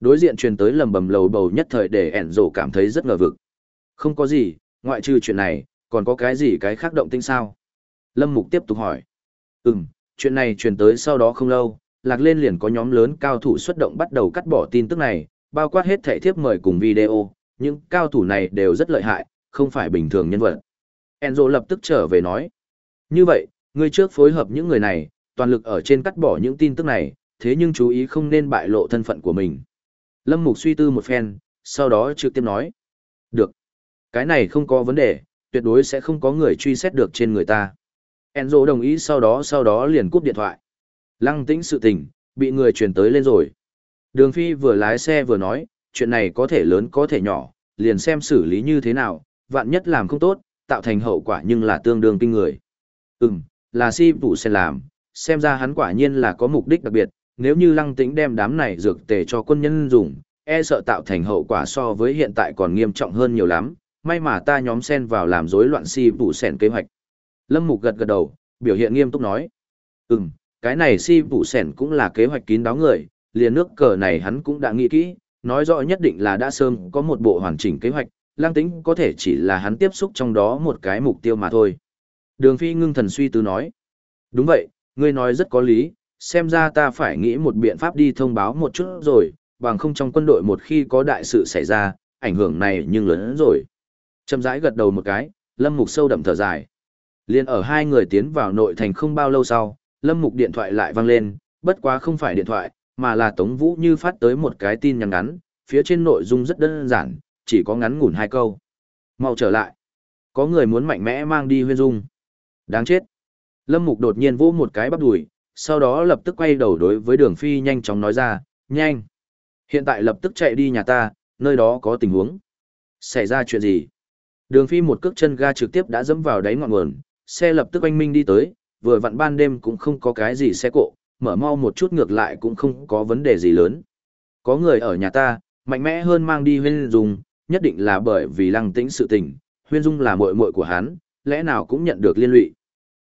Đối diện truyền tới lầm bầm lầu bầu nhất thời để ẻn rổ cảm thấy rất ngờ vực. Không có gì, ngoại trừ chuyện này, còn có cái gì cái khác động tinh sao? Lâm Mục tiếp tục hỏi. Ừm, chuyện này truyền tới sau đó không lâu, lạc lên liền có nhóm lớn cao thủ xuất động bắt đầu cắt bỏ tin tức này, bao quát hết thẻ thiếp mời cùng video, những cao thủ này đều rất lợi hại, không phải bình thường nhân vật. Enzo lập tức trở về nói. Như vậy, ngươi trước phối hợp những người này, toàn lực ở trên cắt bỏ những tin tức này, thế nhưng chú ý không nên bại lộ thân phận của mình. Lâm Mục suy tư một phen, sau đó trực tiếp nói. Được. Cái này không có vấn đề, tuyệt đối sẽ không có người truy xét được trên người ta. Enzo đồng ý sau đó sau đó liền cúp điện thoại. Lăng tĩnh sự tình, bị người truyền tới lên rồi. Đường Phi vừa lái xe vừa nói, chuyện này có thể lớn có thể nhỏ, liền xem xử lý như thế nào, vạn nhất làm không tốt, tạo thành hậu quả nhưng là tương đương kinh người. Ừm, là si vụ sẽ làm, xem ra hắn quả nhiên là có mục đích đặc biệt, nếu như lăng tĩnh đem đám này dược tề cho quân nhân dùng, e sợ tạo thành hậu quả so với hiện tại còn nghiêm trọng hơn nhiều lắm, may mà ta nhóm sen vào làm rối loạn si vụ sẻn kế hoạch. Lâm Mục gật gật đầu, biểu hiện nghiêm túc nói. Ừm, cái này si vụ sẻn cũng là kế hoạch kín đáo người, liền nước cờ này hắn cũng đã nghĩ kỹ, nói rõ nhất định là đã sớm có một bộ hoàn chỉnh kế hoạch, lang tính có thể chỉ là hắn tiếp xúc trong đó một cái mục tiêu mà thôi. Đường Phi ngưng thần suy tư nói. Đúng vậy, ngươi nói rất có lý, xem ra ta phải nghĩ một biện pháp đi thông báo một chút rồi, bằng không trong quân đội một khi có đại sự xảy ra, ảnh hưởng này nhưng lớn hơn rồi. Châm rãi gật đầu một cái, Lâm Mục sâu đậm thở dài. Liên ở hai người tiến vào nội thành không bao lâu sau, Lâm Mục điện thoại lại vang lên, bất quá không phải điện thoại, mà là Tống Vũ Như phát tới một cái tin nhắn ngắn, phía trên nội dung rất đơn giản, chỉ có ngắn ngủn hai câu. Mau trở lại. Có người muốn mạnh mẽ mang đi huyên dung. Đáng chết. Lâm Mục đột nhiên vỗ một cái bắp đùi, sau đó lập tức quay đầu đối với đường phi nhanh chóng nói ra, nhanh. Hiện tại lập tức chạy đi nhà ta, nơi đó có tình huống. Xảy ra chuyện gì? Đường phi một cước chân ga trực tiếp đã dẫm vào đáy ngọn nguồn, xe lập tức anh minh đi tới, vừa vặn ban đêm cũng không có cái gì xe cộ, mở mau một chút ngược lại cũng không có vấn đề gì lớn. Có người ở nhà ta, mạnh mẽ hơn mang đi huyên dung, nhất định là bởi vì lăng tĩnh sự tình, huyên dung là muội muội của hắn, lẽ nào cũng nhận được liên lụy.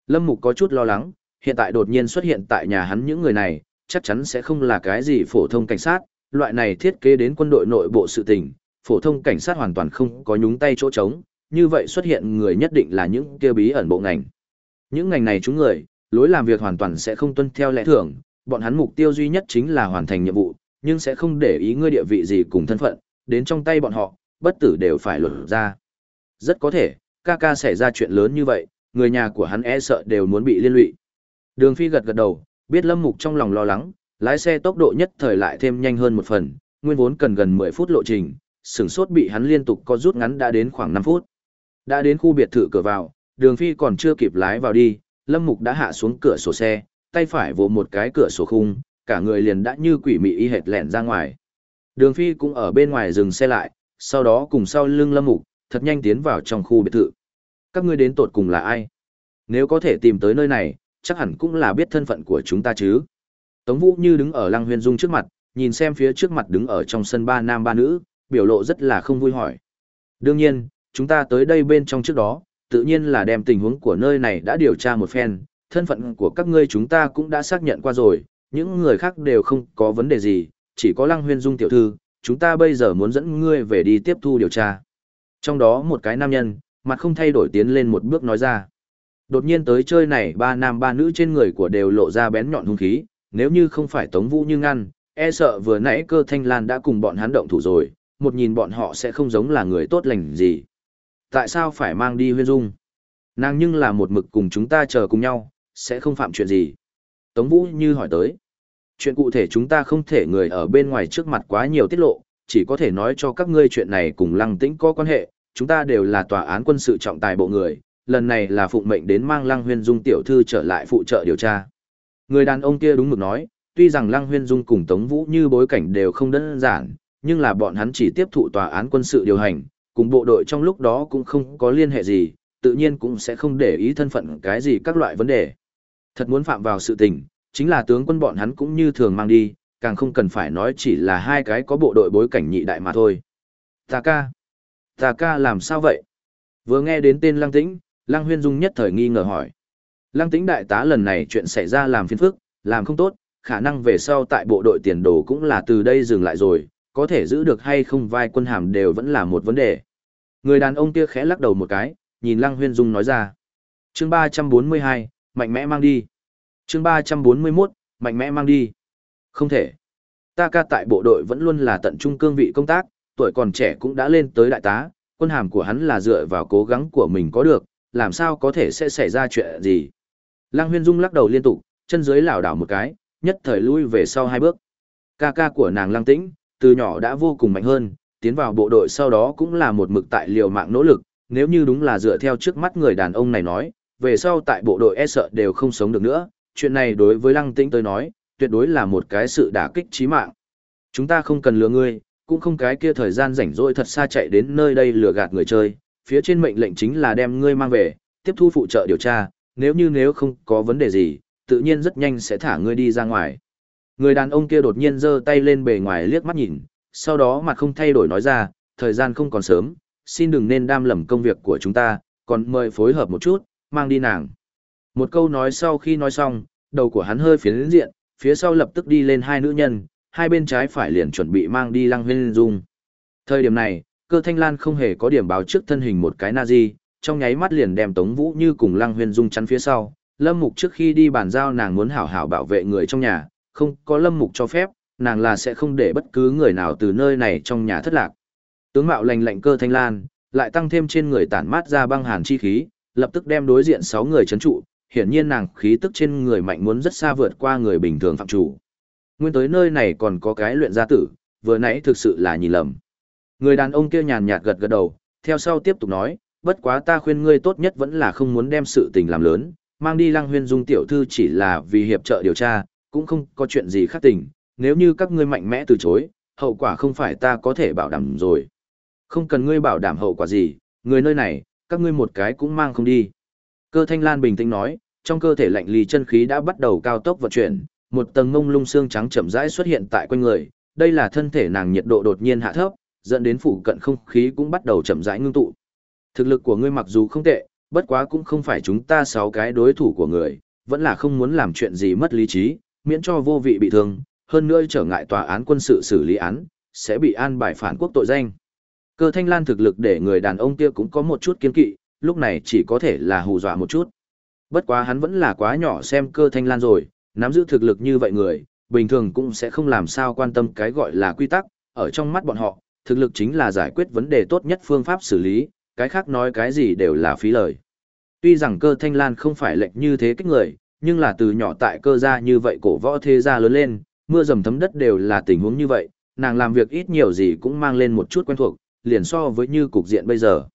Lâm Mục có chút lo lắng, hiện tại đột nhiên xuất hiện tại nhà hắn những người này, chắc chắn sẽ không là cái gì phổ thông cảnh sát, loại này thiết kế đến quân đội nội bộ sự tình, phổ thông cảnh sát hoàn toàn không có nhúng tay chỗ trống, như vậy xuất hiện người nhất định là những kia bí ẩn bộ ngành. Những ngành này chúng người, lối làm việc hoàn toàn sẽ không tuân theo lẽ thường, bọn hắn mục tiêu duy nhất chính là hoàn thành nhiệm vụ, nhưng sẽ không để ý ngươi địa vị gì cùng thân phận, đến trong tay bọn họ, bất tử đều phải luật ra. Rất có thể, ca ca xảy ra chuyện lớn như vậy, người nhà của hắn e sợ đều muốn bị liên lụy. Đường Phi gật gật đầu, biết Lâm Mục trong lòng lo lắng, lái xe tốc độ nhất thời lại thêm nhanh hơn một phần, nguyên vốn cần gần 10 phút lộ trình, sừng sốt bị hắn liên tục co rút ngắn đã đến khoảng 5 phút. Đã đến khu biệt thự cửa vào, Đường Phi còn chưa kịp lái vào đi, Lâm Mục đã hạ xuống cửa sổ xe, tay phải vỗ một cái cửa sổ khung, cả người liền đã như quỷ mị y hệt lẹn ra ngoài. Đường Phi cũng ở bên ngoài dừng xe lại, sau đó cùng sau lưng Lâm Mục, thật nhanh tiến vào trong khu biệt thự. Các ngươi đến tột cùng là ai? Nếu có thể tìm tới nơi này, chắc hẳn cũng là biết thân phận của chúng ta chứ. Tống Vũ như đứng ở Lăng Huyền Dung trước mặt, nhìn xem phía trước mặt đứng ở trong sân ba nam ba nữ, biểu lộ rất là không vui hỏi. Đương nhiên, chúng ta tới đây bên trong trước đó, tự nhiên là đem tình huống của nơi này đã điều tra một phen, thân phận của các ngươi chúng ta cũng đã xác nhận qua rồi, những người khác đều không có vấn đề gì, chỉ có Lăng Huyên Dung tiểu thư, chúng ta bây giờ muốn dẫn ngươi về đi tiếp thu điều tra. Trong đó một cái nam nhân, mặt không thay đổi tiến lên một bước nói ra. Đột nhiên tới chơi này ba nam ba nữ trên người của đều lộ ra bén nhọn hung khí, nếu như không phải Tống Vũ như ngăn, e sợ vừa nãy cơ thanh lan đã cùng bọn hắn động thủ rồi, một nhìn bọn họ sẽ không giống là người tốt lành gì. Tại sao phải mang đi huyên dung? Nàng nhưng là một mực cùng chúng ta chờ cùng nhau, sẽ không phạm chuyện gì. Tống Vũ như hỏi tới. Chuyện cụ thể chúng ta không thể người ở bên ngoài trước mặt quá nhiều tiết lộ, chỉ có thể nói cho các ngươi chuyện này cùng lăng tĩnh có quan hệ, chúng ta đều là tòa án quân sự trọng tài bộ người, lần này là phụng mệnh đến mang lăng huyên dung tiểu thư trở lại phụ trợ điều tra. Người đàn ông kia đúng mực nói, tuy rằng lăng huyên dung cùng Tống Vũ như bối cảnh đều không đơn giản, nhưng là bọn hắn chỉ tiếp thụ tòa án quân sự điều hành, cùng bộ đội trong lúc đó cũng không có liên hệ gì, tự nhiên cũng sẽ không để ý thân phận cái gì các loại vấn đề. Thật muốn phạm vào sự tình, chính là tướng quân bọn hắn cũng như thường mang đi, càng không cần phải nói chỉ là hai cái có bộ đội bối cảnh nhị đại mà thôi. Tà ca. Tà ca làm sao vậy? Vừa nghe đến tên Lăng Tĩnh, Lăng Huyên Dung nhất thời nghi ngờ hỏi. Lăng Tĩnh đại tá lần này chuyện xảy ra làm phiền phức, làm không tốt, khả năng về sau tại bộ đội tiền đồ cũng là từ đây dừng lại rồi, có thể giữ được hay không vai quân hàm đều vẫn là một vấn đề. Người đàn ông kia khẽ lắc đầu một cái, nhìn Lăng Huyên Dung nói ra. chương 342, mạnh mẽ mang đi. chương 341, mạnh mẽ mang đi. Không thể. Ta ca tại bộ đội vẫn luôn là tận trung cương vị công tác, tuổi còn trẻ cũng đã lên tới đại tá, quân hàm của hắn là dựa vào cố gắng của mình có được, làm sao có thể sẽ xảy ra chuyện gì. Lăng Huyên Dung lắc đầu liên tục, chân dưới lảo đảo một cái, nhất thời lui về sau hai bước. Ca ca của nàng Lăng Tĩnh, từ nhỏ đã vô cùng mạnh hơn, tiến vào bộ đội sau đó cũng là một mực tại liều mạng nỗ lực, nếu như đúng là dựa theo trước mắt người đàn ông này nói, về sau tại bộ đội e sợ đều không sống được nữa, chuyện này đối với Lăng Tĩnh tới nói, tuyệt đối là một cái sự đả kích chí mạng. Chúng ta không cần lừa ngươi, cũng không cái kia thời gian rảnh rỗi thật xa chạy đến nơi đây lừa gạt người chơi, phía trên mệnh lệnh chính là đem ngươi mang về, tiếp thu phụ trợ điều tra, nếu như nếu không có vấn đề gì, tự nhiên rất nhanh sẽ thả ngươi đi ra ngoài. Người đàn ông kia đột nhiên giơ tay lên bề ngoài liếc mắt nhìn, sau đó mặt không thay đổi nói ra, thời gian không còn sớm, xin đừng nên đam lầm công việc của chúng ta, còn mời phối hợp một chút, mang đi nàng. Một câu nói sau khi nói xong, đầu của hắn hơi phiến diện, phía sau lập tức đi lên hai nữ nhân, hai bên trái phải liền chuẩn bị mang đi lăng huyên dung. Thời điểm này, cơ thanh lan không hề có điểm báo trước thân hình một cái nazi, trong nháy mắt liền đem tống vũ như cùng lăng huyên dung chắn phía sau. Lâm mục trước khi đi bàn giao nàng muốn hảo hảo bảo vệ người trong nhà, không có lâm mục cho phép, nàng là sẽ không để bất cứ người nào từ nơi này trong nhà thất lạc. Tướng mạo lành lạnh cơ thanh lan, lại tăng thêm trên người tản mát ra băng hàn chi khí, lập tức đem đối diện 6 người chấn trụ, hiển nhiên nàng khí tức trên người mạnh muốn rất xa vượt qua người bình thường phạm chủ. Nguyên tới nơi này còn có cái luyện gia tử, vừa nãy thực sự là nhìn lầm. Người đàn ông kia nhàn nhạt gật gật đầu, theo sau tiếp tục nói, bất quá ta khuyên ngươi tốt nhất vẫn là không muốn đem sự tình làm lớn, mang đi lăng huyên dung tiểu thư chỉ là vì hiệp trợ điều tra, cũng không có chuyện gì khác tình, nếu như các ngươi mạnh mẽ từ chối, hậu quả không phải ta có thể bảo đảm rồi. Không cần ngươi bảo đảm hậu quả gì, người nơi này, các ngươi một cái cũng mang không đi. Cơ thanh lan bình tĩnh nói, trong cơ thể lạnh lì chân khí đã bắt đầu cao tốc vận chuyển, một tầng ngông lung xương trắng chậm rãi xuất hiện tại quanh người, đây là thân thể nàng nhiệt độ đột nhiên hạ thấp, dẫn đến phủ cận không khí cũng bắt đầu chậm rãi ngưng tụ. Thực lực của ngươi mặc dù không tệ, bất quá cũng không phải chúng ta sáu cái đối thủ của người, vẫn là không muốn làm chuyện gì mất lý trí, miễn cho vô vị bị thương, hơn nữa trở ngại tòa án quân sự xử lý án, sẽ bị an bài phản quốc tội danh. Cơ thanh lan thực lực để người đàn ông kia cũng có một chút kiên kỵ, lúc này chỉ có thể là hù dọa một chút. Bất quá hắn vẫn là quá nhỏ xem cơ thanh lan rồi, nắm giữ thực lực như vậy người, bình thường cũng sẽ không làm sao quan tâm cái gọi là quy tắc, ở trong mắt bọn họ, thực lực chính là giải quyết vấn đề tốt nhất phương pháp xử lý, cái khác nói cái gì đều là phí lời. Tuy rằng cơ thanh lan không phải lệnh như thế kích người, nhưng là từ nhỏ tại cơ gia như vậy cổ võ thế gia lớn lên, mưa dầm thấm đất đều là tình huống như vậy, nàng làm việc ít nhiều gì cũng mang lên một chút quen thuộc, liền so với như cục diện bây giờ.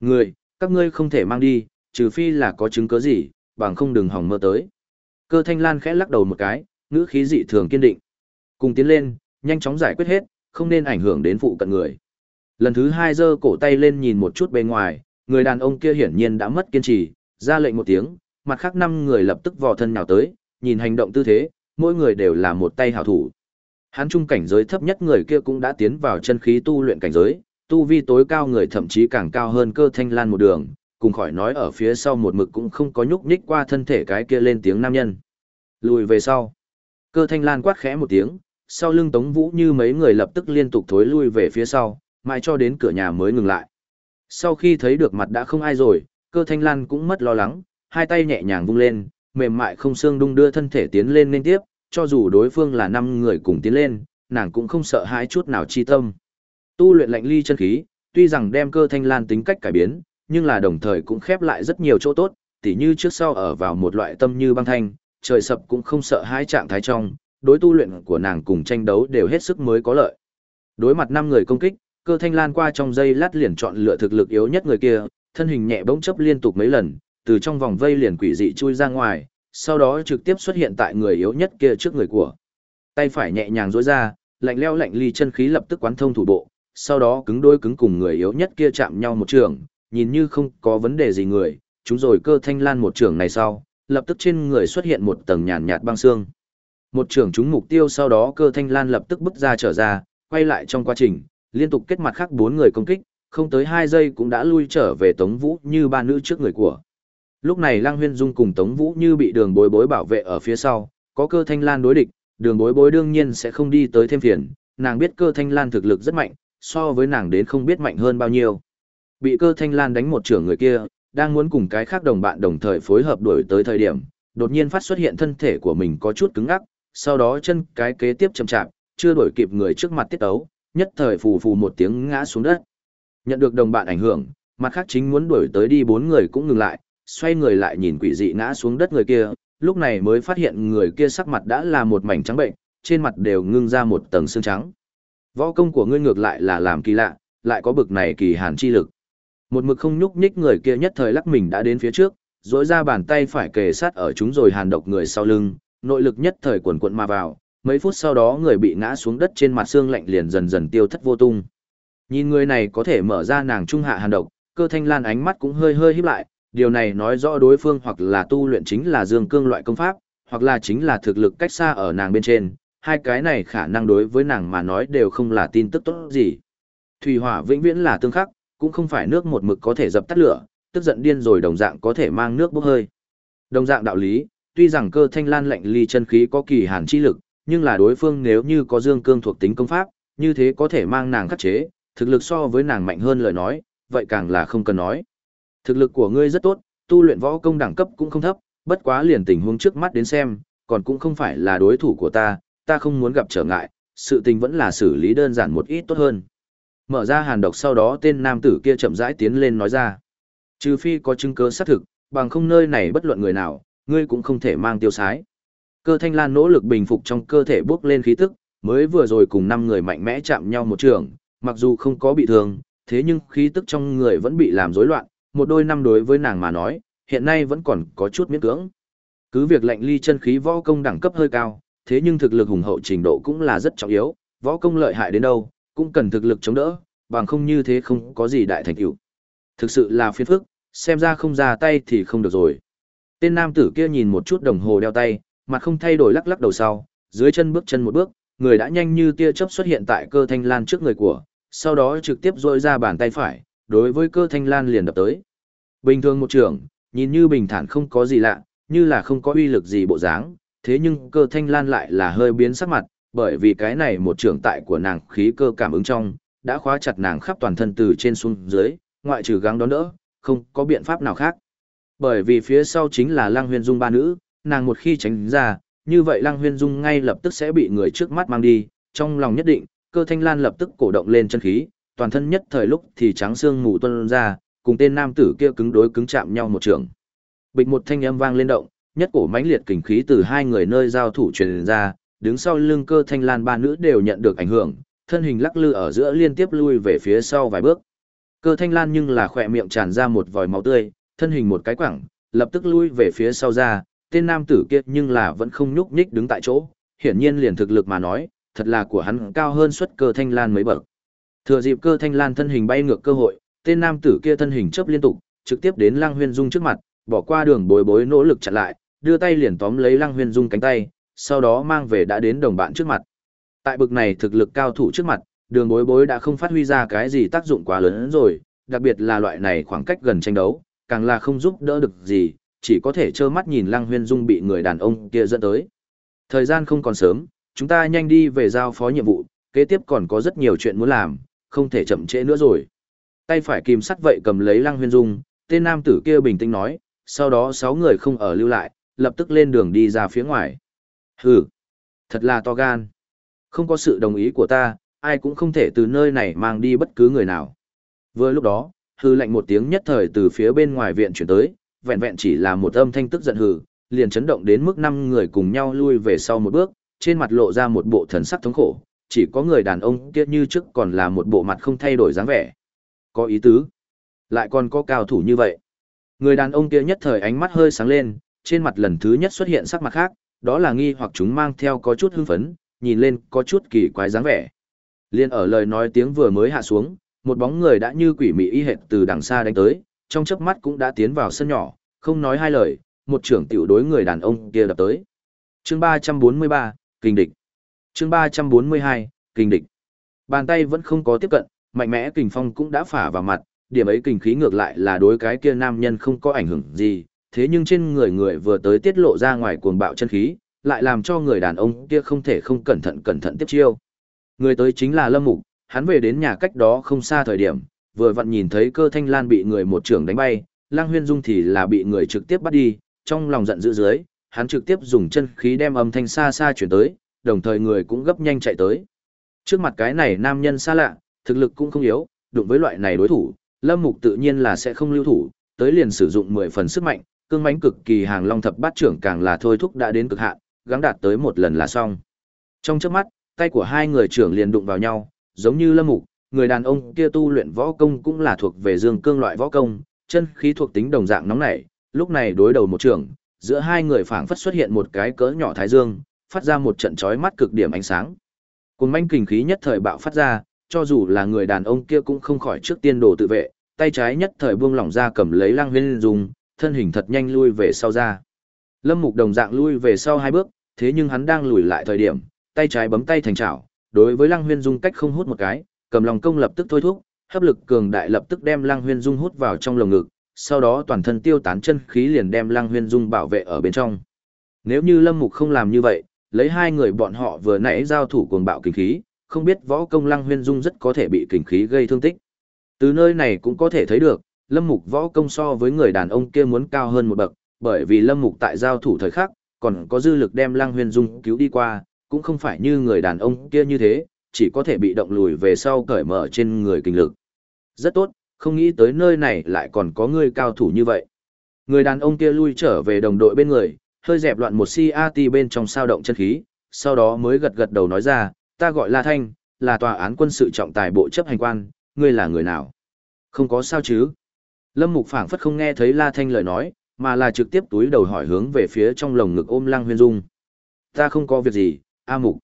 Người, các ngươi không thể mang đi, trừ phi là có chứng cứ gì, bằng không đừng hỏng mơ tới. Cơ thanh lan khẽ lắc đầu một cái, ngữ khí dị thường kiên định. Cùng tiến lên, nhanh chóng giải quyết hết, không nên ảnh hưởng đến phụ cận người. Lần thứ hai giơ cổ tay lên nhìn một chút bên ngoài, người đàn ông kia hiển nhiên đã mất kiên trì, ra lệnh một tiếng, mặt khác năm người lập tức vò thân nhào tới, nhìn hành động tư thế, mỗi người đều là một tay hảo thủ. Hắn trung cảnh giới thấp nhất người kia cũng đã tiến vào chân khí tu luyện cảnh giới, tu vi tối cao người thậm chí càng cao hơn cơ thanh lan một đường, cùng khỏi nói ở phía sau một mực cũng không có nhúc nhích qua thân thể cái kia lên tiếng nam nhân. Lùi về sau. Cơ thanh lan quát khẽ một tiếng, sau lưng tống vũ như mấy người lập tức liên tục thối lui về phía sau, mãi cho đến cửa nhà mới ngừng lại. Sau khi thấy được mặt đã không ai rồi, cơ thanh lan cũng mất lo lắng, hai tay nhẹ nhàng vung lên, mềm mại không xương đung đưa thân thể tiến lên liên tiếp, cho dù đối phương là năm người cùng tiến lên, nàng cũng không sợ hãi chút nào chi tâm. Tu luyện lạnh ly chân khí, tuy rằng đem cơ thanh lan tính cách cải biến, nhưng là đồng thời cũng khép lại rất nhiều chỗ tốt, tỉ như trước sau ở vào một loại tâm như băng thanh, trời sập cũng không sợ hãi trạng thái trong, đối tu luyện của nàng cùng tranh đấu đều hết sức mới có lợi. Đối mặt năm người công kích, cơ thanh lan qua trong dây lát liền chọn lựa thực lực yếu nhất người kia, thân hình nhẹ bỗng chấp liên tục mấy lần, từ trong vòng vây liền quỷ dị chui ra ngoài, sau đó trực tiếp xuất hiện tại người yếu nhất kia trước người của. Tay phải nhẹ nhàng duỗi ra, lạnh leo lạnh ly chân khí lập tức quán thông thủ bộ, sau đó cứng đôi cứng cùng người yếu nhất kia chạm nhau một trường, nhìn như không có vấn đề gì người, chúng rồi cơ thanh lan một trường này sau, lập tức trên người xuất hiện một tầng nhàn nhạt băng xương. Một trưởng trúng mục tiêu sau đó cơ thanh lan lập tức bứt ra trở ra, quay lại trong quá trình, liên tục kết mặt khác bốn người công kích, không tới hai giây cũng đã lui trở về Tống Vũ như ba nữ trước người của. Lúc này Lăng Huyên Dung cùng Tống Vũ như bị đường bối bối bảo vệ ở phía sau, có cơ thanh lan đối địch, đường bối bối đương nhiên sẽ không đi tới thêm phiền, nàng biết cơ thanh lan thực lực rất mạnh, so với nàng đến không biết mạnh hơn bao nhiêu. Bị cơ thanh lan đánh một trưởng người kia, đang muốn cùng cái khác đồng bạn đồng thời phối hợp đuổi tới thời điểm, đột nhiên phát xuất hiện thân thể của mình có chút cứng ngắc, sau đó chân cái kế tiếp chậm chạp, chưa đuổi kịp người trước mặt tiết ấu, nhất thời phù phù một tiếng ngã xuống đất. Nhận được đồng bạn ảnh hưởng, mặt khác chính muốn đuổi tới đi bốn người cũng ngừng lại, xoay người lại nhìn quỷ dị ngã xuống đất người kia, lúc này mới phát hiện người kia sắc mặt đã là một mảnh trắng bệnh, trên mặt đều ngưng ra một tầng xương trắng. Võ công của ngươi ngược lại là làm kỳ lạ, lại có bực này kỳ hàn chi lực. Một mực không nhúc nhích người kia nhất thời lắc mình đã đến phía trước, rỗi ra bàn tay phải kề sát ở chúng rồi hàn độc người sau lưng, nội lực nhất thời quần quận mà vào, mấy phút sau đó người bị ngã xuống đất trên mặt xương lạnh liền dần dần tiêu thất vô tung. Nhìn người này có thể mở ra nàng trung hạ hàn độc, cơ thanh lan ánh mắt cũng hơi hơi híp lại, điều này nói rõ đối phương hoặc là tu luyện chính là dương cương loại công pháp, hoặc là chính là thực lực cách xa ở nàng bên trên, hai cái này khả năng đối với nàng mà nói đều không là tin tức tốt gì. Thủy hỏa vĩnh viễn là tương khắc, cũng không phải nước một mực có thể dập tắt lửa, tức giận điên rồi đồng dạng có thể mang nước bốc hơi. Đồng dạng đạo lý, tuy rằng cơ thanh lan lạnh ly chân khí có kỳ hàn chi lực, nhưng là đối phương nếu như có dương cương thuộc tính công pháp, như thế có thể mang nàng khắc chế, thực lực so với nàng mạnh hơn lời nói, vậy càng là không cần nói. Thực lực của ngươi rất tốt, tu luyện võ công đẳng cấp cũng không thấp, bất quá liền tình huống trước mắt đến xem, còn cũng không phải là đối thủ của ta, ta không muốn gặp trở ngại, sự tình vẫn là xử lý đơn giản một ít tốt hơn. Mở ra hàn độc sau đó tên nam tử kia chậm rãi tiến lên nói ra. Trừ phi có chứng cứ xác thực, bằng không nơi này bất luận người nào, ngươi cũng không thể mang tiêu sái. Cơ thanh lan nỗ lực bình phục trong cơ thể bước lên khí tức, mới vừa rồi cùng năm người mạnh mẽ chạm nhau một trường, mặc dù không có bị thương, thế nhưng khí tức trong người vẫn bị làm rối loạn, một đôi năm đối với nàng mà nói, hiện nay vẫn còn có chút miễn cưỡng. Cứ việc lệnh ly chân khí võ công đẳng cấp hơi cao, thế nhưng thực lực hùng hậu trình độ cũng là rất trọng yếu, võ công lợi hại đến đâu, cũng cần thực lực chống đỡ, bằng không như thế không có gì đại thành tựu. Thực sự là phiền phức, xem ra không ra tay thì không được rồi. Tên nam tử kia nhìn một chút đồng hồ đeo tay, mặt không thay đổi lắc lắc đầu sau, dưới chân bước chân một bước, người đã nhanh như tia chớp xuất hiện tại cơ thanh lan trước người của, sau đó trực tiếp duỗi ra bàn tay phải, đối với cơ thanh lan liền đập tới. Bình thường một trường, nhìn như bình thản không có gì lạ, như là không có uy lực gì bộ dáng, thế nhưng cơ thanh lan lại là hơi biến sắc mặt, bởi vì cái này một trường tại của nàng khí cơ cảm ứng trong, đã khóa chặt nàng khắp toàn thân từ trên xuống dưới, ngoại trừ gắng đón đỡ, không có biện pháp nào khác. Bởi vì phía sau chính là Lăng Huyên Dung ba nữ, nàng một khi tránh ra, như vậy Lăng Huyên Dung ngay lập tức sẽ bị người trước mắt mang đi, trong lòng nhất định, cơ thanh lan lập tức cổ động lên chân khí, toàn thân nhất thời lúc thì trắng xương mù tuôn ra, cùng tên nam tử kia cứng đối cứng chạm nhau một trường. Bịch một thanh âm vang lên động, nhất cổ mãnh liệt kình khí từ hai người nơi giao thủ truyền ra, đứng sau lưng cơ thanh lan ba nữ đều nhận được ảnh hưởng, thân hình lắc lư ở giữa liên tiếp lui về phía sau vài bước. Cơ thanh lan nhưng là khỏe miệng tràn ra một vòi máu tươi, thân hình một cái quẳng, lập tức lui về phía sau ra, tên nam tử kia nhưng là vẫn không nhúc nhích đứng tại chỗ, hiển nhiên liền thực lực mà nói, thật là của hắn cao hơn suất cơ thanh lan mấy bậc. Thừa dịp cơ thanh lan thân hình bay ngược cơ hội, tên nam tử kia thân hình chớp liên tục, trực tiếp đến Lăng Huyên Dung trước mặt, bỏ qua đường bối bối nỗ lực chặn lại, đưa tay liền tóm lấy Lăng Huyên Dung cánh tay, sau đó mang về đã đến đồng bạn trước mặt. Tại bực này thực lực cao thủ trước mặt, đường bối bối đã không phát huy ra cái gì tác dụng quá lớn rồi, đặc biệt là loại này khoảng cách gần tranh đấu, càng là không giúp đỡ được gì, chỉ có thể trơ mắt nhìn Lăng Huyên Dung bị người đàn ông kia dẫn tới. Thời gian không còn sớm, chúng ta nhanh đi về giao phó nhiệm vụ, kế tiếp còn có rất nhiều chuyện muốn làm, không thể chậm trễ nữa rồi. Tay phải kìm sắt vậy cầm lấy Lăng Huyên Dung, tên nam tử kia bình tĩnh nói, sau đó sáu người không ở lưu lại, lập tức lên đường đi ra phía ngoài. Hừ, thật là to gan. Không có sự đồng ý của ta, ai cũng không thể từ nơi này mang đi bất cứ người nào. Vừa lúc đó, hư lệnh một tiếng nhất thời từ phía bên ngoài viện chuyển tới, vẹn vẹn chỉ là một âm thanh tức giận hừ, liền chấn động đến mức năm người cùng nhau lui về sau một bước, trên mặt lộ ra một bộ thần sắc thống khổ, chỉ có người đàn ông kia như trước còn là một bộ mặt không thay đổi dáng vẻ. Có ý tứ. Lại còn có cao thủ như vậy. Người đàn ông kia nhất thời ánh mắt hơi sáng lên, trên mặt lần thứ nhất xuất hiện sắc mặt khác, đó là nghi hoặc chúng mang theo có chút hưng phấn, nhìn lên có chút kỳ quái dáng vẻ. Liên ở lời nói tiếng vừa mới hạ xuống, một bóng người đã như quỷ mị y hệt từ đằng xa đánh tới, trong chớp mắt cũng đã tiến vào sân nhỏ, không nói hai lời, một trưởng tiểu đối người đàn ông kia đập tới. Chương 343, kinh địch. Chương 342, kinh địch. Bàn tay vẫn không có tiếp cận, mạnh mẽ kình phong cũng đã phả vào mặt, điểm ấy kình khí ngược lại là đối cái kia nam nhân không có ảnh hưởng gì, thế nhưng trên người người vừa tới tiết lộ ra ngoài cuồng bạo chân khí, lại làm cho người đàn ông kia không thể không cẩn thận cẩn thận tiếp chiêu. Người tới chính là Lâm Mục, hắn về đến nhà cách đó không xa thời điểm, vừa vặn nhìn thấy cơ thanh lan bị người một trưởng đánh bay, Lang Huyên Dung thì là bị người trực tiếp bắt đi, trong lòng giận dữ dưới, hắn trực tiếp dùng chân khí đem âm thanh xa xa chuyển tới, đồng thời người cũng gấp nhanh chạy tới. Trước mặt cái này nam nhân xa lạ, thực lực cũng không yếu, đụng với loại này đối thủ, Lâm Mục tự nhiên là sẽ không lưu thủ, tới liền sử dụng 10 phần sức mạnh, cương mãnh cực kỳ hàng long thập bát trưởng càng là thôi thúc đã đến cực hạn, gắng đạt tới một lần là xong. Trong chớp mắt, tay của hai người trưởng liền đụng vào nhau, giống như Lâm Mục, người đàn ông kia tu luyện võ công cũng là thuộc về dương cương loại võ công, chân khí thuộc tính đồng dạng nóng nảy, lúc này đối đầu một trường giữa hai người phảng phất xuất hiện một cái cỡ nhỏ thái dương, phát ra một trận chói mắt cực điểm ánh sáng. Cùng manh kình khí nhất thời bạo phát ra, cho dù là người đàn ông kia cũng không khỏi trước tiên đồ tự vệ, tay trái nhất thời buông lỏng ra cầm lấy Lăng Huyên dùng, thân hình thật nhanh lui về sau ra. Lâm Mục đồng dạng lui về sau hai bước, thế nhưng hắn đang lùi lại thời điểm, tay trái bấm tay thành chảo, đối với Lăng Huyên Dung cách không hút một cái, cầm lòng công lập tức thôi thúc, hấp lực cường đại lập tức đem Lăng Huyên Dung hút vào trong lồng ngực, sau đó toàn thân tiêu tán chân khí liền đem Lăng Huyên Dung bảo vệ ở bên trong. Nếu như Lâm Mục không làm như vậy, lấy hai người bọn họ vừa nãy giao thủ cuồng bạo kinh khí, không biết võ công Lăng Huyên Dung rất có thể bị kinh khí gây thương tích. Từ nơi này cũng có thể thấy được, Lâm Mục võ công so với người đàn ông kia muốn cao hơn một bậc, bởi vì Lâm Mục tại giao thủ thời khắc, còn có dư lực đem Lăng Huyên Dung cứu đi qua, cũng không phải như người đàn ông kia như thế, chỉ có thể bị động lùi về sau cởi mở trên người kinh lực. Rất tốt, không nghĩ tới nơi này lại còn có người cao thủ như vậy. Người đàn ông kia lui trở về đồng đội bên người, hơi dẹp loạn một CAT bên trong sao động chân khí, sau đó mới gật gật đầu nói ra, ta gọi La Thanh, là tòa án quân sự trọng tài bộ chấp hành quan, ngươi là người nào? Không có sao chứ? Lâm Mục phảng phất không nghe thấy La Thanh lời nói, mà là trực tiếp túi đầu hỏi hướng về phía trong lồng ngực ôm Lăng Huyên Dung. Ta không có việc gì, A Mục.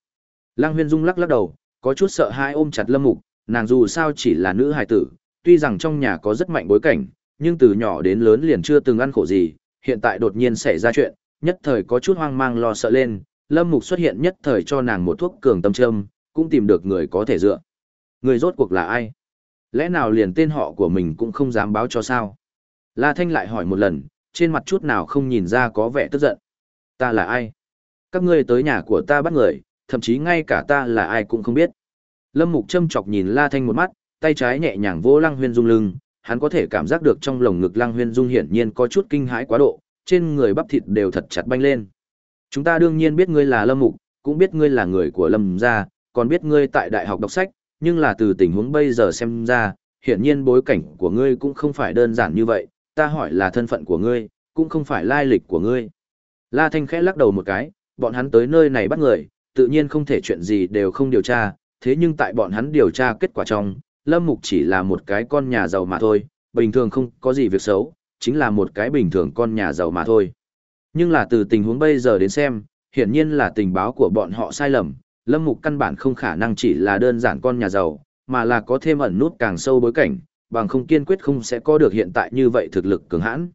Lăng Huyên Dung lắc lắc đầu, có chút sợ hãi ôm chặt Lâm Mục, nàng dù sao chỉ là nữ hài tử, tuy rằng trong nhà có rất mạnh bối cảnh, nhưng từ nhỏ đến lớn liền chưa từng ăn khổ gì, hiện tại đột nhiên xảy ra chuyện, nhất thời có chút hoang mang lo sợ lên, Lâm Mục xuất hiện nhất thời cho nàng một thuốc cường tâm châm, cũng tìm được người có thể dựa. Người rốt cuộc là ai? Lẽ nào liền tên họ của mình cũng không dám báo cho sao? La Thanh lại hỏi một lần, trên mặt chút nào không nhìn ra có vẻ tức giận. Ta là ai? Các ngươi tới nhà của ta bắt người, thậm chí ngay cả ta là ai cũng không biết. Lâm Mục châm chọc nhìn La Thanh một mắt, tay trái nhẹ nhàng vỗ Lăng Huyên Dung lưng, hắn có thể cảm giác được trong lồng ngực Lăng Huyên Dung hiển nhiên có chút kinh hãi quá độ, trên người bắp thịt đều thật chặt banh lên. Chúng ta đương nhiên biết ngươi là Lâm Mục, cũng biết ngươi là người của Lâm gia, còn biết ngươi tại đại học đọc sách, nhưng là từ tình huống bây giờ xem ra, hiển nhiên bối cảnh của ngươi cũng không phải đơn giản như vậy, ta hỏi là thân phận của ngươi, cũng không phải lai lịch của ngươi. La Thanh khẽ lắc đầu một cái, bọn hắn tới nơi này bắt người, tự nhiên không thể chuyện gì đều không điều tra, thế nhưng tại bọn hắn điều tra kết quả trong, Lâm Mục chỉ là một cái con nhà giàu mà thôi, bình thường không có gì việc xấu, chính là một cái bình thường con nhà giàu mà thôi. Nhưng là từ tình huống bây giờ đến xem, hiển nhiên là tình báo của bọn họ sai lầm, Lâm Mục căn bản không khả năng chỉ là đơn giản con nhà giàu, mà là có thêm ẩn nút càng sâu bối cảnh, bằng không kiên quyết không sẽ có được hiện tại như vậy thực lực cường hãn.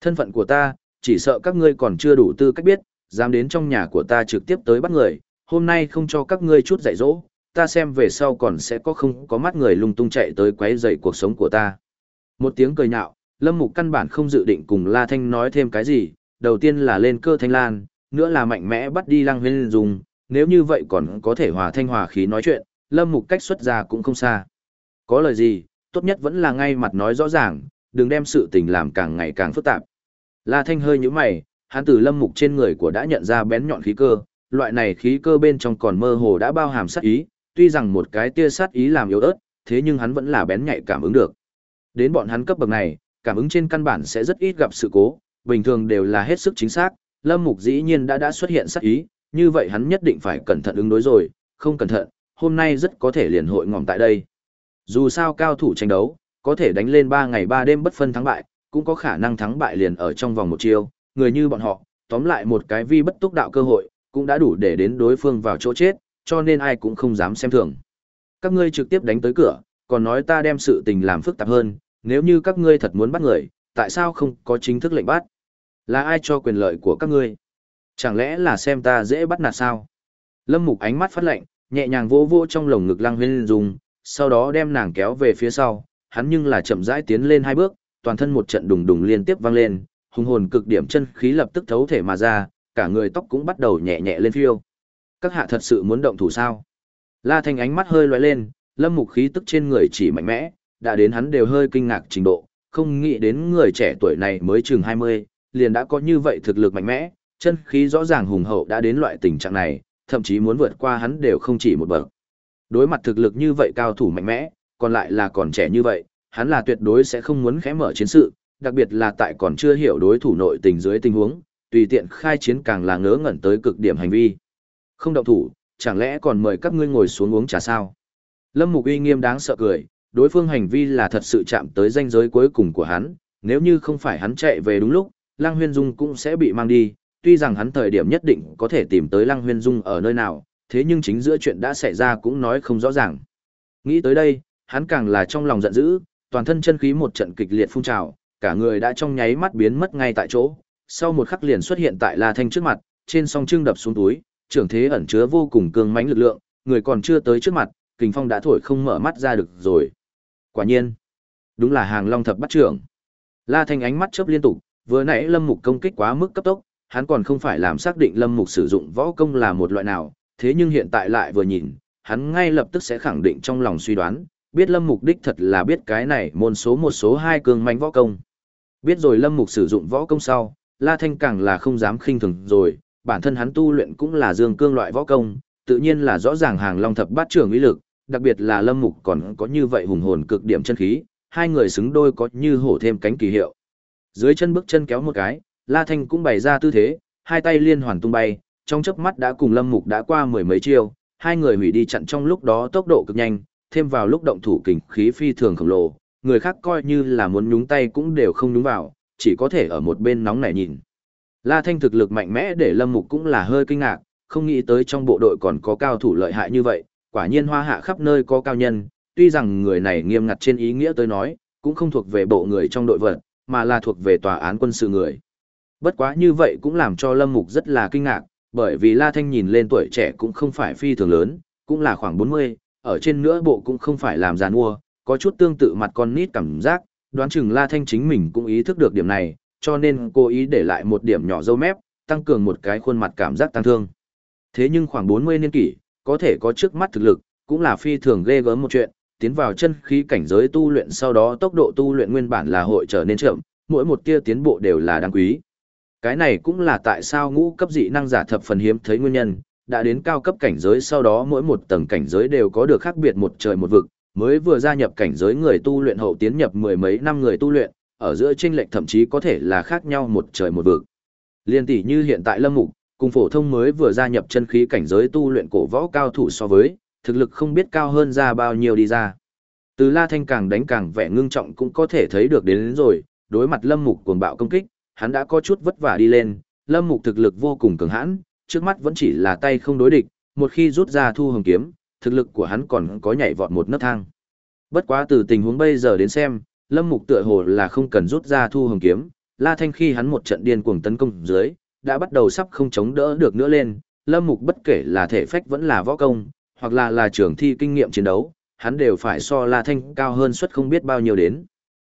Thân phận của ta, chỉ sợ các ngươi còn chưa đủ tư cách biết, dám đến trong nhà của ta trực tiếp tới bắt người, hôm nay không cho các ngươi chút dạy dỗ, ta xem về sau còn sẽ có không có mắt người lung tung chạy tới quấy rầy cuộc sống của ta. Một tiếng cười nhạo, Lâm Mục căn bản không dự định cùng La Thanh nói thêm cái gì, đầu tiên là lên cơ thanh lan, nữa là mạnh mẽ bắt đi Lăng Huyên dùng, nếu như vậy còn có thể hòa thanh hòa khí nói chuyện, Lâm Mục cách xuất ra cũng không xa. Có lời gì, tốt nhất vẫn là ngay mặt nói rõ ràng, đừng đem sự tình làm càng ngày càng phức tạp. La Thanh hơi như mày, hắn từ Lâm Mục trên người của đã nhận ra bén nhọn khí cơ, loại này khí cơ bên trong còn mơ hồ đã bao hàm sát ý, tuy rằng một cái tia sát ý làm yếu ớt, thế nhưng hắn vẫn là bén nhạy cảm ứng được. Đến bọn hắn cấp bậc này, cảm ứng trên căn bản sẽ rất ít gặp sự cố, bình thường đều là hết sức chính xác, Lâm Mục dĩ nhiên đã đã xuất hiện sát ý, như vậy hắn nhất định phải cẩn thận ứng đối rồi, không cẩn thận, hôm nay rất có thể liền hội ngỏm tại đây. Dù sao cao thủ tranh đấu, có thể đánh lên 3 ngày 3 đêm bất phân thắng bại, cũng có khả năng thắng bại liền ở trong vòng một chiêu, người như bọn họ, tóm lại một cái vi bất túc đạo cơ hội, cũng đã đủ để đến đối phương vào chỗ chết, cho nên ai cũng không dám xem thường. Các ngươi trực tiếp đánh tới cửa, còn nói ta đem sự tình làm phức tạp hơn, nếu như các ngươi thật muốn bắt người, tại sao không có chính thức lệnh bắt? Là ai cho quyền lợi của các ngươi? Chẳng lẽ là xem ta dễ bắt nạt sao? Lâm Mục ánh mắt phát lạnh, nhẹ nhàng vỗ vỗ trong lồng ngực Lăng Huyên Dung, sau đó đem nàng kéo về phía sau, hắn nhưng là chậm rãi tiến lên hai bước, toàn thân một trận đùng đùng liên tiếp vang lên, hùng hồn cực điểm chân khí lập tức thấu thể mà ra, cả người tóc cũng bắt đầu nhẹ nhẹ lên phiêu. Các hạ thật sự muốn động thủ sao? La Thanh ánh mắt hơi lóe lên, lâm mục khí tức trên người chỉ mạnh mẽ, đã đến hắn đều hơi kinh ngạc trình độ, không nghĩ đến người trẻ tuổi này mới chừng 20, liền đã có như vậy thực lực mạnh mẽ, chân khí rõ ràng hùng hậu đã đến loại tình trạng này, thậm chí muốn vượt qua hắn đều không chỉ một bậc. Đối mặt thực lực như vậy cao thủ mạnh mẽ, còn lại là còn trẻ như vậy, hắn là tuyệt đối sẽ không muốn khẽ mở chiến sự, đặc biệt là tại còn chưa hiểu đối thủ nội tình dưới tình huống, tùy tiện khai chiến càng là ngớ ngẩn tới cực điểm hành vi. Không động thủ, chẳng lẽ còn mời các ngươi ngồi xuống uống trà sao? Lâm Mục uy nghiêm đáng sợ cười, đối phương hành vi là thật sự chạm tới ranh giới cuối cùng của hắn, nếu như không phải hắn chạy về đúng lúc, Lăng Huyên Dung cũng sẽ bị mang đi, tuy rằng hắn thời điểm nhất định có thể tìm tới Lăng Huyên Dung ở nơi nào, thế nhưng chính giữa chuyện đã xảy ra cũng nói không rõ ràng. Nghĩ tới đây, hắn càng là trong lòng giận dữ, toàn thân chân khí một trận kịch liệt phun trào, cả người đã trong nháy mắt biến mất ngay tại chỗ, sau một khắc liền xuất hiện tại La Thanh trước mặt, trên song trưng đập xuống túi, trưởng thế ẩn chứa vô cùng cường mãnh lực lượng, người còn chưa tới trước mặt, kình phong đã thổi không mở mắt ra được rồi. Quả nhiên, đúng là hàng long thập bắt trưởng. La Thanh ánh mắt chớp liên tục, vừa nãy Lâm Mục công kích quá mức cấp tốc, hắn còn không phải làm xác định Lâm Mục sử dụng võ công là một loại nào, thế nhưng hiện tại lại vừa nhìn, hắn ngay lập tức sẽ khẳng định trong lòng suy đoán, biết Lâm Mục đích thật là biết cái này môn số một số hai cường mãnh võ công. Biết rồi Lâm Mục sử dụng võ công sau, La Thanh càng là không dám khinh thường rồi, bản thân hắn tu luyện cũng là dương cương loại võ công, tự nhiên là rõ ràng hàng long thập bát trưởng uy lực, đặc biệt là Lâm Mục còn có như vậy hùng hồn cực điểm chân khí, hai người xứng đôi có như hổ thêm cánh kỳ hiệu. Dưới chân bước chân kéo một cái, La Thanh cũng bày ra tư thế, hai tay liên hoàn tung bay, trong chớp mắt đã cùng Lâm Mục đã qua mười mấy chiêu, hai người hủy đi chặn trong lúc đó tốc độ cực nhanh, thêm vào lúc động thủ kình khí phi thường khổng lồ, người khác coi như là muốn nhúng tay cũng đều không nhúng vào, chỉ có thể ở một bên nóng nảy nhìn. La Thanh thực lực mạnh mẽ để Lâm Mục cũng là hơi kinh ngạc, không nghĩ tới trong bộ đội còn có cao thủ lợi hại như vậy, quả nhiên hoa hạ khắp nơi có cao nhân, tuy rằng người này nghiêm ngặt trên ý nghĩa tới nói, cũng không thuộc về bộ người trong đội vật, mà là thuộc về tòa án quân sự người. Bất quá như vậy cũng làm cho Lâm Mục rất là kinh ngạc, bởi vì La Thanh nhìn lên tuổi trẻ cũng không phải phi thường lớn, cũng là khoảng 40, ở trên nữa bộ cũng không phải làm giàn mua, có chút tương tự mặt con nít cảm giác, đoán chừng La Thanh chính mình cũng ý thức được điểm này, cho nên cố ý để lại một điểm nhỏ dâu mép, tăng cường một cái khuôn mặt cảm giác tăng thương. Thế nhưng khoảng 40 niên kỷ, có thể có trước mắt thực lực, cũng là phi thường ghê gớm một chuyện, tiến vào chân khí cảnh giới tu luyện sau đó tốc độ tu luyện nguyên bản là hội trở nên chậm, mỗi một tia tiến bộ đều là đáng quý. Cái này cũng là tại sao ngũ cấp dị năng giả thập phần hiếm thấy nguyên nhân, đã đến cao cấp cảnh giới sau đó mỗi một tầng cảnh giới đều có được khác biệt một trời một vực, mới vừa gia nhập cảnh giới người tu luyện hậu tiến nhập mười mấy năm người tu luyện, ở giữa chênh lệch thậm chí có thể là khác nhau một trời một vực. Liên tỷ như hiện tại Lâm Mục, cùng phổ thông mới vừa gia nhập chân khí cảnh giới tu luyện cổ võ cao thủ so với, thực lực không biết cao hơn ra bao nhiêu đi ra. Từ La Thanh càng đánh càng vẻ ngưng trọng cũng có thể thấy được đến, đến rồi, đối mặt Lâm Mục cuồng bạo công kích, hắn đã có chút vất vả đi lên, Lâm Mục thực lực vô cùng cường hãn, trước mắt vẫn chỉ là tay không đối địch, một khi rút ra thu hồng kiếm, thực lực của hắn còn có nhảy vọt một nấc thang. Bất quá từ tình huống bây giờ đến xem, Lâm Mục tựa hồ là không cần rút ra thu hồng kiếm, La Thanh khi hắn một trận điên cuồng tấn công dưới, đã bắt đầu sắp không chống đỡ được nữa lên, Lâm Mục bất kể là thể phách vẫn là võ công, hoặc là là trưởng thi kinh nghiệm chiến đấu, hắn đều phải so La Thanh cao hơn suất không biết bao nhiêu đến.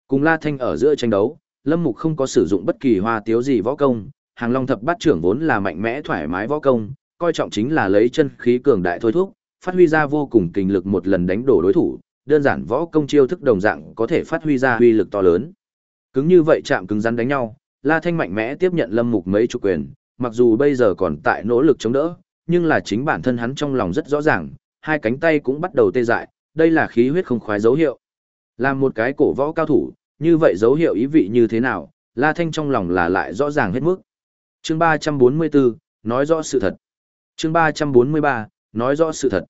Cùng La Thanh ở giữa tranh đấu, Lâm Mục không có sử dụng bất kỳ hoa tiếu gì võ công, Hàng Long thập bát trưởng vốn là mạnh mẽ thoải mái võ công, coi trọng chính là lấy chân khí cường đại thôi thúc, phát huy ra vô cùng kinh lực một lần đánh đổ đối thủ, đơn giản võ công chiêu thức đồng dạng có thể phát huy ra uy lực to lớn. Cứng như vậy chạm cứng rắn đánh nhau, La Thanh mạnh mẽ tiếp nhận Lâm Mục mấy chục quyền, mặc dù bây giờ còn tại nỗ lực chống đỡ, nhưng là chính bản thân hắn trong lòng rất rõ ràng, hai cánh tay cũng bắt đầu tê dại, đây là khí huyết không khoái dấu hiệu. Làm một cái cổ võ cao thủ, như vậy dấu hiệu ý vị như thế nào, La Thanh trong lòng là lại rõ ràng hết mức. Chương 344, nói rõ sự thật. Chương 343, nói rõ sự thật.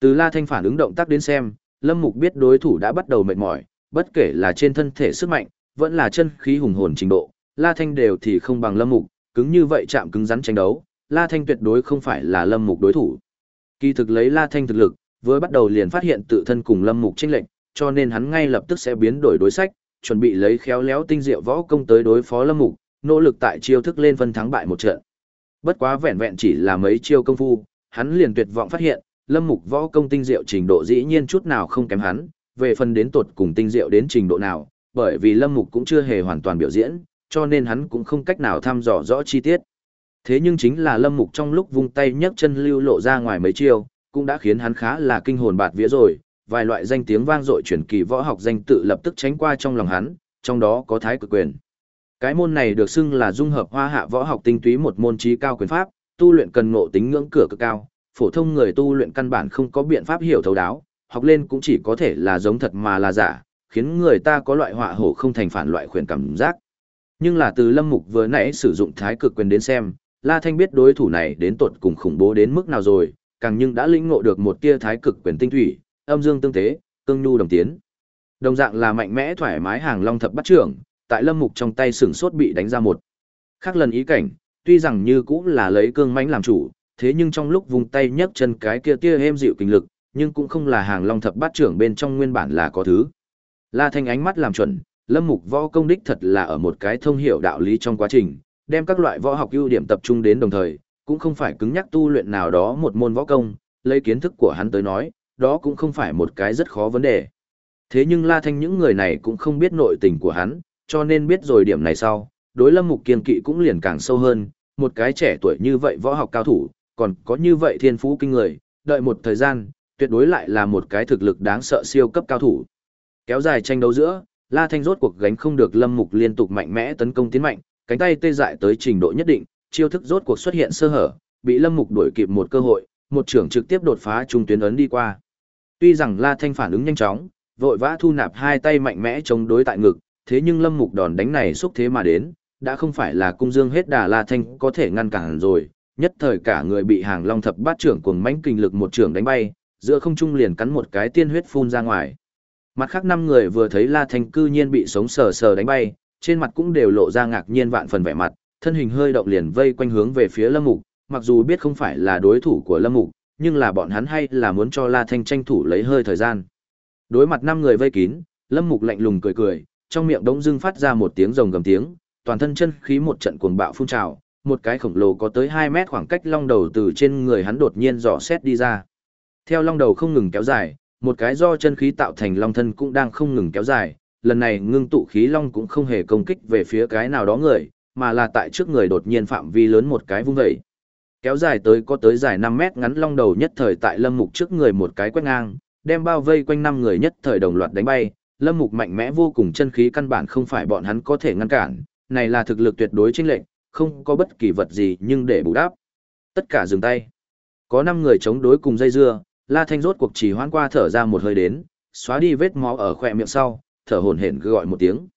Từ La Thanh phản ứng động tác đến xem, Lâm Mục biết đối thủ đã bắt đầu mệt mỏi, bất kể là trên thân thể sức mạnh, vẫn là chân khí hùng hồn trình độ, La Thanh đều thì không bằng Lâm Mục, cứng như vậy chạm cứng rắn tranh đấu, La Thanh tuyệt đối không phải là Lâm Mục đối thủ. Kỳ thực lấy La Thanh thực lực, vừa bắt đầu liền phát hiện tự thân cùng Lâm Mục chênh lệnh, cho nên hắn ngay lập tức sẽ biến đổi đối sách, chuẩn bị lấy khéo léo tinh diệu võ công tới đối phó Lâm Mục, nỗ lực tại chiêu thức lên phân thắng bại một trận. Bất quá vẹn vẹn chỉ là mấy chiêu công phu, hắn liền tuyệt vọng phát hiện, Lâm Mục võ công tinh diệu trình độ dĩ nhiên chút nào không kém hắn, về phần đến tột cùng tinh diệu đến trình độ nào, bởi vì Lâm Mục cũng chưa hề hoàn toàn biểu diễn, cho nên hắn cũng không cách nào thăm dò rõ chi tiết. Thế nhưng chính là Lâm Mục trong lúc vung tay nhấc chân lưu lộ ra ngoài mấy chiêu, cũng đã khiến hắn khá là kinh hồn bạt vía rồi, vài loại danh tiếng vang dội truyền kỳ võ học danh tự lập tức tránh qua trong lòng hắn, trong đó có Thái Cực Quyền. Cái môn này được xưng là dung hợp hoa hạ võ học tinh túy một môn trí cao quyền pháp, tu luyện cần ngộ tính ngưỡng cửa cực cao, phổ thông người tu luyện căn bản không có biện pháp hiểu thấu đáo, học lên cũng chỉ có thể là giống thật mà là giả, khiến người ta có loại họa hổ không thành phản loại khuyển cảm giác. Nhưng là từ Lâm Mục vừa nãy sử dụng thái cực quyền đến xem, La Thanh biết đối thủ này đến tột cùng khủng bố đến mức nào rồi, càng nhưng đã lĩnh ngộ được một tia thái cực quyền tinh thủy, âm dương tương tế, tương nhu đồng tiến. Đồng dạng là mạnh mẽ thoải mái hàng long thập bắt trưởng, tại Lâm Mục trong tay sừng sốt bị đánh ra một. Khác lần ý cảnh, tuy rằng như cũng là lấy cương mãnh làm chủ, thế nhưng trong lúc vùng tay nhấc chân cái kia tia êm dịu kinh lực, nhưng cũng không là hàng long thập bát trưởng bên trong nguyên bản là có thứ. La Thanh ánh mắt làm chuẩn, Lâm Mục võ công đích thật là ở một cái thông hiểu đạo lý trong quá trình, đem các loại võ học ưu điểm tập trung đến đồng thời, cũng không phải cứng nhắc tu luyện nào đó một môn võ công, lấy kiến thức của hắn tới nói, đó cũng không phải một cái rất khó vấn đề. Thế nhưng La Thanh những người này cũng không biết nội tình của hắn, cho nên biết rồi điểm này sau, đối Lâm Mục kiên kỵ cũng liền càng sâu hơn, một cái trẻ tuổi như vậy võ học cao thủ, còn có như vậy thiên phú kinh người, đợi một thời gian, tuyệt đối lại là một cái thực lực đáng sợ siêu cấp cao thủ. Kéo dài tranh đấu giữa, La Thanh rốt cuộc gánh không được Lâm Mục liên tục mạnh mẽ tấn công tiến mạnh, cánh tay tê dại tới trình độ nhất định, chiêu thức rốt cuộc xuất hiện sơ hở, bị Lâm Mục đuổi kịp một cơ hội, một trưởng trực tiếp đột phá trung tuyến ấn đi qua. Tuy rằng La Thanh phản ứng nhanh chóng, vội vã thu nạp hai tay mạnh mẽ chống đối tại ngực, thế nhưng Lâm Mục đòn đánh này xúc thế mà đến, đã không phải là cung dương hết đà La Thanh có thể ngăn cản rồi, nhất thời cả người bị hàng long thập bát trưởng cuồng mãnh kinh lực một trưởng đánh bay, giữa không trung liền cắn một cái tiên huyết phun ra ngoài. Mặt khác năm người vừa thấy La Thanh cư nhiên bị sống sờ sờ đánh bay, trên mặt cũng đều lộ ra ngạc nhiên vạn phần vẻ mặt, thân hình hơi động liền vây quanh hướng về phía Lâm Mục, mặc dù biết không phải là đối thủ của Lâm Mục, nhưng là bọn hắn hay là muốn cho La Thanh tranh thủ lấy hơi thời gian. Đối mặt năm người vây kín, Lâm Mục lạnh lùng cười cười, trong miệng đống dưng phát ra một tiếng rồng gầm tiếng, toàn thân chân khí một trận cuồng bạo phun trào, một cái khổng lồ có tới 2 mét khoảng cách long đầu từ trên người hắn đột nhiên dò xét đi ra. Theo long đầu không ngừng kéo dài, một cái do chân khí tạo thành long thân cũng đang không ngừng kéo dài, lần này ngưng tụ khí long cũng không hề công kích về phía cái nào đó người, mà là tại trước người đột nhiên phạm vi lớn một cái vung dậy, Kéo dài tới có tới dài 5 mét ngắn long đầu nhất thời tại lâm mục trước người một cái quét ngang, đem bao vây quanh năm người nhất thời đồng loạt đánh bay, lâm mục mạnh mẽ vô cùng chân khí căn bản không phải bọn hắn có thể ngăn cản, này là thực lực tuyệt đối chênh lệnh, không có bất kỳ vật gì nhưng để bù đắp. Tất cả dừng tay. Có 5 người chống đối cùng dây dưa, La Thanh rốt cuộc chỉ hoan qua thở ra một hơi đến, xóa đi vết máu ở khỏe miệng sau, thở hổn hển gọi một tiếng.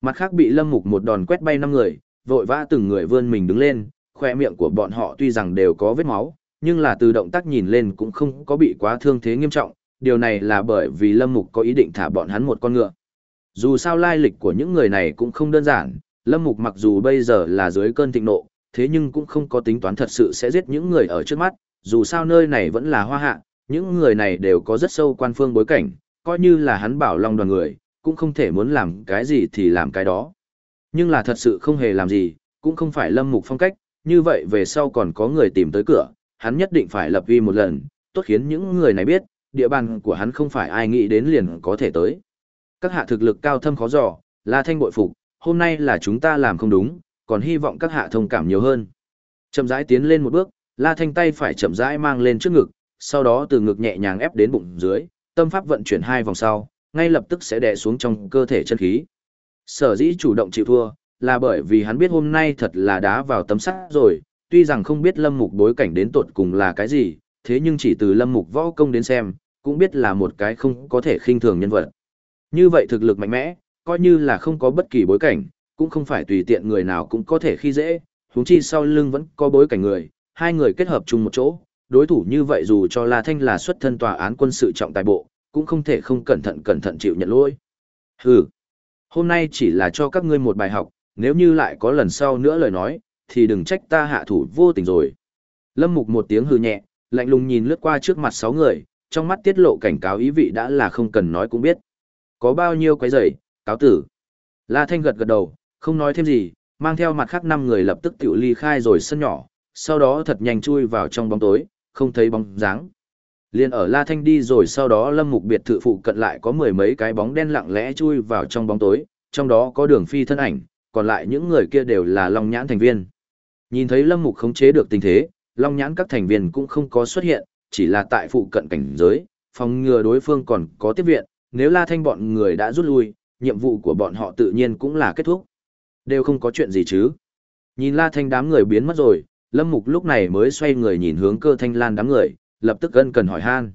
Mặt khác bị Lâm Mục một đòn quét bay năm người, vội vã từng người vươn mình đứng lên, khỏe miệng của bọn họ tuy rằng đều có vết máu, nhưng là từ động tác nhìn lên cũng không có bị quá thương thế nghiêm trọng, điều này là bởi vì Lâm Mục có ý định thả bọn hắn một con ngựa. Dù sao lai lịch của những người này cũng không đơn giản, Lâm Mục mặc dù bây giờ là dưới cơn thịnh nộ, thế nhưng cũng không có tính toán thật sự sẽ giết những người ở trước mắt, dù sao nơi này vẫn là hoa hạ, những người này đều có rất sâu quan phương bối cảnh, coi như là hắn bảo long đoàn người, cũng không thể muốn làm cái gì thì làm cái đó. Nhưng là thật sự không hề làm gì, cũng không phải lâm mục phong cách, như vậy về sau còn có người tìm tới cửa, hắn nhất định phải lập vi một lần, tốt khiến những người này biết, địa bàn của hắn không phải ai nghĩ đến liền có thể tới. Các hạ thực lực cao thâm khó dò, là thanh bội phục, hôm nay là chúng ta làm không đúng, còn hy vọng các hạ thông cảm nhiều hơn. Chậm rãi tiến lên một bước, La Thanh tay phải chậm rãi mang lên trước ngực, sau đó từ ngực nhẹ nhàng ép đến bụng dưới, tâm pháp vận chuyển hai vòng sau, ngay lập tức sẽ đè xuống trong cơ thể chân khí. Sở dĩ chủ động chịu thua, là bởi vì hắn biết hôm nay thật là đá vào tấm sắt rồi, tuy rằng không biết lâm mục bối cảnh đến tột cùng là cái gì, thế nhưng chỉ từ lâm mục võ công đến xem, cũng biết là một cái không có thể khinh thường nhân vật. Như vậy thực lực mạnh mẽ, coi như là không có bất kỳ bối cảnh, cũng không phải tùy tiện người nào cũng có thể khi dễ, huống chi sau lưng vẫn có bối cảnh người, hai người kết hợp chung một chỗ, đối thủ như vậy dù cho La Thanh là xuất thân tòa án quân sự trọng tài bộ, cũng không thể không cẩn thận cẩn thận chịu nhận lỗi. Hừ, hôm nay chỉ là cho các ngươi một bài học, nếu như lại có lần sau nữa lời nói, thì đừng trách ta hạ thủ vô tình rồi. Lâm Mục một tiếng hừ nhẹ, lạnh lùng nhìn lướt qua trước mặt sáu người, trong mắt tiết lộ cảnh cáo ý vị đã là không cần nói cũng biết. Có bao nhiêu quái rầy, cáo tử. La Thanh gật gật đầu, không nói thêm gì, mang theo mặt khác năm người lập tức tiểu ly khai rồi sân nhỏ, sau đó thật nhanh chui vào trong bóng tối, không thấy bóng dáng. Liên ở La Thanh đi rồi sau đó Lâm Mục biệt thự phụ cận lại có mười mấy cái bóng đen lặng lẽ chui vào trong bóng tối, trong đó có đường phi thân ảnh, còn lại những người kia đều là Long Nhãn thành viên. Nhìn thấy Lâm Mục khống chế được tình thế, Long Nhãn các thành viên cũng không có xuất hiện, chỉ là tại phụ cận cảnh giới, phòng ngừa đối phương còn có tiếp viện, nếu La Thanh bọn người đã rút lui, nhiệm vụ của bọn họ tự nhiên cũng là kết thúc. Đều không có chuyện gì chứ. Nhìn La Thanh đám người biến mất rồi, Lâm Mục lúc này mới xoay người nhìn hướng cơ thanh lan đám người, lập tức gân cần hỏi han.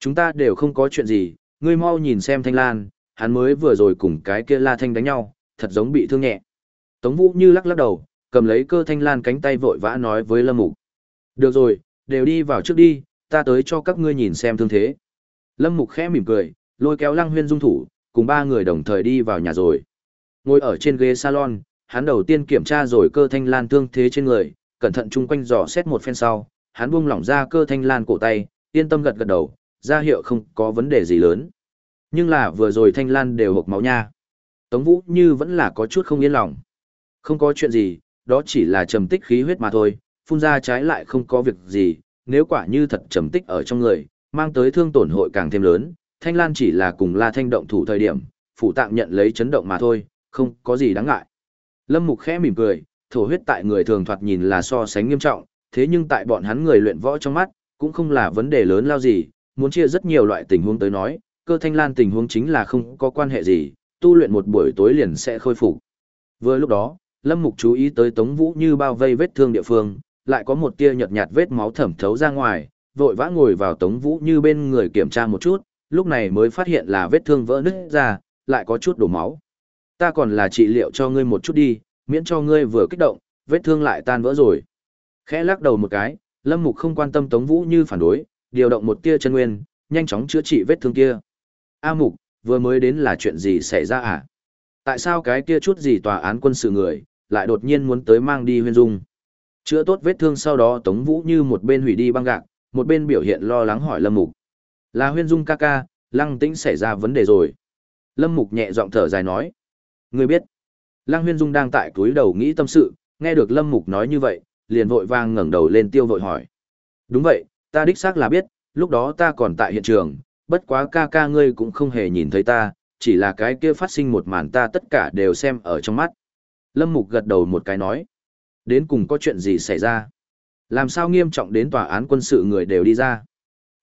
Chúng ta đều không có chuyện gì, ngươi mau nhìn xem thanh lan, hắn mới vừa rồi cùng cái kia La Thanh đánh nhau, thật giống bị thương nhẹ. Tống Vũ như lắc lắc đầu, cầm lấy cơ thanh lan cánh tay vội vã nói với Lâm Mục. Được rồi, đều đi vào trước đi, ta tới cho các ngươi nhìn xem thương thế. Lâm Mục khẽ mỉm cười, lôi kéo Lăng Huyên dung thủ, cùng ba người đồng thời đi vào nhà rồi. Ngồi ở trên ghế salon, hắn đầu tiên kiểm tra rồi cơ thanh lan thương thế trên người, cẩn thận chung quanh dò xét một phen sau, hắn buông lỏng ra cơ thanh lan cổ tay, yên tâm gật gật đầu, ra hiệu không có vấn đề gì lớn. Nhưng là vừa rồi thanh lan đều hộc máu nha. Tống Vũ như vẫn là có chút không yên lòng. Không có chuyện gì, đó chỉ là trầm tích khí huyết mà thôi, phun ra trái lại không có việc gì, nếu quả như thật trầm tích ở trong người, mang tới thương tổn hội càng thêm lớn, Thanh Lan chỉ là cùng La Thanh động thủ thời điểm, phụ tạng nhận lấy chấn động mà thôi, không có gì đáng ngại. Lâm Mục khẽ mỉm cười, thổ huyết tại người thường thoạt nhìn là so sánh nghiêm trọng, thế nhưng tại bọn hắn người luyện võ trong mắt, cũng không là vấn đề lớn lao gì, muốn chia rất nhiều loại tình huống tới nói, cơ Thanh Lan tình huống chính là không có quan hệ gì, tu luyện một buổi tối liền sẽ khôi phục. Vừa lúc đó, Lâm Mục chú ý tới Tống Vũ như bao vây vết thương địa phương, lại có một tia nhợt nhạt vết máu thẩm thấu ra ngoài, vội vã ngồi vào Tống Vũ như bên người kiểm tra một chút, lúc này mới phát hiện là vết thương vỡ nứt ra, lại có chút đổ máu. Ta còn là trị liệu cho ngươi một chút đi, miễn cho ngươi vừa kích động, vết thương lại tan vỡ rồi. Khẽ lắc đầu một cái, Lâm Mục không quan tâm Tống Vũ như phản đối, điều động một tia chân nguyên, nhanh chóng chữa trị vết thương kia. A Mục, vừa mới đến là chuyện gì xảy ra à? Tại sao cái kia chút gì tòa án quân sự người, lại đột nhiên muốn tới mang đi huyên dung? Chữa tốt vết thương sau đó Tống Vũ như một bên hủy đi băng gạc, một bên biểu hiện lo lắng hỏi Lâm Mục. Là huyên dung ca ca, lăng tĩnh xảy ra vấn đề rồi. Lâm Mục nhẹ giọng thở dài nói. Người biết. Lăng huyên dung đang tại túi đầu nghĩ tâm sự, nghe được Lâm Mục nói như vậy, liền vội vang ngẩng đầu lên tiêu vội hỏi. Đúng vậy, ta đích xác là biết, lúc đó ta còn tại hiện trường, bất quá ca ca ngươi cũng không hề nhìn thấy ta, chỉ là cái kia phát sinh một màn ta tất cả đều xem ở trong mắt. Lâm Mục gật đầu một cái nói. Đến cùng có chuyện gì xảy ra? Làm sao nghiêm trọng đến tòa án quân sự người đều đi ra?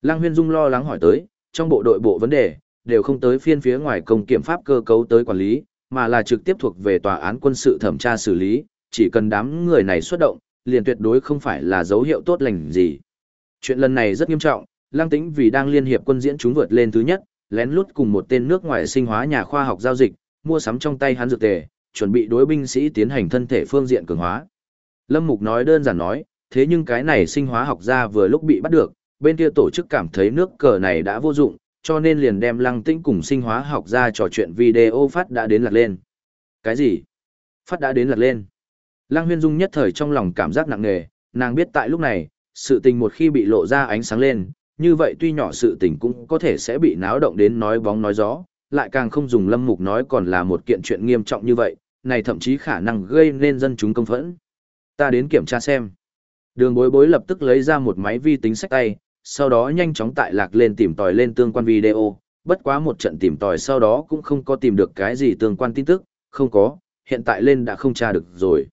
Lăng Huyên Dung lo lắng hỏi tới, trong bộ đội bộ vấn đề, đều không tới phiên phía ngoài công kiểm pháp cơ cấu tới quản lý, mà là trực tiếp thuộc về tòa án quân sự thẩm tra xử lý, chỉ cần đám người này xuất động, liền tuyệt đối không phải là dấu hiệu tốt lành gì. Chuyện lần này rất nghiêm trọng, Lăng Tĩnh vì đang liên hiệp quân diễn chúng vượt lên thứ nhất, lén lút cùng một tên nước ngoài sinh hóa nhà khoa học giao dịch, mua sắm trong tay hắn dược tề, chuẩn bị đối binh sĩ tiến hành thân thể phương diện cường hóa. Lâm Mục nói đơn giản nói, thế nhưng cái này sinh hóa học gia vừa lúc bị bắt được, bên kia tổ chức cảm thấy nước cờ này đã vô dụng, cho nên liền đem lăng tĩnh cùng sinh hóa học ra trò chuyện video phát đã đến lật lên. Cái gì? Phát đã đến lật lên. Lăng huyên dung nhất thời trong lòng cảm giác nặng nề, nàng biết tại lúc này, sự tình một khi bị lộ ra ánh sáng lên, như vậy tuy nhỏ sự tình cũng có thể sẽ bị náo động đến nói bóng nói gió, lại càng không dùng lâm mục nói còn là một kiện chuyện nghiêm trọng như vậy, này thậm chí khả năng gây nên dân chúng công phẫn. Ta đến kiểm tra xem. Đường bối bối lập tức lấy ra một máy vi tính sách tay, sau đó nhanh chóng tại lạc lên tìm tòi lên tương quan video, bất quá một trận tìm tòi sau đó cũng không có tìm được cái gì tương quan tin tức, không có, hiện tại lên đã không tra được rồi.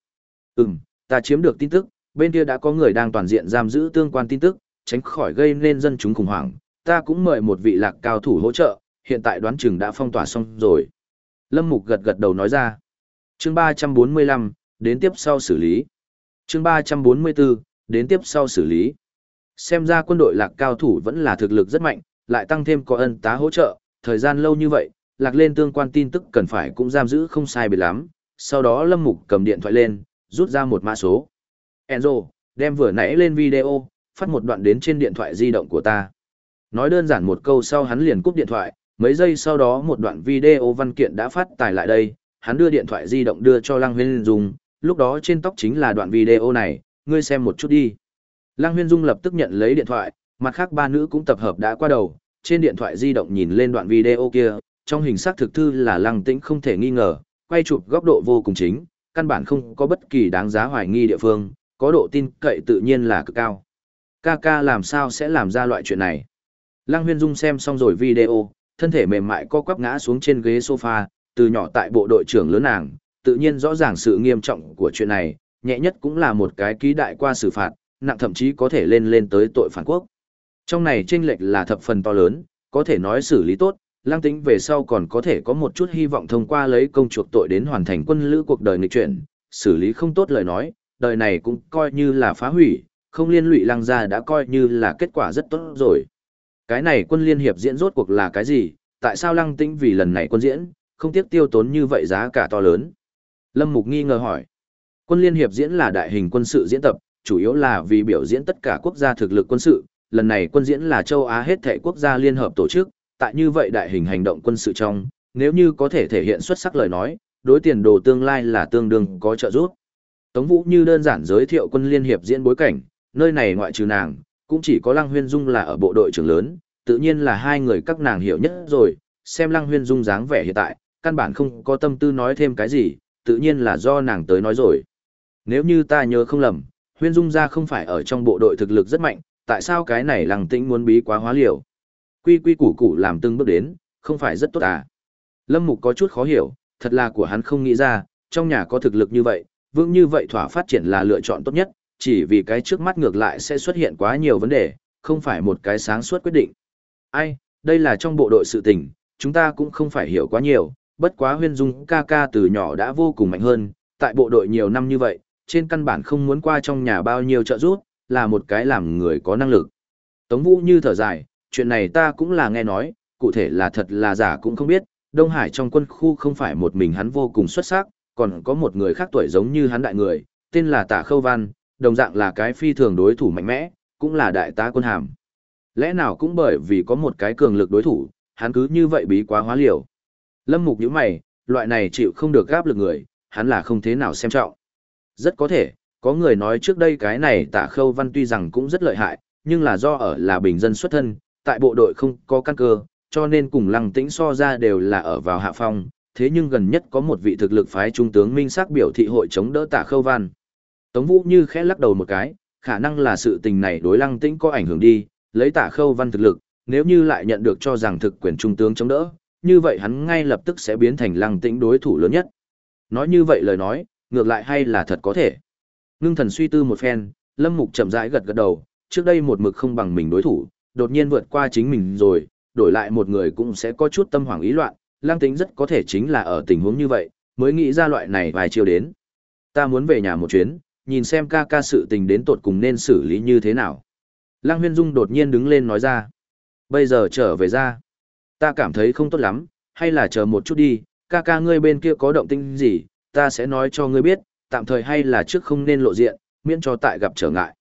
Ừm, ta chiếm được tin tức, bên kia đã có người đang toàn diện giam giữ tương quan tin tức, tránh khỏi gây nên dân chúng khủng hoảng, ta cũng mời một vị lạc cao thủ hỗ trợ, hiện tại đoán chừng đã phong tỏa xong rồi. Lâm Mục gật gật đầu nói ra. Chương 345, đến tiếp sau xử lý. Chương 344, đến tiếp sau xử lý. Xem ra quân đội lạc cao thủ vẫn là thực lực rất mạnh, lại tăng thêm có ân tá hỗ trợ, thời gian lâu như vậy, lạc lên tương quan tin tức cần phải cũng giam giữ không sai biệt lắm. Sau đó Lâm Mục cầm điện thoại lên, rút ra một mã số. Enzo, đem vừa nãy lên video, phát một đoạn đến trên điện thoại di động của ta. Nói đơn giản một câu sau hắn liền cúp điện thoại, mấy giây sau đó một đoạn video văn kiện đã phát tải lại đây, hắn đưa điện thoại di động đưa cho Lăng Huyên dùng, lúc đó trên tóc chính là đoạn video này, ngươi xem một chút đi. Lăng Huyên Dung lập tức nhận lấy điện thoại, mặt khác ba nữ cũng tập hợp đã qua đầu, trên điện thoại di động nhìn lên đoạn video kia, trong hình sắc thực thư là Lăng Tĩnh không thể nghi ngờ, quay chụp góc độ vô cùng chính, căn bản không có bất kỳ đáng giá hoài nghi địa phương, có độ tin cậy tự nhiên là cực cao. Ca ca làm sao sẽ làm ra loại chuyện này? Lăng Huyên Dung xem xong rồi video, thân thể mềm mại co quắp ngã xuống trên ghế sofa, từ nhỏ tại bộ đội trưởng lớn nàng, tự nhiên rõ ràng sự nghiêm trọng của chuyện này, nhẹ nhất cũng là một cái ký đại qua xử phạt, nặng thậm chí có thể lên lên tới tội phản quốc. Trong này chênh lệch là thập phần to lớn, có thể nói xử lý tốt, Lăng Tĩnh về sau còn có thể có một chút hy vọng thông qua lấy công chuộc tội đến hoàn thành quân lữ cuộc đời nghịch chuyển, xử lý không tốt lời nói, đời này cũng coi như là phá hủy, không liên lụy Lăng gia đã coi như là kết quả rất tốt rồi. Cái này quân liên hiệp diễn rốt cuộc là cái gì? Tại sao Lăng Tĩnh vì lần này quân diễn, không tiếc tiêu tốn như vậy giá cả to lớn? Lâm Mục nghi ngờ hỏi. Quân liên hiệp diễn là đại hình quân sự diễn tập, chủ yếu là vì biểu diễn tất cả quốc gia thực lực quân sự, lần này quân diễn là châu Á hết thảy quốc gia liên hợp tổ chức, tại như vậy đại hình hành động quân sự trong, nếu như có thể thể hiện xuất sắc lời nói, đối tiền đồ tương lai là tương đương có trợ giúp. Tống Vũ như đơn giản giới thiệu quân liên hiệp diễn bối cảnh, nơi này ngoại trừ nàng, cũng chỉ có Lăng Huyên Dung là ở bộ đội trưởng lớn, tự nhiên là hai người các nàng hiểu nhất rồi, xem Lăng Huyên Dung dáng vẻ hiện tại, căn bản không có tâm tư nói thêm cái gì, tự nhiên là do nàng tới nói rồi. Nếu như ta nhớ không lầm, Huyên Dung ra không phải ở trong bộ đội thực lực rất mạnh, tại sao cái này Lăng Tĩnh muốn bí quá hóa liều? Quy quy củ củ làm từng bước đến, không phải rất tốt à? Lâm Mục có chút khó hiểu, thật là của hắn không nghĩ ra, trong nhà có thực lực như vậy, vững như vậy thỏa phát triển là lựa chọn tốt nhất, chỉ vì cái trước mắt ngược lại sẽ xuất hiện quá nhiều vấn đề, không phải một cái sáng suốt quyết định. Ai, đây là trong bộ đội sự tình, chúng ta cũng không phải hiểu quá nhiều, bất quá huyên dung ca ca từ nhỏ đã vô cùng mạnh hơn, tại bộ đội nhiều năm như vậy, trên căn bản không muốn qua trong nhà bao nhiêu trợ giúp, là một cái làm người có năng lực. Tống Vũ như thở dài, chuyện này ta cũng là nghe nói, cụ thể là thật là giả cũng không biết, Đông Hải trong quân khu không phải một mình hắn vô cùng xuất sắc, còn có một người khác tuổi giống như hắn đại người, tên là Tả Khâu Văn, đồng dạng là cái phi thường đối thủ mạnh mẽ, cũng là đại tá quân hàm. Lẽ nào cũng bởi vì có một cái cường lực đối thủ, hắn cứ như vậy bí quá hóa liều. Lâm Mục nhíu mày, loại này chịu không được gáp lực người, hắn là không thế nào xem trọng. Rất có thể, có người nói trước đây cái này Tả Khâu Văn tuy rằng cũng rất lợi hại, nhưng là do ở là bình dân xuất thân, tại bộ đội không có căn cơ, cho nên cùng lăng tĩnh so ra đều là ở vào hạ phong, thế nhưng gần nhất có một vị thực lực phái trung tướng minh sắc biểu thị hội chống đỡ tạ khâu văn. Tống Vũ như khẽ lắc đầu một cái, khả năng là sự tình này đối lăng tĩnh có ảnh hưởng đi, lấy tạ khâu văn thực lực, nếu như lại nhận được cho rằng thực quyền trung tướng chống đỡ, như vậy hắn ngay lập tức sẽ biến thành lăng tĩnh đối thủ lớn nhất. Nói như vậy lời nói, ngược lại hay là thật có thể. Ngưng thần suy tư một phen, Lâm Mục chậm rãi gật gật đầu, trước đây một mực không bằng mình đối thủ, đột nhiên vượt qua chính mình rồi, đổi lại một người cũng sẽ có chút tâm hoảng ý loạn, lang tính rất có thể chính là ở tình huống như vậy, mới nghĩ ra loại này vài chiều đến. Ta muốn về nhà một chuyến, nhìn xem ca ca sự tình đến tột cùng nên xử lý như thế nào. Lăng Huyên Dung đột nhiên đứng lên nói ra. Bây giờ trở về ra. Ta cảm thấy không tốt lắm, hay là chờ một chút đi, ca ca ngươi bên kia có động tĩnh gì, ta sẽ nói cho ngươi biết, tạm thời hay là trước không nên lộ diện, miễn cho tại gặp trở ngại.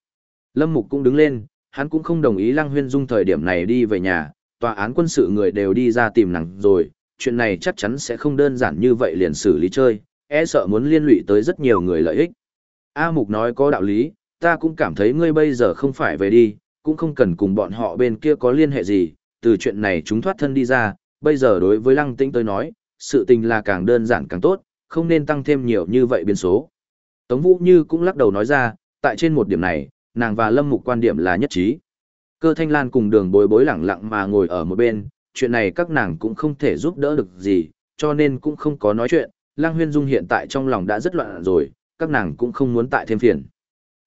Lâm Mục cũng đứng lên, hắn cũng không đồng ý Lăng Huyên Dung thời điểm này đi về nhà, tòa án quân sự người đều đi ra tìm nàng rồi, chuyện này chắc chắn sẽ không đơn giản như vậy liền xử lý chơi, e sợ muốn liên lụy tới rất nhiều người lợi ích. A Mục nói có đạo lý, ta cũng cảm thấy ngươi bây giờ không phải về đi, cũng không cần cùng bọn họ bên kia có liên hệ gì, từ chuyện này chúng thoát thân đi ra, bây giờ đối với Lăng Tĩnh tới nói, sự tình là càng đơn giản càng tốt, không nên tăng thêm nhiều như vậy biến số. Tống Vũ Như cũng lắc đầu nói ra, tại trên một điểm này, nàng và Lâm Mục quan điểm là nhất trí. Cơ Thanh Lan cùng đường bối bối lẳng lặng mà ngồi ở một bên, chuyện này các nàng cũng không thể giúp đỡ được gì, cho nên cũng không có nói chuyện. Lăng Huyên Dung hiện tại trong lòng đã rất loạn rồi, các nàng cũng không muốn tại thêm phiền.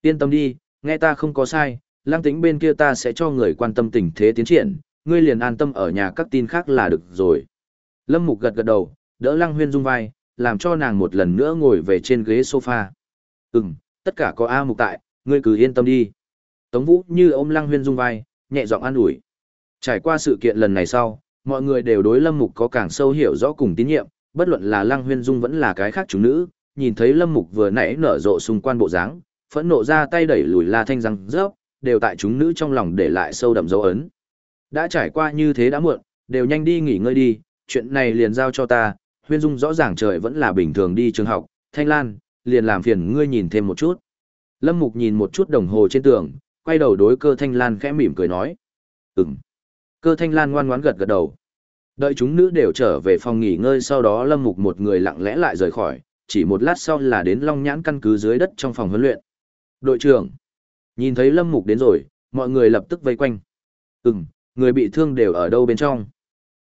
Yên tâm đi, nghe ta không có sai, Lăng Tĩnh bên kia ta sẽ cho người quan tâm tình thế tiến triển, ngươi liền an tâm ở nhà các tin khác là được rồi. Lâm Mục gật gật đầu, đỡ Lăng Huyên Dung vai, làm cho nàng một lần nữa ngồi về trên ghế sofa. Ừm, tất cả có A Mục tại, ngươi cứ yên tâm đi. Tống Vũ như ôm Lăng Huyên Dung vai, nhẹ giọng an ủi. Trải qua sự kiện lần này sau, mọi người đều đối Lâm Mục có càng sâu hiểu rõ cùng tín nhiệm, bất luận là Lăng Huyên Dung vẫn là cái khác chúng nữ, nhìn thấy Lâm Mục vừa nãy nở rộ xung quanh bộ dáng, phẫn nộ ra tay đẩy lùi La Thanh răng rớp, đều tại chúng nữ trong lòng để lại sâu đậm dấu ấn. Đã trải qua như thế đã muộn, đều nhanh đi nghỉ ngơi đi, chuyện này liền giao cho ta, Huyên Dung rõ ràng trời vẫn là bình thường đi trường học, Thanh Lan, liền làm phiền ngươi nhìn thêm một chút. Lâm Mục nhìn một chút đồng hồ trên tường, quay đầu đối cơ thanh lan khẽ mỉm cười nói. Ừm. Cơ thanh lan ngoan ngoãn gật gật đầu. Đợi chúng nữ đều trở về phòng nghỉ ngơi sau đó Lâm Mục một người lặng lẽ lại rời khỏi, chỉ một lát sau là đến Long Nhãn căn cứ dưới đất trong phòng huấn luyện. Đội trưởng. Nhìn thấy Lâm Mục đến rồi, mọi người lập tức vây quanh. Ừm, người bị thương đều ở đâu bên trong.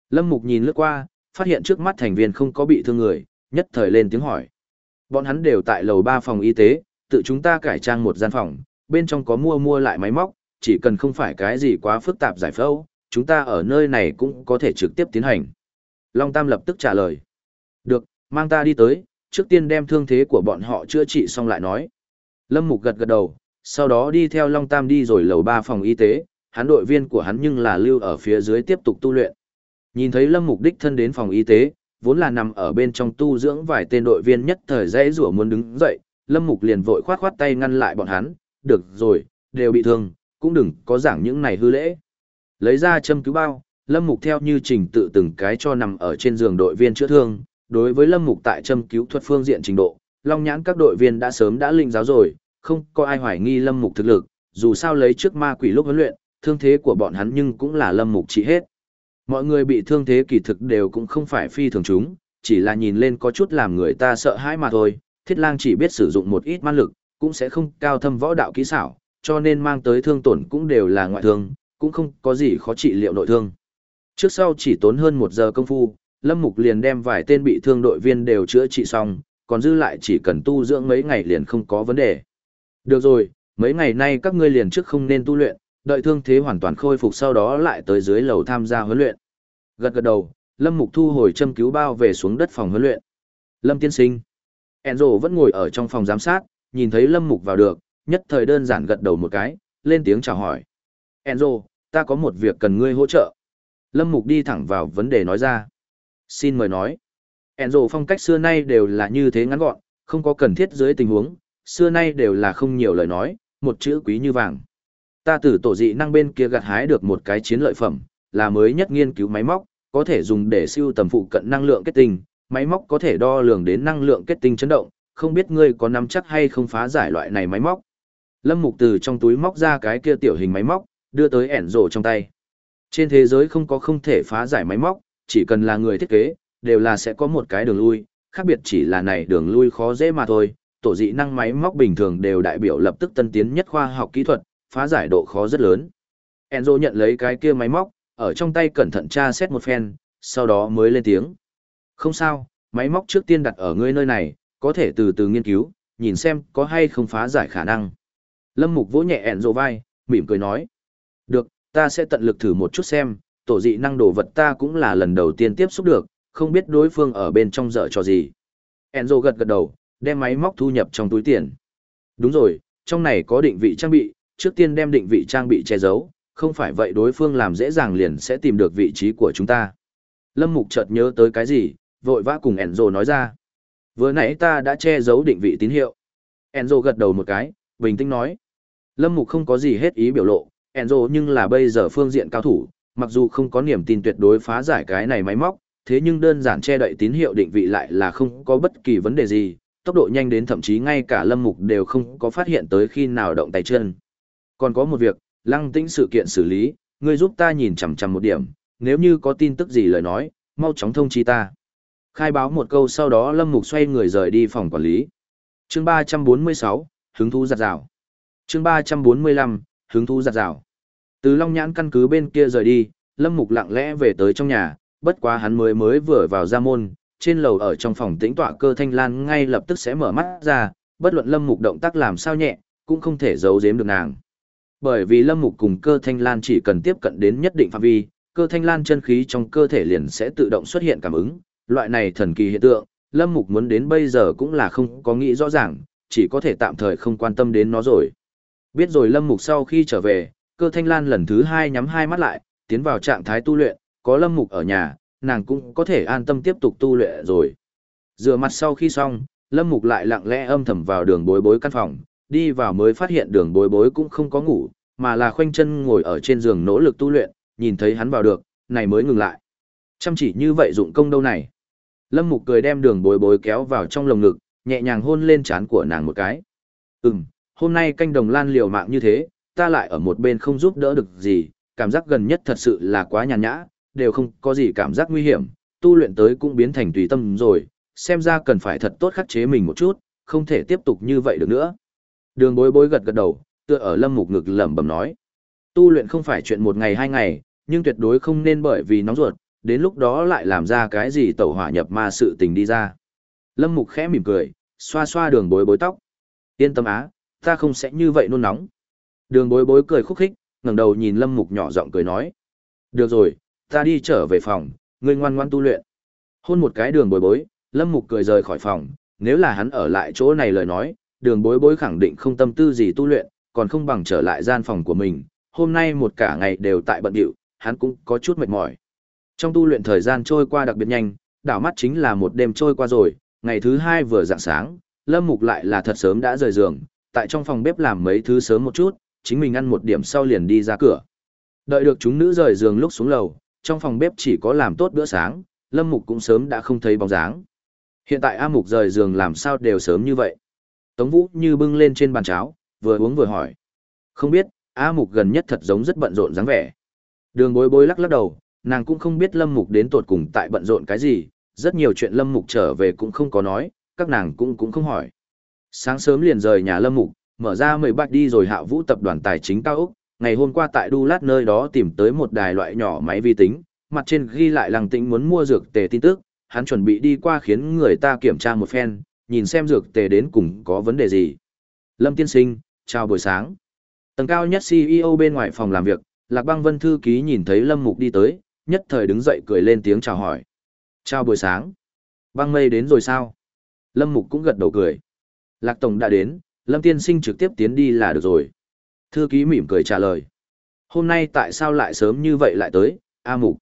Lâm Mục nhìn lướt qua, phát hiện trước mắt thành viên không có bị thương người, nhất thời lên tiếng hỏi. Bọn hắn đều tại lầu 3 phòng y tế, tự chúng ta cải trang một gian phòng, bên trong có mua mua lại máy móc, chỉ cần không phải cái gì quá phức tạp giải phẫu, chúng ta ở nơi này cũng có thể trực tiếp tiến hành. Long Tam lập tức trả lời. Được, mang ta đi tới, trước tiên đem thương thế của bọn họ chữa trị xong lại nói. Lâm Mục gật gật đầu, sau đó đi theo Long Tam đi rồi lầu ba phòng y tế, hắn đội viên của hắn nhưng là lưu ở phía dưới tiếp tục tu luyện. Nhìn thấy Lâm Mục đích thân đến phòng y tế, vốn là nằm ở bên trong tu dưỡng vài tên đội viên nhất thời dễ rủa muốn đứng dậy, Lâm Mục liền vội khoát khoát tay ngăn lại bọn hắn, được rồi, đều bị thương, cũng đừng có giảng những này hư lễ. Lấy ra châm cứu bao, Lâm Mục theo như trình tự từng cái cho nằm ở trên giường đội viên chữa thương, đối với Lâm Mục tại châm cứu thuật phương diện trình độ, Long Nhãn các đội viên đã sớm đã linh giáo rồi, không có ai hoài nghi Lâm Mục thực lực, dù sao lấy trước ma quỷ lúc huấn luyện, thương thế của bọn hắn nhưng cũng là Lâm Mục trị hết. Mọi người bị thương thế kỳ thực đều cũng không phải phi thường chúng, chỉ là nhìn lên có chút làm người ta sợ hãi mà thôi, thiết lang chỉ biết sử dụng một ít man lực, cũng sẽ không cao thâm võ đạo kỹ xảo, cho nên mang tới thương tổn cũng đều là ngoại thương, cũng không có gì khó trị liệu nội thương. Trước sau chỉ tốn hơn một giờ công phu, Lâm Mục liền đem vài tên bị thương đội viên đều chữa trị xong, còn dư lại chỉ cần tu dưỡng mấy ngày liền không có vấn đề. Được rồi, mấy ngày nay các ngươi liền trước không nên tu luyện, đợi thương thế hoàn toàn khôi phục sau đó lại tới dưới lầu tham gia huấn luyện. Gật gật đầu, Lâm Mục thu hồi châm cứu bao về xuống đất phòng huấn luyện. Lâm tiên sinh. Enzo vẫn ngồi ở trong phòng giám sát, nhìn thấy Lâm Mục vào được, nhất thời đơn giản gật đầu một cái, lên tiếng chào hỏi. Enzo, ta có một việc cần ngươi hỗ trợ. Lâm Mục đi thẳng vào vấn đề nói ra. Xin mời nói. Enzo phong cách xưa nay đều là như thế ngắn gọn, không có cần thiết dưới tình huống, xưa nay đều là không nhiều lời nói, một chữ quý như vàng. Ta từ tổ dị năng bên kia gặt hái được một cái chiến lợi phẩm, là mới nhất nghiên cứu máy móc, có thể dùng để siêu tầm phụ cận năng lượng kết tinh, máy móc có thể đo lường đến năng lượng kết tinh chấn động, không biết ngươi có nắm chắc hay không phá giải loại này máy móc. Lâm Mục từ trong túi móc ra cái kia tiểu hình máy móc, đưa tới ẻn rổ trong tay. Trên thế giới không có không thể phá giải máy móc, chỉ cần là người thiết kế, đều là sẽ có một cái đường lui, khác biệt chỉ là này đường lui khó dễ mà thôi. Tổ dị năng máy móc bình thường đều đại biểu lập tức tân tiến nhất khoa học kỹ thuật, phá giải độ khó rất lớn. Enzo nhận lấy cái kia máy móc, ở trong tay cẩn thận tra xét một phen, sau đó mới lên tiếng. Không sao, máy móc trước tiên đặt ở ngươi nơi này, có thể từ từ nghiên cứu, nhìn xem có hay không phá giải khả năng. Lâm Mục vỗ nhẹ Enzo vai, mỉm cười nói. Được, ta sẽ tận lực thử một chút xem, tổ dị năng đồ vật ta cũng là lần đầu tiên tiếp xúc được, không biết đối phương ở bên trong dở cho gì. Enzo gật gật đầu, đem máy móc thu nhập trong túi tiền. Đúng rồi, trong này có định vị trang bị, trước tiên đem định vị trang bị che giấu, không phải vậy đối phương làm dễ dàng liền sẽ tìm được vị trí của chúng ta. Lâm Mục chợt nhớ tới cái gì, vội vã cùng Enzo nói ra. Vừa nãy ta đã che giấu định vị tín hiệu. Enzo gật đầu một cái, bình tĩnh nói. Lâm Mục không có gì hết ý biểu lộ, Enzo nhưng là bây giờ phương diện cao thủ, mặc dù không có niềm tin tuyệt đối phá giải cái này máy móc, thế nhưng đơn giản che đậy tín hiệu định vị lại là không có bất kỳ vấn đề gì, tốc độ nhanh đến thậm chí ngay cả Lâm Mục đều không có phát hiện tới khi nào động tay chân. Còn có một việc, lăng tĩnh sự kiện xử lý, ngươi giúp ta nhìn chằm chằm một điểm, nếu như có tin tức gì lời nói, mau chóng thông chi ta. Khai báo một câu sau đó Lâm Mục xoay người rời đi phòng quản lý. Chương 346, hứng thú giặt rào. Chương 345, hứng thú giặt rào. Từ Long Nhãn căn cứ bên kia rời đi, Lâm Mục lặng lẽ về tới trong nhà, bất quá hắn mới mới vừa vào ra môn, trên lầu ở trong phòng tĩnh tọa cơ thanh lan ngay lập tức sẽ mở mắt ra, bất luận Lâm Mục động tác làm sao nhẹ, cũng không thể giấu giếm được nàng. Bởi vì Lâm Mục cùng cơ thanh lan chỉ cần tiếp cận đến nhất định phạm vi, cơ thanh lan chân khí trong cơ thể liền sẽ tự động xuất hiện cảm ứng, loại này thần kỳ hiện tượng, Lâm Mục muốn đến bây giờ cũng là không có nghĩ rõ ràng, chỉ có thể tạm thời không quan tâm đến nó rồi. Biết rồi Lâm Mục sau khi trở về, cơ thanh lan lần thứ hai nhắm hai mắt lại, tiến vào trạng thái tu luyện, có Lâm Mục ở nhà, nàng cũng có thể an tâm tiếp tục tu luyện rồi. Rửa mặt sau khi xong, Lâm Mục lại lặng lẽ âm thầm vào đường bối bối căn phòng, đi vào mới phát hiện đường bối bối cũng không có ngủ, mà là khoanh chân ngồi ở trên giường nỗ lực tu luyện, nhìn thấy hắn vào được, này mới ngừng lại. Chăm chỉ như vậy dụng công đâu này. Lâm Mục cười đem đường bối bối kéo vào trong lồng ngực, nhẹ nhàng hôn lên trán của nàng một cái. Ừm, hôm nay canh đồng lan liều mạng như thế, ta lại ở một bên không giúp đỡ được gì, cảm giác gần nhất thật sự là quá nhàn nhã, đều không có gì cảm giác nguy hiểm, tu luyện tới cũng biến thành tùy tâm rồi, xem ra cần phải thật tốt khắc chế mình một chút, không thể tiếp tục như vậy được nữa. Đường bối bối gật gật đầu, tựa ở lâm mục ngực lẩm bẩm nói. Tu luyện không phải chuyện một ngày hai ngày, nhưng tuyệt đối không nên bởi vì nóng ruột, đến lúc đó lại làm ra cái gì tẩu hỏa nhập ma sự tình đi ra. Lâm mục khẽ mỉm cười, xoa xoa đường bối bối tóc. Yên tâm á, ta không sẽ như vậy nôn nóng. Đường bối bối cười khúc khích, ngẩng đầu nhìn Lâm Mục nhỏ giọng cười nói. Được rồi, ta đi trở về phòng, ngươi ngoan ngoan tu luyện. Hôn một cái đường bối bối, Lâm Mục cười rời khỏi phòng, nếu là hắn ở lại chỗ này lời nói, đường bối bối khẳng định không tâm tư gì tu luyện, còn không bằng trở lại gian phòng của mình. Hôm nay một cả ngày đều tại bận điệu, hắn cũng có chút mệt mỏi. Trong tu luyện thời gian trôi qua đặc biệt nhanh, đảo mắt chính là một đêm trôi qua rồi, ngày thứ hai vừa dạng sáng, Lâm Mục lại là thật sớm đã rời giường, tại trong phòng bếp làm mấy thứ sớm một chút, chính mình ăn một điểm sau liền đi ra cửa. Đợi được chúng nữ rời giường lúc xuống lầu, trong phòng bếp chỉ có làm tốt bữa sáng, Lâm Mục cũng sớm đã không thấy bóng dáng. Hiện tại A Mục rời giường làm sao đều sớm như vậy. Tống Vũ như bưng lên trên bàn cháo, vừa uống vừa hỏi. Không biết, A Mục gần nhất thật giống rất bận rộn dáng vẻ. Đường bối bối lắc lắc đầu, nàng cũng không biết Lâm Mục đến tột cùng tại bận rộn cái gì, rất nhiều chuyện Lâm Mục trở về cũng không có nói, các nàng cũng cũng không hỏi. Sáng sớm liền rời nhà Lâm Mục, mở ra mười bạch đi rồi hạ vũ tập đoàn tài chính cao Úc, ngày hôm qua tại Đu Lát nơi đó tìm tới một đài loại nhỏ máy vi tính, mặt trên ghi lại lăng tĩnh muốn mua dược tề tin tức, hắn chuẩn bị đi qua khiến người ta kiểm tra một phen, nhìn xem dược tề đến cùng có vấn đề gì. Lâm Tiên Sinh, chào buổi sáng. Tầng cao nhất CEO bên ngoài phòng làm việc, Lạc Băng Vân thư ký nhìn thấy Lâm Mục đi tới, nhất thời đứng dậy cười lên tiếng chào hỏi. Chào buổi sáng. Băng mây đến rồi sao? Lâm Mục cũng gật đầu cười. Lạc Tổng đã đến, Lâm Tiên Sinh trực tiếp tiến đi là được rồi. Thư ký mỉm cười trả lời. Hôm nay tại sao lại sớm như vậy lại tới, A Mục?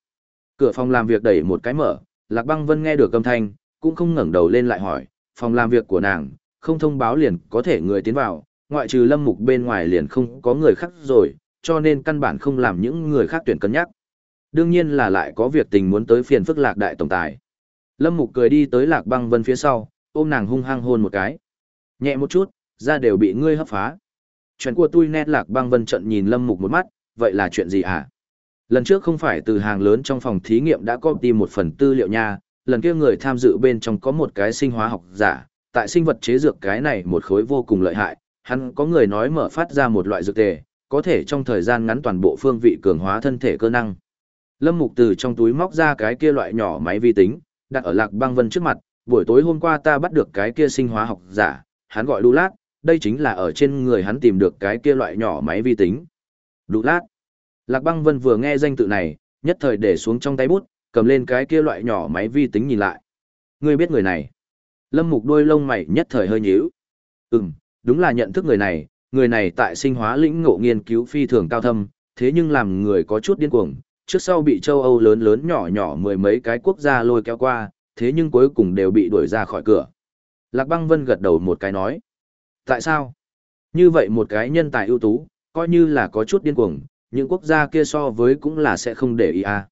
Cửa phòng làm việc đẩy một cái mở, Lạc Băng Vân nghe được âm thanh, cũng không ngẩng đầu lên lại hỏi, phòng làm việc của nàng, không thông báo liền có thể người tiến vào, ngoại trừ Lâm Mục bên ngoài liền không có người khác rồi, cho nên căn bản không làm những người khác tuyển cân nhắc. Đương nhiên là lại có việc tình muốn tới phiền phức Lạc đại tổng tài. Lâm Mục cười đi tới Lạc Băng Vân phía sau, ôm nàng hung hăng hôn một cái. Nhẹ một chút, da đều bị ngươi hấp phá. Chuyện của tôi nét Lạc Băng Vân trận nhìn Lâm Mục một mắt, vậy là chuyện gì hả? Lần trước không phải từ hàng lớn trong phòng thí nghiệm đã có tìm một phần tư liệu nha, lần kia người tham dự bên trong có một cái sinh hóa học giả, tại sinh vật chế dược cái này một khối vô cùng lợi hại, hắn có người nói mở phát ra một loại dược tề, có thể trong thời gian ngắn toàn bộ phương vị cường hóa thân thể cơ năng. Lâm Mục từ trong túi móc ra cái kia loại nhỏ máy vi tính, đặt ở Lạc Băng Vân trước mặt, buổi tối hôm qua ta bắt được cái kia sinh hóa học giả, hắn gọi Đu Lát, đây chính là ở trên người hắn tìm được cái kia loại nhỏ máy vi tính. Đu Lát. Lạc Băng Vân vừa nghe danh tự này, nhất thời để xuống trong tay bút, cầm lên cái kia loại nhỏ máy vi tính nhìn lại. Ngươi biết người này? Lâm Mục đôi lông mày nhất thời hơi nhíu. Ừm, đúng là nhận thức người này, người này tại sinh hóa lĩnh ngộ nghiên cứu phi thường cao thâm, thế nhưng làm người có chút điên cuồng, trước sau bị châu Âu lớn lớn nhỏ nhỏ mười mấy cái quốc gia lôi kéo qua, thế nhưng cuối cùng đều bị đuổi ra khỏi cửa. Lạc Băng Vân gật đầu một cái nói. Tại sao? Như vậy một cái nhân tài ưu tú, coi như là có chút điên cuồng, những quốc gia kia so với cũng là sẽ không để ý à.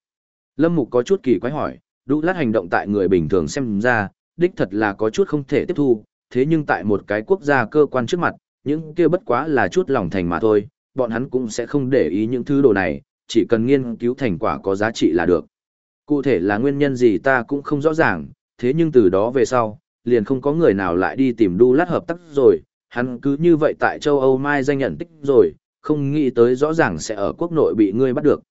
Lâm Mục có chút kỳ quái hỏi, đu lát hành động tại người bình thường xem ra, đích thật là có chút không thể tiếp thu, thế nhưng tại một cái quốc gia cơ quan trước mặt, những kia bất quá là chút lòng thành mà thôi, bọn hắn cũng sẽ không để ý những thứ đồ này, chỉ cần nghiên cứu thành quả có giá trị là được. Cụ thể là nguyên nhân gì ta cũng không rõ ràng, thế nhưng từ đó về sau, liền không có người nào lại đi tìm đu lát hợp tác rồi, hắn cứ như vậy tại châu Âu mai danh nhận tích rồi, không nghĩ tới rõ ràng sẽ ở quốc nội bị ngươi bắt được.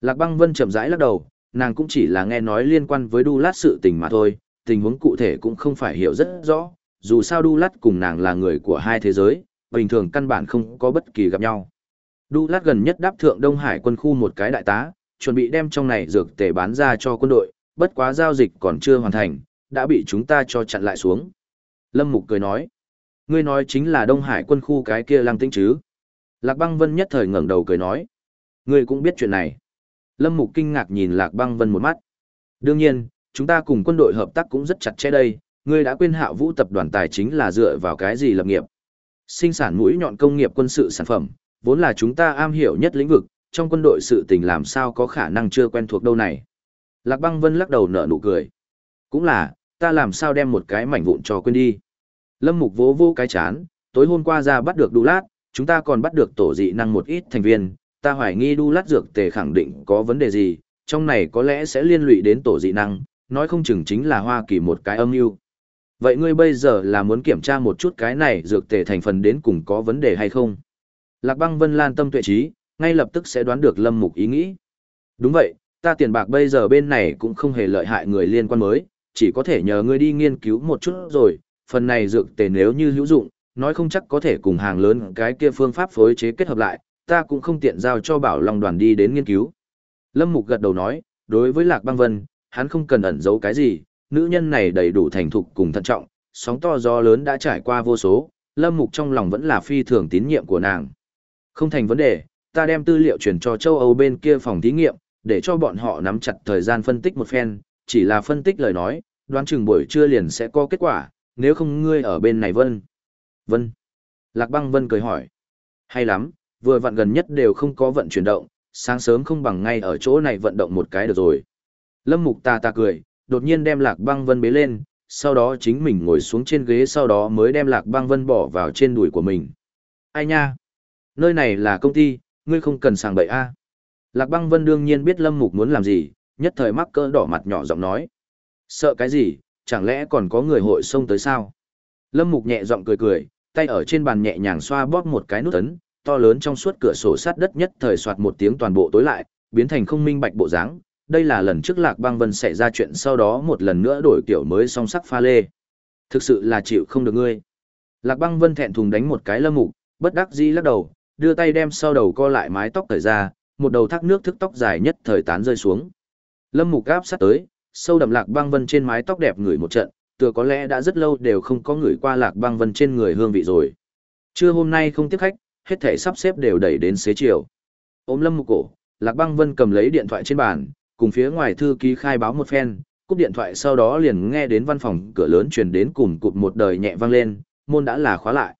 Lạc băng vân chậm rãi lắc đầu, nàng cũng chỉ là nghe nói liên quan với đu lát sự tình mà thôi, tình huống cụ thể cũng không phải hiểu rất rõ, dù sao đu lát cùng nàng là người của hai thế giới, bình thường căn bản không có bất kỳ gặp nhau. Đu lát gần nhất đáp thượng Đông Hải quân khu một cái đại tá, chuẩn bị đem trong này dược tề bán ra cho quân đội, bất quá giao dịch còn chưa hoàn thành, đã bị chúng ta cho chặn lại xuống. Lâm Mục cười nói, ngươi nói chính là Đông Hải quân khu cái kia lăng tĩnh chứ. Lạc băng vân nhất thời ngẩng đầu cười nói, ngươi cũng biết chuyện này. Lâm Mục kinh ngạc nhìn Lạc băng vân một mắt. Đương nhiên, chúng ta cùng quân đội hợp tác cũng rất chặt chẽ đây, ngươi đã quên Hạo vũ tập đoàn tài chính là dựa vào cái gì lập nghiệp. Sinh sản mũi nhọn công nghiệp quân sự sản phẩm, vốn là chúng ta am hiểu nhất lĩnh vực, trong quân đội sự tình làm sao có khả năng chưa quen thuộc đâu này. Lạc băng vân lắc đầu nở nụ cười. Cũng là, ta làm sao đem một cái mảnh vụn cho quên đi. Lâm mục vỗ vô cái chán, tối hôm qua ra bắt được đu lát, chúng ta còn bắt được tổ dị năng một ít thành viên, ta hoài nghi đu lát dược tề khẳng định có vấn đề gì, trong này có lẽ sẽ liên lụy đến tổ dị năng, nói không chừng chính là Hoa Kỳ một cái âm mưu. Vậy ngươi bây giờ là muốn kiểm tra một chút cái này dược tề thành phần đến cùng có vấn đề hay không? Lạc băng vân lan tâm tuệ trí, ngay lập tức sẽ đoán được lâm mục ý nghĩ. Đúng vậy, ta tiền bạc bây giờ bên này cũng không hề lợi hại người liên quan mới, chỉ có thể nhờ ngươi đi nghiên cứu một chút rồi, phần này dược tề nếu như hữu dụng, nói không chắc có thể cùng hàng lớn cái kia phương pháp phối chế kết hợp lại, ta cũng không tiện giao cho bảo long đoàn đi đến nghiên cứu. Lâm Mục gật đầu nói, đối với Lạc Băng Vân, hắn không cần ẩn giấu cái gì, nữ nhân này đầy đủ thành thục cùng thận trọng, sóng to gió lớn đã trải qua vô số, Lâm Mục trong lòng vẫn là phi thường tín nhiệm của nàng. Không thành vấn đề, ta đem tư liệu truyền cho châu Âu bên kia phòng thí nghiệm, để cho bọn họ nắm chặt thời gian phân tích một phen, chỉ là phân tích lời nói, đoán chừng buổi trưa liền sẽ có kết quả, nếu không ngươi ở bên này Vân. Vân. Lạc băng Vân cười hỏi. Hay lắm, vừa vặn gần nhất đều không có vận chuyển động, sáng sớm không bằng ngay ở chỗ này vận động một cái được rồi. Lâm Mục ta ta cười, đột nhiên đem Lạc băng Vân bế lên, sau đó chính mình ngồi xuống trên ghế sau đó mới đem Lạc băng Vân bỏ vào trên đùi của mình. Ai nha? Nơi này là công ty, ngươi không cần sàng bậy a. Lạc băng Vân đương nhiên biết Lâm Mục muốn làm gì, nhất thời mắc cỡ đỏ mặt nhỏ giọng nói. Sợ cái gì, chẳng lẽ còn có người hội xông tới sao? Lâm Mục nhẹ giọng cười cười, tay ở trên bàn nhẹ nhàng xoa bóp một cái nút ấn, to lớn trong suốt cửa sổ sát đất nhất thời soạt một tiếng toàn bộ tối lại, biến thành không minh bạch bộ dáng. Đây là lần trước Lạc Băng Vân xảy ra chuyện sau đó một lần nữa đổi kiểu mới song sắc pha lê. Thực sự là chịu không được ngươi. Lạc Băng Vân thẹn thùng đánh một cái Lâm Mục, bất đắc dĩ lắc đầu, đưa tay đem sau đầu co lại mái tóc thời ra, một đầu thác nước thức tóc dài nhất thời tán rơi xuống. Lâm Mục gáp sát tới, sâu đậm Lạc Băng Vân trên mái tóc đẹp người một trận, tựa có lẽ đã rất lâu đều không có người qua Lạc Băng Vân trên người hương vị rồi. Trưa hôm nay không tiếp khách, hết thể sắp xếp đều đẩy đến xế chiều. Ôm Lâm Mục cổ, Lạc Băng Vân cầm lấy điện thoại trên bàn, cùng phía ngoài thư ký khai báo một phen, cúp điện thoại sau đó liền nghe đến văn phòng cửa lớn truyền đến cùng cụt một đời nhẹ vang lên, môn đã là khóa lại.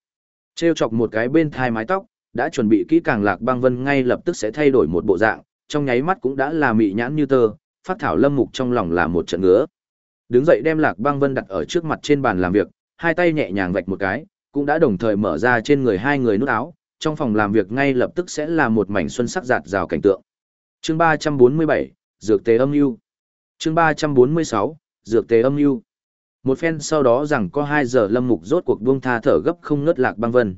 Trêu chọc một cái bên thai mái tóc, đã chuẩn bị kỹ càng Lạc Băng Vân ngay lập tức sẽ thay đổi một bộ dạng, trong nháy mắt cũng đã là mị nhãn như tơ, phát thảo lâm mục trong lòng là một trận ngứa. Đứng dậy đem Lạc Băng Vân đặt ở trước mặt trên bàn làm việc, hai tay nhẹ nhàng vạch một cái, cũng đã đồng thời mở ra trên người hai người nút áo, trong phòng làm việc ngay lập tức sẽ là một mảnh xuân sắc giạt rào cảnh tượng. Chương 347, Dược Tế Âm Ưu. Chương 346, Dược Tế Âm Ưu. Một phen sau đó rằng có 2 giờ Lâm Mục rốt cuộc buông tha thở gấp không ngớt Lạc Băng Vân.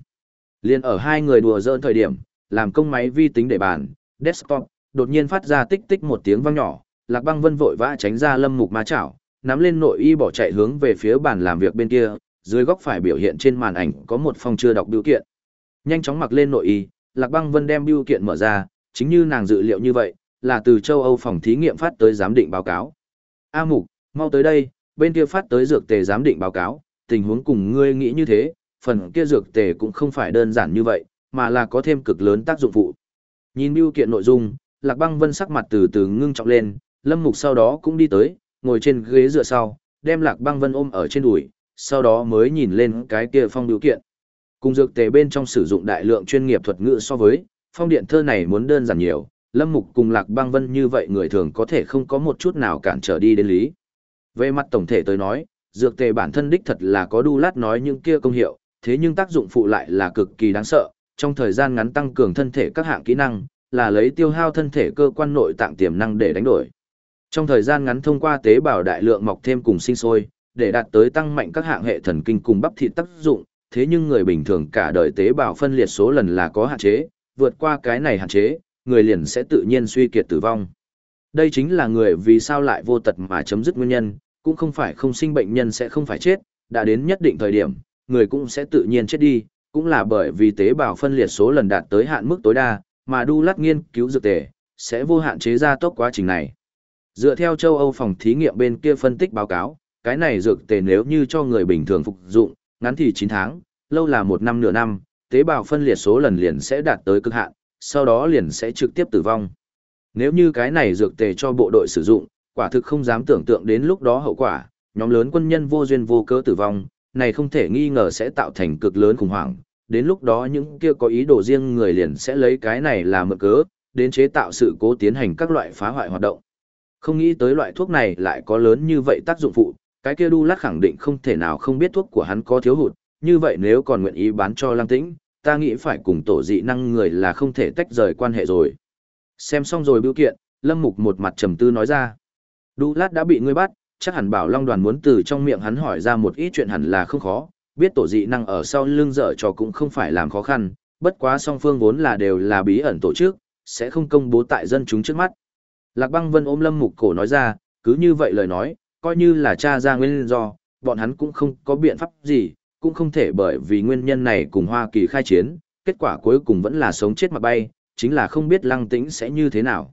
Liên ở hai người đùa giỡn thời điểm, làm công máy vi tính để bàn, desktop, đột nhiên phát ra tích tích một tiếng vang nhỏ, Lạc Băng Vân vội vã tránh ra Lâm Mục ma chảo, nắm lên nội y bỏ chạy hướng về phía bàn làm việc bên kia, dưới góc phải biểu hiện trên màn ảnh có một phòng chưa đọc biểu kiện. Nhanh chóng mặc lên nội y, Lạc Băng Vân đem biểu kiện mở ra, chính như nàng dự liệu như vậy, là từ châu Âu phòng thí nghiệm phát tới giám định báo cáo. A Mục, mau tới đây, bên kia phát tới dược tề giám định báo cáo, tình huống cùng ngươi nghĩ như thế, phần kia dược tề cũng không phải đơn giản như vậy, mà là có thêm cực lớn tác dụng phụ. Nhìn biểu kiện nội dung, Lạc Băng Vân sắc mặt từ từ ngưng trọng lên, Lâm Mục sau đó cũng đi tới, ngồi trên ghế dựa sau, đem Lạc Băng Vân ôm ở trên đùi, sau đó mới nhìn lên cái kia phong biểu kiện. Cùng dược tề bên trong sử dụng đại lượng chuyên nghiệp thuật ngữ so với, phong điện thơ này muốn đơn giản nhiều, Lâm Mục cùng Lạc Băng Vân như vậy người thường có thể không có một chút nào cản trở đi đến lý. Về mặt tổng thể tới nói, dược tề bản thân đích thật là có đu lát nói những kia công hiệu, thế nhưng tác dụng phụ lại là cực kỳ đáng sợ, trong thời gian ngắn tăng cường thân thể các hạng kỹ năng, là lấy tiêu hao thân thể cơ quan nội tạng tiềm năng để đánh đổi. Trong thời gian ngắn thông qua tế bào đại lượng mọc thêm cùng sinh sôi, để đạt tới tăng mạnh các hạng hệ thần kinh cùng bắp thịt tác dụng, thế nhưng người bình thường cả đời tế bào phân liệt số lần là có hạn chế, vượt qua cái này hạn chế, người liền sẽ tự nhiên suy kiệt tử vong. Đây chính là người vì sao lại vô tật mà chấm dứt nguyên nhân, cũng không phải không sinh bệnh nhân sẽ không phải chết, đã đến nhất định thời điểm, người cũng sẽ tự nhiên chết đi, cũng là bởi vì tế bào phân liệt số lần đạt tới hạn mức tối đa, mà đu lát nghiên cứu dược tề, sẽ vô hạn chế ra tốc quá trình này. Dựa theo châu Âu phòng thí nghiệm bên kia phân tích báo cáo, cái này dược tề nếu như cho người bình thường phục dụng, ngắn thì 9 tháng, lâu là một năm nửa năm, tế bào phân liệt số lần liền sẽ đạt tới cực hạn, sau đó liền sẽ trực tiếp tử vong. Nếu như cái này dược tề cho bộ đội sử dụng, quả thực không dám tưởng tượng đến lúc đó hậu quả, nhóm lớn quân nhân vô duyên vô cớ tử vong, này không thể nghi ngờ sẽ tạo thành cực lớn khủng hoảng, đến lúc đó những kia có ý đồ riêng người liền sẽ lấy cái này làm mượn cớ, đến chế tạo sự cố tiến hành các loại phá hoại hoạt động. Không nghĩ tới loại thuốc này lại có lớn như vậy tác dụng phụ, cái kia đu lát khẳng định không thể nào không biết thuốc của hắn có thiếu hụt, như vậy nếu còn nguyện ý bán cho lăng tĩnh, ta nghĩ phải cùng tổ dị năng người là không thể tách rời quan hệ rồi. Xem xong rồi biểu kiện, Lâm Mục một mặt trầm tư nói ra. Đu lát đã bị ngươi bắt, chắc hẳn bảo Long đoàn muốn từ trong miệng hắn hỏi ra một ít chuyện hẳn là không khó, biết tổ dị năng ở sau lưng dở cho cũng không phải làm khó khăn, bất quá song phương vốn là đều là bí ẩn tổ chức, sẽ không công bố tại dân chúng trước mắt. Lạc băng vân ôm lâm mục cổ nói ra, cứ như vậy lời nói, coi như là cha ra nguyên do, bọn hắn cũng không có biện pháp gì, cũng không thể bởi vì nguyên nhân này cùng Hoa Kỳ khai chiến, kết quả cuối cùng vẫn là sống chết mà bay, chính là không biết lăng tĩnh sẽ như thế nào.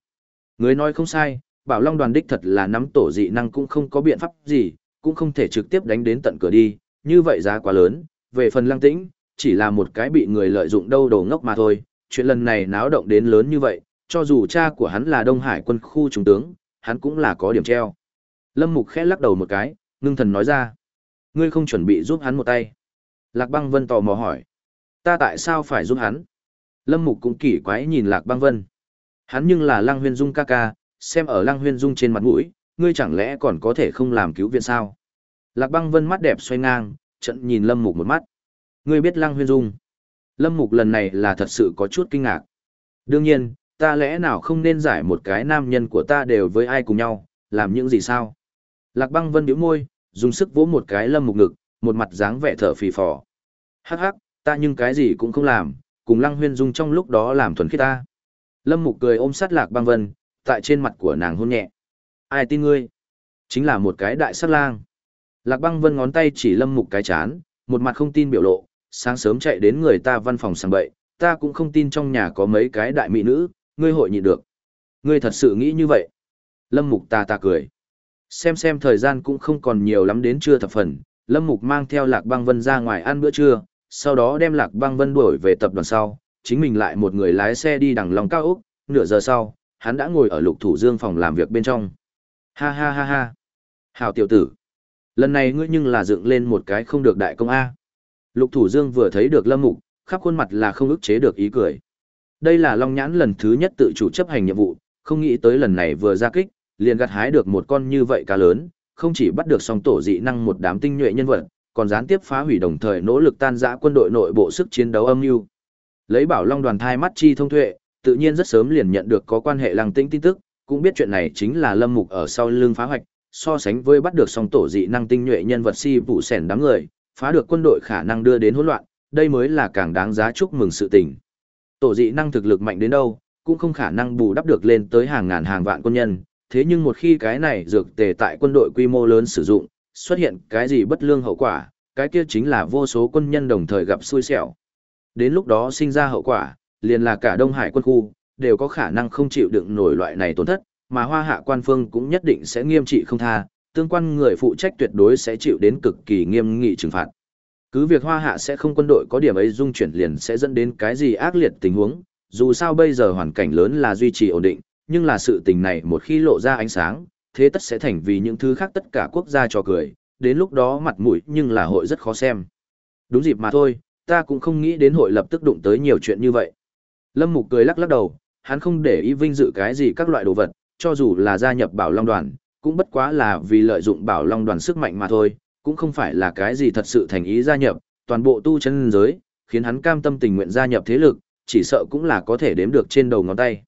Người nói không sai, bảo long đoàn đích thật là nắm tổ dị năng cũng không có biện pháp gì, cũng không thể trực tiếp đánh đến tận cửa đi, như vậy giá quá lớn, về phần lăng tĩnh, chỉ là một cái bị người lợi dụng đâu đồ ngốc mà thôi, chuyện lần này náo động đến lớn như vậy, cho dù cha của hắn là Đông Hải quân khu trung tướng, hắn cũng là có điểm treo. Lâm Mục khẽ lắc đầu một cái, ngưng thần nói ra. Ngươi không chuẩn bị giúp hắn một tay. Lạc băng vân tò mò hỏi. Ta tại sao phải giúp hắn? Lâm Mục cũng kỳ quái nhìn Lạc băng vân. Hắn nhưng là Lăng Huyên Dung ca ca, xem ở Lăng Huyên Dung trên mặt mũi, ngươi chẳng lẽ còn có thể không làm cứu viện sao? Lạc băng vân mắt đẹp xoay ngang, trận nhìn Lâm Mục một mắt. Ngươi biết Lăng Huyên Dung. Lâm Mục lần này là thật sự có chút kinh ngạc. Đương nhiên, ta lẽ nào không nên giải một cái nam nhân của ta đều với ai cùng nhau, làm những gì sao? Lạc băng vân biểu môi, dùng sức vỗ một cái Lâm Mục ngực, một mặt dáng vẻ thở phì phò. Hắc hắc, ta nhưng cái gì cũng không làm, cùng Lăng Huyên Dung trong lúc đó làm thuần khiết ta. Lâm Mục cười ôm sát Lạc băng vân, tại trên mặt của nàng hôn nhẹ. Ai tin ngươi? Chính là một cái đại sát lang. Lạc băng vân ngón tay chỉ Lâm Mục cái chán, một mặt không tin biểu lộ, sáng sớm chạy đến người ta văn phòng sang bậy, ta cũng không tin trong nhà có mấy cái đại mỹ nữ, ngươi hội nhịn được. Ngươi thật sự nghĩ như vậy. Lâm Mục ta ta cười. Xem xem thời gian cũng không còn nhiều lắm đến trưa thập phần, Lâm Mục mang theo Lạc Băng Vân ra ngoài ăn bữa trưa, sau đó đem Lạc Băng Vân đuổi về tập đoàn sau, chính mình lại một người lái xe đi đằng lòng cao ốc, nửa giờ sau, hắn đã ngồi ở lục thủ dương phòng làm việc bên trong. Ha ha ha ha. Hảo tiểu tử. Lần này ngươi nhưng là dựng lên một cái không được đại công A. Lục thủ dương vừa thấy được lâm mục, khắp khuôn mặt là không ức chế được ý cười. Đây là Long Nhãn lần thứ nhất tự chủ chấp hành nhiệm vụ, không nghĩ tới lần này vừa ra kích, liền gặt hái được một con như vậy cá lớn, không chỉ bắt được song tổ dị năng một đám tinh nhuệ nhân vật, còn gián tiếp phá hủy đồng thời nỗ lực tan rã quân đội nội bộ sức chiến đấu âm mưu. Lấy Bảo Long đoàn thai mắt chi thông tuệ, tự nhiên rất sớm liền nhận được có quan hệ lăng tĩnh tin tức, cũng biết chuyện này chính là Lâm Mục ở sau lưng phá hoạch, so sánh với bắt được song tổ dị năng tinh nhuệ nhân vật si vụ sẻn đám người, phá được quân đội khả năng đưa đến hỗn loạn, đây mới là càng đáng giá chúc mừng sự tình. Tổ dị năng thực lực mạnh đến đâu, cũng không khả năng bù đắp được lên tới hàng ngàn hàng vạn quân nhân, thế nhưng một khi cái này dược tề tại quân đội quy mô lớn sử dụng, xuất hiện cái gì bất lương hậu quả, cái kia chính là vô số quân nhân đồng thời gặp xui xẻo. Đến lúc đó sinh ra hậu quả, liền là cả Đông Hải quân khu, đều có khả năng không chịu đựng nổi loại này tổn thất, mà hoa hạ quan phương cũng nhất định sẽ nghiêm trị không tha, tương quan người phụ trách tuyệt đối sẽ chịu đến cực kỳ nghiêm nghị trừng phạt. Cứ việc hoa hạ sẽ không quân đội có điểm ấy dung chuyển liền sẽ dẫn đến cái gì ác liệt tình huống, dù sao bây giờ hoàn cảnh lớn là duy trì ổn định, nhưng là sự tình này một khi lộ ra ánh sáng, thế tất sẽ thành vì những thứ khác tất cả quốc gia cho cười, đến lúc đó mặt mũi nhưng là hội rất khó xem. Đúng dịp mà thôi, ta cũng không nghĩ đến hội lập tức đụng tới nhiều chuyện như vậy. Lâm Mục cười lắc lắc đầu, hắn không để ý vinh dự cái gì các loại đồ vật, cho dù là gia nhập bảo long đoàn, cũng bất quá là vì lợi dụng bảo long đoàn sức mạnh mà thôi, cũng không phải là cái gì thật sự thành ý gia nhập, toàn bộ tu chân giới, khiến hắn cam tâm tình nguyện gia nhập thế lực, chỉ sợ cũng là có thể đếm được trên đầu ngón tay.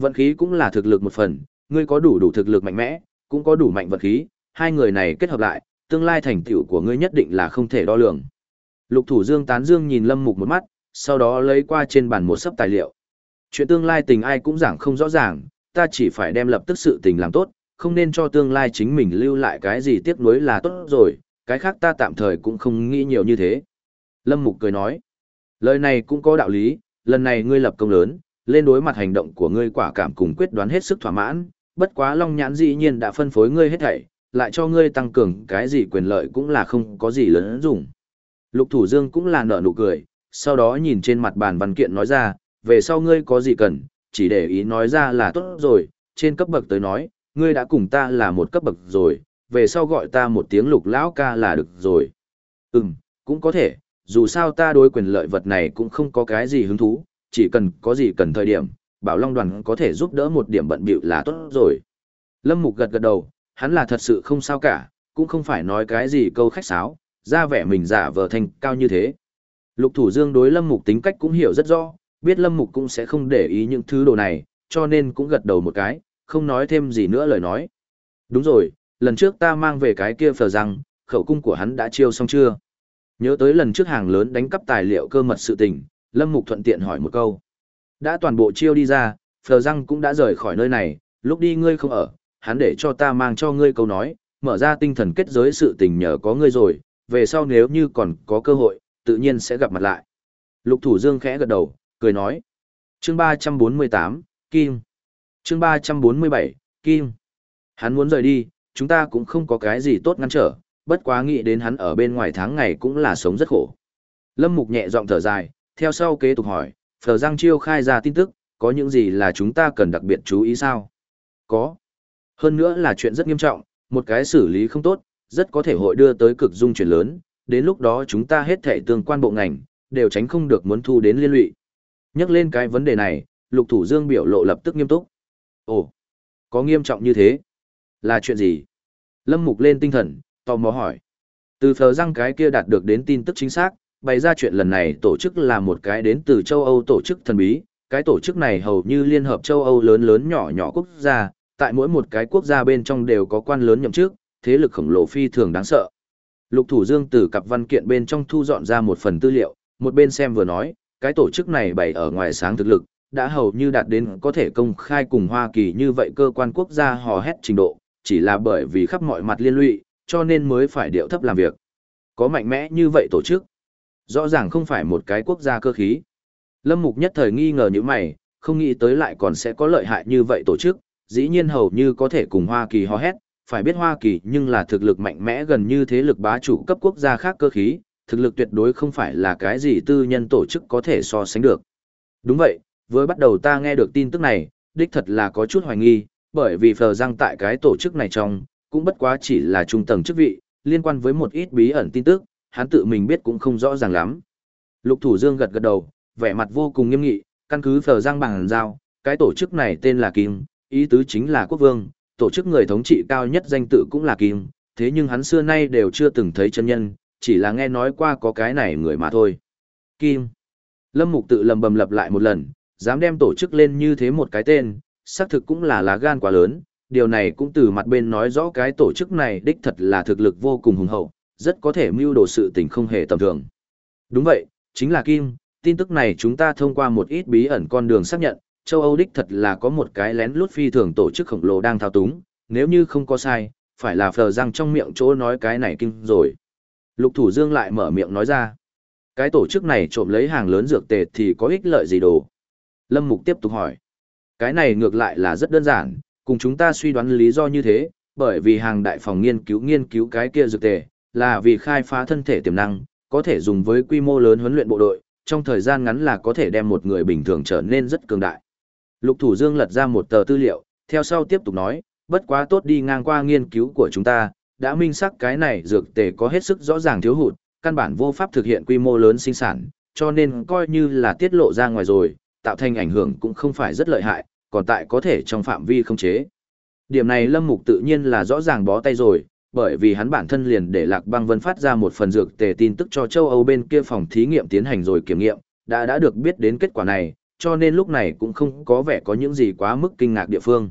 Vận khí cũng là thực lực một phần, ngươi có đủ đủ thực lực mạnh mẽ, cũng có đủ mạnh vận khí, hai người này kết hợp lại, tương lai thành tựu của ngươi nhất định là không thể đo lường. Lục Thủ Dương tán dương nhìn Lâm Mục một mắt, sau đó lấy qua trên bàn một sấp tài liệu. Chuyện tương lai tình ai cũng giảng không rõ ràng, ta chỉ phải đem lập tức sự tình làm tốt, không nên cho tương lai chính mình lưu lại cái gì tiếc nuối là tốt rồi, cái khác ta tạm thời cũng không nghĩ nhiều như thế. Lâm Mục cười nói, lời này cũng có đạo lý, lần này ngươi lập công lớn, lên đối mặt hành động của ngươi quả cảm cùng quyết đoán hết sức thỏa mãn, bất quá Long Nhãn dĩ nhiên đã phân phối ngươi hết thảy, lại cho ngươi tăng cường cái gì quyền lợi cũng là không có gì lớn dùng. Lục Thủ Dương cũng là nở nụ cười, sau đó nhìn trên mặt bàn văn kiện nói ra, về sau ngươi có gì cần, chỉ để ý nói ra là tốt rồi, trên cấp bậc tới nói, ngươi đã cùng ta là một cấp bậc rồi, về sau gọi ta một tiếng lục lão ca là được rồi. Ừm, cũng có thể, dù sao ta đối quyền lợi vật này cũng không có cái gì hứng thú, chỉ cần có gì cần thời điểm, bảo long đoàn có thể giúp đỡ một điểm bận bịu là tốt rồi. Lâm Mục gật gật đầu, hắn là thật sự không sao cả, cũng không phải nói cái gì câu khách sáo, ra vẻ mình giả vờ thành cao như thế. Lục Thủ Dương đối Lâm Mục tính cách cũng hiểu rất rõ, biết Lâm Mục cũng sẽ không để ý những thứ đồ này, cho nên cũng gật đầu một cái, không nói thêm gì nữa lời nói. Đúng rồi, lần trước ta mang về cái kia phờ rằng, khẩu cung của hắn đã chiêu xong chưa? Nhớ tới lần trước hàng lớn đánh cắp tài liệu cơ mật sự tình, Lâm Mục thuận tiện hỏi một câu. Đã toàn bộ chiêu đi ra, phờ răng cũng đã rời khỏi nơi này, lúc đi ngươi không ở, hắn để cho ta mang cho ngươi câu nói, mở ra tinh thần kết giới sự tình nhờ có ngươi rồi, về sau nếu như còn có cơ hội, tự nhiên sẽ gặp mặt lại. Lục Thủ Dương khẽ gật đầu, cười nói. Chương 348, Kim. Chương 347, Kim. Hắn muốn rời đi, chúng ta cũng không có cái gì tốt ngăn trở, bất quá nghĩ đến hắn ở bên ngoài tháng ngày cũng là sống rất khổ. Lâm Mục nhẹ giọng thở dài, theo sau kế tục hỏi, Phở Giang Chiêu khai ra tin tức, có những gì là chúng ta cần đặc biệt chú ý sao? Có. Hơn nữa là chuyện rất nghiêm trọng, một cái xử lý không tốt, rất có thể hội đưa tới cực dung chuyển lớn, đến lúc đó chúng ta hết thảy tương quan bộ ngành, đều tránh không được muốn thu đến liên lụy. Nhắc lên cái vấn đề này, Lục Thủ Dương biểu lộ lập tức nghiêm túc. Ồ, có nghiêm trọng như thế? Là chuyện gì? Lâm Mục lên tinh thần, tò mò hỏi. Từ phờ răng cái kia đạt được đến tin tức chính xác, bày ra chuyện lần này tổ chức là một cái đến từ châu Âu tổ chức thần bí, cái tổ chức này hầu như liên hợp châu Âu lớn lớn nhỏ nhỏ quốc gia, tại mỗi một cái quốc gia bên trong đều có quan lớn nhậm chức, thế lực khổng lồ phi thường đáng sợ. Lục Thủ Dương từ cặp văn kiện bên trong thu dọn ra một phần tư liệu, một bên xem vừa nói, cái tổ chức này bày ở ngoài sáng thực lực, đã hầu như đạt đến có thể công khai cùng Hoa Kỳ như vậy cơ quan quốc gia hò hét trình độ, chỉ là bởi vì khắp mọi mặt liên lụy, cho nên mới phải điệu thấp làm việc. Có mạnh mẽ như vậy tổ chức, rõ ràng không phải một cái quốc gia cơ khí. Lâm Mục nhất thời nghi ngờ như mày, không nghĩ tới lại còn sẽ có lợi hại như vậy tổ chức, dĩ nhiên hầu như có thể cùng Hoa Kỳ hò hét, phải biết Hoa Kỳ nhưng là thực lực mạnh mẽ gần như thế lực bá chủ cấp quốc gia khác cơ khí, thực lực tuyệt đối không phải là cái gì tư nhân tổ chức có thể so sánh được. Đúng vậy, với bắt đầu ta nghe được tin tức này, đích thật là có chút hoài nghi, bởi vì phờ răng tại cái tổ chức này trong, cũng bất quá chỉ là trung tầng chức vị, liên quan với một ít bí ẩn tin tức, hắn tự mình biết cũng không rõ ràng lắm. Lục Thủ Dương gật gật đầu, vẻ mặt vô cùng nghiêm nghị, căn cứ phờ răng bằng giao, cái tổ chức này tên là Kim, ý tứ chính là quốc vương, tổ chức người thống trị cao nhất danh tự cũng là Kim, thế nhưng hắn xưa nay đều chưa từng thấy chân nhân, chỉ là nghe nói qua có cái này người mà thôi. Kim. Lâm Mục tự lầm bầm lập lại một lần, dám đem tổ chức lên như thế một cái tên, xác thực cũng là lá gan quá lớn, điều này cũng từ mặt bên nói rõ cái tổ chức này đích thật là thực lực vô cùng hùng hậu, rất có thể mưu đồ sự tình không hề tầm thường. Đúng vậy, chính là Kim, tin tức này chúng ta thông qua một ít bí ẩn con đường xác nhận, châu Âu đích thật là có một cái lén lút phi thường tổ chức khổng lồ đang thao túng, nếu như không có sai, phải là phờ răng trong miệng chỗ nói cái này Kim rồi. Lục Thủ Dương lại mở miệng nói ra, cái tổ chức này trộm lấy hàng lớn dược tề thì có ích lợi gì đồ? Lâm Mục tiếp tục hỏi, cái này ngược lại là rất đơn giản, cùng chúng ta suy đoán lý do như thế, bởi vì hàng đại phòng nghiên cứu nghiên cứu cái kia dược tề, là vì khai phá thân thể tiềm năng, có thể dùng với quy mô lớn huấn luyện bộ đội, trong thời gian ngắn là có thể đem một người bình thường trở nên rất cường đại. Lục Thủ Dương lật ra một tờ tư liệu, theo sau tiếp tục nói, bất quá tốt đi ngang qua nghiên cứu của chúng ta, đã minh xác cái này dược tề có hết sức rõ ràng thiếu hụt, căn bản vô pháp thực hiện quy mô lớn sinh sản, cho nên coi như là tiết lộ ra ngoài rồi, tạo thành ảnh hưởng cũng không phải rất lợi hại, còn tại có thể trong phạm vi không chế. Điểm này Lâm Mục tự nhiên là rõ ràng bó tay rồi, bởi vì hắn bản thân liền để Lạc Băng Vân phát ra một phần dược tề tin tức cho châu Âu bên kia phòng thí nghiệm tiến hành rồi kiểm nghiệm, đã đã được biết đến kết quả này, cho nên lúc này cũng không có vẻ có những gì quá mức kinh ngạc địa phương.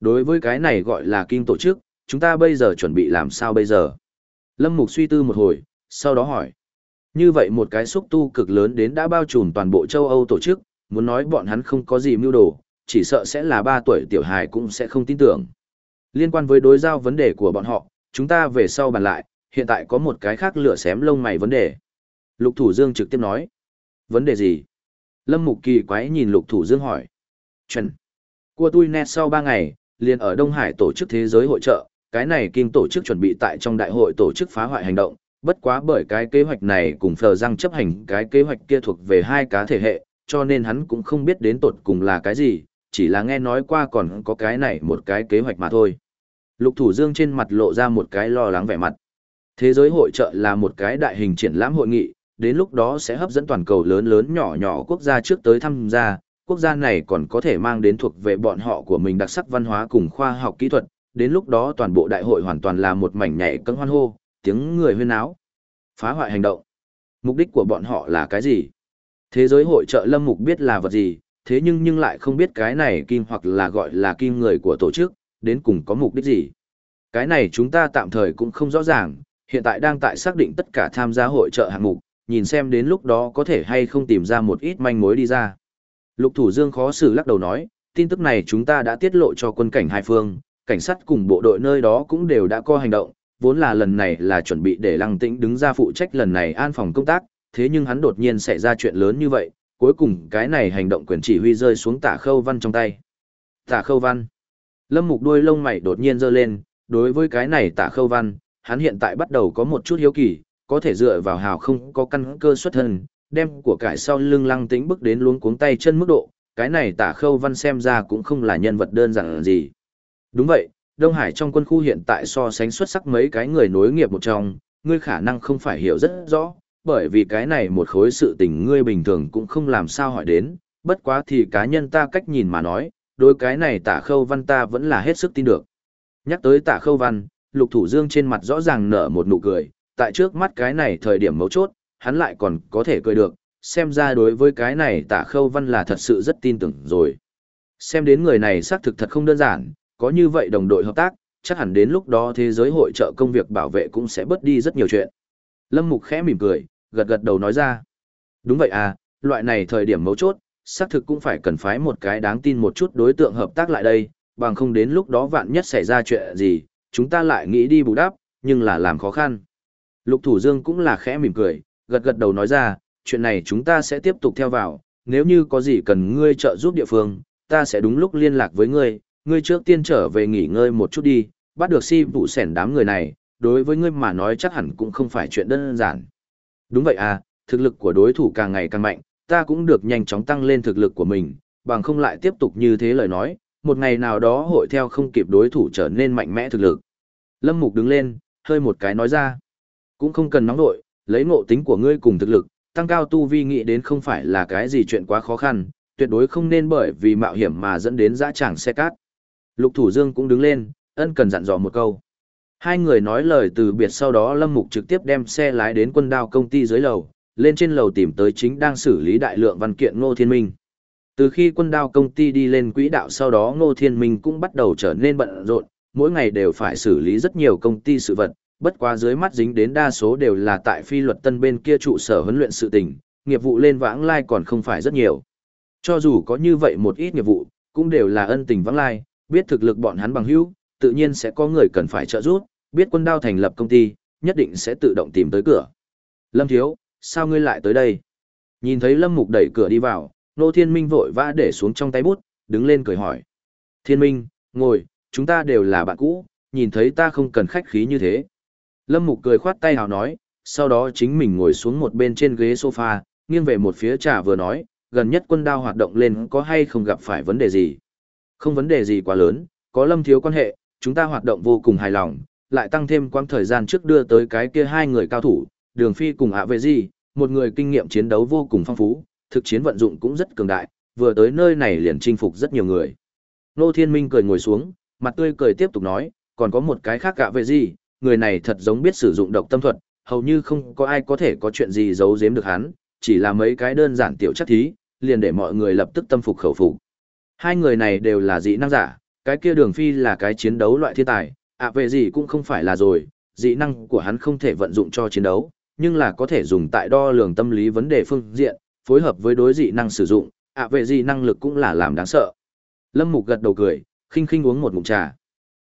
Đối với cái này gọi là kinh tổ chức, chúng ta bây giờ chuẩn bị làm sao bây giờ? Lâm Mục suy tư một hồi, sau đó hỏi. Như vậy một cái xúc tu cực lớn đến đã bao trùm toàn bộ châu Âu tổ chức, muốn nói bọn hắn không có gì mưu đồ, chỉ sợ sẽ là ba tuổi tiểu hài cũng sẽ không tin tưởng. Liên quan với đối giao vấn đề của bọn họ, chúng ta về sau bàn lại, hiện tại có một cái khác lửa xém lông mày vấn đề. Lục Thủ Dương trực tiếp nói. Vấn đề gì? Lâm Mục kỳ quái nhìn Lục Thủ Dương hỏi. Chuẩn. Của tôi nét sau 3 ngày, liền ở Đông Hải tổ chức thế giới hội trợ, cái này kim tổ chức chuẩn bị tại trong đại hội tổ chức phá hoại hành động, bất quá bởi cái kế hoạch này cùng Phờ Răng chấp hành cái kế hoạch kia thuộc về hai cá thể hệ, cho nên hắn cũng không biết đến tột cùng là cái gì, chỉ là nghe nói qua còn có cái này một cái kế hoạch mà thôi. Lục Thủ Dương trên mặt lộ ra một cái lo lắng vẻ mặt. Thế giới hội trợ là một cái đại hình triển lãm hội nghị, đến lúc đó sẽ hấp dẫn toàn cầu lớn lớn nhỏ nhỏ quốc gia trước tới tham gia, quốc gia này còn có thể mang đến thuộc về bọn họ của mình đặc sắc văn hóa cùng khoa học kỹ thuật, đến lúc đó toàn bộ đại hội hoàn toàn là một mảnh nhảy cẫng hoan hô, tiếng người huyên náo. Phá hoại hành động. Mục đích của bọn họ là cái gì? Thế giới hội trợ lâm mục biết là vật gì, thế nhưng nhưng lại không biết cái này kim hoặc là gọi là kim người của tổ chức, đến cùng có mục đích gì. Cái này chúng ta tạm thời cũng không rõ ràng, hiện tại đang tại xác định tất cả tham gia hội trợ hạng mục, nhìn xem đến lúc đó có thể hay không tìm ra một ít manh mối đi ra. Lục Thủ Dương khó xử lắc đầu nói, tin tức này chúng ta đã tiết lộ cho quân cảnh hai phương, cảnh sát cùng bộ đội nơi đó cũng đều đã có hành động, vốn là lần này là chuẩn bị để Lăng Tĩnh đứng ra phụ trách lần này an phòng công tác, thế nhưng hắn đột nhiên xảy ra chuyện lớn như vậy, cuối cùng cái này hành động quyền chỉ huy rơi xuống tả khâu văn trong tay. Tả khâu văn. Lâm mục đuôi lông mày đột nhiên giơ lên, đối với cái này tả khâu văn, hắn hiện tại bắt đầu có một chút hiếu kỳ, có thể dựa vào hào không có căn cơ xuất thân, đem của cải sau lưng lăng tính bước đến luống cuống tay chân mức độ, cái này tả khâu văn xem ra cũng không là nhân vật đơn giản gì. Đúng vậy, Đông Hải trong quân khu hiện tại so sánh xuất sắc mấy cái người nối nghiệp một trong, ngươi khả năng không phải hiểu rất rõ, bởi vì cái này một khối sự tình ngươi bình thường cũng không làm sao hỏi đến, bất quá thì cá nhân ta cách nhìn mà nói, đối cái này tả khâu văn ta vẫn là hết sức tin được. Nhắc tới tả khâu văn, lục thủ dương trên mặt rõ ràng nở một nụ cười, tại trước mắt cái này thời điểm mấu chốt, hắn lại còn có thể cười được, xem ra đối với cái này tả khâu văn là thật sự rất tin tưởng rồi. Xem đến người này xác thực thật không đơn giản, có như vậy đồng đội hợp tác, chắc hẳn đến lúc đó thế giới hội trợ công việc bảo vệ cũng sẽ bớt đi rất nhiều chuyện. Lâm Mục khẽ mỉm cười, gật gật đầu nói ra. Đúng vậy à, loại này thời điểm mấu chốt, xác thực cũng phải cần phái một cái đáng tin một chút đối tượng hợp tác lại đây, bằng không đến lúc đó vạn nhất xảy ra chuyện gì, chúng ta lại nghĩ đi bù đắp, nhưng là làm khó khăn. Lục Thủ Dương cũng là khẽ mỉm cười, gật gật đầu nói ra, chuyện này chúng ta sẽ tiếp tục theo vào, nếu như có gì cần ngươi trợ giúp địa phương, ta sẽ đúng lúc liên lạc với ngươi, ngươi trước tiên trở về nghỉ ngơi một chút đi, bắt được si vụ sẻn đám người này, đối với ngươi mà nói chắc hẳn cũng không phải chuyện đơn giản. Đúng vậy à, thực lực của đối thủ càng ngày càng mạnh, ta cũng được nhanh chóng tăng lên thực lực của mình, bằng không lại tiếp tục như thế lời nói, một ngày nào đó hội theo không kịp đối thủ trở nên mạnh mẽ thực lực. Lâm Mục đứng lên, hơi một cái nói ra. Cũng không cần nóng nội, lấy ngộ tính của ngươi cùng thực lực, tăng cao tu vi nghĩ đến không phải là cái gì chuyện quá khó khăn, tuyệt đối không nên bởi vì mạo hiểm mà dẫn đến dã tràng xe cát. Lục Thủ Dương cũng đứng lên, ân cần dặn dò một câu. Hai người nói lời từ biệt sau đó Lâm Mục trực tiếp đem xe lái đến quân đao công ty dưới lầu, lên trên lầu tìm tới chính đang xử lý đại lượng văn kiện Ngô Thiên Minh. Từ khi quân đao công ty đi lên quỹ đạo sau đó Ngô Thiên Minh cũng bắt đầu trở nên bận rộn, mỗi ngày đều phải xử lý rất nhiều công ty sự vật, bất quá dưới mắt dính đến đa số đều là tại phi luật tân bên kia trụ sở huấn luyện sự tình, nghiệp vụ lên vãng lai còn không phải rất nhiều. Cho dù có như vậy một ít nghiệp vụ, cũng đều là ân tình vãng lai, biết thực lực bọn hắn bằng hữu, tự nhiên sẽ có người cần phải trợ giúp, biết quân đao thành lập công ty, nhất định sẽ tự động tìm tới cửa. Lâm Thiếu, sao ngươi lại tới đây? Nhìn thấy Lâm Mục đẩy cửa đi vào, Nô Thiên Minh vội vã để xuống trong tay bút, đứng lên cười hỏi. Thiên Minh, ngồi, chúng ta đều là bạn cũ, nhìn thấy ta không cần khách khí như thế. Lâm Mục cười khoát tay hào nói, sau đó chính mình ngồi xuống một bên trên ghế sofa, nghiêng về một phía trà vừa nói, gần nhất quân đao hoạt động lên có hay không gặp phải vấn đề gì. Không vấn đề gì quá lớn, có lâm thiếu quan hệ, chúng ta hoạt động vô cùng hài lòng, lại tăng thêm quãng thời gian trước đưa tới cái kia hai người cao thủ, đường phi cùng ạ vệ gì, một người kinh nghiệm chiến đấu vô cùng phong phú, thực chiến vận dụng cũng rất cường đại, vừa tới nơi này liền chinh phục rất nhiều người. Nô Thiên Minh cười ngồi xuống, mặt tươi cười tiếp tục nói, còn có một cái khác gạ về gì, người này thật giống biết sử dụng độc tâm thuật, hầu như không có ai có thể có chuyện gì giấu giếm được hắn, chỉ là mấy cái đơn giản tiểu chất thí, liền để mọi người lập tức tâm phục khẩu phục. Hai người này đều là dị năng giả, cái kia đường phi là cái chiến đấu loại thiên tài, ạ về gì cũng không phải là rồi, dị năng của hắn không thể vận dụng cho chiến đấu, nhưng là có thể dùng tại đo lường tâm lý vấn đề phương diện, phối hợp với đối dị năng sử dụng, ạ về dị năng lực cũng là làm đáng sợ. Lâm Mục gật đầu cười, khinh khinh uống một ngụm trà.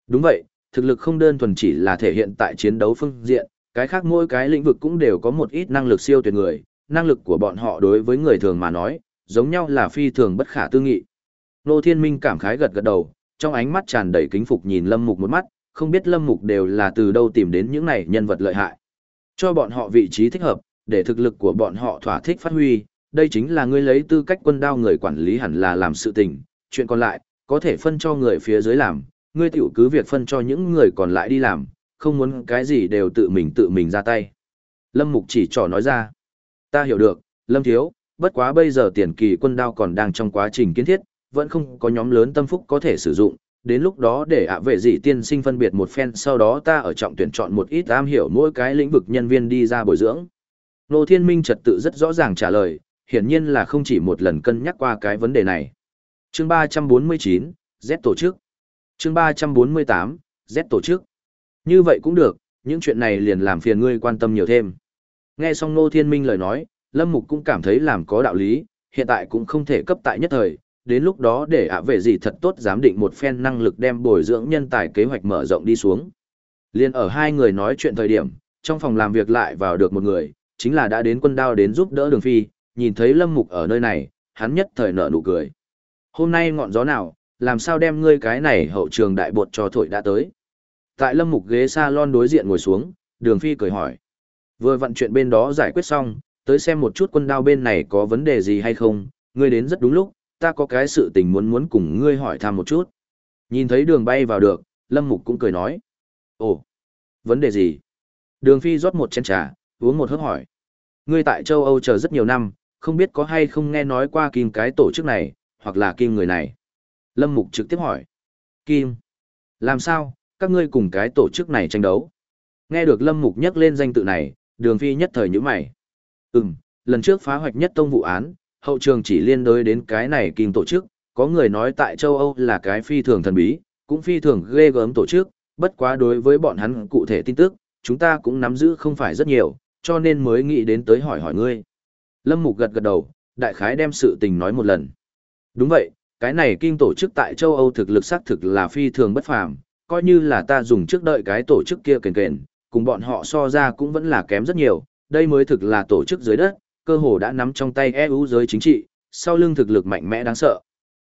Đúng vậy, thực lực không đơn thuần chỉ là thể hiện tại chiến đấu phương diện, cái khác mỗi cái lĩnh vực cũng đều có một ít năng lực siêu tuyệt người, năng lực của bọn họ đối với người thường mà nói, giống nhau là phi thường bất khả tư nghị. Nô Thiên Minh cảm khái gật gật đầu, trong ánh mắt tràn đầy kính phục nhìn Lâm Mục một mắt, không biết Lâm Mục đều là từ đâu tìm đến những này nhân vật lợi hại. Cho bọn họ vị trí thích hợp, để thực lực của bọn họ thỏa thích phát huy, đây chính là ngươi lấy tư cách quân đao người quản lý hẳn là làm sự tình, chuyện còn lại, có thể phân cho người phía dưới làm, ngươi tiểu cứ việc phân cho những người còn lại đi làm, không muốn cái gì đều tự mình tự mình ra tay. Lâm Mục chỉ trỏ nói ra, ta hiểu được, Lâm Thiếu, bất quá bây giờ tiền kỳ quân đao còn đang trong quá trình kiến thiết, vẫn không có nhóm lớn tâm phúc có thể sử dụng, đến lúc đó để ạ vệ dị tiên sinh phân biệt một phen sau đó ta ở trọng tuyển chọn một ít am hiểu mỗi cái lĩnh vực nhân viên đi ra bồi dưỡng. Nô Thiên Minh trật tự rất rõ ràng trả lời, hiển nhiên là không chỉ một lần cân nhắc qua cái vấn đề này. Chương 349, Z tổ chức. Chương 348, Z tổ chức. Như vậy cũng được, những chuyện này liền làm phiền ngươi quan tâm nhiều thêm. Nghe xong Nô Thiên Minh lời nói, Lâm Mục cũng cảm thấy làm có đạo lý, hiện tại cũng không thể cấp tại nhất thời, đến lúc đó để ạ vệ gì thật tốt giám định một phen năng lực đem bồi dưỡng nhân tài kế hoạch mở rộng đi xuống. Liên ở hai người nói chuyện thời điểm, trong phòng làm việc lại vào được một người, chính là đã đến quân đao đến giúp đỡ đường phi, nhìn thấy Lâm Mục ở nơi này, hắn nhất thời nở nụ cười. Hôm nay ngọn gió nào, làm sao đem ngươi cái này hậu trường đại bột cho thổi đã tới. Tại Lâm Mục ghế salon đối diện ngồi xuống, Đường Phi cười hỏi. Vừa vận chuyện bên đó giải quyết xong, tới xem một chút quân đao bên này có vấn đề gì hay không, ngươi đến rất đúng lúc, ta có cái sự tình muốn muốn cùng ngươi hỏi thăm một chút. Nhìn thấy đường bay vào được, Lâm Mục cũng cười nói. Ồ, vấn đề gì? Đường Phi rót một chén trà, uống một hớp hỏi. Ngươi tại châu Âu chờ rất nhiều năm, không biết có hay không nghe nói qua kim cái tổ chức này, hoặc là kim người này. Lâm Mục trực tiếp hỏi. Kim? Làm sao, các ngươi cùng cái tổ chức này tranh đấu? Nghe được Lâm Mục nhắc lên danh tự này, đường phi nhất thời nhíu mày. Ừm, lần trước phá hoạch nhất tông vụ án, hậu trường chỉ liên đối đến cái này kinh tổ chức, có người nói tại châu Âu là cái phi thường thần bí, cũng phi thường ghê gớm tổ chức, bất quá đối với bọn hắn cụ thể tin tức, chúng ta cũng nắm giữ không phải rất nhiều, cho nên mới nghĩ đến tới hỏi hỏi ngươi. Lâm Mục gật gật đầu, đại khái đem sự tình nói một lần. Đúng vậy, cái này kinh tổ chức tại châu Âu thực lực xác thực là phi thường bất phàm, coi như là ta dùng trước đợi cái tổ chức kia kền kền, cùng bọn họ so ra cũng vẫn là kém rất nhiều, đây mới thực là tổ chức dưới đất, cơ hồ đã nắm trong tay EU giới chính trị, sau lưng thực lực mạnh mẽ đáng sợ.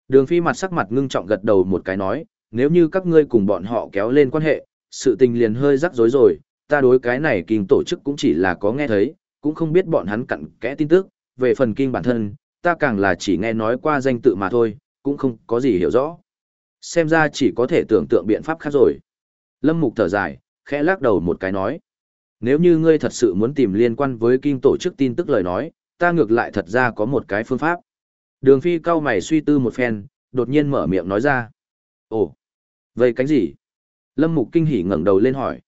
Đường Phi mặt sắc mặt ngưng trọng gật đầu một cái nói, nếu như các ngươi cùng bọn họ kéo lên quan hệ, sự tình liền hơi rắc rối rồi, ta đối cái này kinh tổ chức cũng chỉ là có nghe thấy, cũng không biết bọn hắn cặn kẽ tin tức, về phần kinh bản thân, ta càng là chỉ nghe nói qua danh tự mà thôi, cũng không có gì hiểu rõ. Xem ra chỉ có thể tưởng tượng biện pháp khác rồi. Lâm Mục thở dài, khẽ lắc đầu một cái nói. Nếu như ngươi thật sự muốn tìm liên quan với kinh tổ chức tin tức lời nói, ta ngược lại thật ra có một cái phương pháp. Đường phi cao mày suy tư một phen, đột nhiên mở miệng nói ra. Ồ, vậy cánh gì? Lâm Mục kinh hỉ ngẩng đầu lên hỏi.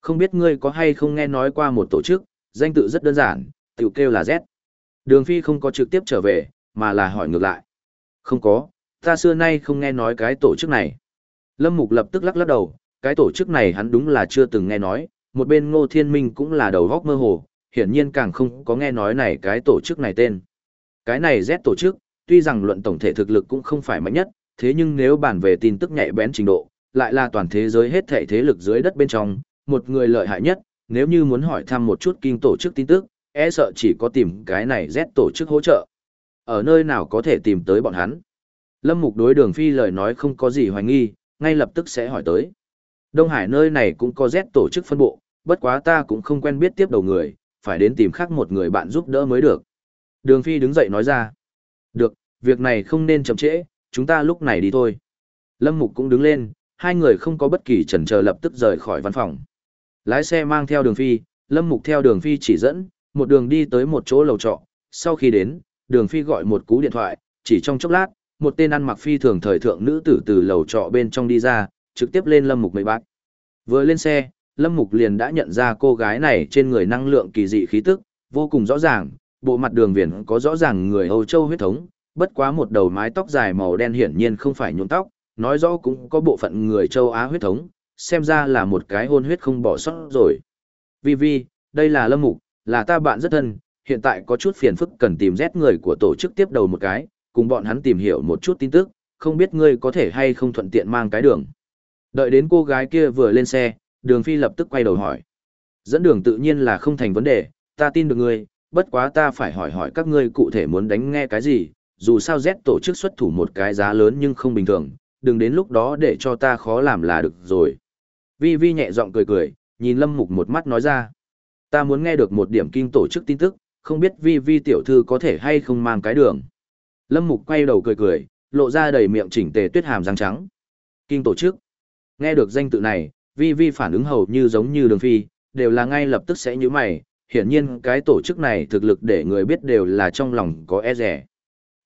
Không biết ngươi có hay không nghe nói qua một tổ chức, danh tự rất đơn giản, tiểu kêu là Z. Đường phi không có trực tiếp trở về, mà là hỏi ngược lại. Không có, ta xưa nay không nghe nói cái tổ chức này. Lâm Mục lập tức lắc lắc đầu, cái tổ chức này hắn đúng là chưa từng nghe nói, một bên Ngô Thiên Minh cũng là đầu góc mơ hồ, hiển nhiên càng không có nghe nói này cái tổ chức này tên. Cái này Z tổ chức, tuy rằng luận tổng thể thực lực cũng không phải mạnh nhất, thế nhưng nếu bàn về tin tức nhạy bén trình độ, lại là toàn thế giới hết thảy thế lực dưới đất bên trong, một người lợi hại nhất, nếu như muốn hỏi thăm một chút kinh tổ chức tin tức, e sợ chỉ có tìm cái này Z tổ chức hỗ trợ. Ở nơi nào có thể tìm tới bọn hắn? Lâm Mục đối đường phi lời nói không có gì hoài nghi, ngay lập tức sẽ hỏi tới. Đông Hải nơi này cũng có Z tổ chức phân bộ, bất quá ta cũng không quen biết tiếp đầu người, phải đến tìm khác một người bạn giúp đỡ mới được. Đường phi đứng dậy nói ra. Được, việc này không nên chậm trễ, chúng ta lúc này đi thôi. Lâm Mục cũng đứng lên, hai người không có bất kỳ chần chờ lập tức rời khỏi văn phòng. Lái xe mang theo đường phi, Lâm Mục theo đường phi chỉ dẫn, một đường đi tới một chỗ lầu trọ. Sau khi đến, đường phi gọi một cú điện thoại, chỉ trong chốc lát, một tên ăn mặc phi thường thời thượng nữ tử từ lầu trọ bên trong đi ra, trực tiếp lên Lâm Mục mấy bác. Vừa lên xe, Lâm Mục liền đã nhận ra cô gái này trên người năng lượng kỳ dị khí tức, vô cùng rõ ràng, bộ mặt đường viền có rõ ràng người Âu Châu huyết thống, bất quá một đầu mái tóc dài màu đen hiển nhiên không phải nhuộm tóc, nói rõ cũng có bộ phận người châu Á huyết thống, xem ra là một cái hôn huyết không bỏ sót rồi. Vi Vi, đây là Lâm Mục, là ta bạn rất thân, hiện tại có chút phiền phức cần tìm rét người của tổ chức tiếp đầu một cái, cùng bọn hắn tìm hiểu một chút tin tức, không biết ngươi có thể hay không thuận tiện mang cái đường. Đợi đến cô gái kia vừa lên xe, đường phi lập tức quay đầu hỏi. Dẫn đường tự nhiên là không thành vấn đề, ta tin được ngươi, bất quá ta phải hỏi hỏi các ngươi cụ thể muốn đánh nghe cái gì, dù sao Z tổ chức xuất thủ một cái giá lớn nhưng không bình thường, đừng đến lúc đó để cho ta khó làm là được rồi. Vi Vi nhẹ giọng cười cười, nhìn Lâm Mục một mắt nói ra. Ta muốn nghe được một điểm kinh tổ chức tin tức, không biết Vi Vi tiểu thư có thể hay không mang cái đường. Lâm Mục quay đầu cười cười, lộ ra đầy miệng chỉnh tề tuyết hàm răng trắng. Kinh tổ chức. Nghe được danh tự này, Vi Vi phản ứng hầu như giống như đường phi, đều là ngay lập tức sẽ như mày. Hiển nhiên cái tổ chức này thực lực để người biết đều là trong lòng có e rẻ.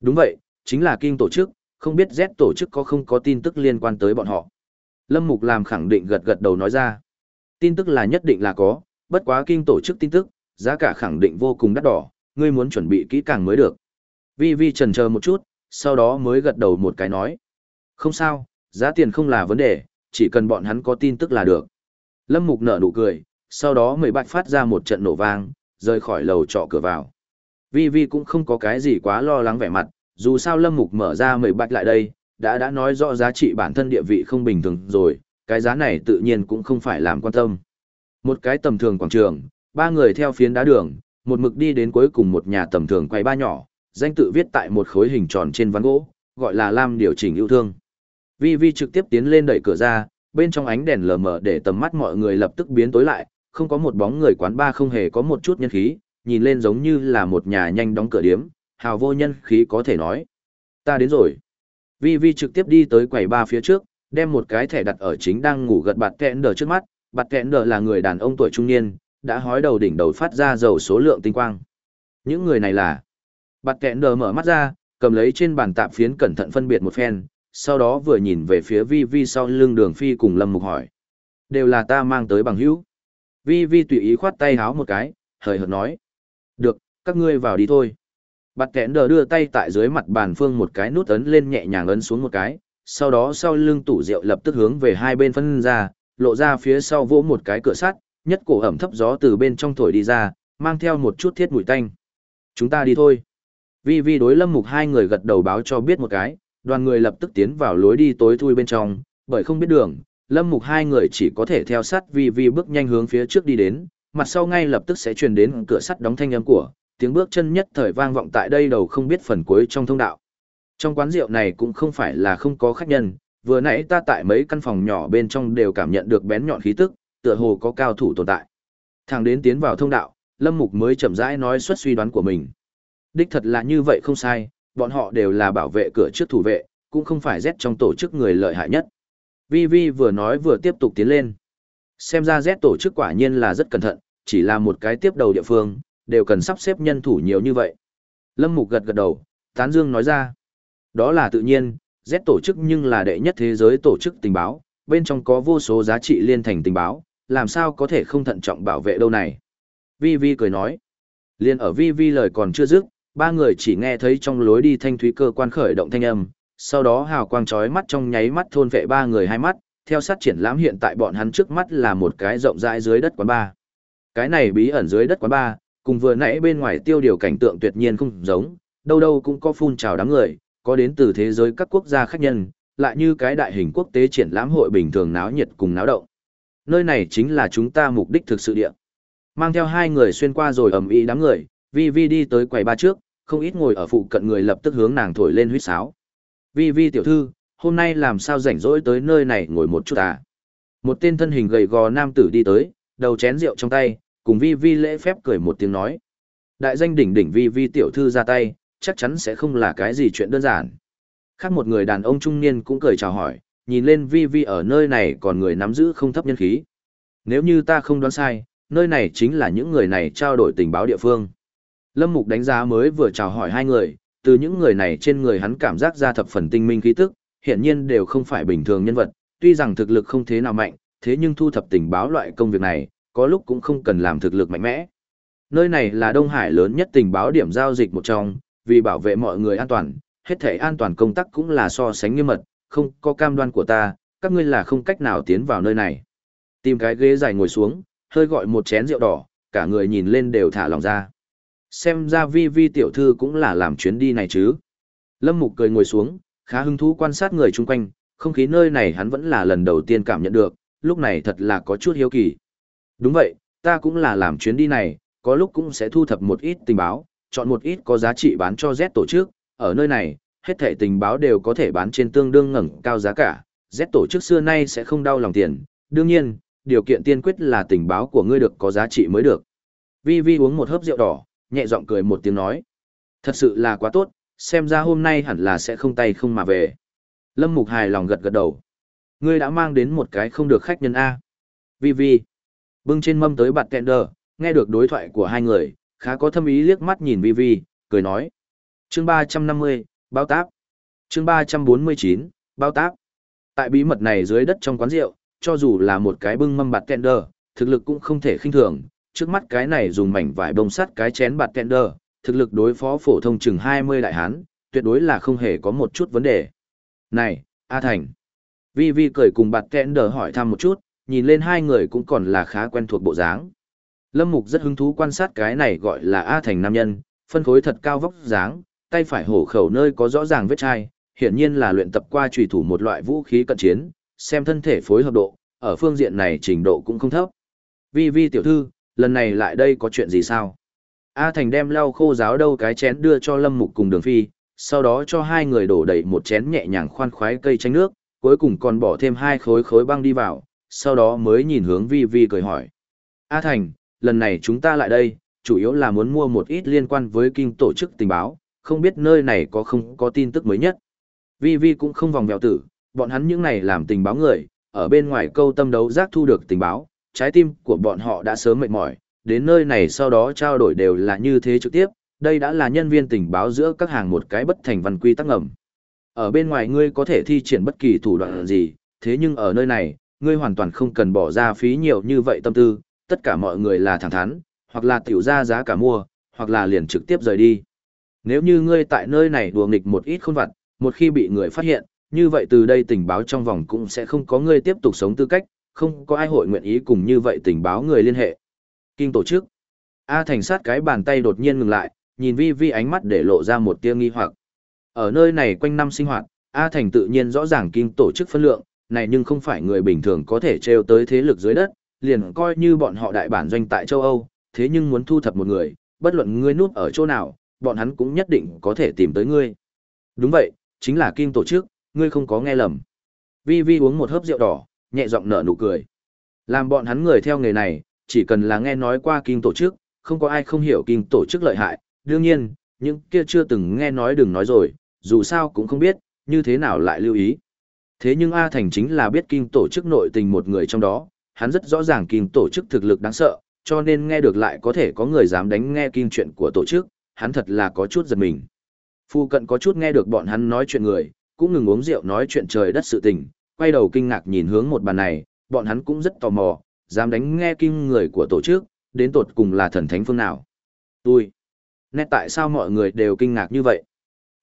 Đúng vậy, chính là kinh tổ chức, không biết Z tổ chức có không có tin tức liên quan tới bọn họ. Lâm Mục làm khẳng định gật gật đầu nói ra. Tin tức là nhất định là có, bất quá kinh tổ chức tin tức, giá cả khẳng định vô cùng đắt đỏ, ngươi muốn chuẩn bị kỹ càng mới được. Vi Vi trần chờ một chút, sau đó mới gật đầu một cái nói. Không sao, giá tiền không là vấn đề, chỉ cần bọn hắn có tin tức là được. Lâm Mục nở nụ cười, sau đó mười bạch phát ra một trận nổ vang, rời khỏi lầu trọ cửa vào. Vi Vi cũng không có cái gì quá lo lắng vẻ mặt, dù sao Lâm Mục mở ra mười bạch lại đây, đã đã nói rõ giá trị bản thân địa vị không bình thường rồi, cái giá này tự nhiên cũng không phải làm quan tâm. Một cái tầm thường quảng trường, ba người theo phiến đá đường, một mực đi đến cuối cùng một nhà tầm thường quay ba nhỏ, danh tự viết tại một khối hình tròn trên ván gỗ, gọi là Lam điều chỉnh yêu thương. Vi Vi trực tiếp tiến lên đẩy cửa ra, bên trong ánh đèn lờ mờ để tầm mắt mọi người lập tức biến tối lại, không có một bóng người quán ba không hề có một chút nhân khí, nhìn lên giống như là một nhà nhanh đóng cửa điếm, hào vô nhân khí có thể nói. Ta đến rồi. Vi Vi trực tiếp đi tới quầy ba phía trước, đem một cái thẻ đặt ở chính đang ngủ gật bạt kẹn đờ trước mắt, bạt kẹn đờ là người đàn ông tuổi trung niên, đã hói đầu đỉnh đầu phát ra dầu số lượng tinh quang. Những người này là... Bạt kẹn đờ mở mắt ra, cầm lấy trên bàn tạp phiến cẩn thận phân biệt một phen, sau đó vừa nhìn về phía Vi Vi sau lưng đường phi cùng Lâm Mục hỏi. Đều là ta mang tới bằng hữu. Vi Vi tùy ý khoát tay háo một cái, hời hợt nói. Được, các ngươi vào đi thôi. Bạt kẽn đờ đưa tay tại dưới mặt bàn phương một cái nút ấn lên nhẹ nhàng ấn xuống một cái, sau đó sau lưng tủ rượu lập tức hướng về hai bên phân ra, lộ ra phía sau vỗ một cái cửa sắt, nhất cổ ẩm thấp gió từ bên trong thổi đi ra, mang theo một chút thiết mùi tanh. Chúng ta đi thôi. Vi Vi đối lâm mục hai người gật đầu báo cho biết một cái, đoàn người lập tức tiến vào lối đi tối thui bên trong, bởi không biết đường, lâm mục hai người chỉ có thể theo sát Vi Vi bước nhanh hướng phía trước đi đến, mặt sau ngay lập tức sẽ truyền đến cửa sắt đóng thanh âm của, tiếng bước chân nhất thời vang vọng tại đây đầu không biết phần cuối trong thông đạo. Trong quán rượu này cũng không phải là không có khách nhân, vừa nãy ta tại mấy căn phòng nhỏ bên trong đều cảm nhận được bén nhọn khí tức, tựa hồ có cao thủ tồn tại. Thẳng đến tiến vào thông đạo, Lâm Mục mới chậm rãi nói xuất suy đoán của mình. Đích thật là như vậy không sai, bọn họ đều là bảo vệ cửa trước thủ vệ, cũng không phải Z trong tổ chức người lợi hại nhất. Vi Vi vừa nói vừa tiếp tục tiến lên. Xem ra Z tổ chức quả nhiên là rất cẩn thận, chỉ là một cái tiếp đầu địa phương, đều cần sắp xếp nhân thủ nhiều như vậy. Lâm Mục gật gật đầu, Tán Dương nói ra. Đó là tự nhiên, Z tổ chức nhưng là đệ nhất thế giới tổ chức tình báo, bên trong có vô số giá trị liên thành tình báo, làm sao có thể không thận trọng bảo vệ đâu này. Vi Vi cười nói. Liên ở Vi Vi lời còn chưa dứt, ba người chỉ nghe thấy trong lối đi thanh thúy cơ quan khởi động thanh âm, sau đó hào quang chói mắt trong nháy mắt thôn vệ ba người hai mắt, theo sát triển lãm hiện tại bọn hắn trước mắt là một cái rộng rãi dưới đất quán ba. Cái này bí ẩn dưới đất quán ba, cùng vừa nãy bên ngoài tiêu điều cảnh tượng tuyệt nhiên không giống, đâu đâu cũng có phun trào đám người, có đến từ thế giới các quốc gia khách nhân, lại như cái đại hình quốc tế triển lãm hội bình thường náo nhiệt cùng náo động. Nơi này chính là chúng ta mục đích thực sự địa. Mang theo hai người xuyên qua rồi ầm ĩ đám người, Vi Vi đi tới quầy ba trước, không ít ngồi ở phụ cận người lập tức hướng nàng thổi lên huýt sáo. Vi Vi tiểu thư, hôm nay làm sao rảnh rỗi tới nơi này ngồi một chút à? Một tên thân hình gầy gò nam tử đi tới, đầu chén rượu trong tay, cùng Vi Vi lễ phép cười một tiếng nói. Đại danh đỉnh đỉnh Vi Vi tiểu thư ra tay, chắc chắn sẽ không là cái gì chuyện đơn giản. Khác một người đàn ông trung niên cũng cười chào hỏi, nhìn lên Vi Vi ở nơi này còn người nắm giữ không thấp nhân khí. Nếu như ta không đoán sai, nơi này chính là những người này trao đổi tình báo địa phương. Lâm Mục đánh giá mới vừa chào hỏi hai người, từ những người này trên người hắn cảm giác ra thập phần tinh minh khí tức, hiện nhiên đều không phải bình thường nhân vật, tuy rằng thực lực không thế nào mạnh, thế nhưng thu thập tình báo loại công việc này, có lúc cũng không cần làm thực lực mạnh mẽ. Nơi này là Đông Hải lớn nhất tình báo điểm giao dịch một trong, vì bảo vệ mọi người an toàn, hết thể an toàn công tác cũng là so sánh nghiêm mật, không có cam đoan của ta, các ngươi là không cách nào tiến vào nơi này. Tìm cái ghế dài ngồi xuống, hơi gọi một chén rượu đỏ, cả người nhìn lên đều thả lòng ra. Xem ra vi vi tiểu thư cũng là làm chuyến đi này chứ. Lâm Mục cười ngồi xuống, khá hứng thú quan sát người chung quanh, không khí nơi này hắn vẫn là lần đầu tiên cảm nhận được, lúc này thật là có chút hiếu kỳ. Đúng vậy, ta cũng là làm chuyến đi này, có lúc cũng sẽ thu thập một ít tình báo, chọn một ít có giá trị bán cho Z tổ chức, ở nơi này, hết thảy tình báo đều có thể bán trên tương đương ngẩng cao giá cả, Z tổ chức xưa nay sẽ không đau lòng tiền, đương nhiên, điều kiện tiên quyết là tình báo của ngươi được có giá trị mới được. Vi Vi uống một hớp rượu đỏ, nhẹ giọng cười một tiếng nói. Thật sự là quá tốt, xem ra hôm nay hẳn là sẽ không tay không mà về. Lâm Mục hài lòng gật gật đầu. Ngươi đã mang đến một cái không được khách nhân A. Vi Vi. Bưng trên mâm tới bạt kẹn đờ, nghe được đối thoại của hai người, khá có thâm ý liếc mắt nhìn Vi Vi, cười nói. Chương 350, bao táp. Chương 349, bao táp. Tại bí mật này dưới đất trong quán rượu, cho dù là một cái bưng mâm bạt kẹn đờ, thực lực cũng không thể khinh thường, trước mắt cái này dùng mảnh vải bông sắt cái chén bạt kẹn đờ, thực lực đối phó phổ thông chừng 20 đại hán, tuyệt đối là không hề có một chút vấn đề. Này, A Thành. Vi Vi cười cùng bạt kẹn đờ hỏi thăm một chút, nhìn lên hai người cũng còn là khá quen thuộc bộ dáng. Lâm Mục rất hứng thú quan sát cái này gọi là A Thành nam nhân, phân khối thật cao vóc dáng, tay phải hổ khẩu nơi có rõ ràng vết chai, hiển nhiên là luyện tập qua trùy thủ một loại vũ khí cận chiến, xem thân thể phối hợp độ, ở phương diện này trình độ cũng không thấp. Vi Vi tiểu thư, lần này lại đây có chuyện gì sao? A Thành đem lau khô ráo đâu cái chén đưa cho Lâm Mục cùng Đường Phi, sau đó cho hai người đổ đầy một chén nhẹ nhàng khoan khoái cây chanh nước, cuối cùng còn bỏ thêm hai khối khối băng đi vào, sau đó mới nhìn hướng Vi Vi cười hỏi. A Thành, lần này chúng ta lại đây, chủ yếu là muốn mua một ít liên quan với kinh tổ chức tình báo, không biết nơi này có không có tin tức mới nhất. Vi Vi cũng không vòng vèo tử, bọn hắn những này làm tình báo người, ở bên ngoài câu tâm đấu giác thu được tình báo, trái tim của bọn họ đã sớm mệt mỏi, đến nơi này sau đó trao đổi đều là như thế trực tiếp, đây đã là nhân viên tình báo giữa các hàng một cái bất thành văn quy tắc ngầm. Ở bên ngoài ngươi có thể thi triển bất kỳ thủ đoạn gì, thế nhưng ở nơi này, ngươi hoàn toàn không cần bỏ ra phí nhiều như vậy tâm tư, tất cả mọi người là thẳng thắn, hoặc là tiểu ra giá cả mua, hoặc là liền trực tiếp rời đi. Nếu như ngươi tại nơi này đùa nghịch một ít khôn vặt, một khi bị người phát hiện, như vậy từ đây tình báo trong vòng cũng sẽ không có ngươi tiếp tục sống tư cách, không có ai hội nguyện ý cùng như vậy tình báo người liên hệ. Kinh tổ chức. A Thành sát cái bàn tay đột nhiên ngừng lại, nhìn Vi Vi ánh mắt để lộ ra một tia nghi hoặc. Ở nơi này quanh năm sinh hoạt, A Thành tự nhiên rõ ràng kinh tổ chức phân lượng, này nhưng không phải người bình thường có thể treo tới thế lực dưới đất, liền coi như bọn họ đại bản doanh tại châu Âu, thế nhưng muốn thu thập một người, bất luận ngươi núp ở chỗ nào, bọn hắn cũng nhất định có thể tìm tới ngươi. Đúng vậy, chính là kinh tổ chức, ngươi không có nghe lầm. Vi Vi uống một hớp rượu đỏ, nhẹ giọng nở nụ cười. Làm bọn hắn người theo nghề này, chỉ cần là nghe nói qua kinh tổ chức, không có ai không hiểu kinh tổ chức lợi hại. Đương nhiên, những kia chưa từng nghe nói đừng nói rồi, dù sao cũng không biết, như thế nào lại lưu ý. Thế nhưng A Thành chính là biết kinh tổ chức nội tình một người trong đó, hắn rất rõ ràng kinh tổ chức thực lực đáng sợ, cho nên nghe được lại có thể có người dám đánh nghe kinh chuyện của tổ chức, hắn thật là có chút giật mình. Phu cận có chút nghe được bọn hắn nói chuyện người, cũng ngừng uống rượu nói chuyện trời đất sự tình, quay đầu kinh ngạc nhìn hướng một bàn này, bọn hắn cũng rất tò mò, dám đánh nghe kinh người của tổ chức, đến tột cùng là thần thánh phương nào. Tôi, nét tại sao mọi người đều kinh ngạc như vậy?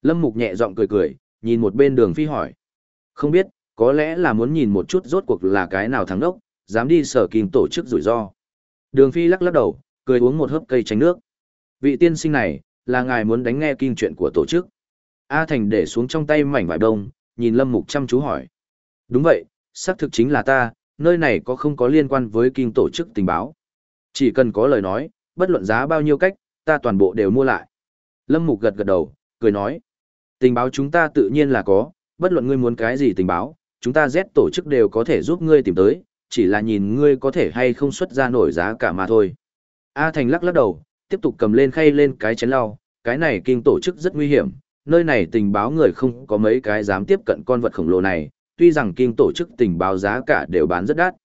Lâm Mục nhẹ giọng cười cười, nhìn một bên đường phi hỏi. Không biết, có lẽ là muốn nhìn một chút rốt cuộc là cái nào thắng đốc, dám đi sở kinh tổ chức rủi ro. Đường phi lắc lắc đầu, cười uống một hớp cây tránh nước. Vị tiên sinh này, là ngài muốn đánh nghe kinh chuyện của tổ chức. A Thành để xuống trong tay mảnh vải đông, nhìn Lâm Mục chăm chú hỏi. Đúng vậy, xác thực chính là ta, nơi này có không có liên quan với kinh tổ chức tình báo. Chỉ cần có lời nói, bất luận giá bao nhiêu cách, ta toàn bộ đều mua lại. Lâm Mục gật gật đầu, cười nói. Tình báo chúng ta tự nhiên là có, bất luận ngươi muốn cái gì tình báo, chúng ta Z tổ chức đều có thể giúp ngươi tìm tới, chỉ là nhìn ngươi có thể hay không xuất ra nổi giá cả mà thôi. A Thành lắc lắc đầu, tiếp tục cầm lên khay lên cái chén lau, cái này kinh tổ chức rất nguy hiểm, nơi này tình báo người không có mấy cái dám tiếp cận con vật khổng lồ này, tuy rằng kim tổ chức tình báo giá cả đều bán rất đắt.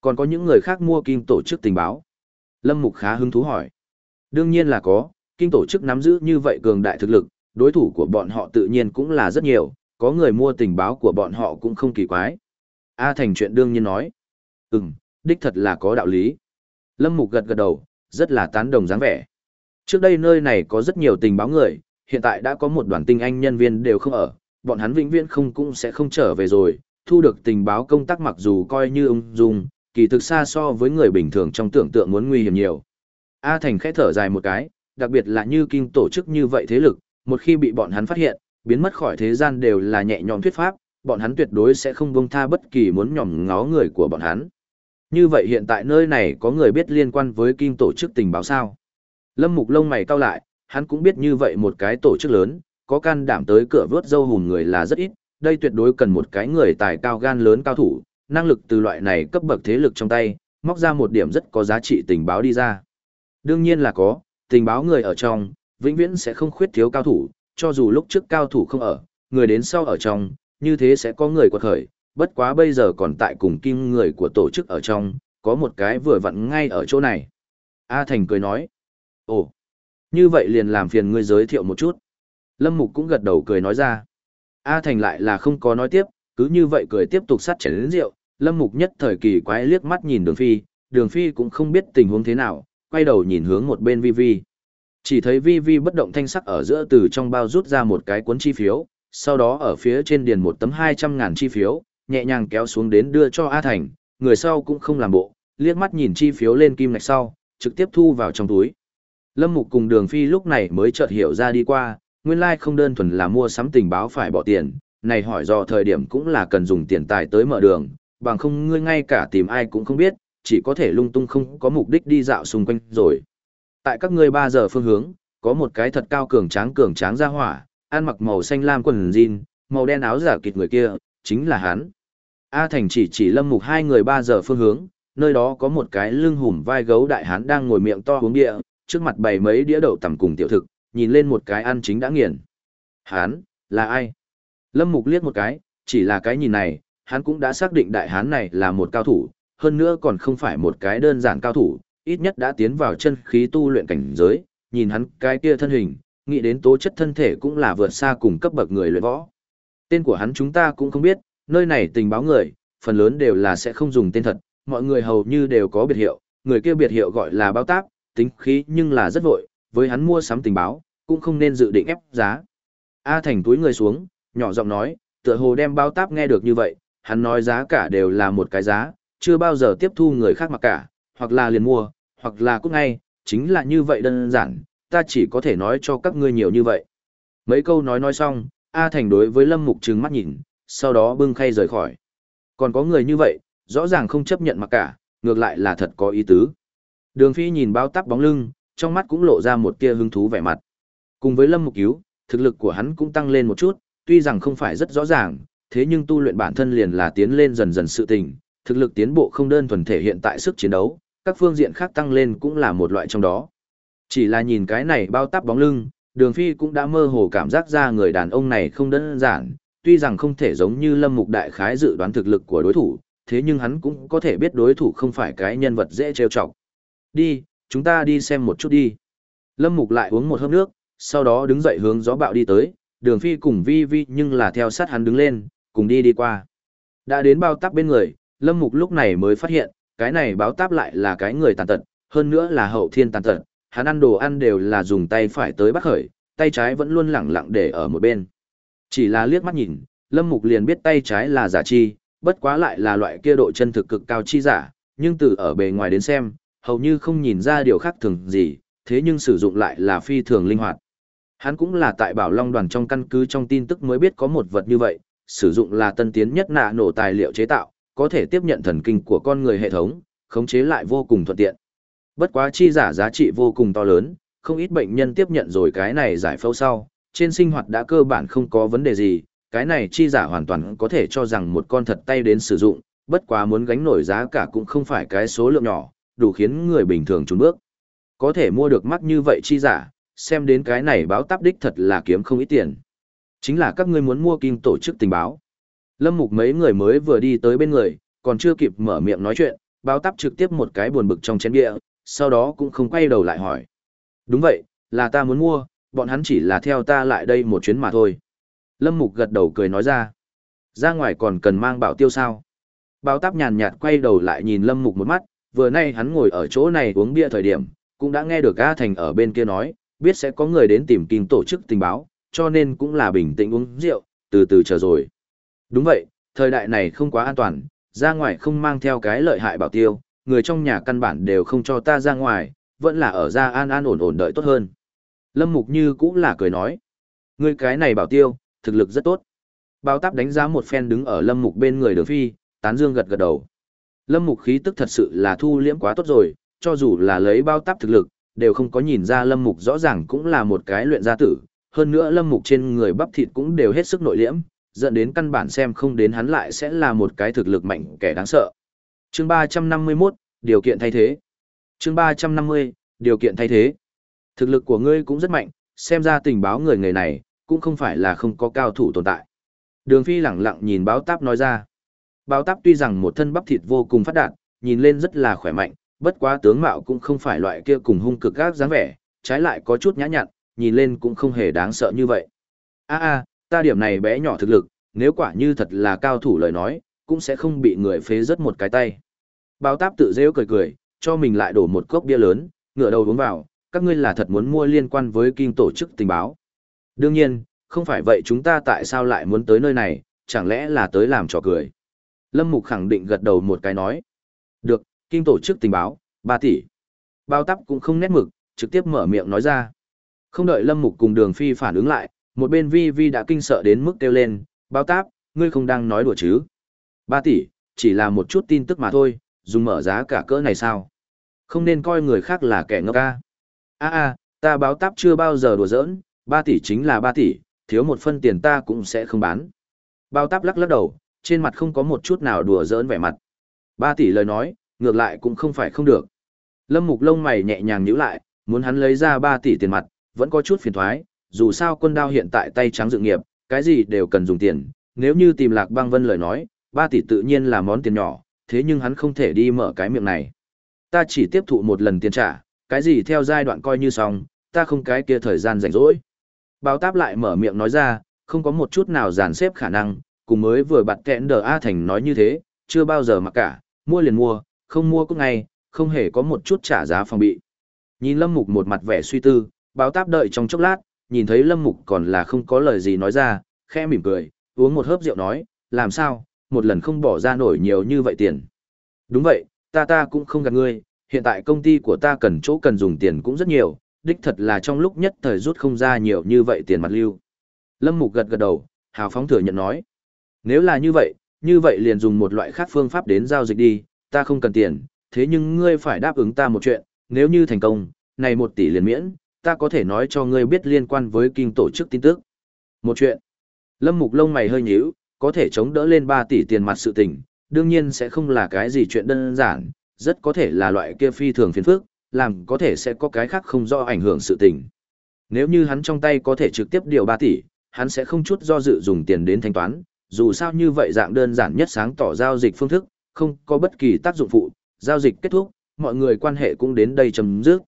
Còn có những người khác mua kim tổ chức tình báo. Lâm Mục khá hứng thú hỏi. Đương nhiên là có, kinh tổ chức nắm giữ như vậy cường đại thực lực, đối thủ của bọn họ tự nhiên cũng là rất nhiều, có người mua tình báo của bọn họ cũng không kỳ quái. A Thành chuyện đương nhiên nói. Ừm, đích thật là có đạo lý. Lâm Mục gật gật đầu, rất là tán đồng dáng vẻ. Trước đây nơi này có rất nhiều tình báo người, hiện tại đã có một đoàn tinh anh nhân viên đều không ở, bọn hắn vĩnh viễn không cũng sẽ không trở về rồi, thu được tình báo công tác mặc dù coi như ung dung, kỳ thực xa so với người bình thường trong tưởng tượng muốn nguy hiểm nhiều. A Thành khẽ thở dài một cái, đặc biệt là như kinh tổ chức như vậy thế lực, một khi bị bọn hắn phát hiện, biến mất khỏi thế gian đều là nhẹ nhõm thuyết pháp, bọn hắn tuyệt đối sẽ không buông tha bất kỳ muốn nhòm ngó người của bọn hắn. Như vậy hiện tại nơi này có người biết liên quan với kinh tổ chức tình báo sao? Lâm Mục lông mày cau lại, hắn cũng biết như vậy một cái tổ chức lớn, có can đảm tới cửa vớt dâu hùn người là rất ít, đây tuyệt đối cần một cái người tài cao gan lớn cao thủ, năng lực từ loại này cấp bậc thế lực trong tay, móc ra một điểm rất có giá trị tình báo đi ra. Đương nhiên là có, tình báo người ở trong, vĩnh viễn sẽ không khuyết thiếu cao thủ, cho dù lúc trước cao thủ không ở, người đến sau ở trong, như thế sẽ có người quật khởi, bất quá bây giờ còn tại cùng kim người của tổ chức ở trong, có một cái vừa vặn ngay ở chỗ này. A Thành cười nói, ồ, như vậy liền làm phiền ngươi giới thiệu một chút. Lâm Mục cũng gật đầu cười nói ra. A Thành lại là không có nói tiếp, cứ như vậy cười tiếp tục sát chảy đến rượu. Lâm Mục nhất thời kỳ quái liếc mắt nhìn Đường Phi, Đường Phi cũng không biết tình huống thế nào, quay đầu nhìn hướng một bên Vi Vi. Chỉ thấy Vi Vi bất động thanh sắc ở giữa từ trong bao rút ra một cái cuốn chi phiếu, sau đó ở phía trên điền một tấm 200 ngàn chi phiếu, nhẹ nhàng kéo xuống đến đưa cho A Thành, người sau cũng không làm bộ, liếc mắt nhìn chi phiếu lên kim ngạch sau, trực tiếp thu vào trong túi. Lâm Mục cùng Đường Phi lúc này mới chợt hiểu ra đi qua, nguyên lai like không đơn thuần là mua sắm tình báo phải bỏ tiền, này hỏi do thời điểm cũng là cần dùng tiền tài tới mở đường, bằng không ngươi ngay cả tìm ai cũng không biết, chỉ có thể lung tung không có mục đích đi dạo xung quanh rồi. Tại các ngươi 3 giờ phương hướng, có một cái thật cao cường tráng cường tráng ra hỏa, ăn mặc màu xanh lam quần jean, màu đen áo giả kịt người kia, chính là hắn. A Thành chỉ chỉ lâm mục hai người 3 giờ phương hướng, nơi đó có một cái lưng hùm vai gấu đại hán đang ngồi miệng to uống địa, trước mặt bày mấy đĩa đậu tầm cùng tiểu thực, nhìn lên một cái ăn chính đã nghiền. Hán, là ai? Lâm Mục liếc một cái, chỉ là cái nhìn này, hắn cũng đã xác định đại hán này là một cao thủ, hơn nữa còn không phải một cái đơn giản cao thủ, ít nhất đã tiến vào chân khí tu luyện cảnh giới, nhìn hắn cái kia thân hình, nghĩ đến tố chất thân thể cũng là vượt xa cùng cấp bậc người luyện võ. Tên của hắn chúng ta cũng không biết, nơi này tình báo người, phần lớn đều là sẽ không dùng tên thật, mọi người hầu như đều có biệt hiệu, người kia biệt hiệu gọi là bao táp, tính khí nhưng là rất vội, với hắn mua sắm tình báo, cũng không nên dự định ép giá. A Thành túi người xuống, nhỏ giọng nói, tựa hồ đem bao táp nghe được như vậy, hắn nói giá cả đều là một cái giá, chưa bao giờ tiếp thu người khác mặc cả, hoặc là liền mua, hoặc là cút ngay, chính là như vậy đơn giản, ta chỉ có thể nói cho các ngươi nhiều như vậy. Mấy câu nói nói xong, A Thành đối với Lâm Mục trừng mắt nhìn, sau đó bưng khay rời khỏi. Còn có người như vậy, rõ ràng không chấp nhận mặc cả, ngược lại là thật có ý tứ. Đường Phi nhìn bao Táp bóng lưng, trong mắt cũng lộ ra một tia hứng thú vẻ mặt. Cùng với Lâm Mục Cứu, thực lực của hắn cũng tăng lên một chút, tuy rằng không phải rất rõ ràng, thế nhưng tu luyện bản thân liền là tiến lên dần dần sự tình, thực lực tiến bộ không đơn thuần thể hiện tại sức chiến đấu, các phương diện khác tăng lên cũng là một loại trong đó. Chỉ là nhìn cái này bao tắp bóng lưng, Đường Phi cũng đã mơ hồ cảm giác ra người đàn ông này không đơn giản, tuy rằng không thể giống như Lâm Mục Đại Khái dự đoán thực lực của đối thủ, thế nhưng hắn cũng có thể biết đối thủ không phải cái nhân vật dễ trêu chọc. Đi, chúng ta đi xem một chút đi. Lâm Mục lại uống một hớp nước, sau đó đứng dậy hướng gió bạo đi tới, đường phi cùng vi vi nhưng là theo sát hắn đứng lên, cùng đi đi qua. Đã đến bao táp bên người, Lâm Mục lúc này mới phát hiện, cái này báo táp lại là cái người tàn tật, hơn nữa là hậu thiên tàn tật, hắn ăn đồ ăn đều là dùng tay phải tới bắt khởi, tay trái vẫn luôn lẳng lặng để ở một bên. Chỉ là liếc mắt nhìn, Lâm Mục liền biết tay trái là giả chi, bất quá lại là loại kia độ chân thực cực cao chi giả, nhưng từ ở bề ngoài đến xem, hầu như không nhìn ra điều khác thường gì, thế nhưng sử dụng lại là phi thường linh hoạt. Hắn cũng là tại Bảo Long đoàn trong căn cứ trong tin tức mới biết có một vật như vậy, sử dụng là tân tiến nhất nạ nổ tài liệu chế tạo, có thể tiếp nhận thần kinh của con người hệ thống, khống chế lại vô cùng thuận tiện. Bất quá chi giả giá trị vô cùng to lớn, không ít bệnh nhân tiếp nhận rồi cái này giải phẫu sau, trên sinh hoạt đã cơ bản không có vấn đề gì, cái này chi giả hoàn toàn có thể cho rằng một con thật tay đến sử dụng, bất quá muốn gánh nổi giá cả cũng không phải cái số lượng nhỏ, đủ khiến người bình thường trốn bước. Có thể mua được mắt như vậy chi giả, xem đến cái này báo táp đích thật là kiếm không ít tiền. Chính là các ngươi muốn mua kim tổ chức tình báo. Lâm Mục mấy người mới vừa đi tới bên người, còn chưa kịp mở miệng nói chuyện, báo táp trực tiếp một cái buồn bực trong chén địa, sau đó cũng không quay đầu lại hỏi. Đúng vậy, là ta muốn mua, bọn hắn chỉ là theo ta lại đây một chuyến mà thôi. Lâm Mục gật đầu cười nói ra. Ra ngoài còn cần mang bảo tiêu sao? Báo táp nhàn nhạt quay đầu lại nhìn Lâm Mục một mắt, vừa nay hắn ngồi ở chỗ này uống bia thời điểm, cũng đã nghe được A Thành ở bên kia nói, biết sẽ có người đến tìm kinh tổ chức tình báo, cho nên cũng là bình tĩnh uống rượu, từ từ chờ rồi. Đúng vậy, thời đại này không quá an toàn, ra ngoài không mang theo cái lợi hại bảo tiêu, người trong nhà căn bản đều không cho ta ra ngoài, vẫn là ở ra an an ổn ổn đợi tốt hơn. Lâm Mục Như cũng là cười nói, người cái này bảo tiêu, thực lực rất tốt. Bao táp đánh giá một phen đứng ở Lâm Mục bên người đường phi, tán dương gật gật đầu. Lâm Mục khí tức thật sự là thu liễm quá tốt rồi, cho dù là lấy bao táp thực lực, đều không có nhìn ra Lâm Mục rõ ràng cũng là một cái luyện gia tử, hơn nữa Lâm Mục trên người bắp thịt cũng đều hết sức nội liễm, dẫn đến căn bản xem không đến hắn lại sẽ là một cái thực lực mạnh kẻ đáng sợ. Chương 351, điều kiện thay thế. Chương 350, điều kiện thay thế. Thực lực của ngươi cũng rất mạnh, xem ra tình báo người người này, cũng không phải là không có cao thủ tồn tại. Đường Phi lẳng lặng nhìn báo táp nói ra. Báo táp tuy rằng một thân bắp thịt vô cùng phát đạt, nhìn lên rất là khỏe mạnh, bất quá tướng mạo cũng không phải loại kia cùng hung cực gác dáng vẻ, trái lại có chút nhã nhặn, nhìn lên cũng không hề đáng sợ như vậy. A a, ta điểm này bé nhỏ thực lực, nếu quả như thật là cao thủ lời nói, cũng sẽ không bị người phế rất một cái tay. bao táp tự rêu cười cười, cho mình lại đổ một cốc bia lớn, ngửa đầu uống vào, các ngươi là thật muốn mua liên quan với kinh tổ chức tình báo. Đương nhiên, không phải vậy chúng ta tại sao lại muốn tới nơi này, chẳng lẽ là tới làm trò cười. Lâm Mục khẳng định gật đầu một cái nói. Được, kinh tổ chức tình báo, 3 tỷ. Bao tắp cũng không nét mực, trực tiếp mở miệng nói ra. Không đợi Lâm Mục cùng Đường Phi phản ứng lại, một bên Vi Vi đã kinh sợ đến mức kêu lên, bao táp, ngươi không đang nói đùa chứ. 3 tỷ, chỉ là một chút tin tức mà thôi, dùng mở giá cả cỡ này sao. Không nên coi người khác là kẻ ngốc ca. a a ta báo táp chưa bao giờ đùa giỡn, 3 tỷ chính là 3 tỷ, thiếu một phân tiền ta cũng sẽ không bán. bao táp lắc lắc đầu, trên mặt không có một chút nào đùa giỡn vẻ mặt. 3 tỷ lời nói, ngược lại cũng không phải không được. Lâm Mục lông mày nhẹ nhàng nhíu lại, muốn hắn lấy ra 3 tỷ tiền mặt, vẫn có chút phiền toái, dù sao quân đao hiện tại tay trắng dự nghiệp, cái gì đều cần dùng tiền, nếu như tìm Lạc Băng Vân lời nói, 3 tỷ tự nhiên là món tiền nhỏ, thế nhưng hắn không thể đi mở cái miệng này. Ta chỉ tiếp thụ một lần tiền trả, cái gì theo giai đoạn coi như xong, ta không cái kia thời gian rảnh rỗi. Báo táp lại mở miệng nói ra, không có một chút nào dàn xếp khả năng, cùng mới vừa bặt kẹn đờ A Thành nói như thế, chưa bao giờ mặc cả, mua liền mua, không mua cũng ngay, không hề có một chút trả giá phòng bị. Nhìn Lâm Mục một mặt vẻ suy tư, báo táp đợi trong chốc lát, nhìn thấy Lâm Mục còn là không có lời gì nói ra, khẽ mỉm cười, uống một hớp rượu nói, làm sao, một lần không bỏ ra nổi nhiều như vậy tiền. Đúng vậy, ta ta cũng không gạt ngươi, hiện tại công ty của ta cần chỗ cần dùng tiền cũng rất nhiều, đích thật là trong lúc nhất thời rút không ra nhiều như vậy tiền mặt lưu. Lâm Mục gật gật đầu, hào phóng thừa nhận nói. Nếu là như vậy, như vậy liền dùng một loại khác phương pháp đến giao dịch đi, ta không cần tiền, thế nhưng ngươi phải đáp ứng ta một chuyện, nếu như thành công, này một tỷ liền miễn, ta có thể nói cho ngươi biết liên quan với kinh tổ chức tin tức. Một chuyện. Lâm Mục lông mày hơi nhíu, có thể chống đỡ lên 3 tỷ tiền mặt sự tình, đương nhiên sẽ không là cái gì chuyện đơn giản, rất có thể là loại kia phi thường phiền phức, làm có thể sẽ có cái khác không do ảnh hưởng sự tình. Nếu như hắn trong tay có thể trực tiếp điều 3 tỷ, hắn sẽ không chút do dự dùng tiền đến thanh toán, dù sao như vậy dạng đơn giản nhất sáng tỏ giao dịch phương thức, không có bất kỳ tác dụng phụ, giao dịch kết thúc, mọi người quan hệ cũng đến đây chấm dứt.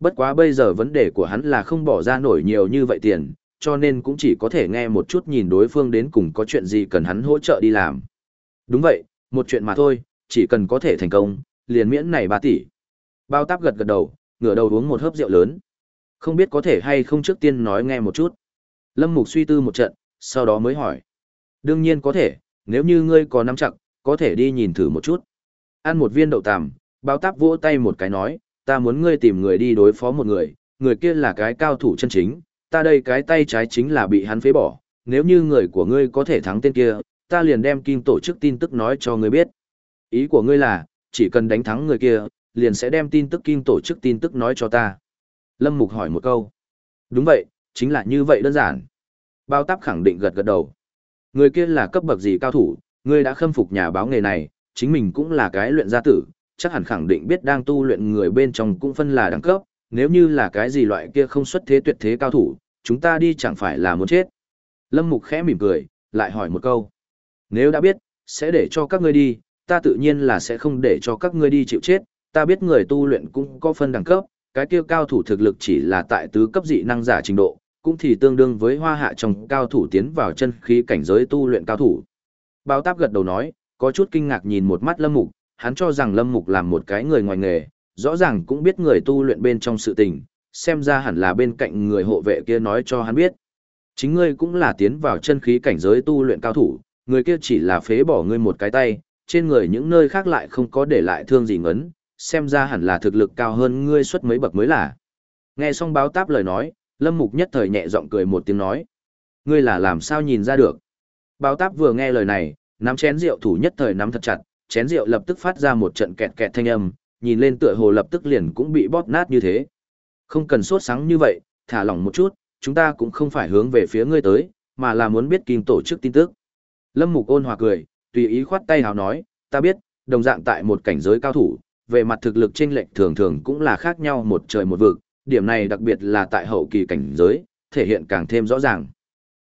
Bất quá bây giờ vấn đề của hắn là không bỏ ra nổi nhiều như vậy tiền, cho nên cũng chỉ có thể nghe một chút nhìn đối phương đến cùng có chuyện gì cần hắn hỗ trợ đi làm. Đúng vậy, một chuyện mà thôi, chỉ cần có thể thành công, liền miễn này 3 tỷ. Bao táp gật gật đầu, ngửa đầu uống một hớp rượu lớn. Không biết có thể hay không trước tiên nói nghe một chút. Lâm Mục suy tư một trận, sau đó mới hỏi. Đương nhiên có thể, nếu như ngươi có nắm chặt, có thể đi nhìn thử một chút. Ăn một viên đậu tằm, bao táp vỗ tay một cái nói, ta muốn ngươi tìm người đi đối phó một người, người kia là cái cao thủ chân chính, ta đây cái tay trái chính là bị hắn phế bỏ, nếu như người của ngươi có thể thắng tên kia, ta liền đem kim tổ chức tin tức nói cho ngươi biết. Ý của ngươi là, chỉ cần đánh thắng người kia, liền sẽ đem tin tức kim tổ chức tin tức nói cho ta. Lâm Mục hỏi một câu. Đúng vậy, chính là như vậy đơn giản. Bao táp khẳng định gật gật đầu. Người kia là cấp bậc gì cao thủ, ngươi đã khâm phục nhà báo nghề này, chính mình cũng là cái luyện gia tử, chắc hẳn khẳng định biết đang tu luyện người bên trong cũng phân là đẳng cấp, nếu như là cái gì loại kia không xuất thế tuyệt thế cao thủ, chúng ta đi chẳng phải là muốn chết. Lâm Mục khẽ mỉm cười, lại hỏi một câu. Nếu đã biết, sẽ để cho các ngươi đi, ta tự nhiên là sẽ không để cho các ngươi đi chịu chết, ta biết người tu luyện cũng có phân đẳng cấp, cái kia cao thủ thực lực chỉ là tại tứ cấp dị năng giả trình độ, cũng thì tương đương với hoa hạ trong cao thủ tiến vào chân khí cảnh giới tu luyện cao thủ. Bao táp gật đầu nói, có chút kinh ngạc nhìn một mắt Lâm Mục, hắn cho rằng Lâm Mục làm một cái người ngoài nghề, rõ ràng cũng biết người tu luyện bên trong sự tình, xem ra hẳn là bên cạnh người hộ vệ kia nói cho hắn biết. Chính ngươi cũng là tiến vào chân khí cảnh giới tu luyện cao thủ, người kia chỉ là phế bỏ ngươi một cái tay, trên người những nơi khác lại không có để lại thương gì ngấn, xem ra hẳn là thực lực cao hơn ngươi xuất mấy bậc mới là. Nghe xong báo táp lời nói, Lâm Mục nhất thời nhẹ giọng cười một tiếng nói. Ngươi là làm sao nhìn ra được? Bao táp vừa nghe lời này, nắm chén rượu thủ nhất thời nắm thật chặt, chén rượu lập tức phát ra một trận kẹt kẹt thanh âm, nhìn lên tựa hồ lập tức liền cũng bị bóp nát như thế. Không cần sốt sáng như vậy, thả lỏng một chút, chúng ta cũng không phải hướng về phía ngươi tới, mà là muốn biết kim tổ chức tin tức. Lâm Mục ôn hòa cười, tùy ý khoát tay hào nói, ta biết, đồng dạng tại một cảnh giới cao thủ, về mặt thực lực chênh lệch thường thường cũng là khác nhau một trời một vực, điểm này đặc biệt là tại hậu kỳ cảnh giới, thể hiện càng thêm rõ ràng.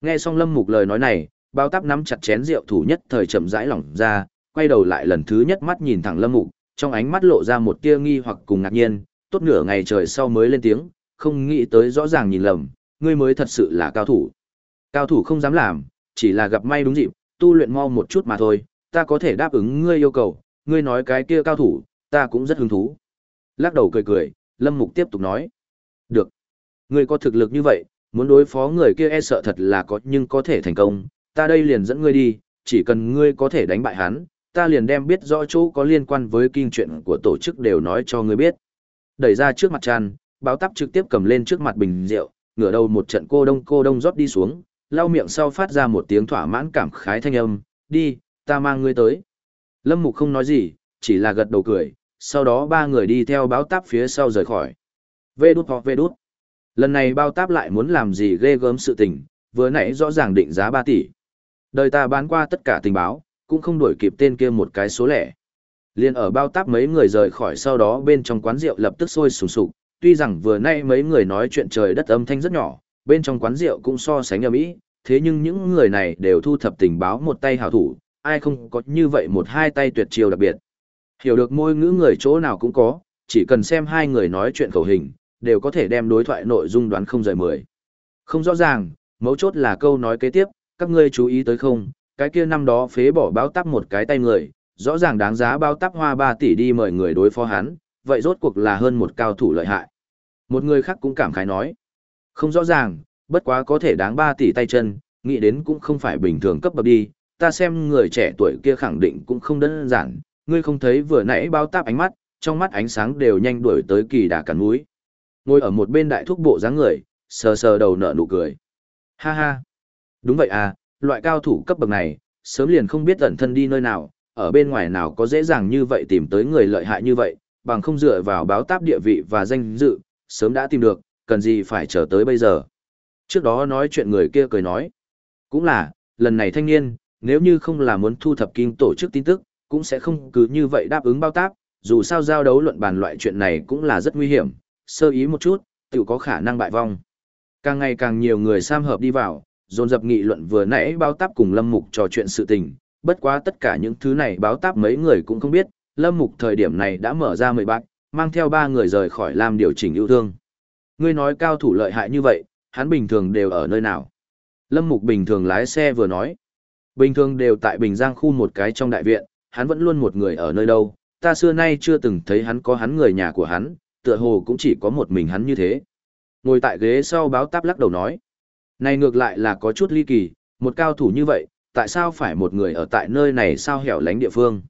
Nghe xong Lâm Mục lời nói này, bao táp nắm chặt chén rượu thủ nhất thời chậm rãi lỏng ra, quay đầu lại lần thứ nhất mắt nhìn thẳng Lâm Mục, trong ánh mắt lộ ra một tia nghi hoặc cùng ngạc nhiên, tốt nửa ngày trời sau mới lên tiếng, không nghĩ tới rõ ràng nhìn lầm, ngươi mới thật sự là cao thủ. Cao thủ không dám làm, chỉ là gặp may đúng dịp, tu luyện mau một chút mà thôi, ta có thể đáp ứng ngươi yêu cầu, ngươi nói cái kia cao thủ, ta cũng rất hứng thú. Lắc đầu cười cười, Lâm Mục tiếp tục nói. Được. Ngươi có thực lực như vậy, muốn đối phó người kia e sợ thật là có nhưng có thể thành công, ta đây liền dẫn ngươi đi, chỉ cần ngươi có thể đánh bại hắn, ta liền đem biết rõ chỗ có liên quan với kinh chuyện của tổ chức đều nói cho ngươi biết. Đẩy ra trước mặt tràn, báo tắp trực tiếp cầm lên trước mặt bình rượu, ngửa đầu một trận cô đông cô đông rót đi xuống, lau miệng sau phát ra một tiếng thỏa mãn cảm khái thanh âm, đi, ta mang ngươi tới. Lâm Mục không nói gì, chỉ là gật đầu cười, sau đó ba người đi theo báo táp phía sau rời khỏi. Vê đút hoặc vê đút. Lần này bao táp lại muốn làm gì ghê gớm sự tình, vừa nãy rõ ràng định giá 3 tỷ. Đời ta bán qua tất cả tình báo, cũng không đuổi kịp tên kia một cái số lẻ. Liên ở bao táp mấy người rời khỏi sau đó bên trong quán rượu lập tức sôi sùng sục, tuy rằng vừa nay mấy người nói chuyện trời đất âm thanh rất nhỏ, bên trong quán rượu cũng so sánh ầm ĩ, thế nhưng những người này đều thu thập tình báo một tay hảo thủ, ai không có như vậy một hai tay tuyệt chiêu đặc biệt. Hiểu được môi ngữ người chỗ nào cũng có, chỉ cần xem hai người nói chuyện khẩu hình, đều có thể đem đối thoại nội dung đoán không rời mười. Không rõ ràng, mấu chốt là câu nói kế tiếp, các ngươi chú ý tới không, cái kia năm đó phế bỏ báo tắp một cái tay người, rõ ràng đáng giá bao tắp hoa 3 tỷ đi mời người đối phó hắn, vậy rốt cuộc là hơn một cao thủ lợi hại. Một người khác cũng cảm khái nói, không rõ ràng, bất quá có thể đáng 3 tỷ tay chân, nghĩ đến cũng không phải bình thường cấp bậc đi, ta xem người trẻ tuổi kia khẳng định cũng không đơn giản, ngươi không thấy vừa nãy bao táp ánh mắt, trong mắt ánh sáng đều nhanh đuổi tới kỳ đà cắn núi. Ngồi ở một bên đại thúc bộ dáng người, sờ sờ đầu nở nụ cười. Ha ha. Đúng vậy à, loại cao thủ cấp bậc này, sớm liền không biết ẩn thân đi nơi nào, ở bên ngoài nào có dễ dàng như vậy tìm tới người lợi hại như vậy, bằng không dựa vào báo táp địa vị và danh dự, sớm đã tìm được, cần gì phải chờ tới bây giờ. Trước đó nói chuyện người kia cười nói, cũng là, lần này thanh niên, nếu như không là muốn thu thập kinh tổ chức tin tức, cũng sẽ không cứ như vậy đáp ứng bao táp, dù sao giao đấu luận bàn loại chuyện này cũng là rất nguy hiểm, sơ ý một chút, tự có khả năng bại vong. Càng ngày càng nhiều người sam hợp đi vào, dồn dập nghị luận vừa nãy báo táp cùng Lâm Mục trò chuyện sự tình, bất quá tất cả những thứ này báo táp mấy người cũng không biết, Lâm Mục thời điểm này đã mở ra mười bạc, mang theo ba người rời khỏi làm điều chỉnh yêu thương. Ngươi nói cao thủ lợi hại như vậy, hắn bình thường đều ở nơi nào? Lâm Mục bình thường lái xe vừa nói. Bình thường đều tại Bình Giang khu một cái trong đại viện, hắn vẫn luôn một người ở nơi đâu, ta xưa nay chưa từng thấy hắn có hắn người nhà của hắn, tựa hồ cũng chỉ có một mình hắn như thế. Ngồi tại ghế sau báo táp lắc đầu nói. Này ngược lại là có chút ly kỳ, một cao thủ như vậy, tại sao phải một người ở tại nơi này sao hẻo lánh địa phương?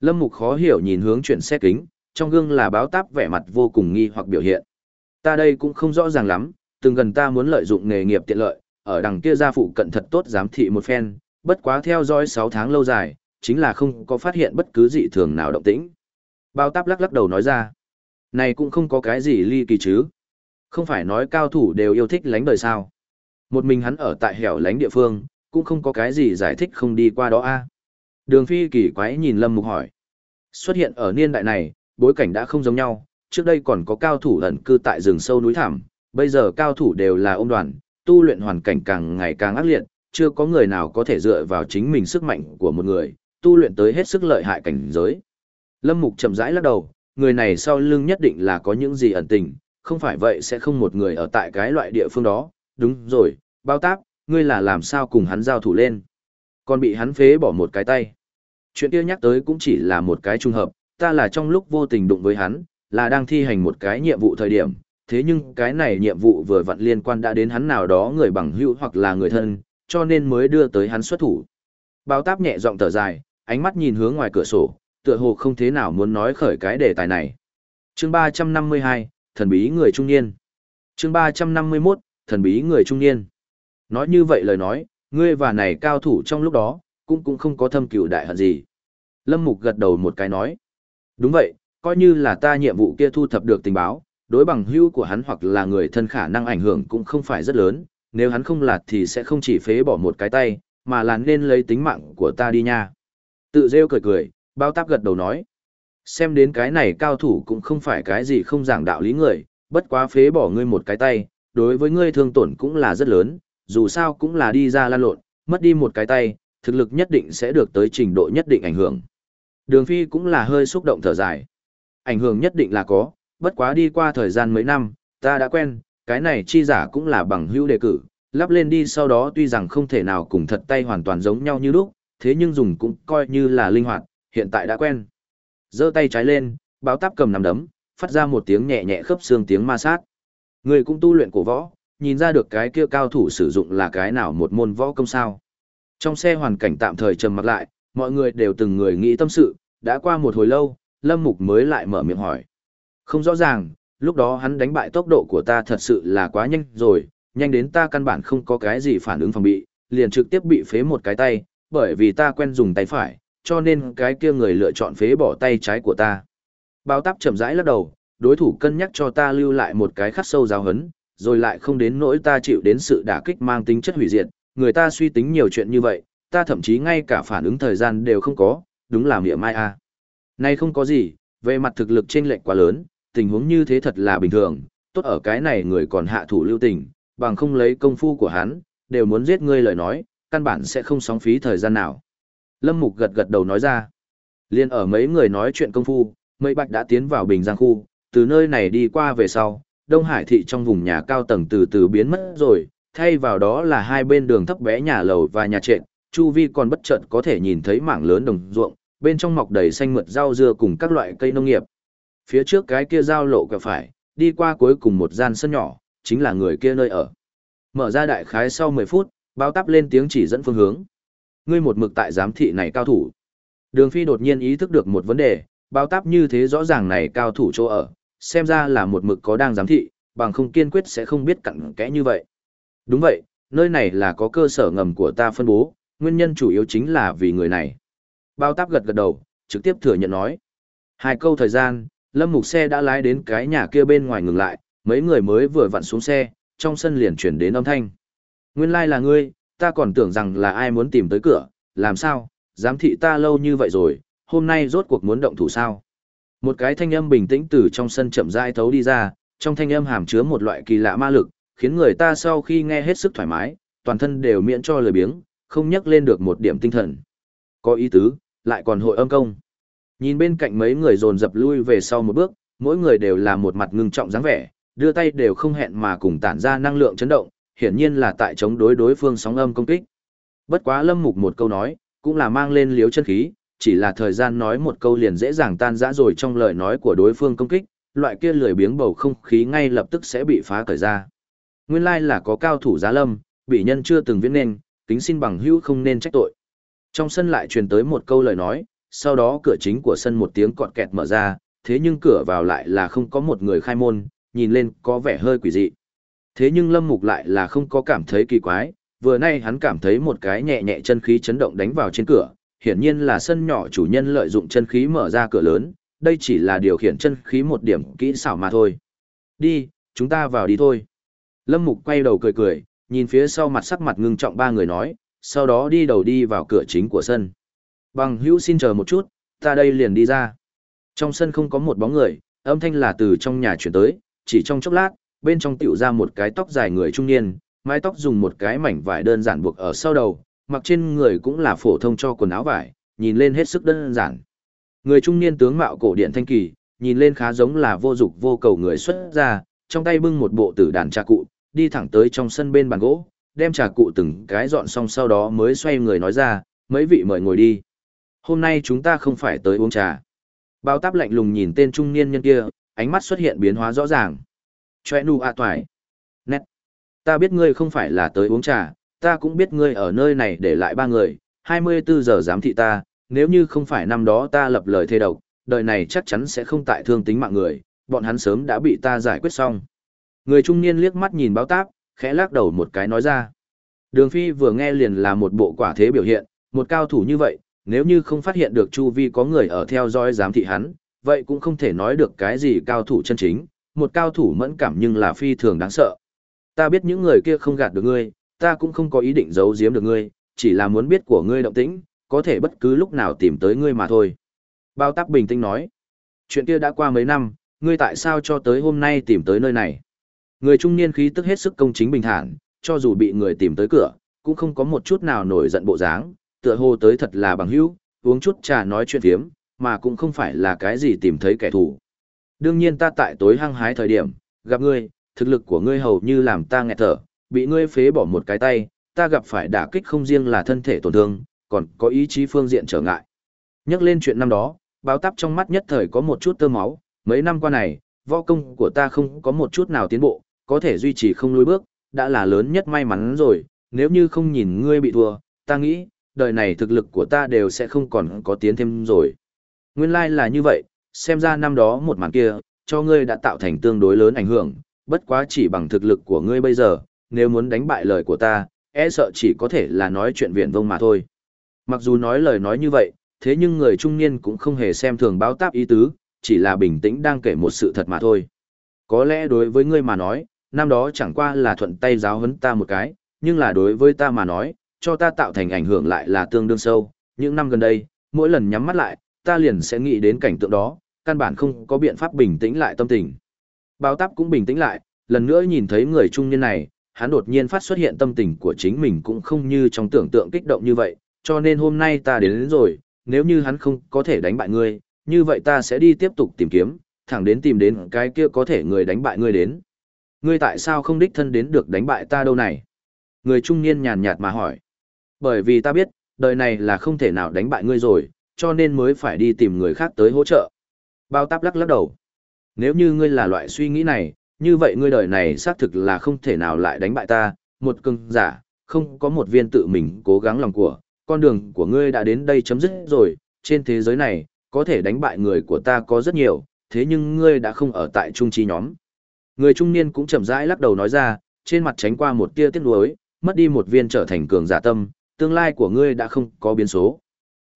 Lâm Mục khó hiểu nhìn hướng chuyển xe kính, trong gương là báo táp vẻ mặt vô cùng nghi hoặc biểu hiện. Ta đây cũng không rõ ràng lắm, từng gần ta muốn lợi dụng nghề nghiệp tiện lợi, ở đằng kia gia phụ cận thật tốt giám thị một phen, bất quá theo dõi 6 tháng lâu dài, chính là không có phát hiện bất cứ dị thường nào động tĩnh. Báo táp lắc lắc đầu nói ra, này cũng không có cái gì ly kỳ chứ. Không phải nói cao thủ đều yêu thích lánh đời sao. Một mình hắn ở tại hẻo lánh địa phương, cũng không có cái gì giải thích không đi qua đó a. Đường Phi kỳ quái nhìn Lâm Mục hỏi. Xuất hiện ở niên đại này, bối cảnh đã không giống nhau, trước đây còn có cao thủ ẩn cư tại rừng sâu núi thẳm, bây giờ cao thủ đều là ôm đoàn, tu luyện hoàn cảnh càng ngày càng ác liệt, chưa có người nào có thể dựa vào chính mình sức mạnh của một người, tu luyện tới hết sức lợi hại cảnh giới. Lâm Mục chậm rãi lắc đầu, người này sau lưng nhất định là có những gì ẩn tình, không phải vậy sẽ không một người ở tại cái loại địa phương đó, đúng rồi, bao táp, ngươi là làm sao cùng hắn giao thủ lên. Còn bị hắn phế bỏ một cái tay. Chuyện kia nhắc tới cũng chỉ là một cái trùng hợp, ta là trong lúc vô tình đụng với hắn, là đang thi hành một cái nhiệm vụ thời điểm, thế nhưng cái này nhiệm vụ vừa vặn liên quan đã đến hắn nào đó người bằng hữu hoặc là người thân, cho nên mới đưa tới hắn xuất thủ. Bao táp nhẹ giọng thở dài, ánh mắt nhìn hướng ngoài cửa sổ, tựa hồ không thế nào muốn nói khởi cái đề tài này. Chương 352, thần bí người trung niên. Chương 351, thần bí người trung niên. Nói như vậy lời nói, ngươi và này cao thủ trong lúc đó, cũng cũng không có thâm cửu đại hận gì. Lâm Mục gật đầu một cái nói. Đúng vậy, coi như là ta nhiệm vụ kia thu thập được tình báo, đối bằng hữu của hắn hoặc là người thân khả năng ảnh hưởng cũng không phải rất lớn, nếu hắn không lạt thì sẽ không chỉ phế bỏ một cái tay, mà là nên lấy tính mạng của ta đi nha. Tự rêu cười cười, bao táp gật đầu nói. Xem đến cái này cao thủ cũng không phải cái gì không giảng đạo lý người, bất quá phế bỏ ngươi một cái tay, đối với ngươi thương tổn cũng là rất lớn, dù sao cũng là đi ra lan lộn, mất đi một cái tay, thực lực nhất định sẽ được tới trình độ nhất định ảnh hưởng. Đường Phi cũng là hơi xúc động thở dài. Ảnh hưởng nhất định là có, bất quá đi qua thời gian mấy năm, ta đã quen, cái này chi giả cũng là bằng hữu đề cử, lắp lên đi sau đó tuy rằng không thể nào cùng thật tay hoàn toàn giống nhau như lúc, thế nhưng dùng cũng coi như là linh hoạt, hiện tại đã quen. giơ tay trái lên, báo táp cầm nắm đấm, phát ra một tiếng nhẹ nhẹ khớp xương tiếng ma sát. Người cũng tu luyện cổ võ, nhìn ra được cái kia cao thủ sử dụng là cái nào một môn võ công sao. Trong xe hoàn cảnh tạm thời trầm mặc lại, mọi người đều từng người nghĩ tâm sự, đã qua một hồi lâu, Lâm Mục mới lại mở miệng hỏi. Không rõ ràng, lúc đó hắn đánh bại tốc độ của ta thật sự là quá nhanh rồi, nhanh đến ta căn bản không có cái gì phản ứng phòng bị, liền trực tiếp bị phế một cái tay, bởi vì ta quen dùng tay phải, cho nên cái kia người lựa chọn phế bỏ tay trái của ta. bao táp chậm rãi lắc đầu, đối thủ cân nhắc cho ta lưu lại một cái khắc sâu giáo hấn, rồi lại không đến nỗi ta chịu đến sự đả kích mang tính chất hủy diệt, người ta suy tính nhiều chuyện như vậy, ta thậm chí ngay cả phản ứng thời gian đều không có, đúng là miệng mai a. À. Nay không có gì, về mặt thực lực chênh lệch quá lớn, tình huống như thế thật là bình thường, tốt ở cái này người còn hạ thủ lưu tình, bằng không lấy công phu của hắn, đều muốn giết ngươi lời nói, căn bản sẽ không sóng phí thời gian nào. Lâm Mục gật gật đầu nói ra. Liên ở mấy người nói chuyện công phu, Mây Bạch đã tiến vào Bình Giang khu, từ nơi này đi qua về sau, Đông Hải thị trong vùng nhà cao tầng từ từ biến mất rồi, thay vào đó là hai bên đường thấp bé nhà lầu và nhà trệt, chu vi còn bất chợt có thể nhìn thấy mảng lớn đồng ruộng, bên trong mọc đầy xanh mượt rau dưa cùng các loại cây nông nghiệp. Phía trước cái kia giao lộ quẹo phải, đi qua cuối cùng một gian sân nhỏ, chính là người kia nơi ở. Mở ra đại khái sau 10 phút, báo tắp lên tiếng chỉ dẫn phương hướng. Ngươi một mực tại giám thị này cao thủ. Đường Phi đột nhiên ý thức được một vấn đề, báo táp như thế rõ ràng này cao thủ chỗ ở, xem ra là một mực có đang giám thị, bằng không kiên quyết sẽ không biết cặn kẽ như vậy. Đúng vậy, nơi này là có cơ sở ngầm của ta phân bố, nguyên nhân chủ yếu chính là vì người này. Bao táp gật gật đầu, trực tiếp thừa nhận nói. Hai câu thời gian, Lâm Mục xe đã lái đến cái nhà kia bên ngoài ngừng lại, mấy người mới vừa vặn xuống xe, trong sân liền chuyển đến âm thanh. Nguyên lai like là ngươi, ta còn tưởng rằng là ai muốn tìm tới cửa, làm sao, giám thị ta lâu như vậy rồi, hôm nay rốt cuộc muốn động thủ sao. Một cái thanh âm bình tĩnh từ trong sân chậm rãi thấu đi ra, trong thanh âm hàm chứa một loại kỳ lạ ma lực, khiến người ta sau khi nghe hết sức thoải mái, toàn thân đều miễn cho lời biếng, không nhắc lên được một điểm tinh thần. Có ý tứ, lại còn hội âm công. Nhìn bên cạnh mấy người dồn dập lui về sau một bước, mỗi người đều là một mặt ngưng trọng dáng vẻ, đưa tay đều không hẹn mà cùng tản ra năng lượng chấn động, hiển nhiên là tại chống đối đối phương sóng âm công kích. Bất quá Lâm Mục một câu nói, cũng là mang lên liếu chân khí, chỉ là thời gian nói một câu liền dễ dàng tan rã rồi trong lời nói của đối phương công kích, loại kia lười biếng bầu không khí ngay lập tức sẽ bị phá cởi ra. Nguyên lai là có cao thủ giá lâm, bị nhân chưa từng viết nên, kính xin bằng hữu không nên trách tội. Trong sân lại truyền tới một câu lời nói, sau đó cửa chính của sân một tiếng cọt kẹt mở ra, thế nhưng cửa vào lại là không có một người khai môn, nhìn lên có vẻ hơi quỷ dị. Thế nhưng Lâm Mục lại là không có cảm thấy kỳ quái, vừa nay hắn cảm thấy một cái nhẹ nhẹ chân khí chấn động đánh vào trên cửa, hiển nhiên là sân nhỏ chủ nhân lợi dụng chân khí mở ra cửa lớn, đây chỉ là điều khiển chân khí một điểm kỹ xảo mà thôi. Đi, chúng ta vào đi thôi. Lâm Mục quay đầu cười cười, nhìn phía sau mặt sắc mặt ngưng trọng ba người nói, sau đó đi đầu đi vào cửa chính của sân. Bằng hữu xin chờ một chút, ta đây liền đi ra. Trong sân không có một bóng người, âm thanh là từ trong nhà chuyển tới, chỉ trong chốc lát, bên trong tiểu ra một cái tóc dài người trung niên, mái tóc dùng một cái mảnh vải đơn giản buộc ở sau đầu, mặc trên người cũng là phổ thông cho quần áo vải, nhìn lên hết sức đơn giản. Người trung niên tướng mạo cổ điện thanh kỳ, nhìn lên khá giống là vô dục vô cầu người xuất ra, trong tay bưng một bộ tử đàn trà cụ, đi thẳng tới trong sân bên bàn gỗ, đem trà cụ từng cái dọn xong sau đó mới xoay người nói ra, mấy vị mời ngồi đi. Hôm nay chúng ta không phải tới uống trà. Bao táp lạnh lùng nhìn tên trung niên nhân kia, ánh mắt xuất hiện biến hóa rõ ràng. Chòe nụ à toài. Nét. Ta biết ngươi không phải là tới uống trà, ta cũng biết ngươi ở nơi này để lại ba người, 24 giờ giám thị ta, nếu như không phải năm đó ta lập lời thề độc, đời này chắc chắn sẽ không tại thương tính mạng người, bọn hắn sớm đã bị ta giải quyết xong. Người trung niên liếc mắt nhìn báo táp, khẽ lắc đầu một cái nói ra. Đường Phi vừa nghe liền là một bộ quả thế biểu hiện, một cao thủ như vậy, nếu như không phát hiện được chu vi có người ở theo dõi giám thị hắn, vậy cũng không thể nói được cái gì cao thủ chân chính, một cao thủ mẫn cảm nhưng là phi thường đáng sợ. Ta biết những người kia không gạt được ngươi, ta cũng không có ý định giấu giếm được ngươi, chỉ là muốn biết của ngươi động tĩnh, có thể bất cứ lúc nào tìm tới ngươi mà thôi. Bao tắc bình tĩnh nói, chuyện kia đã qua mấy năm, ngươi tại sao cho tới hôm nay tìm tới nơi này? Người trung niên khí tức hết sức công chính bình thản, cho dù bị người tìm tới cửa, cũng không có một chút nào nổi giận bộ dáng, tựa hồ tới thật là bằng hữu, uống chút trà nói chuyện phiếm, mà cũng không phải là cái gì tìm thấy kẻ thù. Đương nhiên ta tại tối hăng hái thời điểm, gặp ngươi, thực lực của ngươi hầu như làm ta nghẹt thở, bị ngươi phế bỏ một cái tay, ta gặp phải đả kích không riêng là thân thể tổn thương, còn có ý chí phương diện trở ngại. Nhắc lên chuyện năm đó, báo táp trong mắt nhất thời có một chút tơ máu, mấy năm qua này, võ công của ta không có một chút nào tiến bộ, có thể duy trì không lùi bước, đã là lớn nhất may mắn rồi, nếu như không nhìn ngươi bị thua, ta nghĩ, đời này thực lực của ta đều sẽ không còn có tiến thêm rồi. Nguyên lai like là như vậy, xem ra năm đó một màn kia, cho ngươi đã tạo thành tương đối lớn ảnh hưởng, bất quá chỉ bằng thực lực của ngươi bây giờ, nếu muốn đánh bại lời của ta, e sợ chỉ có thể là nói chuyện viện vông mà thôi. Mặc dù nói lời nói như vậy, thế nhưng người trung niên cũng không hề xem thường báo táp ý tứ, chỉ là bình tĩnh đang kể một sự thật mà thôi. Có lẽ đối với ngươi mà nói, năm đó chẳng qua là thuận tay giáo huấn ta một cái, nhưng là đối với ta mà nói, cho ta tạo thành ảnh hưởng lại là tương đương sâu. Những năm gần đây, mỗi lần nhắm mắt lại, ta liền sẽ nghĩ đến cảnh tượng đó, căn bản không có biện pháp bình tĩnh lại tâm tình. Báo táp cũng bình tĩnh lại, lần nữa nhìn thấy người trung niên này, hắn đột nhiên phát xuất hiện tâm tình của chính mình cũng không như trong tưởng tượng kích động như vậy, cho nên hôm nay ta đến, đến rồi, nếu như hắn không có thể đánh bại ngươi, như vậy ta sẽ đi tiếp tục tìm kiếm, thẳng đến tìm đến cái kia có thể người đánh bại ngươi đến. Ngươi tại sao không đích thân đến được đánh bại ta đâu này? Người trung niên nhàn nhạt mà hỏi. Bởi vì ta biết, đời này là không thể nào đánh bại ngươi rồi, cho nên mới phải đi tìm người khác tới hỗ trợ. Bao táp lắc lắc đầu. Nếu như ngươi là loại suy nghĩ này, như vậy ngươi đời này xác thực là không thể nào lại đánh bại ta, một cưng giả, không có một viên tự mình cố gắng lòng của, con đường của ngươi đã đến đây chấm dứt rồi, trên thế giới này, có thể đánh bại người của ta có rất nhiều, thế nhưng ngươi đã không ở tại trung chi nhóm. Người trung niên cũng chậm rãi lắc đầu nói ra, trên mặt tránh qua một tia tiếc nuối, mất đi một viên trở thành cường giả tâm, tương lai của ngươi đã không có biến số.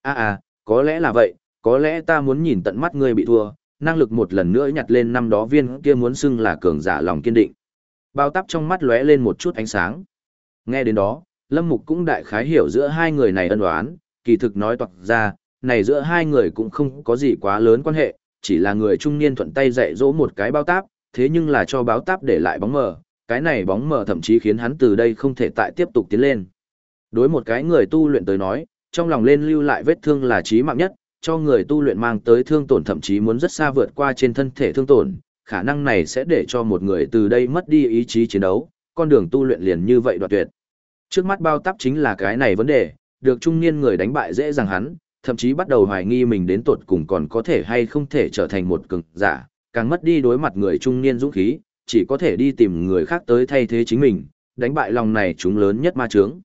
À à, có lẽ là vậy, có lẽ ta muốn nhìn tận mắt ngươi bị thua, năng lực một lần nữa nhặt lên năm đó viên kia muốn xưng là cường giả lòng kiên định. Bao tắp trong mắt lóe lên một chút ánh sáng. Nghe đến đó, Lâm Mục cũng đại khái hiểu giữa hai người này ân oán, kỳ thực nói toạc ra, này giữa hai người cũng không có gì quá lớn quan hệ, chỉ là người trung niên thuận tay dạy dỗ một cái bao táp, thế nhưng là cho báo táp để lại bóng mờ, cái này bóng mờ thậm chí khiến hắn từ đây không thể tại tiếp tục tiến lên. Đối một cái người tu luyện tới nói, trong lòng lên lưu lại vết thương là chí mạng nhất, cho người tu luyện mang tới thương tổn thậm chí muốn rất xa vượt qua trên thân thể thương tổn, khả năng này sẽ để cho một người từ đây mất đi ý chí chiến đấu, con đường tu luyện liền như vậy đoạt tuyệt. Trước mắt bao tắp chính là cái này vấn đề, được trung niên người đánh bại dễ dàng hắn, thậm chí bắt đầu hoài nghi mình đến tột cùng còn có thể hay không thể trở thành một cường giả, càng mất đi đối mặt người trung niên dũng khí, chỉ có thể đi tìm người khác tới thay thế chính mình, đánh bại lòng này chúng lớn nhất ma chướng.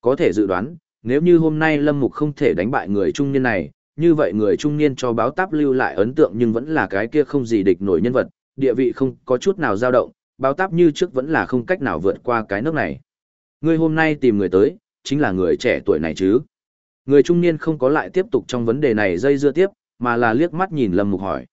Có thể dự đoán, nếu như hôm nay Lâm Mục không thể đánh bại người trung niên này, như vậy người trung niên cho báo táp lưu lại ấn tượng nhưng vẫn là cái kia không gì địch nổi nhân vật, địa vị không có chút nào dao động, báo táp như trước vẫn là không cách nào vượt qua cái nước này. Người hôm nay tìm người tới, chính là người trẻ tuổi này chứ. Người trung niên không có lại tiếp tục trong vấn đề này dây dưa tiếp, mà là liếc mắt nhìn Lâm Mục hỏi.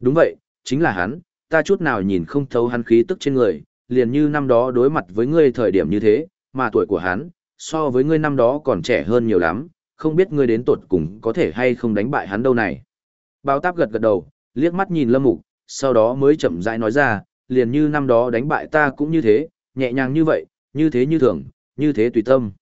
Đúng vậy, chính là hắn, ta chút nào nhìn không thấu hắn khí tức trên người, liền như năm đó đối mặt với ngươi thời điểm như thế, mà tuổi của hắn, so với ngươi năm đó còn trẻ hơn nhiều lắm, không biết ngươi đến tột cùng có thể hay không đánh bại hắn đâu này. Bao táp gật gật đầu, liếc mắt nhìn Lâm Mục, sau đó mới chậm rãi nói ra, liền như năm đó đánh bại ta cũng như thế, nhẹ nhàng như vậy, như thế như thường, như thế tùy tâm.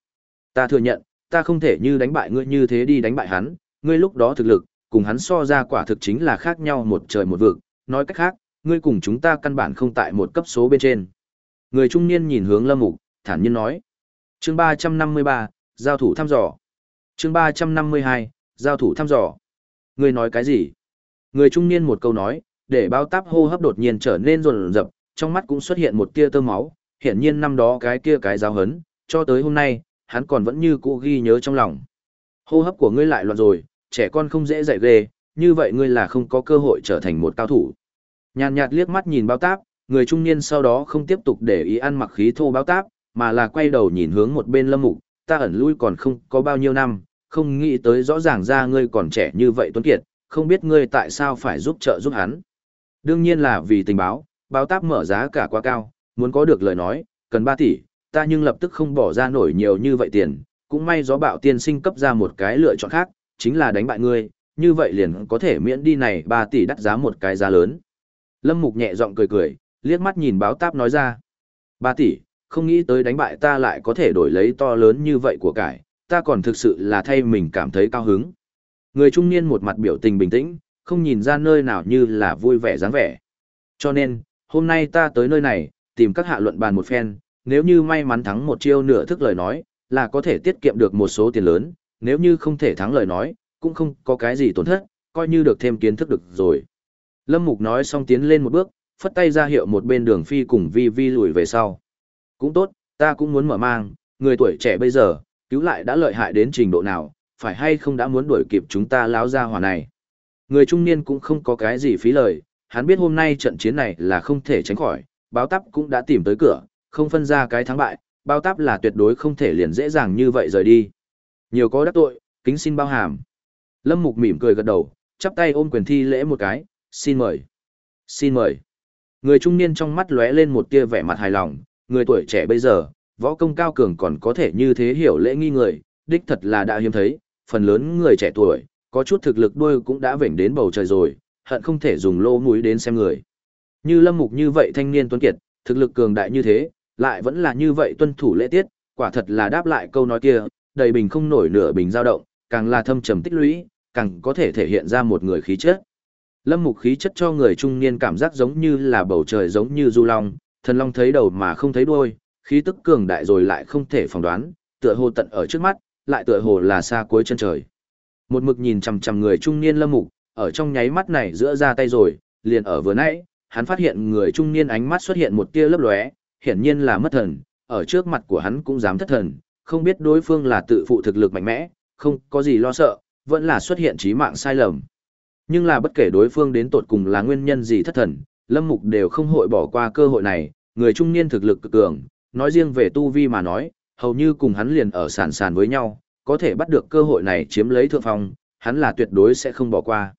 Ta thừa nhận, ta không thể như đánh bại ngươi như thế đi đánh bại hắn, ngươi lúc đó thực lực, cùng hắn so ra quả thực chính là khác nhau một trời một vực, nói cách khác, ngươi cùng chúng ta căn bản không tại một cấp số bên trên. Người trung niên nhìn hướng Lâm Mục, thản nhiên nói. Chương 353, giao thủ thăm dò. Chương 352, giao thủ thăm dò. người nói cái gì? Người trung niên một câu nói, để bao táp hô hấp đột nhiên trở nên rồn rập, trong mắt cũng xuất hiện một tia tơ máu, hiển nhiên năm đó cái kia cái giáo hấn, cho tới hôm nay, hắn còn vẫn như cũ ghi nhớ trong lòng. Hô hấp của ngươi lại loạn rồi, trẻ con không dễ dạy ghê, như vậy ngươi là không có cơ hội trở thành một cao thủ. Nhàn nhạt liếc mắt nhìn bao táp, người trung niên sau đó không tiếp tục để ý ăn mặc khí thô bao táp, mà là quay đầu nhìn hướng một bên lâm mục, ta ẩn lui còn không có bao nhiêu năm, không nghĩ tới rõ ràng ra ngươi còn trẻ như vậy tuấn kiệt, không biết ngươi tại sao phải giúp trợ giúp hắn. Đương nhiên là vì tình báo, báo táp mở giá cả quá cao, muốn có được lời nói, cần 3 tỷ, ta nhưng lập tức không bỏ ra nổi nhiều như vậy tiền, cũng may gió bạo tiên sinh cấp ra một cái lựa chọn khác, chính là đánh bại ngươi, như vậy liền có thể miễn đi này 3 tỷ đắt giá một cái giá lớn. Lâm Mục nhẹ giọng cười cười, liếc mắt nhìn báo táp nói ra. 3 tỷ, không nghĩ tới đánh bại ta lại có thể đổi lấy to lớn như vậy của cải, ta còn thực sự là thay mình cảm thấy cao hứng. Người trung niên một mặt biểu tình bình tĩnh, không nhìn ra nơi nào như là vui vẻ dáng vẻ. Cho nên, hôm nay ta tới nơi này, tìm các hạ luận bàn một phen, nếu như may mắn thắng một chiêu nửa thức lời nói, là có thể tiết kiệm được một số tiền lớn, nếu như không thể thắng lời nói, cũng không có cái gì tổn thất, coi như được thêm kiến thức được rồi. Lâm Mục nói xong tiến lên một bước, phất tay ra hiệu một bên đường phi cùng vi vi lùi về sau. Cũng tốt, ta cũng muốn mở mang, người tuổi trẻ bây giờ, cứu lại đã lợi hại đến trình độ nào, phải hay không đã muốn đuổi kịp chúng ta láo ra hỏa này. Người trung niên cũng không có cái gì phí lời, hắn biết hôm nay trận chiến này là không thể tránh khỏi, báo táp cũng đã tìm tới cửa, không phân ra cái thắng bại, báo táp là tuyệt đối không thể liền dễ dàng như vậy rời đi. Nhiều có đắc tội, kính xin bao hàm. Lâm Mục mỉm cười gật đầu, chắp tay ôm quyền thi lễ một cái, xin mời. Xin mời. Người trung niên trong mắt lóe lên một tia vẻ mặt hài lòng, người tuổi trẻ bây giờ, võ công cao cường còn có thể như thế hiểu lễ nghi người, đích thật là đã hiếm thấy, phần lớn người trẻ tuổi, có chút thực lực đuôi cũng đã vểnh đến bầu trời rồi, hận không thể dùng lô mũi đến xem người. Như lâm mục như vậy thanh niên tuấn kiệt, thực lực cường đại như thế, lại vẫn là như vậy tuân thủ lễ tiết, quả thật là đáp lại câu nói kia, đầy bình không nổi nửa bình dao động, càng là thâm trầm tích lũy, càng có thể thể hiện ra một người khí chất. Lâm mục khí chất cho người trung niên cảm giác giống như là bầu trời giống như du long, thần long thấy đầu mà không thấy đuôi, khí tức cường đại rồi lại không thể phỏng đoán, tựa hồ tận ở trước mắt, lại tựa hồ là xa cuối chân trời. Một mực nhìn chằm chằm người trung niên Lâm mục, ở trong nháy mắt này giữa ra tay rồi, liền ở vừa nãy, hắn phát hiện người trung niên ánh mắt xuất hiện một tia lấp lóe, hiển nhiên là mất thần, ở trước mặt của hắn cũng dám thất thần, không biết đối phương là tự phụ thực lực mạnh mẽ, không có gì lo sợ, vẫn là xuất hiện trí mạng sai lầm. Nhưng là bất kể đối phương đến tột cùng là nguyên nhân gì thất thần, Lâm Mục đều không hội bỏ qua cơ hội này, người trung niên thực lực cực cường, nói riêng về tu vi mà nói, hầu như cùng hắn liền ở sàn sàn với nhau, có thể bắt được cơ hội này chiếm lấy thượng phong, hắn là tuyệt đối sẽ không bỏ qua.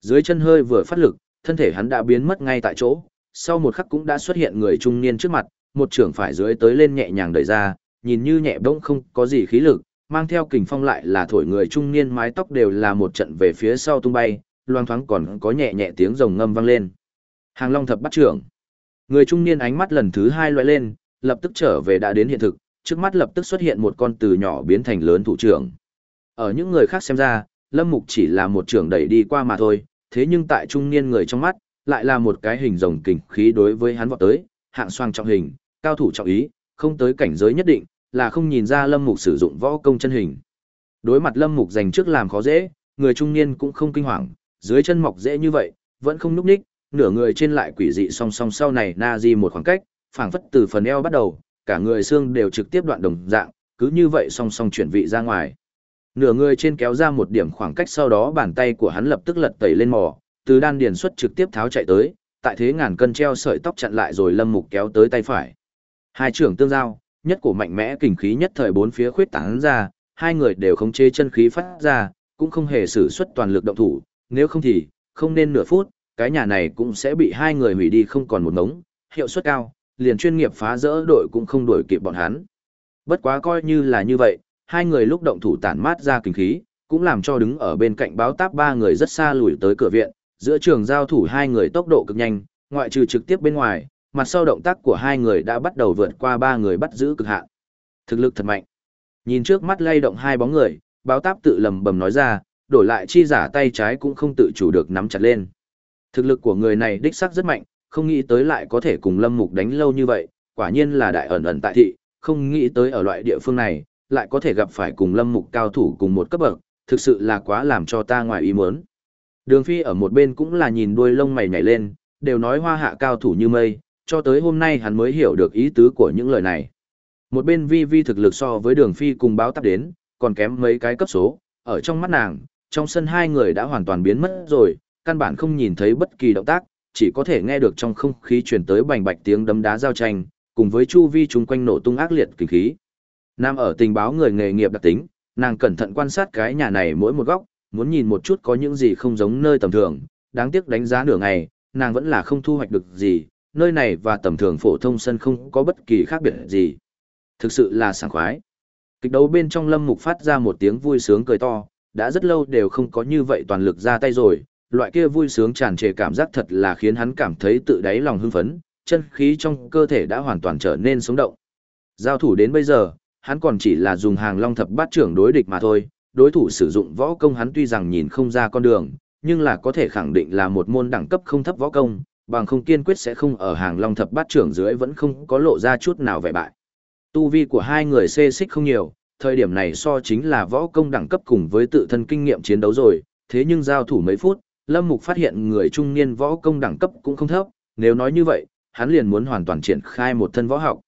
Dưới chân hơi vừa phát lực, thân thể hắn đã biến mất ngay tại chỗ, sau một khắc cũng đã xuất hiện người trung niên trước mặt, một trưởng phải dưới tới lên nhẹ nhàng đẩy ra, nhìn như nhẹ bỗng không có gì khí lực, mang theo kình phong lại là thổi người trung niên mái tóc đều là một trận về phía sau tung bay, loang thoáng còn có nhẹ nhẹ tiếng rồng ngâm vang lên. Hàng Long thập bắt trưởng. Người trung niên ánh mắt lần thứ hai loại lên, lập tức trở về đã đến hiện thực, trước mắt lập tức xuất hiện một con từ nhỏ biến thành lớn thủ trưởng. Ở những người khác xem ra, Lâm Mục chỉ là một trưởng đẩy đi qua mà thôi, thế nhưng tại trung niên người trong mắt, lại là một cái hình rồng kình khí đối với hắn vọt tới, hạng xoang trọng hình, cao thủ trọng ý, không tới cảnh giới nhất định, là không nhìn ra Lâm Mục sử dụng võ công chân hình. Đối mặt Lâm Mục dành trước làm khó dễ, người trung niên cũng không kinh hoàng, dưới chân mọc dễ như vậy, vẫn không núp ních, nửa người trên lại quỷ dị song song sau này na di một khoảng cách, phảng phất từ phần eo bắt đầu, cả người xương đều trực tiếp đoạn đồng dạng, cứ như vậy song song chuyển vị ra ngoài. Nửa người trên kéo ra một điểm khoảng cách sau đó bàn tay của hắn lập tức lật tẩy lên mỏ, từ đan điền xuất trực tiếp tháo chạy tới, tại thế ngàn cân treo sợi tóc chặn lại rồi lâm mục kéo tới tay phải. Hai trưởng tương giao, nhất cổ mạnh mẽ kình khí nhất thời bốn phía khuyết tán ra, hai người đều khống chế chân khí phát ra, cũng không hề sử xuất toàn lực động thủ, nếu không thì, không nên nửa phút, cái nhà này cũng sẽ bị hai người hủy đi không còn một ngống, hiệu suất cao, liền chuyên nghiệp phá rỡ đội cũng không đuổi kịp bọn hắn. Bất quá coi như là như vậy, hai người lúc động thủ tản mát ra kinh khí, cũng làm cho đứng ở bên cạnh báo táp ba người rất xa lùi tới cửa viện, giữa trường giao thủ hai người tốc độ cực nhanh, ngoại trừ trực tiếp bên ngoài, mặt sau động tác của hai người đã bắt đầu vượt qua ba người bắt giữ cực hạn. Thực lực thật mạnh. Nhìn trước mắt lay động hai bóng người, báo táp tự lầm bầm nói ra, đổi lại chi giả tay trái cũng không tự chủ được nắm chặt lên. Thực lực của người này đích xác rất mạnh, không nghĩ tới lại có thể cùng Lâm Mục đánh lâu như vậy, quả nhiên là đại ẩn ẩn tại thị, không nghĩ tới ở loại địa phương này, lại có thể gặp phải cùng Lâm Mục cao thủ cùng một cấp bậc, thực sự là quá làm cho ta ngoài ý muốn. Đường Phi ở một bên cũng là nhìn đuôi lông mày nhảy lên, đều nói hoa hạ cao thủ như mây, cho tới hôm nay hắn mới hiểu được ý tứ của những lời này. Một bên vi vi thực lực so với đường Phi cùng báo tắp đến, còn kém mấy cái cấp số, ở trong mắt nàng, trong sân hai người đã hoàn toàn biến mất rồi, căn bản không nhìn thấy bất kỳ động tác, chỉ có thể nghe được trong không khí truyền tới bành bạch tiếng đấm đá giao tranh, cùng với chu vi chung quanh nổ tung ác liệt kinh khí. Nam ở tình báo người nghề nghiệp đặc tính, nàng cẩn thận quan sát cái nhà này mỗi một góc, muốn nhìn một chút có những gì không giống nơi tầm thường, đáng tiếc đánh giá nửa ngày, nàng vẫn là không thu hoạch được gì, nơi này và tầm thường phổ thông sân không có bất kỳ khác biệt gì. Thực sự là sảng khoái. Kịch đấu bên trong lâm mục phát ra một tiếng vui sướng cười to, đã rất lâu đều không có như vậy toàn lực ra tay rồi, loại kia vui sướng tràn trề cảm giác thật là khiến hắn cảm thấy tự đáy lòng hưng phấn, chân khí trong cơ thể đã hoàn toàn trở nên sống động. Giao thủ đến bây giờ, hắn còn chỉ là dùng hàng long thập bát trưởng đối địch mà thôi, đối thủ sử dụng võ công hắn tuy rằng nhìn không ra con đường, nhưng là có thể khẳng định là một môn đẳng cấp không thấp võ công, bằng không kiên quyết sẽ không ở hàng long thập bát trưởng dưới vẫn không có lộ ra chút nào vẻ bại. Tu vi của hai người xê xích không nhiều, thời điểm này so chính là võ công đẳng cấp cùng với tự thân kinh nghiệm chiến đấu rồi, thế nhưng giao thủ mấy phút, Lâm Mục phát hiện người trung niên võ công đẳng cấp cũng không thấp, nếu nói như vậy, hắn liền muốn hoàn toàn triển khai một thân võ học.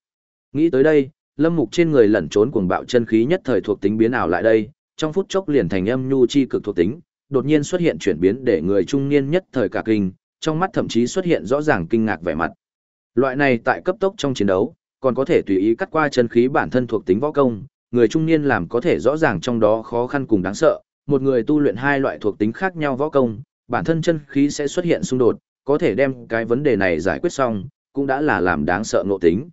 Nghĩ tới đây, Lâm Mục trên người lẩn trốn cuồng bạo chân khí nhất thời thuộc tính biến ảo lại đây, trong phút chốc liền thành âm nhu chi cực thuộc tính, đột nhiên xuất hiện chuyển biến để người trung niên nhất thời cả kinh, trong mắt thậm chí xuất hiện rõ ràng kinh ngạc vẻ mặt. Loại này tại cấp tốc trong chiến đấu, còn có thể tùy ý cắt qua chân khí bản thân thuộc tính võ công, người trung niên làm có thể rõ ràng trong đó khó khăn cùng đáng sợ, một người tu luyện hai loại thuộc tính khác nhau võ công, bản thân chân khí sẽ xuất hiện xung đột, có thể đem cái vấn đề này giải quyết xong, cũng đã là làm đáng sợ ngộ tính.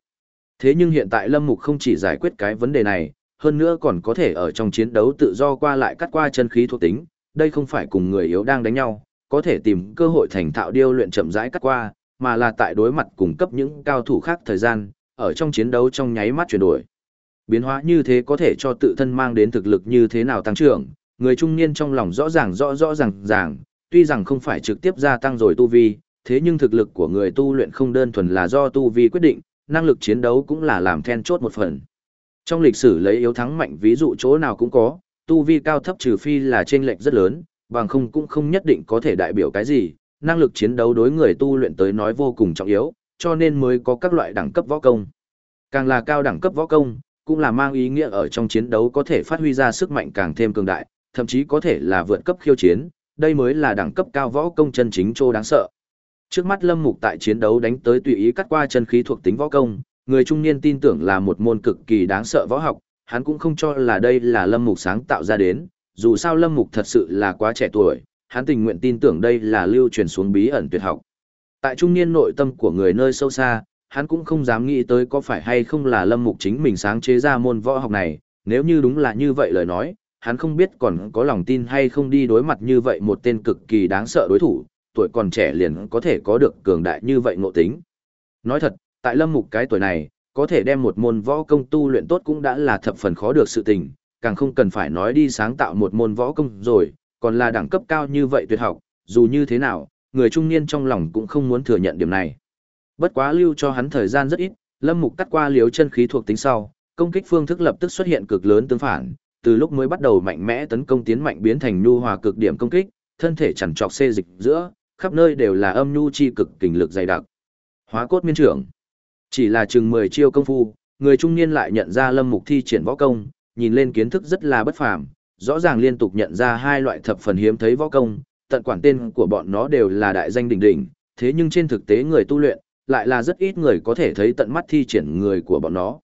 Thế nhưng hiện tại Lâm Mục không chỉ giải quyết cái vấn đề này, hơn nữa còn có thể ở trong chiến đấu tự do qua lại cắt qua chân khí thuộc tính, đây không phải cùng người yếu đang đánh nhau, có thể tìm cơ hội thành thạo điêu luyện chậm rãi cắt qua, mà là tại đối mặt cùng cấp những cao thủ khác thời gian, ở trong chiến đấu trong nháy mắt chuyển đổi. Biến hóa như thế có thể cho tự thân mang đến thực lực như thế nào tăng trưởng, người trung niên trong lòng rõ ràng rõ rõ ràng ràng, tuy rằng không phải trực tiếp gia tăng rồi tu vi, thế nhưng thực lực của người tu luyện không đơn thuần là do tu vi quyết định, năng lực chiến đấu cũng là làm then chốt một phần. Trong lịch sử lấy yếu thắng mạnh ví dụ chỗ nào cũng có, tu vi cao thấp trừ phi là chênh lệch rất lớn, bằng không cũng không nhất định có thể đại biểu cái gì, năng lực chiến đấu đối người tu luyện tới nói vô cùng trọng yếu, cho nên mới có các loại đẳng cấp võ công. Càng là cao đẳng cấp võ công, cũng là mang ý nghĩa ở trong chiến đấu có thể phát huy ra sức mạnh càng thêm cường đại, thậm chí có thể là vượt cấp khiêu chiến, đây mới là đẳng cấp cao võ công chân chính trô đáng sợ. Trước mắt Lâm Mục tại chiến đấu đánh tới tùy ý cắt qua chân khí thuộc tính võ công, người trung niên tin tưởng là một môn cực kỳ đáng sợ võ học, hắn cũng không cho là đây là Lâm Mục sáng tạo ra đến, dù sao Lâm Mục thật sự là quá trẻ tuổi, hắn tình nguyện tin tưởng đây là lưu truyền xuống bí ẩn tuyệt học. Tại trung niên nội tâm của người nơi sâu xa, hắn cũng không dám nghĩ tới có phải hay không là Lâm Mục chính mình sáng chế ra môn võ học này, nếu như đúng là như vậy lời nói, hắn không biết còn có lòng tin hay không đi đối mặt như vậy một tên cực kỳ đáng sợ đối thủ, tuổi còn trẻ liền có thể có được cường đại như vậy ngộ tính. Nói thật, tại Lâm Mục cái tuổi này, có thể đem một môn võ công tu luyện tốt cũng đã là thập phần khó được sự tình, càng không cần phải nói đi sáng tạo một môn võ công rồi, còn là đẳng cấp cao như vậy tuyệt học, dù như thế nào, người trung niên trong lòng cũng không muốn thừa nhận điểm này. Bất quá lưu cho hắn thời gian rất ít, Lâm Mục cắt qua liếu chân khí thuộc tính sau, công kích phương thức lập tức xuất hiện cực lớn tương phản, từ lúc mới bắt đầu mạnh mẽ tấn công tiến mạnh biến thành nhu hòa cực điểm công kích, thân thể chằn trọc xê dịch giữa, khắp nơi đều là âm nhu chi cực kình lực dày đặc. Hóa cốt miên trưởng. Chỉ là chừng 10 chiêu công phu, người trung niên lại nhận ra Lâm Mục thi triển võ công, nhìn lên kiến thức rất là bất phàm, rõ ràng liên tục nhận ra hai loại thập phần hiếm thấy võ công, tận quản tên của bọn nó đều là đại danh đỉnh đỉnh, thế nhưng trên thực tế người tu luyện, lại là rất ít người có thể thấy tận mắt thi triển người của bọn nó.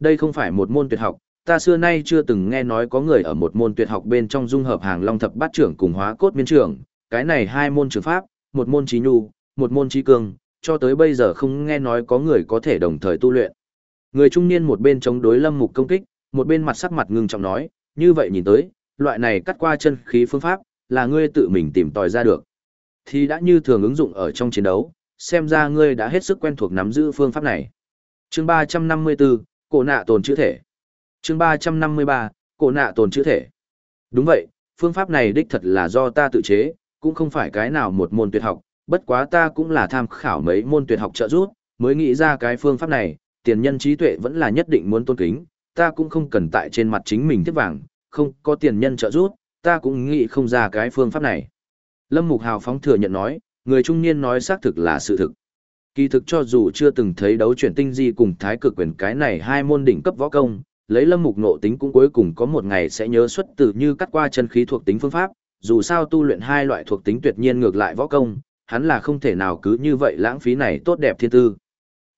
Đây không phải một môn tuyệt học, ta xưa nay chưa từng nghe nói có người ở một môn tuyệt học bên trong dung hợp hàng long thập bát trưởng cùng hóa cốt miên trưởng, cái này hai môn trường pháp, một môn trí nhu, một môn trí cường, cho tới bây giờ không nghe nói có người có thể đồng thời tu luyện. Người trung niên một bên chống đối lâm mục công kích, một bên mặt sắc mặt ngưng trọng nói, như vậy nhìn tới, loại này cắt qua chân khí phương pháp, là ngươi tự mình tìm tòi ra được. Thì đã như thường ứng dụng ở trong chiến đấu, xem ra ngươi đã hết sức quen thuộc nắm giữ phương pháp này. Chương 354, cổ nạ tồn chữ thể. Chương 353, cổ nạ tồn chữ thể. Đúng vậy, phương pháp này đích thật là do ta tự chế, cũng không phải cái nào một môn tuyệt học, bất quá ta cũng là tham khảo mấy môn tuyệt học trợ giúp, mới nghĩ ra cái phương pháp này, tiền nhân trí tuệ vẫn là nhất định muốn tôn kính, ta cũng không cần tại trên mặt chính mình tiếp vàng, không có tiền nhân trợ giúp, ta cũng nghĩ không ra cái phương pháp này. Lâm Mục Hào phóng thừa nhận nói, người trung niên nói xác thực là sự thực. Kỳ thực cho dù chưa từng thấy đấu chuyển tinh di cùng thái cực quyền cái này hai môn đỉnh cấp võ công, lấy lâm mục nộ tính cũng cuối cùng có một ngày sẽ nhớ xuất từ như cắt qua chân khí thuộc tính phương pháp, dù sao tu luyện hai loại thuộc tính tuyệt nhiên ngược lại võ công, hắn là không thể nào cứ như vậy lãng phí này tốt đẹp thiên tư.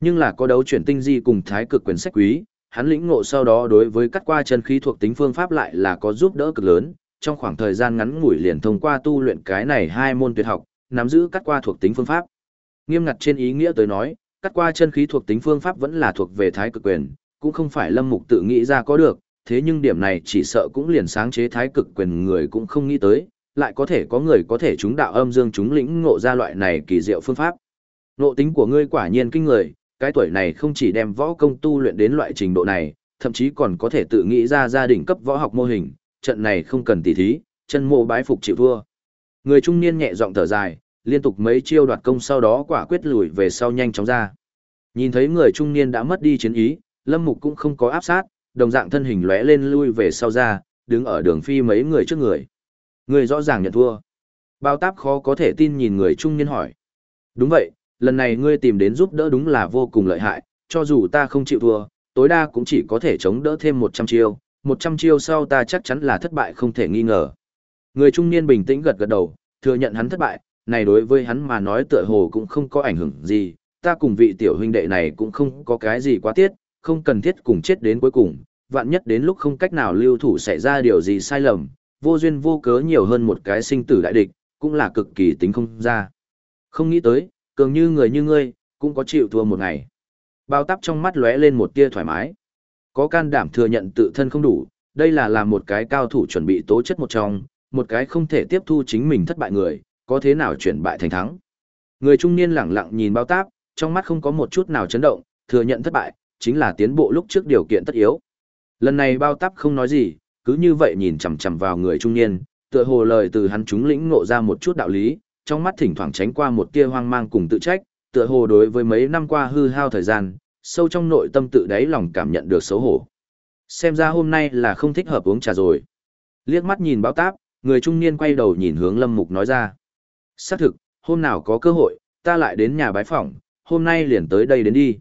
Nhưng là có đấu chuyển tinh di cùng thái cực quyền sách quý, hắn lĩnh ngộ sau đó đối với cắt qua chân khí thuộc tính phương pháp lại là có giúp đỡ cực lớn, trong khoảng thời gian ngắn ngủi liền thông qua tu luyện cái này hai môn tuyệt học, nắm giữ cắt qua thuộc tính phương pháp. Nghiêm ngặt trên ý nghĩa tới nói, cắt qua chân khí thuộc tính phương pháp vẫn là thuộc về thái cực quyền, cũng không phải lâm mục tự nghĩ ra có được, thế nhưng điểm này chỉ sợ cũng liền sáng chế thái cực quyền người cũng không nghĩ tới, lại có thể có người có thể chúng đạo âm dương chúng lĩnh ngộ ra loại này kỳ diệu phương pháp. Ngộ tính của ngươi quả nhiên kinh người, cái tuổi này không chỉ đem võ công tu luyện đến loại trình độ này, thậm chí còn có thể tự nghĩ ra gia đình cấp võ học mô hình, trận này không cần tỉ thí, chân mộ bái phục chịu thua. Người trung niên nhẹ giọng thở dài, liên tục mấy chiêu đoạt công sau đó quả quyết lùi về sau nhanh chóng ra. Nhìn thấy người trung niên đã mất đi chiến ý, Lâm Mục cũng không có áp sát, đồng dạng thân hình lóe lên lui về sau ra, đứng ở đường phi mấy người trước người. Người rõ ràng nhận thua. Bao táp khó có thể tin nhìn người trung niên hỏi. Đúng vậy, lần này ngươi tìm đến giúp đỡ đúng là vô cùng lợi hại, cho dù ta không chịu thua, tối đa cũng chỉ có thể chống đỡ thêm 100 chiêu, 100 chiêu sau ta chắc chắn là thất bại không thể nghi ngờ. Người trung niên bình tĩnh gật gật đầu, thừa nhận hắn thất bại, này đối với hắn mà nói tựa hồ cũng không có ảnh hưởng gì, ta cùng vị tiểu huynh đệ này cũng không có cái gì quá tiết, không cần thiết cùng chết đến cuối cùng, vạn nhất đến lúc không cách nào lưu thủ xảy ra điều gì sai lầm, vô duyên vô cớ nhiều hơn một cái sinh tử đại địch, cũng là cực kỳ tính không ra. Không nghĩ tới, cường như người như ngươi, cũng có chịu thua một ngày. Bao tắp trong mắt lóe lên một tia thoải mái. Có can đảm thừa nhận tự thân không đủ, đây là làm một cái cao thủ chuẩn bị tố chất một trong, một cái không thể tiếp thu chính mình thất bại người, có thế nào chuyển bại thành thắng. Người trung niên lẳng lặng nhìn bao táp, trong mắt không có một chút nào chấn động, thừa nhận thất bại, chính là tiến bộ lúc trước điều kiện tất yếu. Lần này bao táp không nói gì, cứ như vậy nhìn chằm chằm vào người trung niên, tựa hồ lời từ hắn chúng lĩnh ngộ ra một chút đạo lý, trong mắt thỉnh thoảng tránh qua một tia hoang mang cùng tự trách, tựa hồ đối với mấy năm qua hư hao thời gian, sâu trong nội tâm tự đáy lòng cảm nhận được xấu hổ. Xem ra hôm nay là không thích hợp uống trà rồi. Liếc mắt nhìn báo táp, người trung niên quay đầu nhìn hướng Lâm Mục nói ra. Xác thực, hôm nào có cơ hội, ta lại đến nhà bái phỏng, hôm nay liền tới đây đến đi.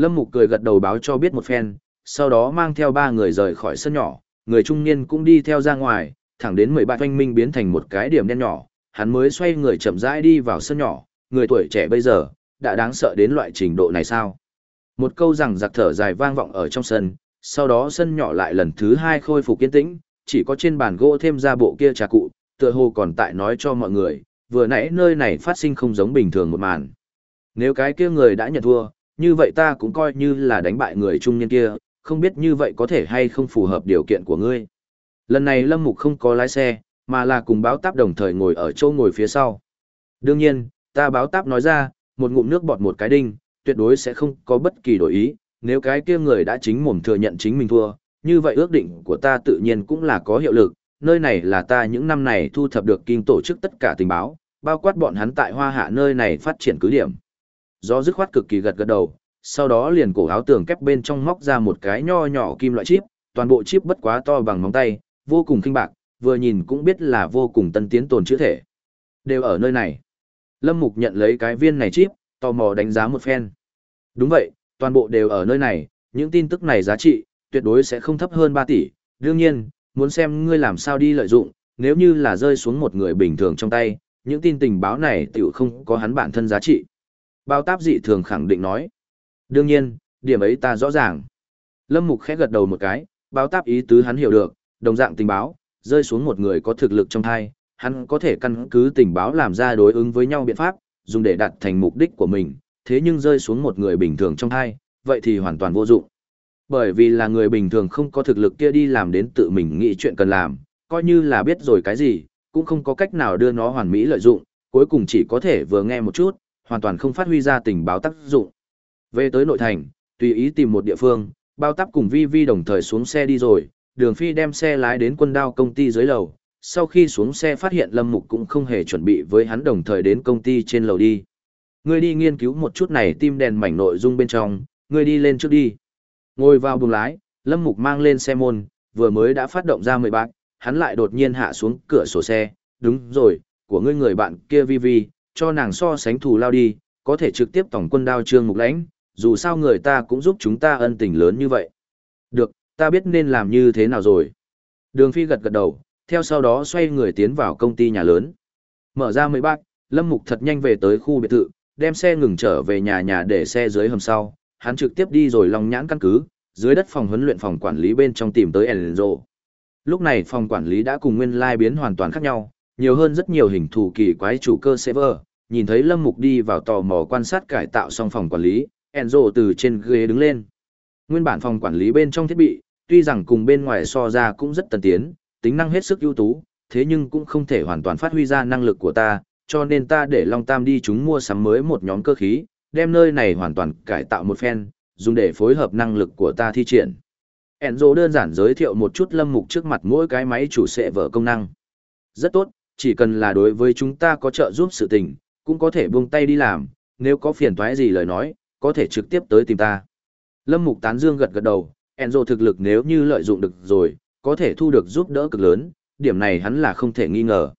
Lâm Mục cười gật đầu báo cho biết một phen, sau đó mang theo ba người rời khỏi sân nhỏ, người trung niên cũng đi theo ra ngoài, thẳng đến mười ba doanh minh biến thành một cái điểm đen nhỏ, hắn mới xoay người chậm rãi đi vào sân nhỏ, người tuổi trẻ bây giờ, đã đáng sợ đến loại trình độ này sao? Một câu rằng giặc thở dài vang vọng ở trong sân, sau đó sân nhỏ lại lần thứ hai khôi phục kiên tĩnh, chỉ có trên bàn gỗ thêm ra bộ kia trà cụ, tựa hồ còn tại nói cho mọi người, vừa nãy nơi này phát sinh không giống bình thường một màn. Nếu cái kia người đã nhận thua, như vậy ta cũng coi như là đánh bại người trung niên kia, không biết như vậy có thể hay không phù hợp điều kiện của ngươi. Lần này Lâm Mục không có lái xe, mà là cùng báo táp đồng thời ngồi ở chỗ ngồi phía sau. Đương nhiên, ta báo táp nói ra, một ngụm nước bọt một cái đinh, tuyệt đối sẽ không có bất kỳ đổi ý, nếu cái kia người đã chính mồm thừa nhận chính mình thua, như vậy ước định của ta tự nhiên cũng là có hiệu lực, nơi này là ta những năm này thu thập được kinh tổ chức tất cả tình báo, bao quát bọn hắn tại hoa hạ nơi này phát triển cứ điểm. Do dứt khoát cực kỳ gật gật đầu, sau đó liền cổ áo tường kép bên trong móc ra một cái nho nhỏ kim loại chip, toàn bộ chip bất quá to bằng móng tay, vô cùng kinh bạc, vừa nhìn cũng biết là vô cùng tân tiến tồn chữ thể. Đều ở nơi này. Lâm Mục nhận lấy cái viên này chip, tò mò đánh giá một phen. Đúng vậy, toàn bộ đều ở nơi này, những tin tức này giá trị, tuyệt đối sẽ không thấp hơn 3 tỷ. Đương nhiên, muốn xem ngươi làm sao đi lợi dụng, nếu như là rơi xuống một người bình thường trong tay, những tin tình báo này tiểu không có hắn bản thân giá trị. Bao táp dị thường khẳng định nói. Đương nhiên, điểm ấy ta rõ ràng. Lâm Mục khẽ gật đầu một cái, báo táp ý tứ hắn hiểu được, đồng dạng tình báo, rơi xuống một người có thực lực trong thai, hắn có thể căn cứ tình báo làm ra đối ứng với nhau biện pháp, dùng để đạt thành mục đích của mình, thế nhưng rơi xuống một người bình thường trong thai, vậy thì hoàn toàn vô dụng. Bởi vì là người bình thường không có thực lực kia đi làm đến tự mình nghĩ chuyện cần làm, coi như là biết rồi cái gì, cũng không có cách nào đưa nó hoàn mỹ lợi dụng, cuối cùng chỉ có thể vừa nghe một chút, hoàn toàn không phát huy ra tình báo tác dụng. Về tới nội thành, tùy ý tìm một địa phương, bao tắp cùng Vi Vi đồng thời xuống xe đi rồi, đường phi đem xe lái đến quân đao công ty dưới lầu, sau khi xuống xe phát hiện Lâm Mục cũng không hề chuẩn bị với hắn đồng thời đến công ty trên lầu đi. Ngươi đi nghiên cứu một chút này tim đèn mảnh nội dung bên trong, ngươi đi lên trước đi. Ngồi vào buồng lái, Lâm Mục mang lên xe môn, vừa mới đã phát động ra mười bạc, hắn lại đột nhiên hạ xuống cửa sổ xe, đúng rồi, của ngươi người bạn kia vi vi, cho nàng so sánh thù lao đi, có thể trực tiếp tổng quân đao trương mục lãnh, dù sao người ta cũng giúp chúng ta ân tình lớn như vậy. Được, ta biết nên làm như thế nào rồi. Đường phi gật gật đầu, theo sau đó xoay người tiến vào công ty nhà lớn. Mở ra mấy bác, Lâm Mục thật nhanh về tới khu biệt thự, đem xe ngừng trở về nhà nhà để xe dưới hầm sau, hắn trực tiếp đi rồi lòng nhãn căn cứ, dưới đất phòng huấn luyện phòng quản lý bên trong tìm tới Enzo. Lúc này phòng quản lý đã cùng nguyên lai biến hoàn toàn khác nhau, nhiều hơn rất nhiều hình thù kỳ quái chủ cơ server, nhìn thấy Lâm Mục đi vào tò mò quan sát cải tạo xong phòng quản lý, Enzo từ trên ghế đứng lên. Nguyên bản phòng quản lý bên trong thiết bị, tuy rằng cùng bên ngoài so ra cũng rất tân tiến, tính năng hết sức ưu tú, thế nhưng cũng không thể hoàn toàn phát huy ra năng lực của ta, cho nên ta để Long Tam đi chúng mua sắm mới một nhóm cơ khí, đem nơi này hoàn toàn cải tạo một phen, dùng để phối hợp năng lực của ta thi triển. Enzo đơn giản giới thiệu một chút lâm mục trước mặt mỗi cái máy chủ sẽ vở công năng. Rất tốt, chỉ cần là đối với chúng ta có trợ giúp sự tình, cũng có thể buông tay đi làm, nếu có phiền toái gì lời nói, có thể trực tiếp tới tìm ta. Lâm mục tán dương gật gật đầu, Enzo thực lực nếu như lợi dụng được rồi, có thể thu được giúp đỡ cực lớn, điểm này hắn là không thể nghi ngờ.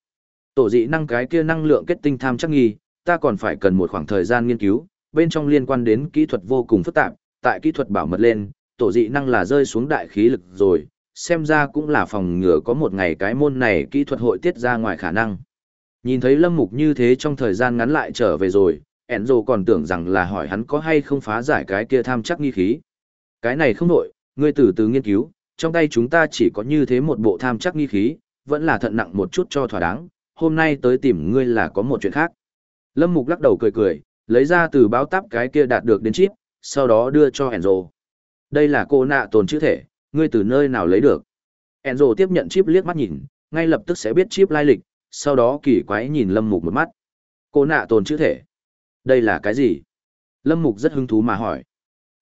Tổ dị năng cái kia năng lượng kết tinh tham chắc nghi, ta còn phải cần một khoảng thời gian nghiên cứu, bên trong liên quan đến kỹ thuật vô cùng phức tạp, tại kỹ thuật bảo mật lên, tổ dị năng là rơi xuống đại khí lực rồi, xem ra cũng là phòng ngừa có một ngày cái môn này kỹ thuật hội tiết ra ngoài khả năng. Nhìn thấy Lâm Mục như thế trong thời gian ngắn lại trở về rồi, Enzo còn tưởng rằng là hỏi hắn có hay không phá giải cái kia tham chắc nghi khí. Cái này không nổi, ngươi từ từ nghiên cứu, trong tay chúng ta chỉ có như thế một bộ tham chắc nghi khí, vẫn là thận nặng một chút cho thỏa đáng, hôm nay tới tìm ngươi là có một chuyện khác. Lâm Mục lắc đầu cười cười, lấy ra từ báo táp cái kia đạt được đến chip, sau đó đưa cho Enzo. Đây là cô nạ tồn chữ thể, ngươi từ nơi nào lấy được. Enzo tiếp nhận chip liếc mắt nhìn, ngay lập tức sẽ biết chip lai lịch, sau đó kỳ quái nhìn Lâm Mục một mắt. Cô nạ tồn chữ thể. Đây là cái gì? Lâm Mục rất hứng thú mà hỏi.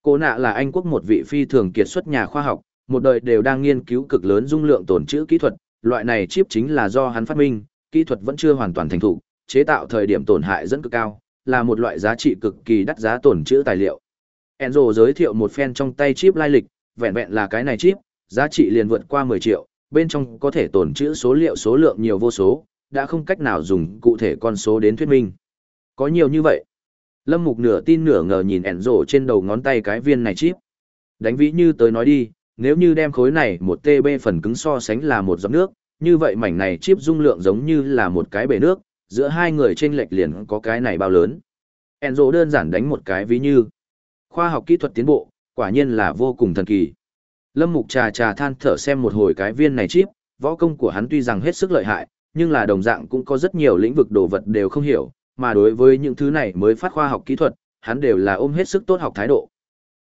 Cô nạ là Anh quốc một vị phi thường kiệt xuất nhà khoa học, một đời đều đang nghiên cứu cực lớn dung lượng tồn chữ kỹ thuật, loại này chip chính là do hắn phát minh, kỹ thuật vẫn chưa hoàn toàn thành thục, chế tạo thời điểm tổn hại rất cực cao, là một loại giá trị cực kỳ đắt giá tổn chữ tài liệu. Enzo giới thiệu một phen trong tay chip lai lịch, vẹn vẹn là cái này chip, giá trị liền vượt qua 10 triệu, bên trong có thể tồn trữ số liệu số lượng nhiều vô số, đã không cách nào dùng cụ thể con số đến thuyết minh. Có nhiều như vậy. Lâm Mục nửa tin nửa ngờ nhìn ẻn rổ trên đầu ngón tay cái viên này chip. Đánh vĩ như tới nói đi, nếu như đem khối này một TB phần cứng so sánh là một giọt nước, như vậy mảnh này chip dung lượng giống như là một cái bể nước, giữa hai người trên lệch liền có cái này bao lớn. Enzo đơn giản đánh một cái ví như. Khoa học kỹ thuật tiến bộ, quả nhiên là vô cùng thần kỳ. Lâm Mục trà trà than thở xem một hồi cái viên này chip, võ công của hắn tuy rằng hết sức lợi hại, nhưng là đồng dạng cũng có rất nhiều lĩnh vực đồ vật đều không hiểu, mà đối với những thứ này mới phát khoa học kỹ thuật, hắn đều là ôm hết sức tốt học thái độ.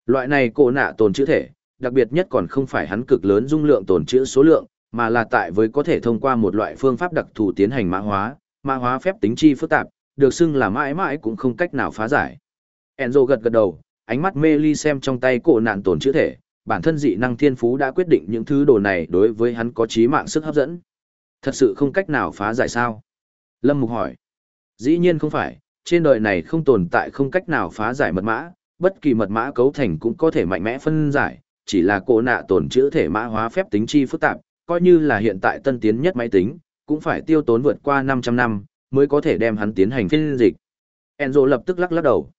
Loại này cổ nạ tồn chữ thể, đặc biệt nhất còn không phải hắn cực lớn dung lượng tồn chữ số lượng, mà là tại với có thể thông qua một loại phương pháp đặc thù tiến hành mã hóa, mã hóa phép tính chi phức tạp, được xưng là mãi mãi cũng không cách nào phá giải. Enzo gật gật đầu, ánh mắt mê ly xem trong tay cổ nạn tồn chữ thể, bản thân dị năng thiên phú đã quyết định những thứ đồ này đối với hắn có trí mạng sức hấp dẫn. Thật sự không cách nào phá giải sao? Lâm Mục hỏi. Dĩ nhiên không phải, trên đời này không tồn tại không cách nào phá giải mật mã, bất kỳ mật mã cấu thành cũng có thể mạnh mẽ phân giải, chỉ là cổ nạ tồn chữ thể mã hóa phép tính chi phức tạp, coi như là hiện tại tân tiến nhất máy tính, cũng phải tiêu tốn vượt qua 500 năm, mới có thể đem hắn tiến hành phiên dịch. Enzo lập tức lắc lắc đầu.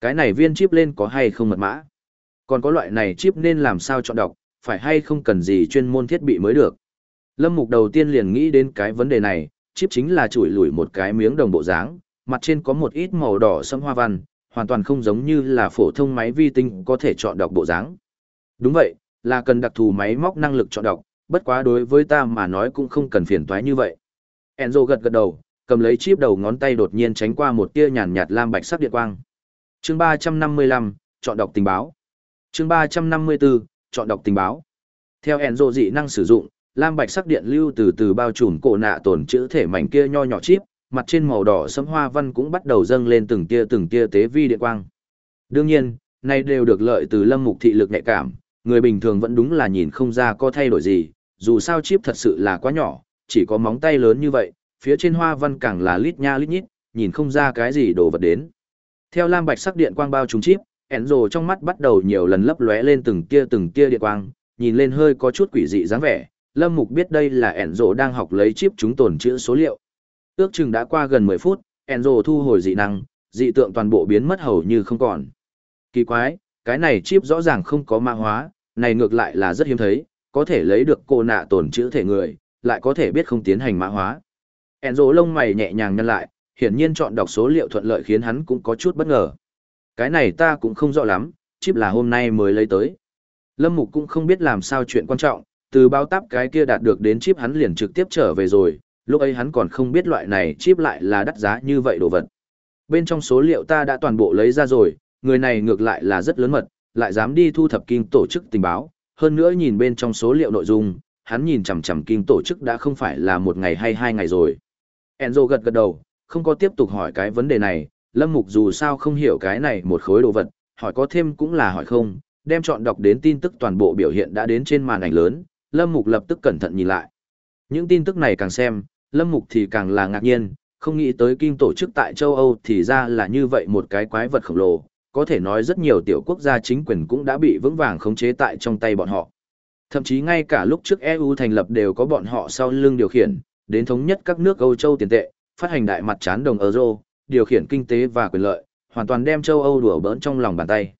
Cái này viên chip lên có hay không mật mã? Còn có loại này chip nên làm sao chọn đọc, phải hay không cần gì chuyên môn thiết bị mới được? Lâm Mục đầu tiên liền nghĩ đến cái vấn đề này, chip chính là chuỗi lủi một cái miếng đồng bộ dáng, mặt trên có một ít màu đỏ sẫm hoa văn, hoàn toàn không giống như là phổ thông máy vi tinh có thể chọn đọc bộ dáng. Đúng vậy, là cần đặc thù máy móc năng lực chọn đọc, bất quá đối với ta mà nói cũng không cần phiền toái như vậy. Enzo gật gật đầu, cầm lấy chip đầu ngón tay đột nhiên tránh qua một tia nhàn nhạt lam bạch sắc điện quang. Chương 355, chọn đọc tình báo. Chương 354, chọn đọc tình báo. Theo Enzo dị năng sử dụng, lam bạch sắc điện lưu từ từ bao trùm cổ nạ tổn chữ thể mảnh kia nho nhỏ chip, mặt trên màu đỏ sẫm hoa văn cũng bắt đầu dâng lên từng tia từng tia tế vi điện quang. Đương nhiên, này đều được lợi từ lâm mục thị lực nhạy cảm, người bình thường vẫn đúng là nhìn không ra có thay đổi gì, dù sao chip thật sự là quá nhỏ, chỉ có móng tay lớn như vậy, phía trên hoa văn càng là lít nha lít nhít, nhìn không ra cái gì đồ vật đến. Theo lam bạch sắc điện quang bao trùm chip, Enzo trong mắt bắt đầu nhiều lần lấp lóe lên từng tia từng tia điện quang, nhìn lên hơi có chút quỷ dị dáng vẻ. Lâm Mục biết đây là Enzo đang học lấy chip chúng tồn chữ số liệu. Ước chừng đã qua gần 10 phút, Enzo thu hồi dị năng, dị tượng toàn bộ biến mất hầu như không còn. Kỳ quái, cái này chip rõ ràng không có mã hóa, này ngược lại là rất hiếm thấy, có thể lấy được cô nạ tổn chữ thể người, lại có thể biết không tiến hành mã hóa. Enzo lông mày nhẹ nhàng nhăn lại, hiển nhiên chọn đọc số liệu thuận lợi khiến hắn cũng có chút bất ngờ. Cái này ta cũng không rõ lắm, chip là hôm nay mới lấy tới. Lâm Mục cũng không biết làm sao chuyện quan trọng, từ bao táp cái kia đạt được đến chip hắn liền trực tiếp trở về rồi, lúc ấy hắn còn không biết loại này chip lại là đắt giá như vậy đồ vật. Bên trong số liệu ta đã toàn bộ lấy ra rồi, người này ngược lại là rất lớn mật, lại dám đi thu thập kinh tổ chức tình báo, hơn nữa nhìn bên trong số liệu nội dung, hắn nhìn chằm chằm kinh tổ chức đã không phải là một ngày hay hai ngày rồi. Enzo gật gật đầu, không có tiếp tục hỏi cái vấn đề này, Lâm Mục dù sao không hiểu cái này một khối đồ vật, hỏi có thêm cũng là hỏi không, đem chọn đọc đến tin tức toàn bộ biểu hiện đã đến trên màn ảnh lớn, Lâm Mục lập tức cẩn thận nhìn lại. Những tin tức này càng xem, Lâm Mục thì càng là ngạc nhiên, không nghĩ tới kinh tổ chức tại châu Âu thì ra là như vậy một cái quái vật khổng lồ, có thể nói rất nhiều tiểu quốc gia chính quyền cũng đã bị vững vàng khống chế tại trong tay bọn họ. Thậm chí ngay cả lúc trước EU thành lập đều có bọn họ sau lưng điều khiển, đến thống nhất các nước Âu Châu tiền tệ, phát hành đại mặt chán đồng euro, điều khiển kinh tế và quyền lợi, hoàn toàn đem châu Âu đùa bỡn trong lòng bàn tay.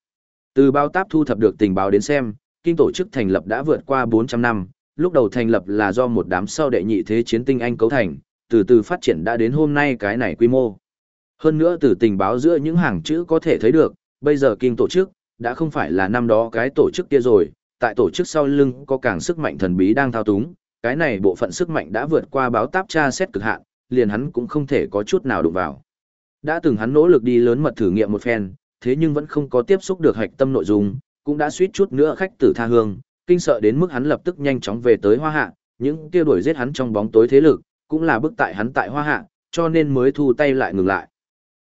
Từ bao táp thu thập được tình báo đến xem, kinh tổ chức thành lập đã vượt qua 400 năm, lúc đầu thành lập là do một đám sau đệ nhị thế chiến tinh Anh cấu thành, từ từ phát triển đã đến hôm nay cái này quy mô. Hơn nữa từ tình báo giữa những hàng chữ có thể thấy được, bây giờ kinh tổ chức, đã không phải là năm đó cái tổ chức kia rồi, tại tổ chức sau lưng có càng sức mạnh thần bí đang thao túng, cái này bộ phận sức mạnh đã vượt qua báo táp tra xét cực hạn, liền hắn cũng không thể có chút nào đụng vào. Đã từng hắn nỗ lực đi lớn mật thử nghiệm một phen, thế nhưng vẫn không có tiếp xúc được hạch tâm nội dung, cũng đã suýt chút nữa khách tử tha hương, kinh sợ đến mức hắn lập tức nhanh chóng về tới Hoa Hạ, những kia đuổi giết hắn trong bóng tối thế lực, cũng là bức tại hắn tại Hoa Hạ, cho nên mới thu tay lại ngừng lại.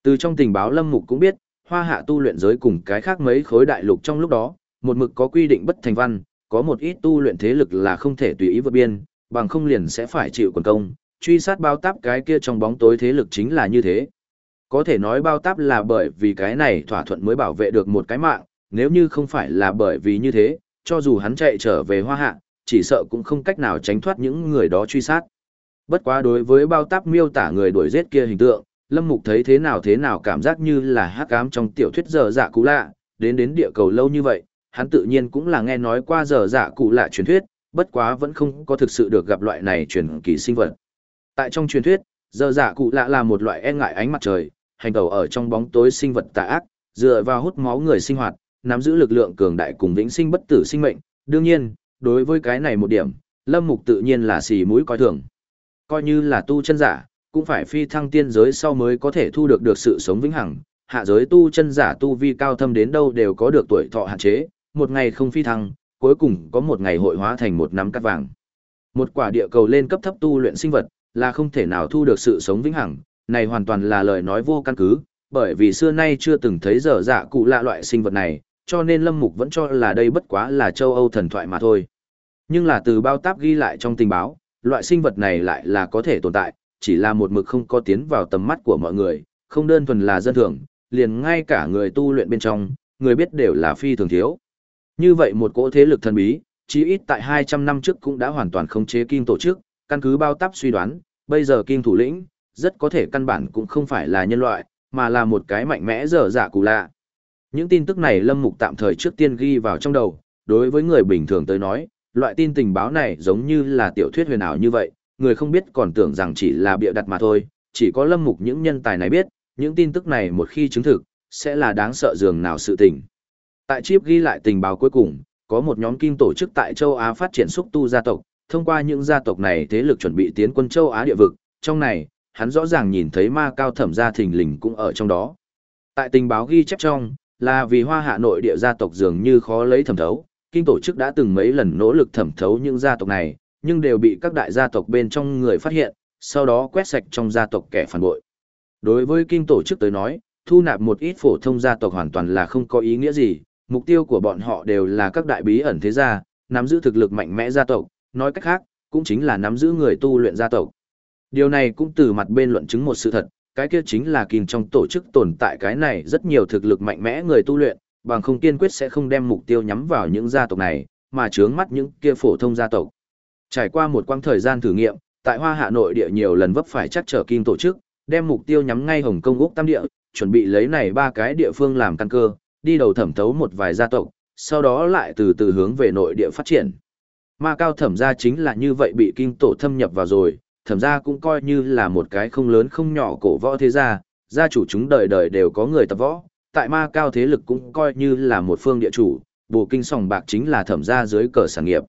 Từ trong tình báo Lâm Mục cũng biết, Hoa Hạ tu luyện giới cùng cái khác mấy khối đại lục trong lúc đó, một mực có quy định bất thành văn, có một ít tu luyện thế lực là không thể tùy ý vượt biên, bằng không liền sẽ phải chịu quần công, truy sát bao táp cái kia trong bóng tối thế lực chính là như thế. Có thể nói bao táp là bởi vì cái này thỏa thuận mới bảo vệ được một cái mạng, nếu như không phải là bởi vì như thế, cho dù hắn chạy trở về hoa hạ, chỉ sợ cũng không cách nào tránh thoát những người đó truy sát. Bất quá đối với bao táp miêu tả người đuổi giết kia hình tượng, Lâm Mục thấy thế nào thế nào cảm giác như là hắc ám trong tiểu thuyết giờ dạ cũ lạ, đến đến địa cầu lâu như vậy, hắn tự nhiên cũng là nghe nói qua giờ dạ cụ lạ truyền thuyết, bất quá vẫn không có thực sự được gặp loại này truyền kỳ sinh vật. Tại trong truyền thuyết, dơ dạ cụ lạ là một loại e ngại ánh mặt trời, hành tẩu ở trong bóng tối sinh vật tà ác, dựa vào hút máu người sinh hoạt, nắm giữ lực lượng cường đại cùng vĩnh sinh bất tử sinh mệnh. Đương nhiên, đối với cái này một điểm, Lâm Mục tự nhiên là xì mũi coi thường. Coi như là tu chân giả, cũng phải phi thăng tiên giới sau mới có thể thu được được sự sống vĩnh hằng. Hạ giới tu chân giả tu vi cao thâm đến đâu đều có được tuổi thọ hạn chế, một ngày không phi thăng, cuối cùng có một ngày hội hóa thành một nắm cát vàng. Một quả địa cầu lên cấp thấp tu luyện sinh vật, là không thể nào thu được sự sống vĩnh hằng, này hoàn toàn là lời nói vô căn cứ, bởi vì xưa nay chưa từng thấy dở dạ cụ lạ loại sinh vật này, cho nên Lâm Mục vẫn cho là đây bất quá là châu Âu thần thoại mà thôi. Nhưng là từ bao táp ghi lại trong tình báo, loại sinh vật này lại là có thể tồn tại, chỉ là một mực không có tiến vào tầm mắt của mọi người, không đơn thuần là dân thường, liền ngay cả người tu luyện bên trong, người biết đều là phi thường thiếu. Như vậy một cỗ thế lực thần bí, chí ít tại 200 năm trước cũng đã hoàn toàn khống chế kinh tổ chức, căn cứ bao táp suy đoán, bây giờ kim thủ lĩnh, rất có thể căn bản cũng không phải là nhân loại, mà là một cái mạnh mẽ dở dạ cụ lạ. Những tin tức này Lâm Mục tạm thời trước tiên ghi vào trong đầu, đối với người bình thường tới nói, loại tin tình báo này giống như là tiểu thuyết huyền ảo như vậy, người không biết còn tưởng rằng chỉ là bịa đặt mà thôi, chỉ có Lâm Mục những nhân tài này biết, những tin tức này một khi chứng thực, sẽ là đáng sợ dường nào sự tình. Tại chip ghi lại tình báo cuối cùng, có một nhóm kim tổ chức tại châu Á phát triển xúc tu gia tộc, thông qua những gia tộc này thế lực chuẩn bị tiến quân châu Á địa vực, trong này, hắn rõ ràng nhìn thấy ma cao thẩm gia thình lình cũng ở trong đó. Tại tình báo ghi chép trong, là vì hoa hạ nội địa gia tộc dường như khó lấy thẩm thấu, kinh tổ chức đã từng mấy lần nỗ lực thẩm thấu những gia tộc này, nhưng đều bị các đại gia tộc bên trong người phát hiện, sau đó quét sạch trong gia tộc kẻ phản bội. Đối với kinh tổ chức tới nói, thu nạp một ít phổ thông gia tộc hoàn toàn là không có ý nghĩa gì, mục tiêu của bọn họ đều là các đại bí ẩn thế gia, nắm giữ thực lực mạnh mẽ gia tộc, nói cách khác, cũng chính là nắm giữ người tu luyện gia tộc. Điều này cũng từ mặt bên luận chứng một sự thật, cái kia chính là kinh trong tổ chức tồn tại cái này rất nhiều thực lực mạnh mẽ người tu luyện, bằng không kiên quyết sẽ không đem mục tiêu nhắm vào những gia tộc này, mà chướng mắt những kia phổ thông gia tộc. Trải qua một quãng thời gian thử nghiệm, tại Hoa Hạ Nội địa nhiều lần vấp phải chắc trở kinh tổ chức, đem mục tiêu nhắm ngay Hồng Kông Úc Tam địa, chuẩn bị lấy này ba cái địa phương làm căn cơ, đi đầu thẩm thấu một vài gia tộc, sau đó lại từ từ hướng về nội địa phát triển. Ma cao thẩm gia chính là như vậy bị kinh tổ thâm nhập vào rồi, thẩm gia cũng coi như là một cái không lớn không nhỏ cổ võ thế gia, gia chủ chúng đời đời đều có người tập võ, tại ma cao thế lực cũng coi như là một phương địa chủ, bồ kinh sòng bạc chính là thẩm gia dưới cờ sản nghiệp.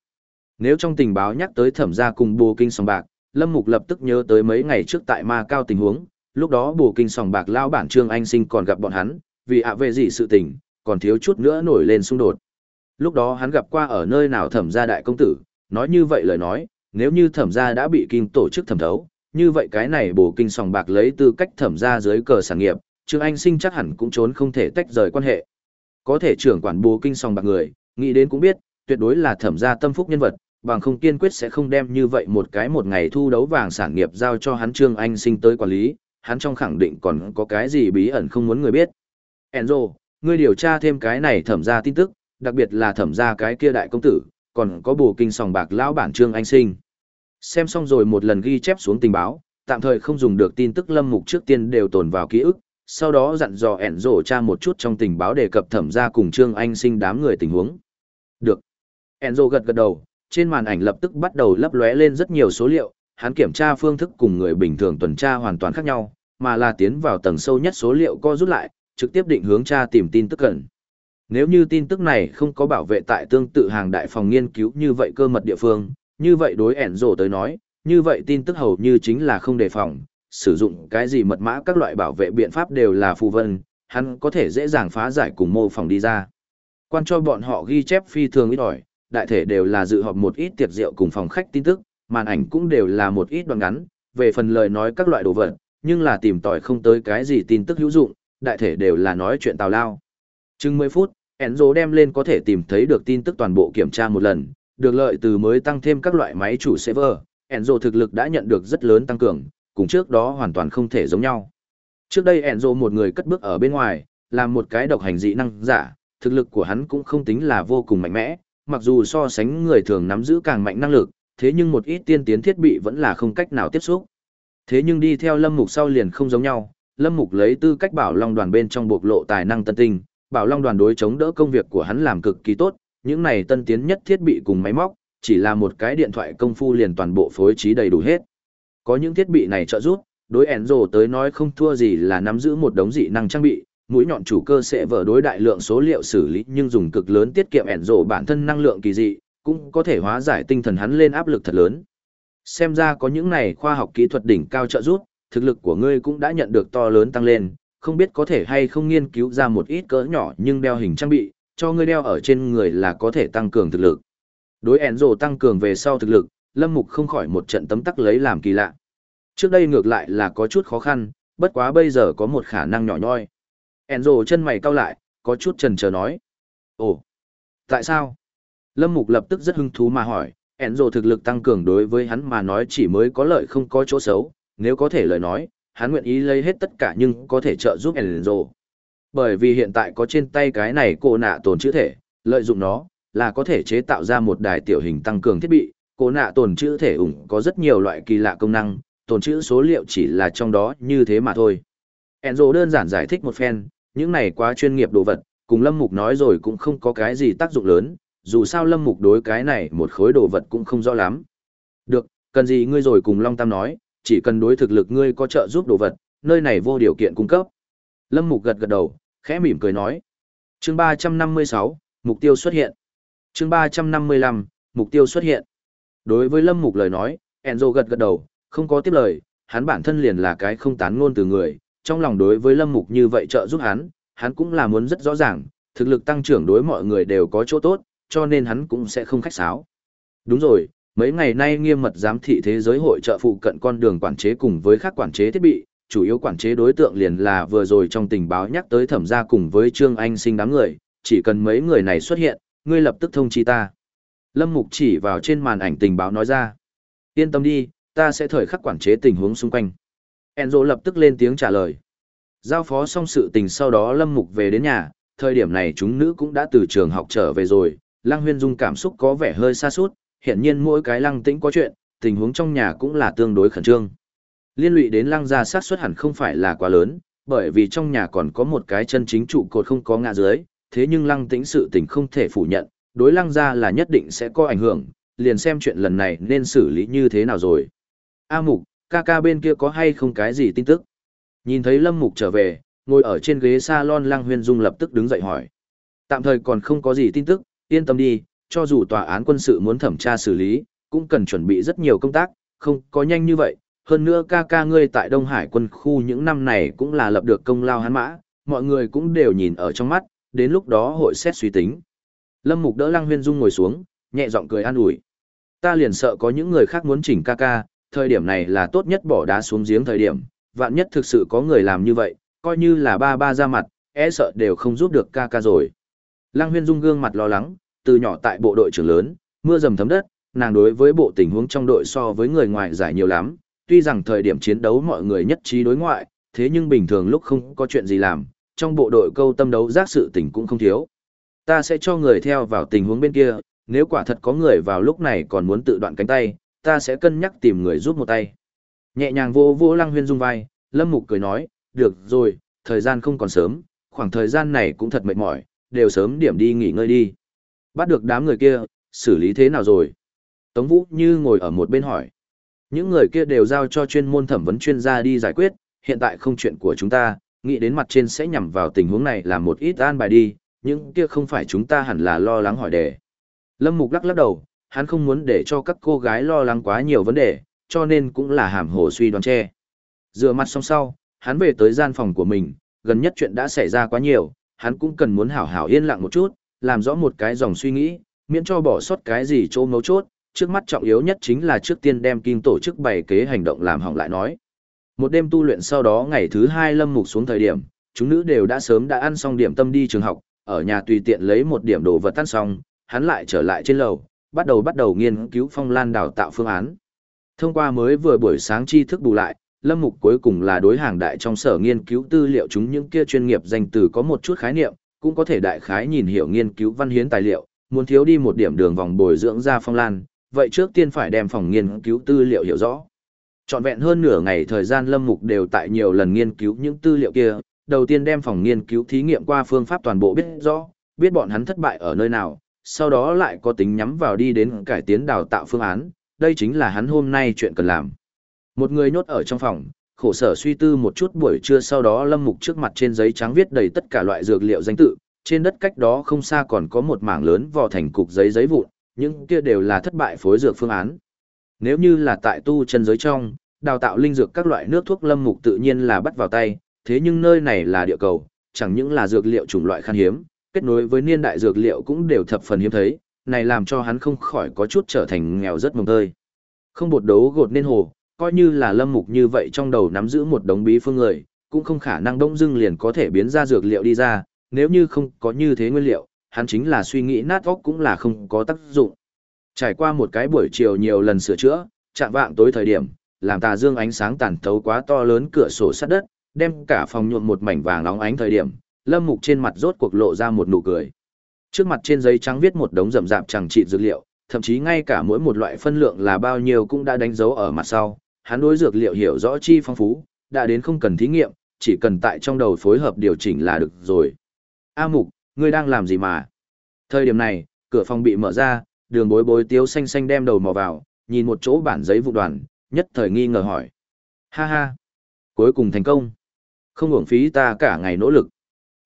Nếu trong tình báo nhắc tới thẩm gia cùng bồ kinh sòng bạc, Lâm Mục lập tức nhớ tới mấy ngày trước tại ma cao tình huống, lúc đó bồ kinh sòng bạc lao bản trương anh sinh còn gặp bọn hắn, vì ạ về gì sự tình, còn thiếu chút nữa nổi lên xung đột. Lúc đó hắn gặp qua ở nơi nào thẩm gia đại công tử, nói như vậy lời nói, nếu như thẩm gia đã bị kinh tổ chức thẩm thấu, như vậy cái này bổ kinh sòng bạc lấy tư cách thẩm gia dưới cờ sản nghiệp, Trương Anh Sinh chắc hẳn cũng trốn không thể tách rời quan hệ. Có thể trưởng quản bổ kinh sòng bạc người, nghĩ đến cũng biết, tuyệt đối là thẩm gia tâm phúc nhân vật, bằng không kiên quyết sẽ không đem như vậy một cái một ngày thu đấu vàng sản nghiệp giao cho hắn Trương Anh Sinh tới quản lý, hắn trong khẳng định còn có cái gì bí ẩn không muốn người biết. Enzo, ngươi điều tra thêm cái này thẩm gia tin tức, đặc biệt là thẩm gia cái kia đại công tử, còn có bổ kinh sòng bạc lão bản Trương Anh Sinh. Xem xong rồi một lần ghi chép xuống tình báo, tạm thời không dùng được tin tức lâm mục trước tiên đều tồn vào ký ức, sau đó dặn dò ẻn rổ tra một chút trong tình báo đề cập thẩm ra cùng Trương Anh sinh đám người tình huống. Được. ẻn rổ gật gật đầu, trên màn ảnh lập tức bắt đầu lấp lóe lên rất nhiều số liệu, hắn kiểm tra phương thức cùng người bình thường tuần tra hoàn toàn khác nhau, mà là tiến vào tầng sâu nhất số liệu co rút lại, trực tiếp định hướng tra tìm tin tức cần. Nếu như tin tức này không có bảo vệ tại tương tự hàng đại phòng nghiên cứu như vậy cơ mật địa phương, như vậy đối ẻn rổ tới nói, như vậy tin tức hầu như chính là không đề phòng, sử dụng cái gì mật mã các loại bảo vệ biện pháp đều là phù vân, hắn có thể dễ dàng phá giải cùng mô phỏng đi ra. Quan cho bọn họ ghi chép phi thường ít ỏi, đại thể đều là dự họp một ít tiệc rượu cùng phòng khách tin tức, màn ảnh cũng đều là một ít đoạn ngắn, về phần lời nói các loại đồ vật, nhưng là tìm tòi không tới cái gì tin tức hữu dụng, đại thể đều là nói chuyện tào lao. Chừng 10 phút, Enzo đem lên có thể tìm thấy được tin tức toàn bộ kiểm tra một lần, được lợi từ mới tăng thêm các loại máy chủ server, Enzo thực lực đã nhận được rất lớn tăng cường, cùng trước đó hoàn toàn không thể giống nhau. Trước đây Enzo một người cất bước ở bên ngoài, làm một cái độc hành dị năng giả, thực lực của hắn cũng không tính là vô cùng mạnh mẽ, mặc dù so sánh người thường nắm giữ càng mạnh năng lực, thế nhưng một ít tiên tiến thiết bị vẫn là không cách nào tiếp xúc. Thế nhưng đi theo Lâm Mục sau liền không giống nhau, Lâm Mục lấy tư cách bảo Long đoàn bên trong bộc lộ tài năng tân tinh, bảo Long đoàn đối chống đỡ công việc của hắn làm cực kỳ tốt, những này tân tiến nhất thiết bị cùng máy móc, chỉ là một cái điện thoại công phu liền toàn bộ phối trí đầy đủ hết. Có những thiết bị này trợ giúp, đối Enzo tới nói không thua gì là nắm giữ một đống dị năng trang bị, mũi nhọn chủ cơ sẽ vở đối đại lượng số liệu xử lý nhưng dùng cực lớn tiết kiệm Enzo bản thân năng lượng kỳ dị, cũng có thể hóa giải tinh thần hắn lên áp lực thật lớn. Xem ra có những này khoa học kỹ thuật đỉnh cao trợ giúp, thực lực của ngươi cũng đã nhận được to lớn tăng lên, không biết có thể hay không nghiên cứu ra một ít cỡ nhỏ nhưng đeo hình trang bị, cho ngươi đeo ở trên người là có thể tăng cường thực lực. Đối Enzo tăng cường về sau thực lực, Lâm Mục không khỏi một trận tấm tắc lấy làm kỳ lạ. Trước đây ngược lại là có chút khó khăn, bất quá bây giờ có một khả năng nhỏ nhoi. Enzo chân mày cau lại, có chút chần chờ nói. Ồ, tại sao? Lâm Mục lập tức rất hứng thú mà hỏi, Enzo thực lực tăng cường đối với hắn mà nói chỉ mới có lợi không có chỗ xấu, nếu có thể lời nói, hắn nguyện ý lấy hết tất cả nhưng có thể trợ giúp Enzo. Bởi vì hiện tại có trên tay cái này cô nạ tồn chữ thể, lợi dụng nó, là có thể chế tạo ra một đài tiểu hình tăng cường thiết bị, cô nạ tồn chữ thể ủng có rất nhiều loại kỳ lạ công năng, tồn chữ số liệu chỉ là trong đó như thế mà thôi. Enzo đơn giản giải thích một phen, những này quá chuyên nghiệp đồ vật, cùng Lâm Mục nói rồi cũng không có cái gì tác dụng lớn, dù sao Lâm Mục đối cái này một khối đồ vật cũng không rõ lắm. Được, cần gì ngươi rồi cùng Long Tam nói, chỉ cần đối thực lực ngươi có trợ giúp đồ vật, nơi này vô điều kiện cung cấp. Lâm Mục gật gật đầu, khẽ mỉm cười nói. Chương 356, mục tiêu xuất hiện. Chương 355, mục tiêu xuất hiện. Đối với Lâm Mục lời nói, Enzo gật gật đầu, không có tiếp lời, hắn bản thân liền là cái không tán ngôn từ người, trong lòng đối với Lâm Mục như vậy trợ giúp hắn, hắn cũng là muốn rất rõ ràng, thực lực tăng trưởng đối mọi người đều có chỗ tốt, cho nên hắn cũng sẽ không khách sáo. Đúng rồi, mấy ngày nay nghiêm mật giám thị thế giới hội trợ phụ cận con đường quản chế cùng với các quản chế thiết bị, chủ yếu quản chế đối tượng liền là vừa rồi trong tình báo nhắc tới thẩm gia cùng với Trương Anh sinh đám người, chỉ cần mấy người này xuất hiện, ngươi lập tức thông chi ta. Lâm Mục chỉ vào trên màn ảnh tình báo nói ra. Yên tâm đi, ta sẽ thời khắc quản chế tình huống xung quanh. Enzo lập tức lên tiếng trả lời. Giao phó xong sự tình sau đó Lâm Mục về đến nhà, thời điểm này chúng nữ cũng đã từ trường học trở về rồi, Lăng Huyên Dung cảm xúc có vẻ hơi xa sút hiện nhiên mỗi cái Lăng Tĩnh có chuyện, tình huống trong nhà cũng là tương đối khẩn trương. Liên lụy đến Lăng gia sát suất hẳn không phải là quá lớn, bởi vì trong nhà còn có một cái chân chính trụ cột không có ngã dưới, thế nhưng Lăng Tĩnh sự tình không thể phủ nhận, đối Lăng gia là nhất định sẽ có ảnh hưởng, liền xem chuyện lần này nên xử lý như thế nào rồi. A Mục, ca ca bên kia có hay không cái gì tin tức? Nhìn thấy Lâm Mục trở về, ngồi ở trên ghế salon Lăng Huyên Dung lập tức đứng dậy hỏi. Tạm thời còn không có gì tin tức, yên tâm đi, cho dù tòa án quân sự muốn thẩm tra xử lý, cũng cần chuẩn bị rất nhiều công tác, không có nhanh như vậy. Hơn nữa ca ca ngươi tại Đông Hải quân khu những năm này cũng là lập được công lao hắn mã, mọi người cũng đều nhìn ở trong mắt, đến lúc đó hội xét suy tính. Lâm Mục đỡ Lăng Huyên Dung ngồi xuống, nhẹ giọng cười an ủi. Ta liền sợ có những người khác muốn chỉnh ca ca, thời điểm này là tốt nhất bỏ đá xuống giếng thời điểm, vạn nhất thực sự có người làm như vậy, coi như là ba ba ra mặt, e sợ đều không giúp được ca ca rồi. Lăng Huyên Dung gương mặt lo lắng, từ nhỏ tại bộ đội trưởng lớn, mưa dầm thấm đất, nàng đối với bộ tình huống trong đội so với người ngoài giải nhiều lắm, tuy rằng thời điểm chiến đấu mọi người nhất trí đối ngoại, thế nhưng bình thường lúc không có chuyện gì làm, trong bộ đội câu tâm đấu giác sự tình cũng không thiếu. Ta sẽ cho người theo vào tình huống bên kia, nếu quả thật có người vào lúc này còn muốn tự đoạn cánh tay, ta sẽ cân nhắc tìm người giúp một tay. Nhẹ nhàng vô vô lăng huyên dung vai, lâm mục cười nói, được rồi, thời gian không còn sớm, khoảng thời gian này cũng thật mệt mỏi, đều sớm điểm đi nghỉ ngơi đi. Bắt được đám người kia, xử lý thế nào rồi? Tống Vũ như ngồi ở một bên hỏi. Những người kia đều giao cho chuyên môn thẩm vấn chuyên gia đi giải quyết, hiện tại không chuyện của chúng ta, nghĩ đến mặt trên sẽ nhằm vào tình huống này làm một ít an bài đi, những kia không phải chúng ta hẳn là lo lắng hỏi đề. Lâm Mục lắc lắc đầu, hắn không muốn để cho các cô gái lo lắng quá nhiều vấn đề, cho nên cũng là hàm hồ suy đoán che. Dựa mặt xong sau, hắn về tới gian phòng của mình, gần nhất chuyện đã xảy ra quá nhiều, hắn cũng cần muốn hảo hảo yên lặng một chút, làm rõ một cái dòng suy nghĩ, miễn cho bỏ sót cái gì chỗ mấu chốt, trước mắt trọng yếu nhất chính là trước tiên đem kim tổ chức bày kế hành động làm hỏng lại nói. Một đêm tu luyện sau đó ngày thứ hai lâm mục xuống thời điểm, chúng nữ đều đã sớm đã ăn xong điểm tâm đi trường học, ở nhà tùy tiện lấy một điểm đồ vật tan xong, hắn lại trở lại trên lầu, bắt đầu bắt đầu nghiên cứu phong lan đào tạo phương án. Thông qua mới vừa buổi sáng tri thức bù lại, lâm mục cuối cùng là đối hàng đại trong sở nghiên cứu tư liệu chúng những kia chuyên nghiệp danh từ có một chút khái niệm, cũng có thể đại khái nhìn hiểu nghiên cứu văn hiến tài liệu, muốn thiếu đi một điểm đường vòng bồi dưỡng ra phong lan, vậy trước tiên phải đem phòng nghiên cứu tư liệu hiểu rõ. Trọn vẹn hơn nửa ngày thời gian Lâm Mục đều tại nhiều lần nghiên cứu những tư liệu kia, đầu tiên đem phòng nghiên cứu thí nghiệm qua phương pháp toàn bộ biết rõ, biết bọn hắn thất bại ở nơi nào, sau đó lại có tính nhắm vào đi đến cải tiến đào tạo phương án, đây chính là hắn hôm nay chuyện cần làm. Một người nhốt ở trong phòng, khổ sở suy tư một chút buổi trưa sau đó Lâm Mục trước mặt trên giấy trắng viết đầy tất cả loại dược liệu danh tự, trên đất cách đó không xa còn có một mảng lớn vò thành cục giấy giấy vụn, những kia đều là thất bại phối dược phương án. Nếu như là tại tu chân giới trong, đào tạo linh dược các loại nước thuốc lâm mục tự nhiên là bắt vào tay, thế nhưng nơi này là địa cầu, chẳng những là dược liệu chủng loại khan hiếm, kết nối với niên đại dược liệu cũng đều thập phần hiếm thấy, này làm cho hắn không khỏi có chút trở thành nghèo rất mồng tơi. Không bột đấu gột nên hồ, coi như là lâm mục như vậy trong đầu nắm giữ một đống bí phương người, cũng không khả năng đông dưng liền có thể biến ra dược liệu đi ra, nếu như không có như thế nguyên liệu, hắn chính là suy nghĩ nát óc cũng là không có tác dụng. Trải qua một cái buổi chiều nhiều lần sửa chữa, chạm vạng tối thời điểm, làm tà dương ánh sáng tàn thấu quá to lớn cửa sổ sắt đất, đem cả phòng nhuộm một mảnh vàng óng ánh thời điểm, Lâm Mục trên mặt rốt cuộc lộ ra một nụ cười. Trước mặt trên giấy trắng viết một đống rậm rạp chẳng trị dược liệu, thậm chí ngay cả mỗi một loại phân lượng là bao nhiêu cũng đã đánh dấu ở mặt sau, hắn đối dược liệu hiểu rõ chi phong phú, đã đến không cần thí nghiệm, chỉ cần tại trong đầu phối hợp điều chỉnh là được rồi. A Mục, ngươi đang làm gì mà? Thời điểm này, cửa phòng bị mở ra, đường bối bối tiếu xanh xanh đem đầu mò vào, nhìn một chỗ bản giấy vụ đoàn, nhất thời nghi ngờ hỏi. Ha ha, cuối cùng thành công. Không uổng phí ta cả ngày nỗ lực.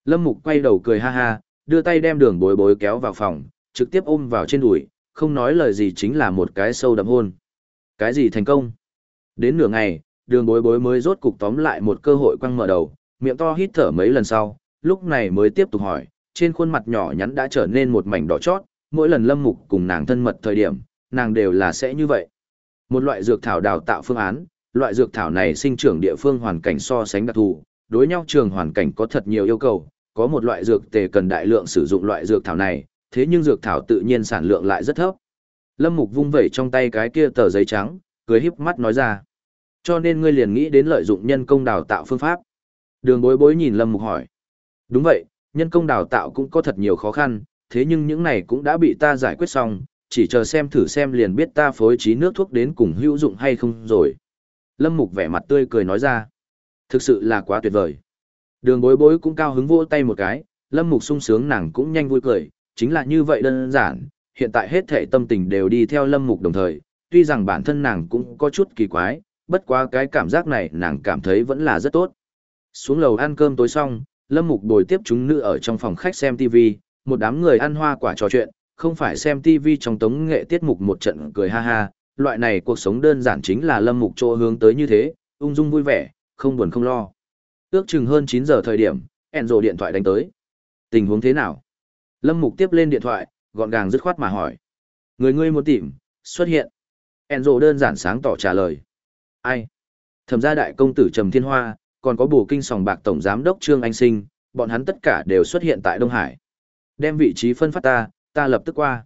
Lâm Mục quay đầu cười ha ha, đưa tay đem đường bối bối kéo vào phòng, trực tiếp ôm vào trên đùi, không nói lời gì chính là một cái sâu đậm hôn. Cái gì thành công? Đến nửa ngày, đường bối bối mới rốt cục tóm lại một cơ hội quăng mở đầu, miệng to hít thở mấy lần sau, lúc này mới tiếp tục hỏi, trên khuôn mặt nhỏ nhắn đã trở nên một mảnh đỏ chót, mỗi lần lâm mục cùng nàng thân mật thời điểm, nàng đều là sẽ như vậy. Một loại dược thảo đào tạo phương án, loại dược thảo này sinh trưởng địa phương hoàn cảnh so sánh đặc thù, đối nhau trường hoàn cảnh có thật nhiều yêu cầu, có một loại dược tề cần đại lượng sử dụng loại dược thảo này, thế nhưng dược thảo tự nhiên sản lượng lại rất thấp. Lâm Mục vung vẩy trong tay cái kia tờ giấy trắng, cười híp mắt nói ra. Cho nên ngươi liền nghĩ đến lợi dụng nhân công đào tạo phương pháp. Đường bối bối nhìn Lâm Mục hỏi. Đúng vậy, nhân công đào tạo cũng có thật nhiều khó khăn, thế nhưng những này cũng đã bị ta giải quyết xong, chỉ chờ xem thử xem liền biết ta phối trí nước thuốc đến cùng hữu dụng hay không rồi. Lâm Mục vẻ mặt tươi cười nói ra. Thực sự là quá tuyệt vời. Đường bối bối cũng cao hứng vỗ tay một cái, Lâm Mục sung sướng nàng cũng nhanh vui cười, chính là như vậy đơn giản, hiện tại hết thể tâm tình đều đi theo Lâm Mục đồng thời, tuy rằng bản thân nàng cũng có chút kỳ quái, bất quá cái cảm giác này nàng cảm thấy vẫn là rất tốt. Xuống lầu ăn cơm tối xong, Lâm Mục bồi tiếp chúng nữ ở trong phòng khách xem TV, một đám người ăn hoa quả trò chuyện, không phải xem TV trong tống nghệ tiết mục một trận cười ha ha, loại này cuộc sống đơn giản chính là Lâm Mục chỗ hướng tới như thế, ung dung vui vẻ, không buồn không lo. Ước chừng hơn 9 giờ thời điểm, Enzo điện thoại đánh tới. Tình huống thế nào? Lâm Mục tiếp lên điện thoại, gọn gàng dứt khoát mà hỏi. Người ngươi muốn tìm, xuất hiện. Enzo đơn giản sáng tỏ trả lời. Ai? Thẩm gia đại công tử Trầm Thiên Hoa, còn có bổ kinh sòng bạc tổng giám đốc Trương Anh Sinh, bọn hắn tất cả đều xuất hiện tại Đông Hải. Đem vị trí phân phát ta, ta lập tức qua.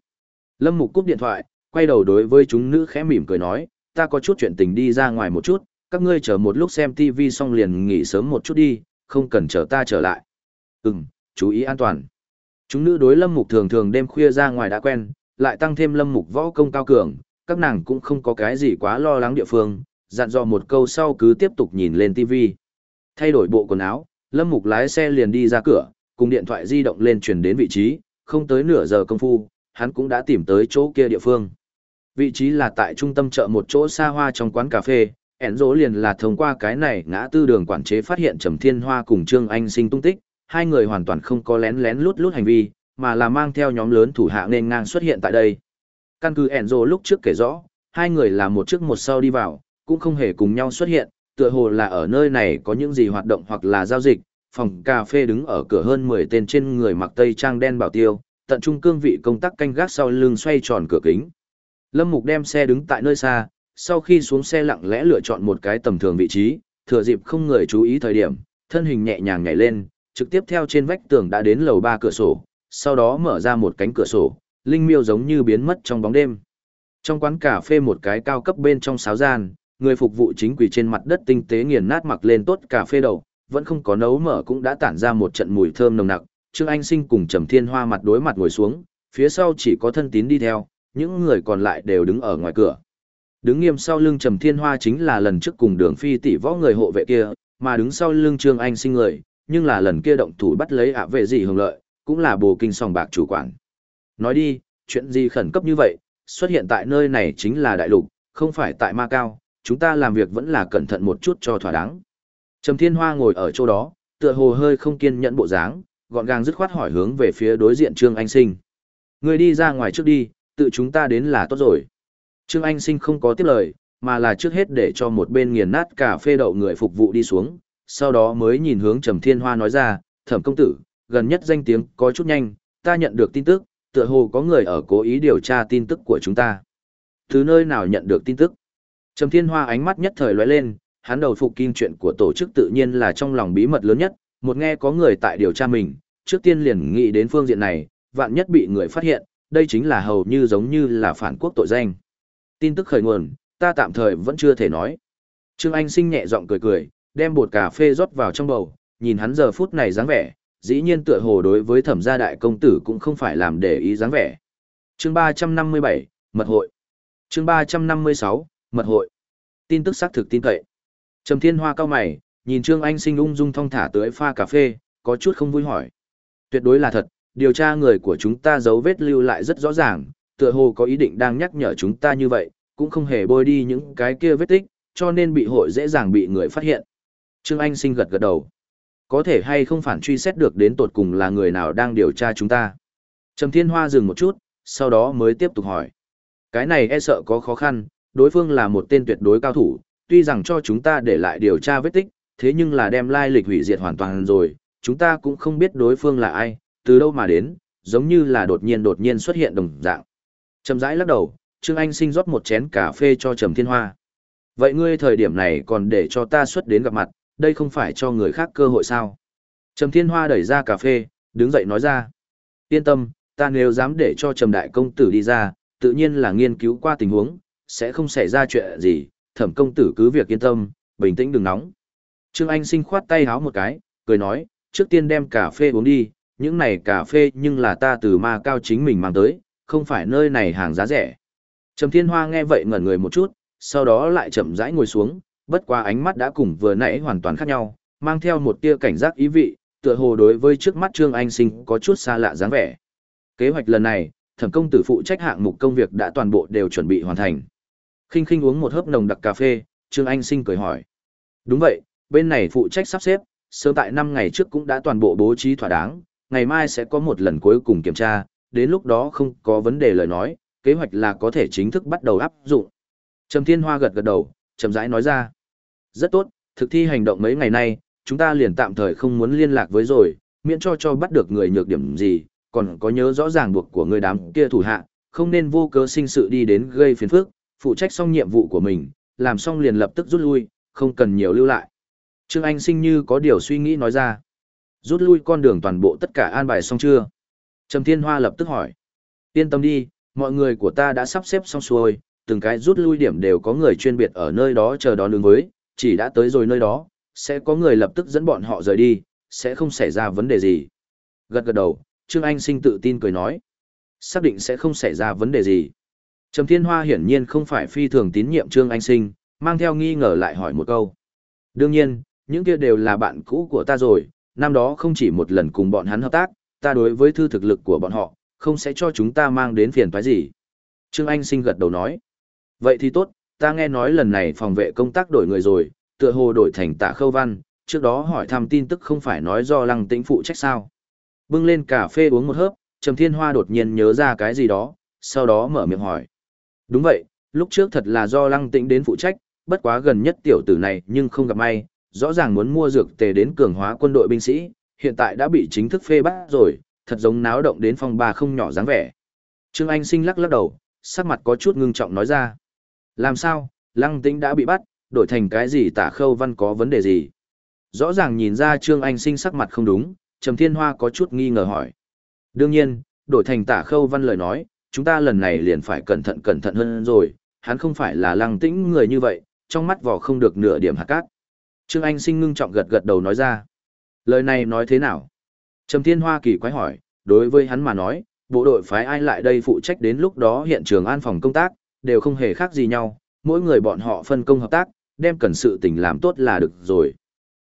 Lâm Mục cúp điện thoại, quay đầu đối với chúng nữ khẽ mỉm cười nói, ta có chút chuyện tình đi ra ngoài một chút, các ngươi chờ một lúc xem TV xong liền nghỉ sớm một chút đi, không cần chờ ta trở lại. Ừm, chú ý an toàn. Chúng nữ đối Lâm Mục thường thường đêm khuya ra ngoài đã quen, lại tăng thêm Lâm Mục võ công cao cường, các nàng cũng không có cái gì quá lo lắng địa phương, dặn dò một câu sau cứ tiếp tục nhìn lên TV. Thay đổi bộ quần áo, Lâm Mục lái xe liền đi ra cửa, cùng điện thoại di động lên chuyển đến vị trí, không tới nửa giờ công phu, hắn cũng đã tìm tới chỗ kia địa phương. Vị trí là tại trung tâm chợ một chỗ xa hoa trong quán cà phê, ẻn dỗ liền là thông qua cái này ngã tư đường quản chế phát hiện Trầm Thiên Hoa cùng Trương Anh sinh tung tích, hai người hoàn toàn không có lén lén lút lút hành vi, mà là mang theo nhóm lớn thủ hạ nên ngang xuất hiện tại đây. Căn cứ ẻn dỗ lúc trước kể rõ, hai người là một trước một sau đi vào, cũng không hề cùng nhau xuất hiện, tựa hồ là ở nơi này có những gì hoạt động hoặc là giao dịch, phòng cà phê đứng ở cửa hơn 10 tên trên người mặc tây trang đen bảo tiêu, tận trung cương vị công tác canh gác sau lưng xoay tròn cửa kính. Lâm Mục đem xe đứng tại nơi xa, sau khi xuống xe lặng lẽ lựa chọn một cái tầm thường vị trí, thừa dịp không người chú ý thời điểm, thân hình nhẹ nhàng nhảy lên, trực tiếp theo trên vách tường đã đến lầu ba cửa sổ, sau đó mở ra một cánh cửa sổ, linh miêu giống như biến mất trong bóng đêm. Trong quán cà phê một cái cao cấp bên trong sáo gian, người phục vụ chính quỳ trên mặt đất tinh tế nghiền nát mặc lên tốt cà phê đầu, vẫn không có nấu mở cũng đã tản ra một trận mùi thơm nồng nặc. Trương Anh Sinh cùng Trầm Thiên Hoa mặt đối mặt ngồi xuống, phía sau chỉ có thân tín đi theo, những người còn lại đều đứng ở ngoài cửa. Đứng nghiêm sau lưng Trầm Thiên Hoa chính là lần trước cùng Đường Phi tỷ võ người hộ vệ kia, mà đứng sau lưng Trương Anh Sinh người, nhưng là lần kia động thủ bắt lấy ạ vệ gì hưởng lợi, cũng là bồ kinh sòng bạc chủ quản. Nói đi, chuyện gì khẩn cấp như vậy, xuất hiện tại nơi này chính là đại lục, không phải tại Ma Cao, chúng ta làm việc vẫn là cẩn thận một chút cho thỏa đáng. Trầm Thiên Hoa ngồi ở chỗ đó, tựa hồ hơi không kiên nhẫn bộ dáng, gọn gàng dứt khoát hỏi hướng về phía đối diện Trương Anh Sinh. Người đi ra ngoài trước đi, tự chúng ta đến là tốt rồi. Trương Anh Sinh không có tiếp lời, mà là trước hết để cho một bên nghiền nát cà phê đậu người phục vụ đi xuống, sau đó mới nhìn hướng Trầm Thiên Hoa nói ra, thẩm công tử, gần nhất danh tiếng có chút nhanh, ta nhận được tin tức, tựa hồ có người ở cố ý điều tra tin tức của chúng ta. Từ nơi nào nhận được tin tức? Trầm Thiên Hoa ánh mắt nhất thời lóe lên, hắn đầu phục kinh chuyện của tổ chức tự nhiên là trong lòng bí mật lớn nhất, một nghe có người tại điều tra mình, trước tiên liền nghĩ đến phương diện này, vạn nhất bị người phát hiện, đây chính là hầu như giống như là phản quốc tội danh. Tin tức khởi nguồn, ta tạm thời vẫn chưa thể nói. Trương Anh sinh nhẹ giọng cười cười, đem bột cà phê rót vào trong bầu, nhìn hắn giờ phút này dáng vẻ, dĩ nhiên tựa hồ đối với thẩm gia đại công tử cũng không phải làm để ý dáng vẻ. Chương 357, Mật hội. Chương 356, Mật hội. Tin tức xác thực tin cậy. Trầm Thiên Hoa cao mày, nhìn Trương Anh Sinh ung dung thong thả tới pha cà phê, có chút không vui hỏi. Tuyệt đối là thật, điều tra người của chúng ta dấu vết lưu lại rất rõ ràng, tựa hồ có ý định đang nhắc nhở chúng ta như vậy, cũng không hề bôi đi những cái kia vết tích, cho nên bị hội dễ dàng bị người phát hiện. Trương Anh Sinh gật gật đầu. Có thể hay không phản truy xét được đến tột cùng là người nào đang điều tra chúng ta. Trầm Thiên Hoa dừng một chút, sau đó mới tiếp tục hỏi. Cái này e sợ có khó khăn, đối phương là một tên tuyệt đối cao thủ, tuy rằng cho chúng ta để lại điều tra vết tích, thế nhưng là đem lai lịch hủy diệt hoàn toàn rồi, chúng ta cũng không biết đối phương là ai, từ đâu mà đến, giống như là đột nhiên đột nhiên xuất hiện đồng dạng. Trầm rãi lắc đầu, Trương Anh sinh rót một chén cà phê cho Trầm Thiên Hoa. Vậy ngươi thời điểm này còn để cho ta xuất đến gặp mặt, đây không phải cho người khác cơ hội sao? Trầm Thiên Hoa đẩy ra cà phê, đứng dậy nói ra. Yên tâm, ta nếu dám để cho Trầm Đại Công Tử đi ra, tự nhiên là nghiên cứu qua tình huống, sẽ không xảy ra chuyện gì, thẩm công tử cứ việc yên tâm, bình tĩnh đừng nóng. Trương Anh sinh khoát tay háo một cái, cười nói, trước tiên đem cà phê uống đi, những này cà phê nhưng là ta từ ma cao chính mình mang tới, không phải nơi này hàng giá rẻ. Trầm Thiên Hoa nghe vậy ngẩn người một chút, sau đó lại chậm rãi ngồi xuống, bất qua ánh mắt đã cùng vừa nãy hoàn toàn khác nhau, mang theo một tia cảnh giác ý vị, tựa hồ đối với trước mắt Trương Anh Sinh có chút xa lạ dáng vẻ. Kế hoạch lần này, thẩm công tử phụ trách hạng mục công việc đã toàn bộ đều chuẩn bị hoàn thành. Khinh khinh uống một hớp nồng đặc cà phê, Trương Anh Sinh cười hỏi. Đúng vậy, bên này phụ trách sắp xếp, sớm tại 5 ngày trước cũng đã toàn bộ bố trí thỏa đáng, ngày mai sẽ có một lần cuối cùng kiểm tra, đến lúc đó không có vấn đề lời nói, kế hoạch là có thể chính thức bắt đầu áp dụng. Trầm Thiên Hoa gật gật đầu, chậm rãi nói ra. Rất tốt, thực thi hành động mấy ngày nay, chúng ta liền tạm thời không muốn liên lạc với rồi, miễn cho cho bắt được người nhược điểm gì, còn có nhớ rõ ràng buộc của người đám kia thủ hạ, không nên vô cớ sinh sự đi đến gây phiền phức, phụ trách xong nhiệm vụ của mình, làm xong liền lập tức rút lui, không cần nhiều lưu lại. Trương Anh sinh như có điều suy nghĩ nói ra. Rút lui con đường toàn bộ tất cả an bài xong chưa? Trầm Thiên Hoa lập tức hỏi. Yên tâm đi, mọi người của ta đã sắp xếp xong xuôi, từng cái rút lui điểm đều có người chuyên biệt ở nơi đó chờ đón đường với, chỉ đã tới rồi nơi đó, sẽ có người lập tức dẫn bọn họ rời đi, sẽ không xảy ra vấn đề gì. Gật gật đầu, Trương Anh sinh tự tin cười nói. Xác định sẽ không xảy ra vấn đề gì. Trầm Thiên Hoa hiển nhiên không phải phi thường tín nhiệm Trương Anh sinh, mang theo nghi ngờ lại hỏi một câu. Đương nhiên, những kia đều là bạn cũ của ta rồi, năm đó không chỉ một lần cùng bọn hắn hợp tác, ta đối với thư thực lực của bọn họ, không sẽ cho chúng ta mang đến phiền toái gì. Trương Anh sinh gật đầu nói. Vậy thì tốt, ta nghe nói lần này phòng vệ công tác đổi người rồi, tựa hồ đổi thành tạ khâu văn, trước đó hỏi thăm tin tức không phải nói do lăng tĩnh phụ trách sao. Bưng lên cà phê uống một hớp, Trầm Thiên Hoa đột nhiên nhớ ra cái gì đó, sau đó mở miệng hỏi. Đúng vậy, lúc trước thật là do lăng tĩnh đến phụ trách, bất quá gần nhất tiểu tử này nhưng không gặp may, rõ ràng muốn mua dược tề đến cường hóa quân đội binh sĩ, hiện tại đã bị chính thức phê bắt rồi, thật giống náo động đến phòng bà không nhỏ dáng vẻ. Trương Anh Sinh lắc lắc đầu, sắc mặt có chút ngưng trọng nói ra. Làm sao, Lăng Tĩnh đã bị bắt, đổi thành cái gì tả khâu văn có vấn đề gì? Rõ ràng nhìn ra Trương Anh Sinh sắc mặt không đúng, Trầm Thiên Hoa có chút nghi ngờ hỏi. Đương nhiên, đổi thành tả khâu văn lời nói, chúng ta lần này liền phải cẩn thận cẩn thận hơn rồi, hắn không phải là Lăng Tĩnh người như vậy, trong mắt vỏ không được nửa điểm hạt cát. Trương Anh Sinh ngưng trọng gật gật đầu nói ra. Lời này nói thế nào? Trầm Thiên Hoa kỳ quái hỏi, đối với hắn mà nói, bộ đội phái ai lại đây phụ trách đến lúc đó hiện trường an phòng công tác, đều không hề khác gì nhau, mỗi người bọn họ phân công hợp tác, đem cần sự tình làm tốt là được rồi.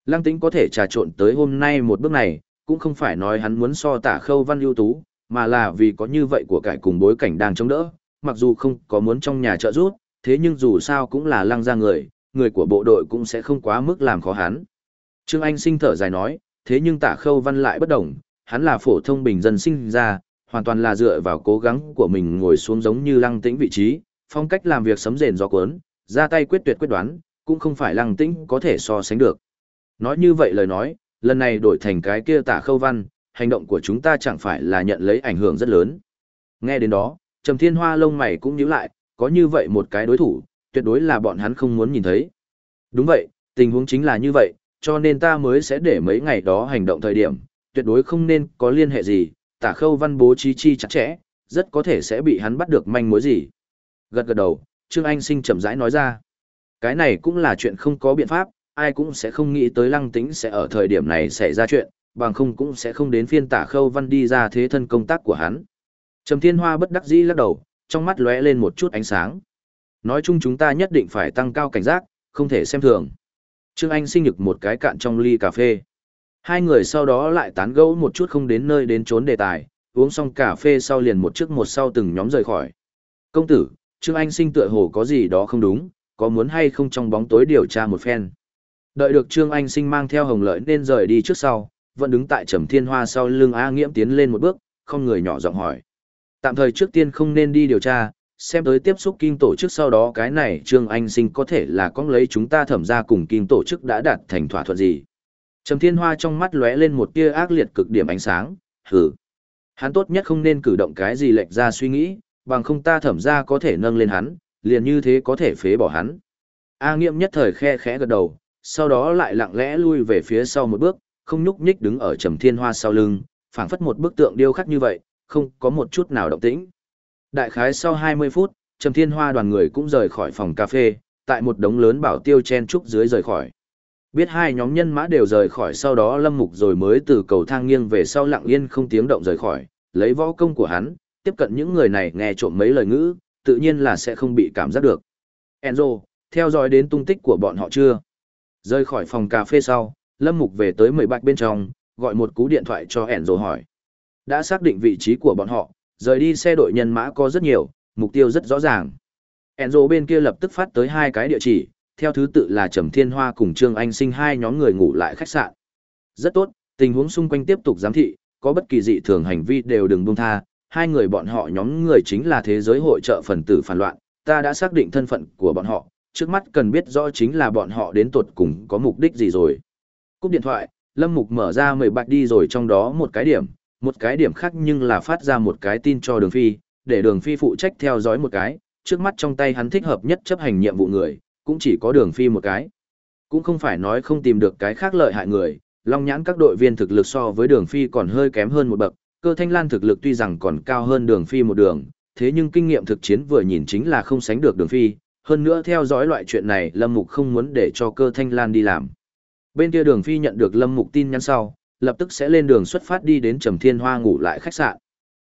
Lăng Tĩnh có thể trà trộn tới hôm nay một bước này, cũng không phải nói hắn muốn so tả khâu văn ưu tú, mà là vì có như vậy của cải cùng bối cảnh đang chống đỡ, mặc dù không có muốn trong nhà trợ giúp, thế nhưng dù sao cũng là lăng ra người, người của bộ đội cũng sẽ không quá mức làm khó hắn. Trương Anh sinh thở dài nói, thế nhưng tả khâu văn lại bất đồng, hắn là phổ thông bình dân sinh ra, hoàn toàn là dựa vào cố gắng của mình ngồi xuống giống như lăng tĩnh vị trí, phong cách làm việc sấm rền gió cuốn, ra tay quyết tuyệt quyết đoán, cũng không phải lăng tĩnh có thể so sánh được. Nói như vậy lời nói, lần này đổi thành cái kia tả khâu văn, hành động của chúng ta chẳng phải là nhận lấy ảnh hưởng rất lớn. Nghe đến đó, Trầm Thiên Hoa lông mày cũng nhíu lại, có như vậy một cái đối thủ, tuyệt đối là bọn hắn không muốn nhìn thấy. Đúng vậy, tình huống chính là như vậy, cho nên ta mới sẽ để mấy ngày đó hành động thời điểm, tuyệt đối không nên có liên hệ gì, tả khâu văn bố trí chi chặt chẽ, rất có thể sẽ bị hắn bắt được manh mối gì. Gật gật đầu, Trương Anh Sinh chậm rãi nói ra. Cái này cũng là chuyện không có biện pháp, ai cũng sẽ không nghĩ tới lăng tính sẽ ở thời điểm này xảy ra chuyện, bằng không cũng sẽ không đến phiên tả khâu văn đi ra thế thân công tác của hắn. Trầm Thiên Hoa bất đắc dĩ lắc đầu, trong mắt lóe lên một chút ánh sáng. Nói chung chúng ta nhất định phải tăng cao cảnh giác, không thể xem thường. Trương Anh sinh nhực một cái cạn trong ly cà phê. Hai người sau đó lại tán gẫu một chút không đến nơi đến trốn đề tài, uống xong cà phê sau liền một trước một sau từng nhóm rời khỏi. Công tử, Trương Anh sinh tựa hồ có gì đó không đúng, có muốn hay không trong bóng tối điều tra một phen. Đợi được Trương Anh sinh mang theo hồng lợi nên rời đi trước sau, vẫn đứng tại trầm thiên hoa sau lưng A Nghiễm tiến lên một bước, không người nhỏ giọng hỏi. Tạm thời trước tiên không nên đi điều tra, xem tới tiếp xúc kinh tổ chức sau đó cái này Trương Anh Sinh có thể là con lấy chúng ta thẩm ra cùng kinh tổ chức đã đạt thành thỏa thuận gì. Trầm Thiên Hoa trong mắt lóe lên một tia ác liệt cực điểm ánh sáng, hừ. Hắn tốt nhất không nên cử động cái gì lệch ra suy nghĩ, bằng không ta thẩm ra có thể nâng lên hắn, liền như thế có thể phế bỏ hắn. A nghiễm nhất thời khe khẽ gật đầu, sau đó lại lặng lẽ lui về phía sau một bước, không nhúc nhích đứng ở Trầm Thiên Hoa sau lưng, phảng phất một bức tượng điêu khắc như vậy, không có một chút nào động tĩnh. Đại khái sau 20 phút, Trầm Thiên Hoa đoàn người cũng rời khỏi phòng cà phê, tại một đống lớn bảo tiêu chen trúc dưới rời khỏi. Biết hai nhóm nhân mã đều rời khỏi sau đó Lâm Mục rồi mới từ cầu thang nghiêng về sau lặng yên không tiếng động rời khỏi, lấy võ công của hắn, tiếp cận những người này nghe trộm mấy lời ngữ, tự nhiên là sẽ không bị cảm giác được. Enzo, theo dõi đến tung tích của bọn họ chưa? Rời khỏi phòng cà phê sau, Lâm Mục về tới mười bạch bên trong, gọi một cú điện thoại cho ẻn rồi hỏi. Đã xác định vị trí của bọn họ, rời đi xe đội nhân mã có rất nhiều, mục tiêu rất rõ ràng. Enzo bên kia lập tức phát tới hai cái địa chỉ, theo thứ tự là Trầm Thiên Hoa cùng Trương Anh Sinh hai nhóm người ngủ lại khách sạn. Rất tốt, tình huống xung quanh tiếp tục giám thị, có bất kỳ dị thường hành vi đều đừng buông tha, hai người bọn họ nhóm người chính là thế giới hội trợ phần tử phản loạn, ta đã xác định thân phận của bọn họ, trước mắt cần biết rõ chính là bọn họ đến tuột cùng có mục đích gì rồi. Cúp điện thoại, Lâm Mục mở ra mười bạch đi rồi trong đó một cái điểm, một cái điểm khác nhưng là phát ra một cái tin cho đường phi, để đường phi phụ trách theo dõi một cái, trước mắt trong tay hắn thích hợp nhất chấp hành nhiệm vụ người, cũng chỉ có đường phi một cái. Cũng không phải nói không tìm được cái khác lợi hại người, long nhãn các đội viên thực lực so với đường phi còn hơi kém hơn một bậc, cơ thanh lan thực lực tuy rằng còn cao hơn đường phi một đường, thế nhưng kinh nghiệm thực chiến vừa nhìn chính là không sánh được đường phi, hơn nữa theo dõi loại chuyện này Lâm Mục không muốn để cho cơ thanh lan đi làm. Bên kia đường phi nhận được Lâm Mục tin nhắn sau, lập tức sẽ lên đường xuất phát đi đến Trầm Thiên Hoa ngủ lại khách sạn.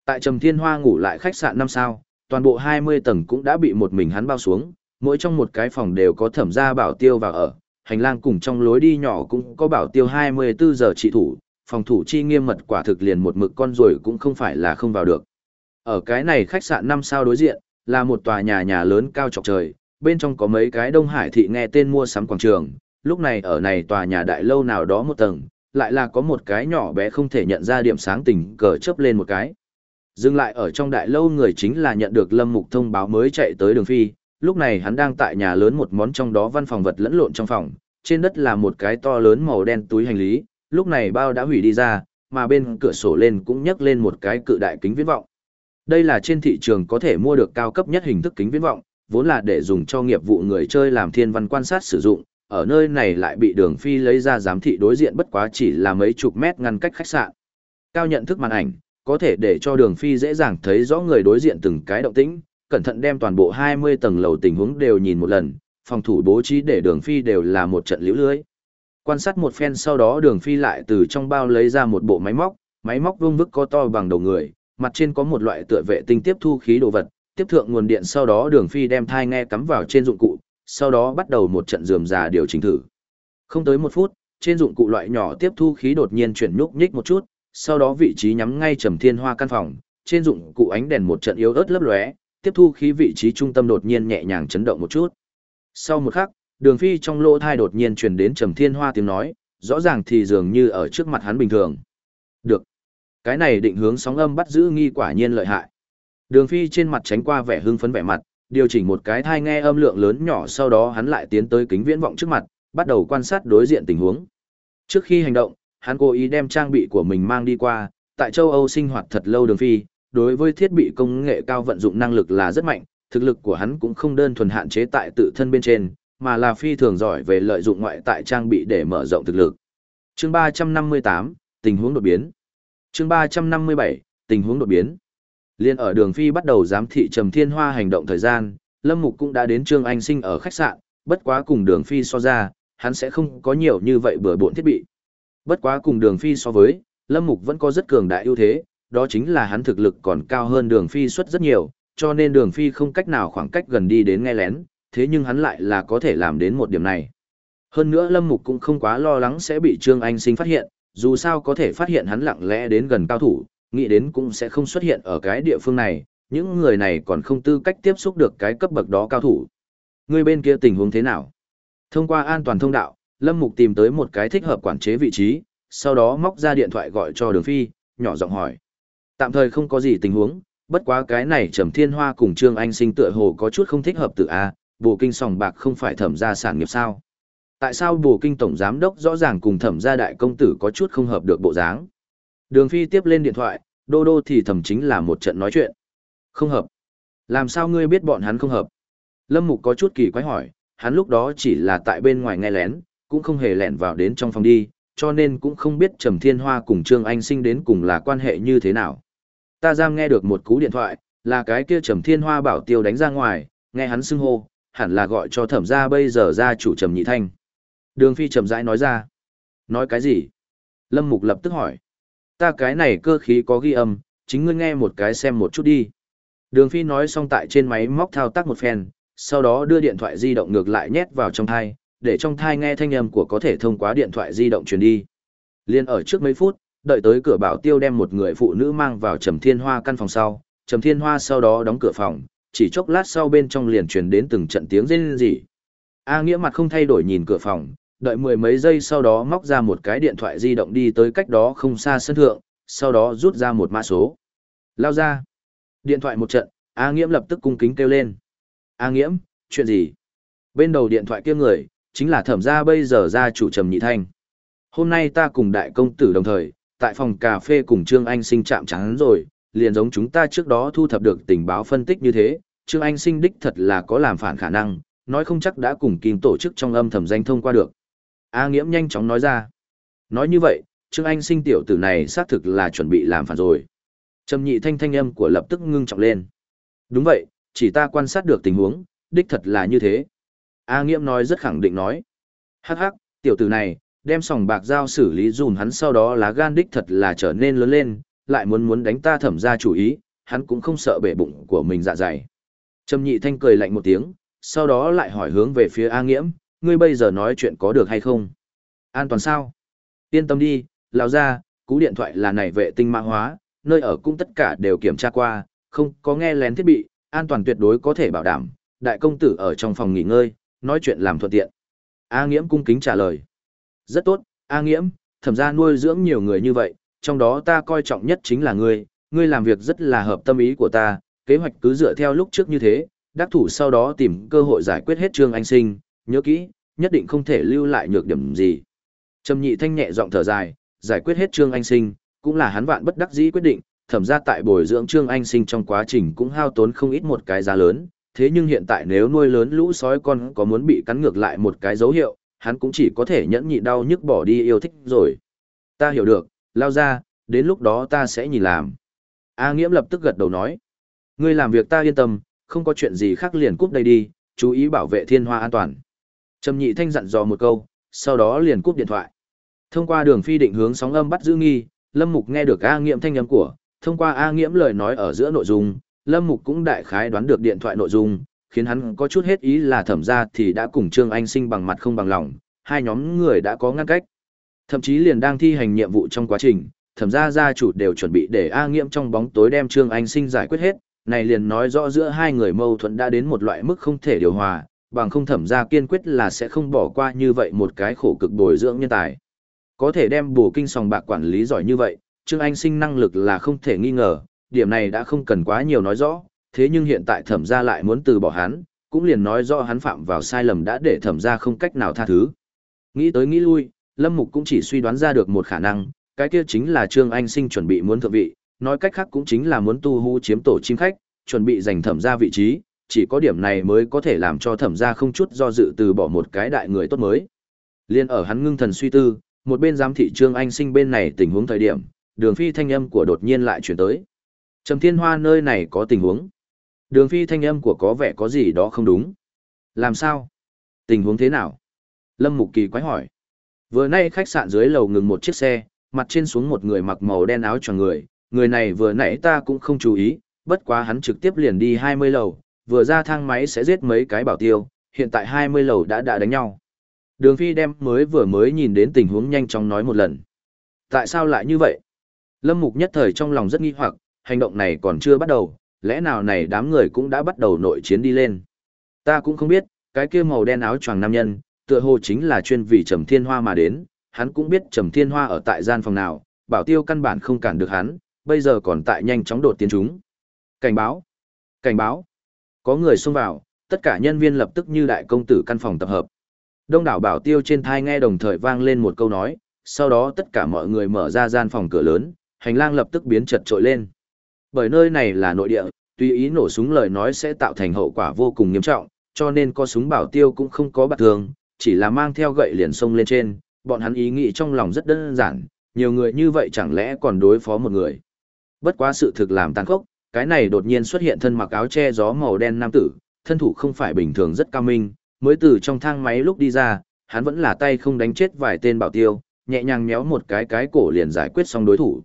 Tại Trầm Thiên Hoa ngủ lại khách sạn năm sao, toàn bộ 20 tầng cũng đã bị một mình hắn bao xuống, mỗi trong một cái phòng đều có thẩm gia bảo tiêu vào ở, hành lang cùng trong lối đi nhỏ cũng có bảo tiêu 24 giờ trị thủ, phòng thủ chi nghiêm mật quả thực liền một mực con rồi cũng không phải là không vào được. Ở cái này khách sạn năm sao đối diện, là một tòa nhà nhà lớn cao chọc trời, bên trong có mấy cái Đông Hải thị nghe tên mua sắm quảng trường, lúc này ở này tòa nhà đại lâu nào đó một tầng, lại là có một cái nhỏ bé không thể nhận ra điểm sáng tình cờ chớp lên một cái. Dừng lại ở trong đại lâu người chính là nhận được Lâm Mục thông báo mới chạy tới đường phi, lúc này hắn đang tại nhà lớn một món trong đó văn phòng vật lẫn lộn trong phòng, trên đất là một cái to lớn màu đen túi hành lý, lúc này bao đã hủy đi ra, mà bên cửa sổ lên cũng nhấc lên một cái cự đại kính viễn vọng. Đây là trên thị trường có thể mua được cao cấp nhất hình thức kính viễn vọng, vốn là để dùng cho nghiệp vụ người chơi làm thiên văn quan sát sử dụng, ở nơi này lại bị đường phi lấy ra giám thị đối diện bất quá chỉ là mấy chục mét ngăn cách khách sạn. Cao nhận thức màn ảnh, có thể để cho đường phi dễ dàng thấy rõ người đối diện từng cái động tĩnh, cẩn thận đem toàn bộ 20 tầng lầu tình huống đều nhìn một lần, phòng thủ bố trí để đường phi đều là một trận liễu lưới. Quan sát một phen sau đó đường phi lại từ trong bao lấy ra một bộ máy móc, máy móc vuông vức có to bằng đầu người, mặt trên có một loại tựa vệ tinh tiếp thu khí đồ vật, tiếp thượng nguồn điện sau đó đường phi đem thai nghe cắm vào trên dụng cụ, sau đó bắt đầu một trận dườm già điều chỉnh thử. Không tới một phút, trên dụng cụ loại nhỏ tiếp thu khí đột nhiên chuyển nhúc nhích một chút, sau đó vị trí nhắm ngay trầm thiên hoa căn phòng, trên dụng cụ ánh đèn một trận yếu ớt lấp lóe, tiếp thu khí vị trí trung tâm đột nhiên nhẹ nhàng chấn động một chút. Sau một khắc, đường phi trong lỗ thai đột nhiên truyền đến trầm thiên hoa tiếng nói, rõ ràng thì dường như ở trước mặt hắn bình thường. Được. Cái này định hướng sóng âm bắt giữ nghi quả nhiên lợi hại. Đường phi trên mặt tránh qua vẻ hưng phấn vẻ mặt, điều chỉnh một cái thai nghe âm lượng lớn nhỏ sau đó hắn lại tiến tới kính viễn vọng trước mặt, bắt đầu quan sát đối diện tình huống. Trước khi hành động, hắn cố ý đem trang bị của mình mang đi qua, tại châu Âu sinh hoạt thật lâu đường phi, đối với thiết bị công nghệ cao vận dụng năng lực là rất mạnh, thực lực của hắn cũng không đơn thuần hạn chế tại tự thân bên trên, mà là phi thường giỏi về lợi dụng ngoại tại trang bị để mở rộng thực lực. Chương 358, tình huống đột biến. Chương 357, tình huống đột biến. Liên ở đường phi bắt đầu giám thị Trầm Thiên Hoa hành động thời gian, Lâm Mục cũng đã đến Trương Anh Sinh ở khách sạn, bất quá cùng đường phi so ra, hắn sẽ không có nhiều như vậy bừa bộn thiết bị. Bất quá cùng đường phi so với, Lâm Mục vẫn có rất cường đại ưu thế, đó chính là hắn thực lực còn cao hơn đường phi suất rất nhiều, cho nên đường phi không cách nào khoảng cách gần đi đến nghe lén, thế nhưng hắn lại là có thể làm đến một điểm này. Hơn nữa Lâm Mục cũng không quá lo lắng sẽ bị Trương Anh Sinh phát hiện, dù sao có thể phát hiện hắn lặng lẽ đến gần cao thủ, nghĩ đến cũng sẽ không xuất hiện ở cái địa phương này, những người này còn không tư cách tiếp xúc được cái cấp bậc đó cao thủ. Người bên kia tình huống thế nào? Thông qua an toàn thông đạo, Lâm Mục tìm tới một cái thích hợp quản chế vị trí, sau đó móc ra điện thoại gọi cho Đường Phi, nhỏ giọng hỏi. Tạm thời không có gì tình huống, bất quá cái này Trầm Thiên Hoa cùng Trương Anh Sinh tựa hồ có chút không thích hợp tự a, Bộ kinh sòng bạc không phải thẩm gia sản nghiệp sao? Tại sao bộ kinh tổng giám đốc rõ ràng cùng thẩm gia đại công tử có chút không hợp được bộ dáng? Đường Phi tiếp lên điện thoại, đô đô thì thầm chính là một trận nói chuyện. Không hợp. Làm sao ngươi biết bọn hắn không hợp? Lâm Mục có chút kỳ quái hỏi, hắn lúc đó chỉ là tại bên ngoài nghe lén, cũng không hề lẻn vào đến trong phòng đi, cho nên cũng không biết Trầm Thiên Hoa cùng Trương Anh Sinh đến cùng là quan hệ như thế nào. Ta giam nghe được một cú điện thoại, là cái kia Trầm Thiên Hoa bảo tiêu đánh ra ngoài, nghe hắn xưng hô, hẳn là gọi cho thẩm gia bây giờ ra chủ Trầm Nhị Thanh. Đường Phi chậm rãi nói ra. Nói cái gì? Lâm Mục lập tức hỏi. Ta cái này cơ khí có ghi âm, chính ngươi nghe một cái xem một chút đi. Đường Phi nói xong tại trên máy móc thao tác một phen, sau đó đưa điện thoại di động ngược lại nhét vào trong thai, để trong thai nghe thanh âm của có thể thông qua điện thoại di động truyền đi. Liên ở trước mấy phút, đợi tới cửa bảo tiêu đem một người phụ nữ mang vào Trầm Thiên Hoa căn phòng sau, Trầm Thiên Hoa sau đó đóng cửa phòng, chỉ chốc lát sau bên trong liền truyền đến từng trận tiếng rên rỉ. A Nghĩa mặt không thay đổi nhìn cửa phòng, đợi mười mấy giây sau đó móc ra một cái điện thoại di động đi tới cách đó không xa sân thượng, sau đó rút ra một mã số. Lao ra. Điện thoại một trận, A Nghiễm lập tức cung kính kêu lên. A Nghiễm, chuyện gì? Bên đầu điện thoại kia người, chính là thẩm gia bây giờ gia chủ Trầm Nhị Thanh. Hôm nay ta cùng đại công tử đồng thời, tại phòng cà phê cùng Trương Anh sinh chạm trắng rồi, liền giống chúng ta trước đó thu thập được tình báo phân tích như thế, Trương Anh sinh đích thật là có làm phản khả năng, nói không chắc đã cùng kim tổ chức trong âm thầm danh thông qua được. A Nghiễm nhanh chóng nói ra. Nói như vậy, Trương Anh sinh tiểu tử này xác thực là chuẩn bị làm phản rồi. Trầm nhị thanh thanh âm của lập tức ngưng trọng lên. Đúng vậy, chỉ ta quan sát được tình huống, đích thật là như thế. A Nghiễm nói rất khẳng định nói. Hắc hắc, tiểu tử này, đem sòng bạc giao xử lý dùm hắn sau đó lá gan đích thật là trở nên lớn lên, lại muốn muốn đánh ta thẩm ra chủ ý, hắn cũng không sợ bể bụng của mình dạ dày. Trầm nhị thanh cười lạnh một tiếng, sau đó lại hỏi hướng về phía A Nghiễm, ngươi bây giờ nói chuyện có được hay không? An toàn sao? Yên tâm đi, lão gia, cú điện thoại là này vệ tinh mã hóa, nơi ở cũng tất cả đều kiểm tra qua, không có nghe lén thiết bị, an toàn tuyệt đối có thể bảo đảm, đại công tử ở trong phòng nghỉ ngơi, nói chuyện làm thuận tiện. A Nghiễm cung kính trả lời. Rất tốt, A Nghiễm, thẩm gia nuôi dưỡng nhiều người như vậy, trong đó ta coi trọng nhất chính là ngươi, ngươi làm việc rất là hợp tâm ý của ta, kế hoạch cứ dựa theo lúc trước như thế, đắc thủ sau đó tìm cơ hội giải quyết hết Trương Anh Sinh, nhớ kỹ, nhất định không thể lưu lại nhược điểm gì. Trầm Nhị Thanh nhẹ giọng thở dài, giải quyết hết Trương Anh Sinh, cũng là hắn vạn bất đắc dĩ quyết định, thẩm ra tại bồi dưỡng Trương Anh Sinh trong quá trình cũng hao tốn không ít một cái giá lớn, thế nhưng hiện tại nếu nuôi lớn lũ sói con có muốn bị cắn ngược lại một cái dấu hiệu, hắn cũng chỉ có thể nhẫn nhị đau nhức bỏ đi yêu thích rồi. Ta hiểu được, lao ra, đến lúc đó ta sẽ nhìn làm. A Nghiễm lập tức gật đầu nói. Ngươi làm việc ta yên tâm, không có chuyện gì khác liền cúp đây đi, chú ý bảo vệ thiên hoa an toàn. Trầm nhị thanh dặn dò một câu, sau đó liền cúp điện thoại. Thông qua đường phi định hướng sóng âm bắt giữ nghi, Lâm Mục nghe được A Nghiễm thanh âm của, thông qua A Nghiễm lời nói ở giữa nội dung, Lâm Mục cũng đại khái đoán được điện thoại nội dung, khiến hắn có chút hết ý là thẩm ra thì đã cùng Trương Anh Sinh bằng mặt không bằng lòng, hai nhóm người đã có ngăn cách. Thậm chí liền đang thi hành nhiệm vụ trong quá trình, thẩm ra gia chủ đều chuẩn bị để A Nghiễm trong bóng tối đem Trương Anh Sinh giải quyết hết, này liền nói rõ giữa hai người mâu thuẫn đã đến một loại mức không thể điều hòa, bằng không thẩm ra kiên quyết là sẽ không bỏ qua như vậy một cái khổ cực bồi dưỡng nhân tài. Có thể đem bổ kinh sòng bạc quản lý giỏi như vậy, Trương Anh Sinh năng lực là không thể nghi ngờ, điểm này đã không cần quá nhiều nói rõ, thế nhưng hiện tại thẩm ra lại muốn từ bỏ hắn, cũng liền nói rõ hắn phạm vào sai lầm đã để thẩm ra không cách nào tha thứ. Nghĩ tới nghĩ lui, Lâm Mục cũng chỉ suy đoán ra được một khả năng, cái kia chính là Trương Anh Sinh chuẩn bị muốn thượng vị, nói cách khác cũng chính là muốn tu hú chiếm tổ chim khách, chuẩn bị giành thẩm ra vị trí, chỉ có điểm này mới có thể làm cho thẩm gia không chút do dự từ bỏ một cái đại người tốt mới. Liên ở hắn ngưng thần suy tư, một bên giám thị Trương Anh Sinh bên này tình huống thời điểm, đường phi thanh âm của đột nhiên lại chuyển tới. Trầm Thiên Hoa nơi này có tình huống. Đường phi thanh âm của có vẻ có gì đó không đúng. Làm sao? Tình huống thế nào? Lâm Mục Kỳ quái hỏi. Vừa nay khách sạn dưới lầu ngừng một chiếc xe, mặt trên xuống một người mặc màu đen áo choàng người, người này vừa nãy ta cũng không chú ý, bất quá hắn trực tiếp liền đi 20 lầu, vừa ra thang máy sẽ giết mấy cái bảo tiêu, hiện tại 20 lầu đã đã đánh nhau. Đường Phi đem mới vừa mới nhìn đến tình huống nhanh chóng nói một lần. Tại sao lại như vậy? Lâm Mục nhất thời trong lòng rất nghi hoặc, hành động này còn chưa bắt đầu, lẽ nào này đám người cũng đã bắt đầu nội chiến đi lên. Ta cũng không biết, cái kia màu đen áo choàng nam nhân, tựa hồ chính là chuyên vì Trầm Thiên Hoa mà đến, hắn cũng biết Trầm Thiên Hoa ở tại gian phòng nào, bảo tiêu căn bản không cản được hắn, bây giờ còn tại nhanh chóng đột tiến chúng. Cảnh báo! Cảnh báo! Có người xông vào, tất cả nhân viên lập tức như đại công tử căn phòng tập hợp. Đông đảo bảo tiêu trên thai nghe đồng thời vang lên một câu nói, sau đó tất cả mọi người mở ra gian phòng cửa lớn, hành lang lập tức biến chật trội lên. Bởi nơi này là nội địa, tùy ý nổ súng lời nói sẽ tạo thành hậu quả vô cùng nghiêm trọng, cho nên có súng bảo tiêu cũng không có bạc thường, chỉ là mang theo gậy liền xông lên trên, bọn hắn ý nghĩ trong lòng rất đơn giản, nhiều người như vậy chẳng lẽ còn đối phó một người. Bất quá sự thực làm tàn khốc, cái này đột nhiên xuất hiện thân mặc áo che gió màu đen nam tử, thân thủ không phải bình thường rất cao minh, mới từ trong thang máy lúc đi ra, hắn vẫn là tay không đánh chết vài tên bảo tiêu, nhẹ nhàng méo một cái cái cổ liền giải quyết xong đối thủ.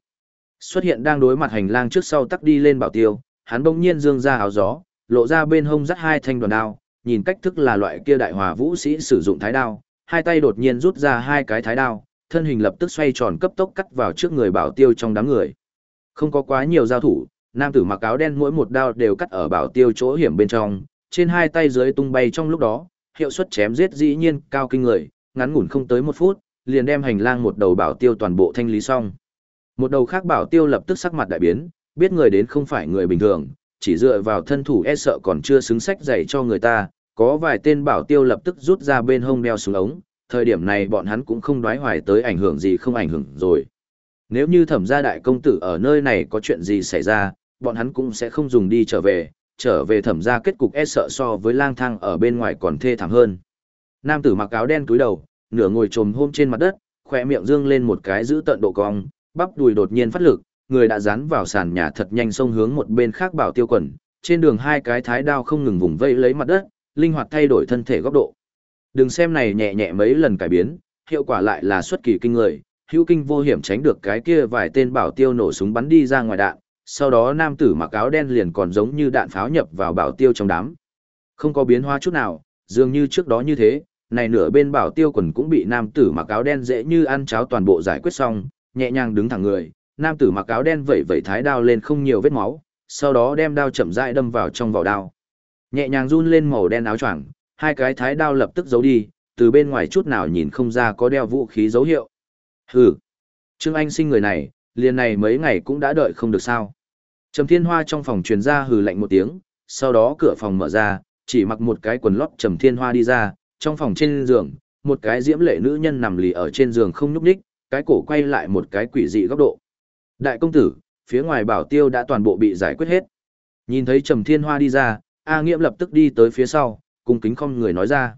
Xuất hiện đang đối mặt hành lang trước sau tắc đi lên bảo tiêu, hắn bỗng nhiên dương ra áo gió, lộ ra bên hông dắt hai thanh đoàn đao, nhìn cách thức là loại kia đại hòa vũ sĩ sử dụng thái đao, hai tay đột nhiên rút ra hai cái thái đao, thân hình lập tức xoay tròn cấp tốc cắt vào trước người bảo tiêu trong đám người. Không có quá nhiều giao thủ, nam tử mặc áo đen mỗi một đao đều cắt ở bảo tiêu chỗ hiểm bên trong, trên hai tay dưới tung bay trong lúc đó, hiệu suất chém giết dĩ nhiên cao kinh người, ngắn ngủn không tới một phút, liền đem hành lang một đầu bảo tiêu toàn bộ thanh lý xong. Một đầu khác bảo tiêu lập tức sắc mặt đại biến, biết người đến không phải người bình thường, chỉ dựa vào thân thủ e sợ còn chưa xứng sách dạy cho người ta, có vài tên bảo tiêu lập tức rút ra bên hông đeo xuống ống, thời điểm này bọn hắn cũng không đoái hoài tới ảnh hưởng gì không ảnh hưởng rồi. Nếu như thẩm gia đại công tử ở nơi này có chuyện gì xảy ra, bọn hắn cũng sẽ không dùng đi trở về, trở về thẩm gia kết cục e sợ so với lang thang ở bên ngoài còn thê thảm hơn. Nam tử mặc áo đen cúi đầu, nửa ngồi trồm hôm trên mặt đất, khỏe miệng dương lên một cái giữ tận độ cong, bắp đùi đột nhiên phát lực, người đã dán vào sàn nhà thật nhanh xông hướng một bên khác bảo tiêu quần, trên đường hai cái thái đao không ngừng vùng vây lấy mặt đất, linh hoạt thay đổi thân thể góc độ. Đừng xem này nhẹ nhẹ mấy lần cải biến, hiệu quả lại là xuất kỳ kinh người, hữu kinh vô hiểm tránh được cái kia vài tên bảo tiêu nổ súng bắn đi ra ngoài đạn, sau đó nam tử mặc áo đen liền còn giống như đạn pháo nhập vào bảo tiêu trong đám. Không có biến hóa chút nào, dường như trước đó như thế, này nửa bên bảo tiêu quần cũng bị nam tử mặc áo đen dễ như ăn cháo toàn bộ giải quyết xong, nhẹ nhàng đứng thẳng người, nam tử mặc áo đen vẩy vẩy thái đao lên không nhiều vết máu, sau đó đem đao chậm rãi đâm vào trong vỏ đao. Nhẹ nhàng run lên màu đen áo choàng, hai cái thái đao lập tức giấu đi, từ bên ngoài chút nào nhìn không ra có đeo vũ khí dấu hiệu. Hừ. Trương Anh sinh người này, liền này mấy ngày cũng đã đợi không được sao. Trầm Thiên Hoa trong phòng truyền ra hừ lạnh một tiếng, sau đó cửa phòng mở ra, chỉ mặc một cái quần lót trầm thiên hoa đi ra, trong phòng trên giường, một cái diễm lệ nữ nhân nằm lì ở trên giường không nhúc nhích, cái cổ quay lại một cái quỷ dị góc độ. Đại công tử, phía ngoài bảo tiêu đã toàn bộ bị giải quyết hết. Nhìn thấy Trầm Thiên Hoa đi ra, A Nghiễm lập tức đi tới phía sau, cung kính không người nói ra.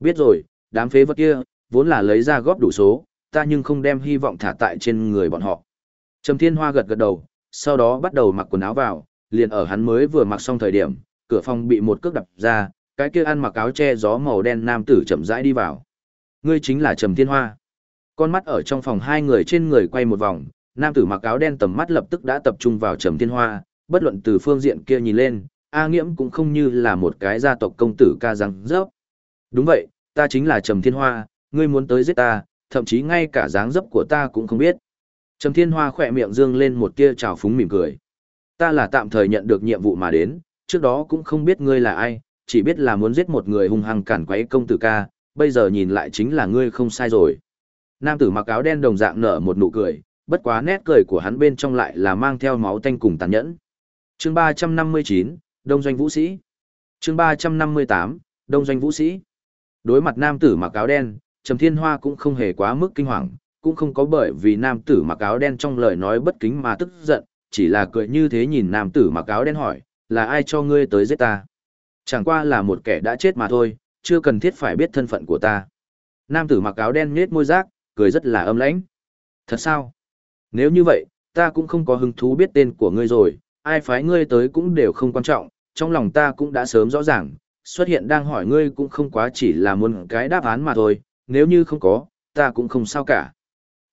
Biết rồi, đám phế vật kia, vốn là lấy ra góp đủ số, ta nhưng không đem hy vọng thả tại trên người bọn họ. Trầm Thiên Hoa gật gật đầu, sau đó bắt đầu mặc quần áo vào, liền ở hắn mới vừa mặc xong thời điểm, cửa phòng bị một cước đập ra, cái kia ăn mặc áo che gió màu đen nam tử chậm rãi đi vào. Ngươi chính là Trầm Thiên Hoa. Con mắt ở trong phòng hai người trên người quay một vòng, nam tử mặc áo đen tầm mắt lập tức đã tập trung vào Trầm Thiên Hoa, bất luận từ phương diện kia nhìn lên, A Nghiễm cũng không như là một cái gia tộc công tử ca răng rớp. Đúng vậy, ta chính là Trầm Thiên Hoa, ngươi muốn tới giết ta, thậm chí ngay cả dáng dấp của ta cũng không biết. Trầm Thiên Hoa khỏe miệng dương lên một tia trào phúng mỉm cười. Ta là tạm thời nhận được nhiệm vụ mà đến, trước đó cũng không biết ngươi là ai, chỉ biết là muốn giết một người hung hăng cản quấy công tử ca, bây giờ nhìn lại chính là ngươi không sai rồi. Nam tử mặc áo đen đồng dạng nở một nụ cười, bất quá nét cười của hắn bên trong lại là mang theo máu tanh cùng tàn nhẫn. Chương 359, Đông doanh vũ sĩ. Chương 358, Đông doanh vũ sĩ. Đối mặt nam tử mặc áo đen, Trầm Thiên Hoa cũng không hề quá mức kinh hoàng, cũng không có bởi vì nam tử mặc áo đen trong lời nói bất kính mà tức giận, chỉ là cười như thế nhìn nam tử mặc áo đen hỏi, là ai cho ngươi tới giết ta? Chẳng qua là một kẻ đã chết mà thôi, chưa cần thiết phải biết thân phận của ta. Nam tử mặc áo đen nhếch môi rác, cười rất là âm lãnh. Thật sao? Nếu như vậy, ta cũng không có hứng thú biết tên của ngươi rồi, ai phái ngươi tới cũng đều không quan trọng, trong lòng ta cũng đã sớm rõ ràng, xuất hiện đang hỏi ngươi cũng không quá chỉ là muốn cái đáp án mà thôi, nếu như không có, ta cũng không sao cả.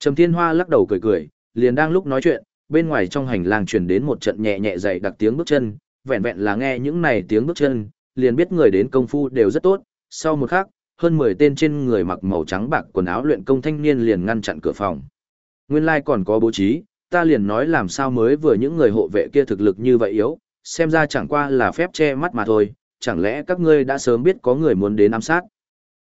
Trầm Thiên Hoa lắc đầu cười cười, liền đang lúc nói chuyện, bên ngoài trong hành lang truyền đến một trận nhẹ nhẹ dày đặc tiếng bước chân, vẹn vẹn là nghe những này tiếng bước chân, liền biết người đến công phu đều rất tốt, sau một khắc, hơn 10 tên trên người mặc màu trắng bạc quần áo luyện công thanh niên liền ngăn chặn cửa phòng. Nguyên lai like còn có bố trí, ta liền nói làm sao mới vừa những người hộ vệ kia thực lực như vậy yếu, xem ra chẳng qua là phép che mắt mà thôi, chẳng lẽ các ngươi đã sớm biết có người muốn đến ám sát.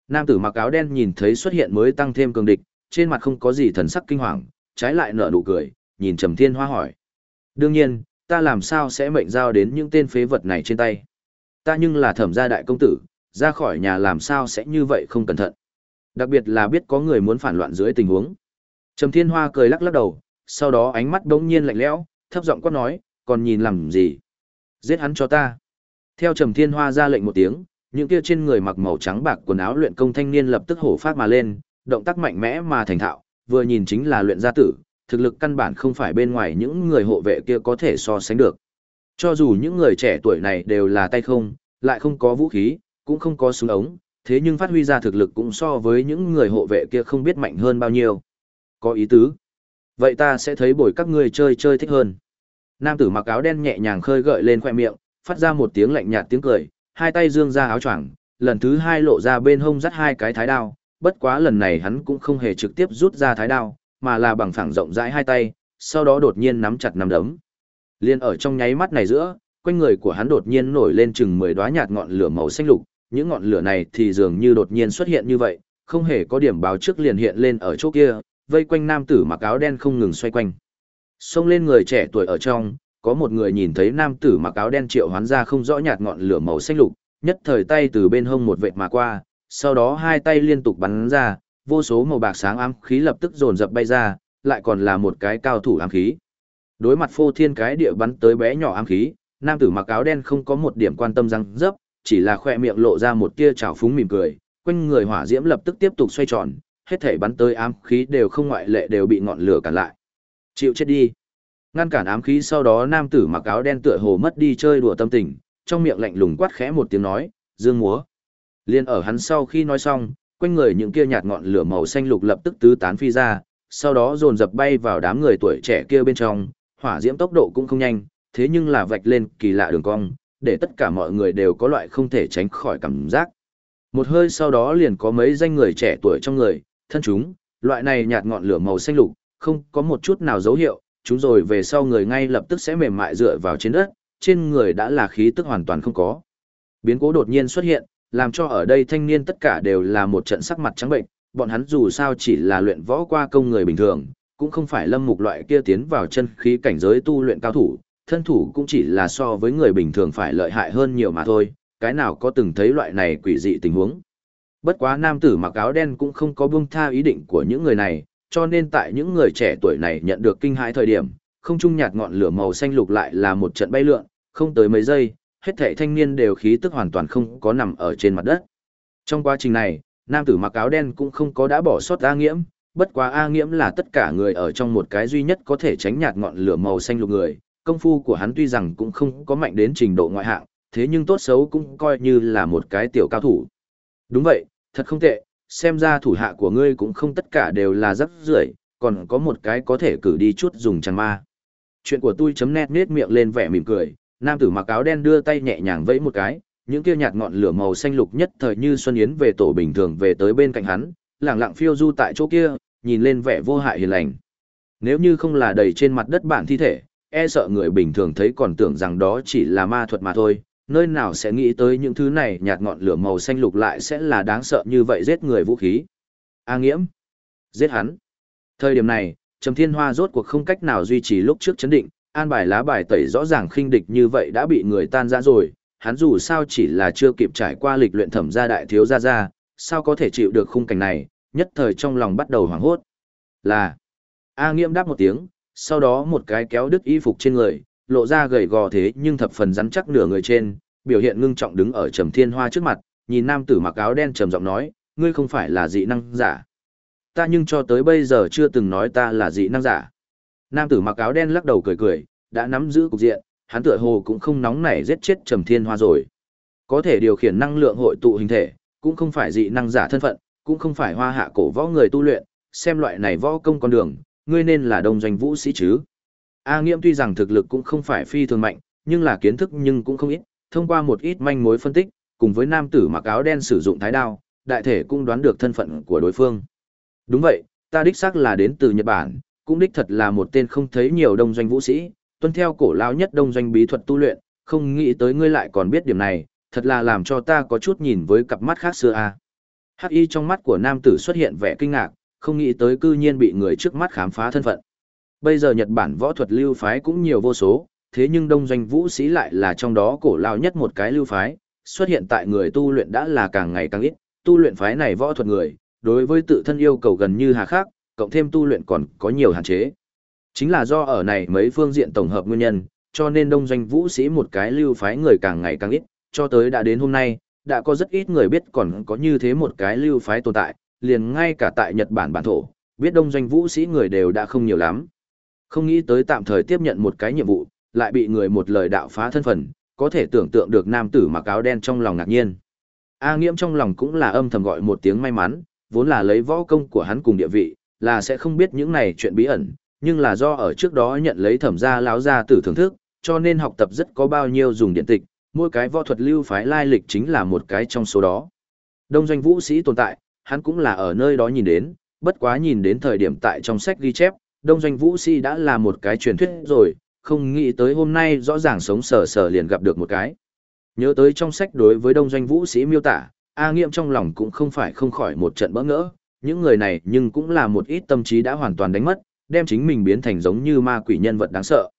Nam tử mặc áo đen nhìn thấy xuất hiện mới tăng thêm cường địch, trên mặt không có gì thần sắc kinh hoàng, trái lại nở nụ cười, nhìn Trầm Thiên Hoa hỏi. Đương nhiên, ta làm sao sẽ mệnh giao đến những tên phế vật này trên tay. Ta nhưng là thẩm gia đại công tử, ra khỏi nhà làm sao sẽ như vậy không cẩn thận. Đặc biệt là biết có người muốn phản loạn dưới tình huống. Trầm Thiên Hoa cười lắc lắc đầu, sau đó ánh mắt đống nhiên lạnh lẽo, thấp giọng quát nói, còn nhìn làm gì? Giết hắn cho ta. Theo Trầm Thiên Hoa ra lệnh một tiếng, những kia trên người mặc màu trắng bạc quần áo luyện công thanh niên lập tức hổ phát mà lên, động tác mạnh mẽ mà thành thạo, vừa nhìn chính là luyện gia tử, thực lực căn bản không phải bên ngoài những người hộ vệ kia có thể so sánh được. Cho dù những người trẻ tuổi này đều là tay không, lại không có vũ khí, cũng không có súng ống, thế nhưng phát huy ra thực lực cũng so với những người hộ vệ kia không biết mạnh hơn bao nhiêu. Có ý tứ. Vậy ta sẽ thấy buổi các ngươi chơi chơi thích hơn. Nam tử mặc áo đen nhẹ nhàng khơi gợi lên khoe miệng, phát ra một tiếng lạnh nhạt tiếng cười, hai tay dương ra áo choàng, lần thứ hai lộ ra bên hông dắt hai cái thái đao, bất quá lần này hắn cũng không hề trực tiếp rút ra thái đao, mà là bằng phẳng rộng rãi hai tay, sau đó đột nhiên nắm chặt nắm đấm. Liên ở trong nháy mắt này giữa, quanh người của hắn đột nhiên nổi lên chừng 10 đóa nhạt ngọn lửa màu xanh lục, những ngọn lửa này thì dường như đột nhiên xuất hiện như vậy, không hề có điểm báo trước liền hiện lên ở chỗ kia, vây quanh nam tử mặc áo đen không ngừng xoay quanh. Xông lên người trẻ tuổi ở trong, có một người nhìn thấy nam tử mặc áo đen triệu hoán ra không rõ nhạt ngọn lửa màu xanh lục, nhất thời tay từ bên hông một vệt mà qua, sau đó hai tay liên tục bắn ra, vô số màu bạc sáng ám khí lập tức dồn dập bay ra, lại còn là một cái cao thủ ám khí. Đối mặt phô thiên cái địa bắn tới bé nhỏ ám khí, nam tử mặc áo đen không có một điểm quan tâm răng dấp, chỉ là khoe miệng lộ ra một tia trào phúng mỉm cười, quanh người hỏa diễm lập tức tiếp tục xoay tròn, hết thể bắn tới ám khí đều không ngoại lệ đều bị ngọn lửa cản lại. Chịu chết đi. Ngăn cản ám khí sau đó nam tử mặc áo đen tựa hồ mất đi chơi đùa tâm tình, trong miệng lạnh lùng quát khẽ một tiếng nói, dương múa. Liên ở hắn sau khi nói xong, quanh người những kia nhạt ngọn lửa màu xanh lục lập tức tứ tán phi ra, sau đó dồn dập bay vào đám người tuổi trẻ kia bên trong, hỏa diễm tốc độ cũng không nhanh, thế nhưng là vạch lên kỳ lạ đường cong, để tất cả mọi người đều có loại không thể tránh khỏi cảm giác. Một hơi sau đó liền có mấy danh người trẻ tuổi trong người, thân chúng, loại này nhạt ngọn lửa màu xanh lục, không có một chút nào dấu hiệu, chúng rồi về sau người ngay lập tức sẽ mềm mại dựa vào trên đất, trên người đã là khí tức hoàn toàn không có. Biến cố đột nhiên xuất hiện, làm cho ở đây thanh niên tất cả đều là một trận sắc mặt trắng bệnh, bọn hắn dù sao chỉ là luyện võ qua công người bình thường, cũng không phải lâm mục loại kia tiến vào chân khí cảnh giới tu luyện cao thủ, thân thủ cũng chỉ là so với người bình thường phải lợi hại hơn nhiều mà thôi, cái nào có từng thấy loại này quỷ dị tình huống. Bất quá nam tử mặc áo đen cũng không có buông tha ý định của những người này, cho nên tại những người trẻ tuổi này nhận được kinh hãi thời điểm, không trung nhạt ngọn lửa màu xanh lục lại là một trận bay lượn, không tới mấy giây, hết thảy thanh niên đều khí tức hoàn toàn không có nằm ở trên mặt đất. Trong quá trình này, nam tử mặc áo đen cũng không có đã bỏ sót A Nghiễm, bất quá A Nghiễm là tất cả người ở trong một cái duy nhất có thể tránh nhạt ngọn lửa màu xanh lục người, công phu của hắn tuy rằng cũng không có mạnh đến trình độ ngoại hạng, thế nhưng tốt xấu cũng coi như là một cái tiểu cao thủ. Đúng vậy, thật không tệ, xem ra thủ hạ của ngươi cũng không tất cả đều là rất rưởi, còn có một cái có thể cử đi chút dùng chẳng ma. Chuyện của tôi chấm nét nết miệng lên vẻ mỉm cười, nam tử mặc áo đen đưa tay nhẹ nhàng vẫy một cái, những kia nhạt ngọn lửa màu xanh lục nhất thời như xuân yến về tổ bình thường về tới bên cạnh hắn, lẳng lặng phiêu du tại chỗ kia, nhìn lên vẻ vô hại hiền lành. Nếu như không là đầy trên mặt đất bản thi thể, e sợ người bình thường thấy còn tưởng rằng đó chỉ là ma thuật mà thôi, nơi nào sẽ nghĩ tới những thứ này nhạt ngọn lửa màu xanh lục lại sẽ là đáng sợ như vậy giết người vũ khí. A nghiễm. Giết hắn. Thời điểm này, Trầm Thiên Hoa rốt cuộc không cách nào duy trì lúc trước chấn định, an bài lá bài tẩy rõ ràng khinh địch như vậy đã bị người tan ra rồi, hắn dù sao chỉ là chưa kịp trải qua lịch luyện thẩm gia đại thiếu gia gia, sao có thể chịu được khung cảnh này, nhất thời trong lòng bắt đầu hoảng hốt. Là, A Nghiễm đáp một tiếng, sau đó một cái kéo đứt y phục trên người, lộ ra gầy gò thế nhưng thập phần rắn chắc nửa người trên, biểu hiện ngưng trọng đứng ở Trầm Thiên Hoa trước mặt, nhìn nam tử mặc áo đen trầm giọng nói, ngươi không phải là dị năng giả. Ta nhưng cho tới bây giờ chưa từng nói ta là dị năng giả. Nam tử mặc áo đen lắc đầu cười cười, đã nắm giữ cục diện, hắn tựa hồ cũng không nóng nảy giết chết Trầm Thiên Hoa rồi. Có thể điều khiển năng lượng hội tụ hình thể, cũng không phải dị năng giả thân phận, cũng không phải hoa hạ cổ võ người tu luyện, xem loại này võ công con đường, ngươi nên là đông doanh vũ sĩ chứ. A Nghiễm tuy rằng thực lực cũng không phải phi thường mạnh, nhưng là kiến thức nhưng cũng không ít, thông qua một ít manh mối phân tích, cùng với nam tử mặc áo đen sử dụng thái đao, đại thể cũng đoán được thân phận của đối phương. Đúng vậy, ta đích xác là đến từ Nhật Bản, cũng đích thật là một tên không thấy nhiều đông doanh vũ sĩ, tuân theo cổ lao nhất đông doanh bí thuật tu luyện, không nghĩ tới ngươi lại còn biết điểm này, thật là làm cho ta có chút nhìn với cặp mắt khác xưa a. À. Hắc y trong mắt của nam tử xuất hiện vẻ kinh ngạc, không nghĩ tới cư nhiên bị người trước mắt khám phá thân phận. Bây giờ Nhật Bản võ thuật lưu phái cũng nhiều vô số, thế nhưng đông doanh vũ sĩ lại là trong đó cổ lao nhất một cái lưu phái, xuất hiện tại người tu luyện đã là càng ngày càng ít, tu luyện phái này võ thuật người, đối với tự thân yêu cầu gần như hà khắc, cộng thêm tu luyện còn có nhiều hạn chế. Chính là do ở này mấy phương diện tổng hợp nguyên nhân, cho nên đông doanh vũ sĩ một cái lưu phái người càng ngày càng ít, cho tới đã đến hôm nay, đã có rất ít người biết còn có như thế một cái lưu phái tồn tại, liền ngay cả tại Nhật Bản bản thổ, biết đông doanh vũ sĩ người đều đã không nhiều lắm. Không nghĩ tới tạm thời tiếp nhận một cái nhiệm vụ, lại bị người một lời đạo phá thân phận, có thể tưởng tượng được nam tử mặc áo đen trong lòng ngạc nhiên. A Nghiễm trong lòng cũng là âm thầm gọi một tiếng may mắn, vốn là lấy võ công của hắn cùng địa vị, là sẽ không biết những này chuyện bí ẩn, nhưng là do ở trước đó nhận lấy thẩm gia lão gia tử thưởng thức, cho nên học tập rất có bao nhiêu dùng điện tịch, mỗi cái võ thuật lưu phái lai lịch chính là một cái trong số đó. Đông doanh vũ sĩ tồn tại, hắn cũng là ở nơi đó nhìn đến, bất quá nhìn đến thời điểm tại trong sách ghi chép, đông doanh vũ sĩ đã là một cái truyền thuyết rồi, không nghĩ tới hôm nay rõ ràng sống sờ sờ liền gặp được một cái. Nhớ tới trong sách đối với đông doanh vũ sĩ miêu tả, A Nghiệm trong lòng cũng không phải không khỏi một trận bỡ ngỡ, những người này nhưng cũng là một ít tâm trí đã hoàn toàn đánh mất, đem chính mình biến thành giống như ma quỷ nhân vật đáng sợ.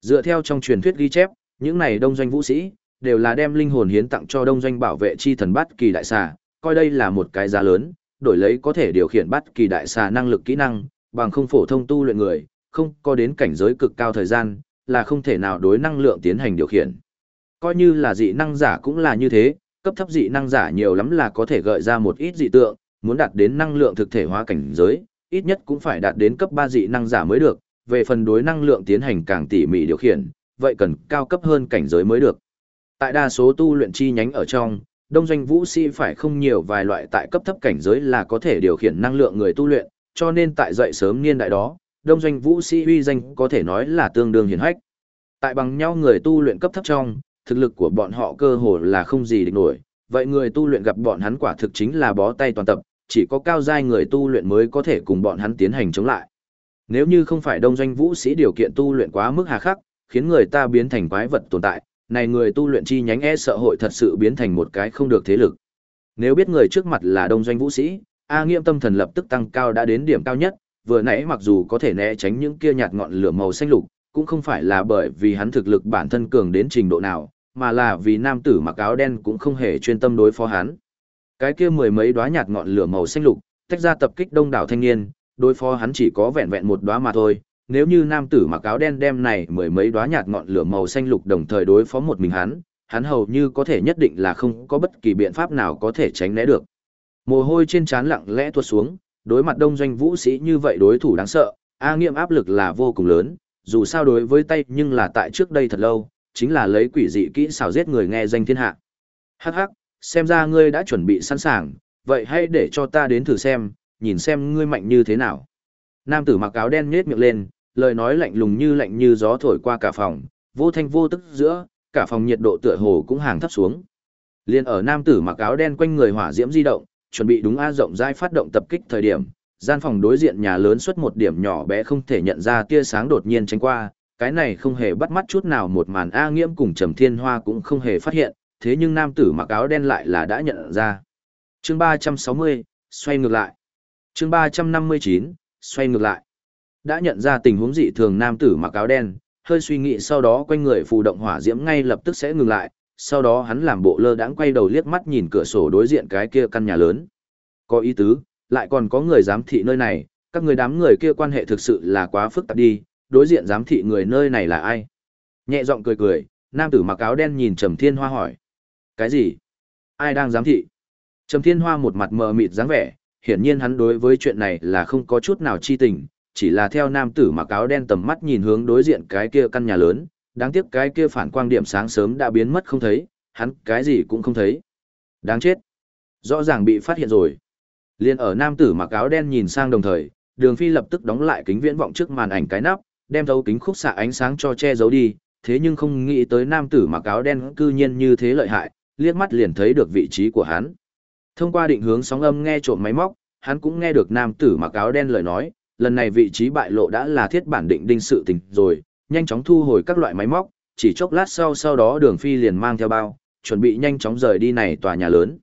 Dựa theo trong truyền thuyết ghi chép, những này đông doanh vũ sĩ, đều là đem linh hồn hiến tặng cho đông doanh bảo vệ chi thần bát kỳ đại xà, coi đây là một cái giá lớn, đổi lấy có thể điều khiển bát kỳ đại xà năng lực kỹ năng, bằng không phổ thông tu luyện người, không có đến cảnh giới cực cao thời gian, là không thể nào đối năng lượng tiến hành điều khiển. Coi như là dị năng giả cũng là như thế, cấp thấp dị năng giả nhiều lắm là có thể gợi ra một ít dị tượng, muốn đạt đến năng lượng thực thể hóa cảnh giới, ít nhất cũng phải đạt đến cấp 3 dị năng giả mới được, về phần đối năng lượng tiến hành càng tỉ mỉ điều khiển, vậy cần cao cấp hơn cảnh giới mới được. Tại đa số tu luyện chi nhánh ở trong, đông doanh vũ sĩ phải không nhiều vài loại tại cấp thấp cảnh giới là có thể điều khiển năng lượng người tu luyện, cho nên tại dậy sớm niên đại đó, đông doanh vũ sĩ uy danh có thể nói là tương đương hiển hách. Tại bằng nhau người tu luyện cấp thấp trong, thực lực của bọn họ cơ hồ là không gì địch nổi, vậy người tu luyện gặp bọn hắn quả thực chính là bó tay toàn tập, chỉ có cao giai người tu luyện mới có thể cùng bọn hắn tiến hành chống lại. Nếu như không phải đông doanh vũ sĩ điều kiện tu luyện quá mức hà khắc, khiến người ta biến thành quái vật tồn tại, này người tu luyện chi nhánh e sợ hội thật sự biến thành một cái không được thế lực. Nếu biết người trước mặt là đông doanh vũ sĩ, A Nghiêm tâm thần lập tức tăng cao đã đến điểm cao nhất, vừa nãy mặc dù có thể né tránh những kia nhạt ngọn lửa màu xanh lục, cũng không phải là bởi vì hắn thực lực bản thân cường đến trình độ nào, mà là vì nam tử mặc áo đen cũng không hề chuyên tâm đối phó hắn. Cái kia mười mấy đóa nhạt ngọn lửa màu xanh lục, tách ra tập kích đông đảo thanh niên, đối phó hắn chỉ có vẹn vẹn một đóa mà thôi. Nếu như nam tử mặc áo đen đem này mười mấy đóa nhạt ngọn lửa màu xanh lục đồng thời đối phó một mình hắn, hắn hầu như có thể nhất định là không có bất kỳ biện pháp nào có thể tránh né được. Mồ hôi trên trán lặng lẽ tuột xuống, đối mặt đông doanh vũ sĩ như vậy đối thủ đáng sợ, A Nghiệm áp lực là vô cùng lớn, dù sao đối với tay nhưng là tại trước đây thật lâu, chính là lấy quỷ dị kỹ xảo giết người nghe danh thiên hạ. Hắc hắc, xem ra ngươi đã chuẩn bị sẵn sàng, vậy hãy để cho ta đến thử xem, nhìn xem ngươi mạnh như thế nào. Nam tử mặc áo đen nhếch miệng lên, lời nói lạnh lùng như lạnh như gió thổi qua cả phòng, vô thanh vô tức giữa, cả phòng nhiệt độ tựa hồ cũng hàng thấp xuống. Liên ở nam tử mặc áo đen quanh người hỏa diễm di động, chuẩn bị đúng a rộng rãi phát động tập kích thời điểm, gian phòng đối diện nhà lớn xuất một điểm nhỏ bé không thể nhận ra tia sáng đột nhiên tránh qua, cái này không hề bắt mắt chút nào một màn A Nghiễm cùng Trầm Thiên Hoa cũng không hề phát hiện, thế nhưng nam tử mặc áo đen lại là đã nhận ra. Chương 360, xoay ngược lại. Chương 359, xoay ngược lại. Đã nhận ra tình huống dị thường nam tử mặc áo đen, hơi suy nghĩ sau đó quanh người phù động hỏa diễm ngay lập tức sẽ ngừng lại, sau đó hắn làm bộ lơ đãng quay đầu liếc mắt nhìn cửa sổ đối diện cái kia căn nhà lớn. Có ý tứ, lại còn có người giám thị nơi này, các người đám người kia quan hệ thực sự là quá phức tạp đi, đối diện giám thị người nơi này là ai? Nhẹ giọng cười cười, nam tử mặc áo đen nhìn Trầm Thiên Hoa hỏi. Cái gì? Ai đang giám thị? Trầm Thiên Hoa một mặt mờ mịt dáng vẻ, hiển nhiên hắn đối với chuyện này là không có chút nào chi tình, chỉ là theo nam tử mặc áo đen tầm mắt nhìn hướng đối diện cái kia căn nhà lớn, đáng tiếc cái kia phản quang điểm sáng sớm đã biến mất không thấy, hắn cái gì cũng không thấy. Đáng chết. Rõ ràng bị phát hiện rồi. Liên ở nam tử mặc áo đen nhìn sang đồng thời, đường phi lập tức đóng lại kính viễn vọng trước màn ảnh cái nắp, đem thấu kính khúc xạ ánh sáng cho che giấu đi, thế nhưng không nghĩ tới nam tử mặc áo đen cư nhiên như thế lợi hại, liếc mắt liền thấy được vị trí của hắn. Thông qua định hướng sóng âm nghe trộm máy móc, hắn cũng nghe được nam tử mặc áo đen lời nói, lần này vị trí bại lộ đã là thiết bản định đinh sự tình rồi, nhanh chóng thu hồi các loại máy móc, chỉ chốc lát sau sau đó đường phi liền mang theo bao, chuẩn bị nhanh chóng rời đi này tòa nhà lớn.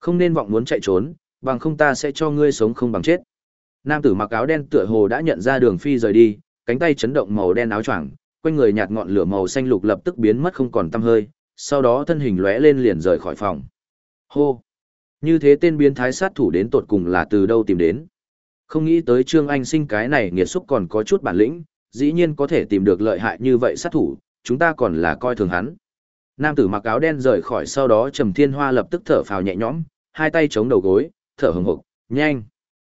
Không nên vọng muốn chạy trốn, bằng không ta sẽ cho ngươi sống không bằng chết. Nam tử mặc áo đen tựa hồ đã nhận ra đường phi rời đi, cánh tay chấn động màu đen áo choàng, quanh người nhạt ngọn lửa màu xanh lục lập tức biến mất không còn tăm hơi, sau đó thân hình lóe lên liền rời khỏi phòng. Hô! Như thế tên biến thái sát thủ đến tột cùng là từ đâu tìm đến? Không nghĩ tới Trương Anh sinh cái này nghiệt xúc còn có chút bản lĩnh, dĩ nhiên có thể tìm được lợi hại như vậy sát thủ, chúng ta còn là coi thường hắn. Nam tử mặc áo đen rời khỏi sau đó Trầm Thiên Hoa lập tức thở phào nhẹ nhõm, hai tay chống đầu gối, thở hừng hực, nhanh.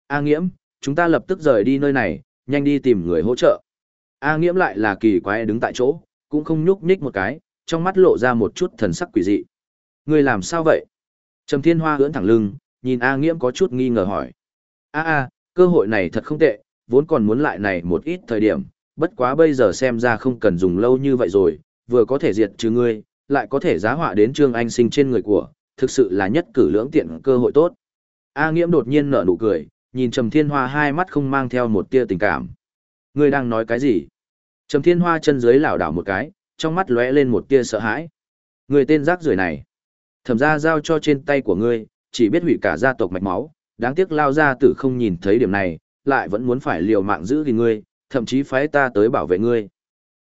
A Nghiễm, chúng ta lập tức rời đi nơi này, nhanh đi tìm người hỗ trợ. A Nghiễm lại là kỳ quái đứng tại chỗ, cũng không nhúc nhích một cái, trong mắt lộ ra một chút thần sắc quỷ dị. Người làm sao vậy? Trầm Thiên Hoa ưỡn thẳng lưng, nhìn A Nghiễm có chút nghi ngờ hỏi. A a, cơ hội này thật không tệ, vốn còn muốn lại này một ít thời điểm, bất quá bây giờ xem ra không cần dùng lâu như vậy rồi, vừa có thể diệt trừ ngươi, lại có thể giá họa đến Trương Anh sinh trên người của, thực sự là nhất cử lưỡng tiện cơ hội tốt. A Nghiễm đột nhiên nở nụ cười, nhìn Trầm Thiên Hoa hai mắt không mang theo một tia tình cảm. Ngươi đang nói cái gì? Trầm Thiên Hoa chân dưới lảo đảo một cái, trong mắt lóe lên một tia sợ hãi. Người tên rác rưởi này, thẩm ra giao cho trên tay của ngươi, chỉ biết hủy cả gia tộc mạch máu, đáng tiếc lao gia tử không nhìn thấy điểm này, lại vẫn muốn phải liều mạng giữ gìn ngươi, thậm chí phái ta tới bảo vệ ngươi.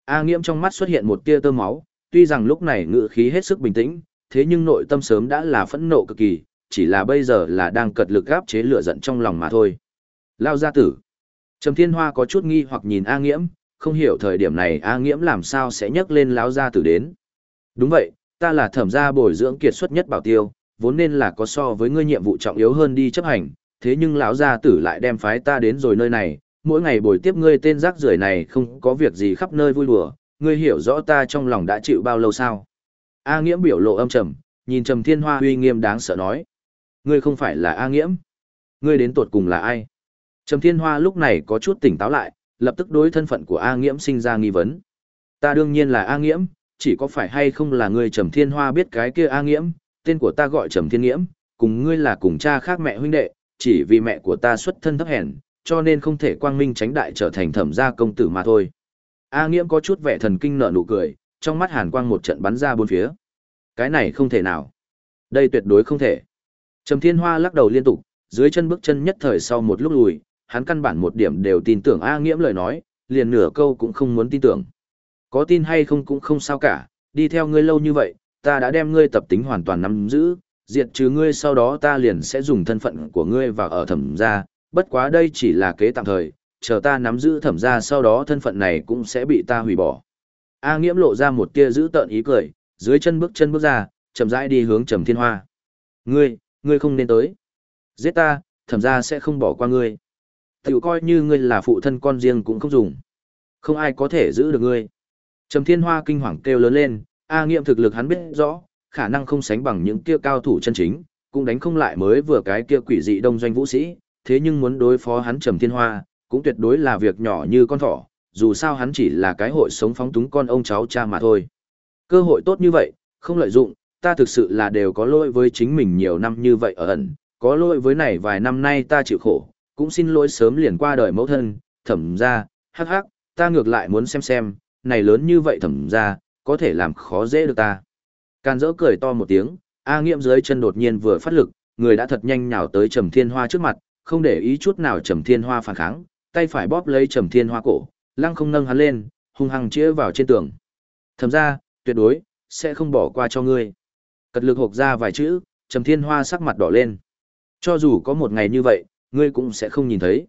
A Nghiễm trong mắt xuất hiện một tia tơ máu, tuy rằng lúc này ngự khí hết sức bình tĩnh, thế nhưng nội tâm sớm đã là phẫn nộ cực kỳ, chỉ là bây giờ là đang cật lực gáp chế lửa giận trong lòng mà thôi. Lao gia tử. Trầm Thiên Hoa có chút nghi hoặc nhìn A Nghiễm, không hiểu thời điểm này A Nghiễm làm sao sẽ nhắc lên lão gia tử đến. Đúng vậy, ta là thẩm gia bồi dưỡng kiệt xuất nhất bảo tiêu, vốn nên là có so với ngươi nhiệm vụ trọng yếu hơn đi chấp hành, thế nhưng lão gia tử lại đem phái ta đến rồi nơi này, mỗi ngày bồi tiếp ngươi tên rác rưởi này không có việc gì khắp nơi vui đùa, ngươi hiểu rõ ta trong lòng đã chịu bao lâu sao? A Nghiễm biểu lộ âm trầm, nhìn Trầm Thiên Hoa uy nghiêm đáng sợ nói: "Ngươi không phải là A Nghiễm, ngươi đến tuột cùng là ai?" Trầm Thiên Hoa lúc này có chút tỉnh táo lại, lập tức đối thân phận của A Nghiễm sinh ra nghi vấn. "Ta đương nhiên là A Nghiễm, chỉ có phải hay không là ngươi Trầm Thiên Hoa biết cái kia A Nghiễm, tên của ta gọi Trầm Thiên Nghiễm, cùng ngươi là cùng cha khác mẹ huynh đệ, chỉ vì mẹ của ta xuất thân thấp hèn, cho nên không thể quang minh tránh đại trở thành thẩm gia công tử mà thôi. A Nghiễm có chút vẻ thần kinh nở nụ cười, trong mắt hàn quang một trận bắn ra bốn phía. Cái này không thể nào. Đây tuyệt đối không thể. Trầm Thiên Hoa lắc đầu liên tục, dưới chân bước chân nhất thời sau một lúc lùi, hắn căn bản một điểm đều tin tưởng A Nghiễm lời nói, liền nửa câu cũng không muốn tin tưởng. Có tin hay không cũng không sao cả, đi theo ngươi lâu như vậy, ta đã đem ngươi tập tính hoàn toàn nắm giữ, diệt trừ ngươi sau đó ta liền sẽ dùng thân phận của ngươi vào ở thẩm gia, bất quá đây chỉ là kế tạm thời, chờ ta nắm giữ thẩm gia sau đó thân phận này cũng sẽ bị ta hủy bỏ. A Nghiễm lộ ra một tia giữ tợn ý cười, dưới chân bước chân bước ra, chậm rãi đi hướng Trầm Thiên Hoa. Ngươi, ngươi không nên tới. Giết ta, thẩm gia sẽ không bỏ qua ngươi. Tiểu coi như ngươi là phụ thân con riêng cũng không dùng. Không ai có thể giữ được ngươi. Trầm Thiên Hoa kinh hoàng kêu lớn lên, A nghiệm thực lực hắn biết rõ, khả năng không sánh bằng những kia cao thủ chân chính, cũng đánh không lại mới vừa cái kia quỷ dị đông doanh vũ sĩ, thế nhưng muốn đối phó hắn Trầm Thiên Hoa, cũng tuyệt đối là việc nhỏ như con thỏ, dù sao hắn chỉ là cái hội sống phóng túng con ông cháu cha mà thôi. Cơ hội tốt như vậy, không lợi dụng, ta thực sự là đều có lỗi với chính mình nhiều năm như vậy ở ẩn, có lỗi với này vài năm nay ta chịu khổ, cũng xin lỗi sớm liền qua đời mẫu thân, thẩm ra, hắc hắc, ta ngược lại muốn xem xem, này lớn như vậy thẩm ra, có thể làm khó dễ được ta. Càn dỡ cười to một tiếng, A Nghiễm dưới chân đột nhiên vừa phát lực, người đã thật nhanh nhào tới Trầm Thiên Hoa trước mặt, không để ý chút nào Trầm Thiên Hoa phản kháng, tay phải bóp lấy Trầm Thiên Hoa cổ, lăng không nâng hắn lên, hung hăng chĩa vào trên tường. Thẩm ra, tuyệt đối, sẽ không bỏ qua cho ngươi. Cật lực hộp ra vài chữ, Trầm Thiên Hoa sắc mặt đỏ lên. Cho dù có một ngày như vậy, ngươi cũng sẽ không nhìn thấy.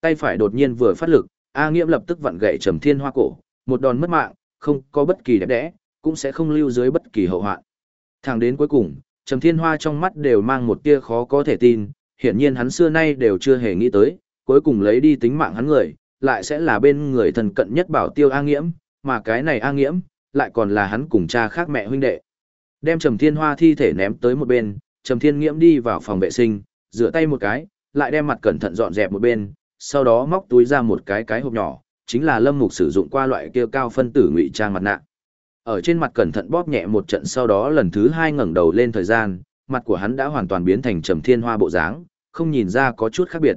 Tay phải đột nhiên vừa phát lực, A Nghiễm lập tức vặn gậy Trầm Thiên Hoa cổ, một đòn mất mạng, không có bất kỳ đẹp đẽ, cũng sẽ không lưu dưới bất kỳ hậu hoạn. Thẳng đến cuối cùng, Trầm Thiên Hoa trong mắt đều mang một tia khó có thể tin, hiển nhiên hắn xưa nay đều chưa hề nghĩ tới, cuối cùng lấy đi tính mạng hắn người, lại sẽ là bên người thần cận nhất bảo tiêu A Nghiễm, mà cái này A Nghiễm, lại còn là hắn cùng cha khác mẹ huynh đệ. Đem Trầm Thiên Hoa thi thể ném tới một bên, Trầm Thiên Nghiễm đi vào phòng vệ sinh, rửa tay một cái, lại đem mặt cẩn thận dọn dẹp một bên, sau đó móc túi ra một cái cái hộp nhỏ, chính là Lâm Mục sử dụng qua loại kia cao phân tử ngụy trang mặt nạ. Ở trên mặt cẩn thận bóp nhẹ một trận sau đó lần thứ hai ngẩng đầu lên thời gian, mặt của hắn đã hoàn toàn biến thành Trầm Thiên Hoa bộ dáng, không nhìn ra có chút khác biệt.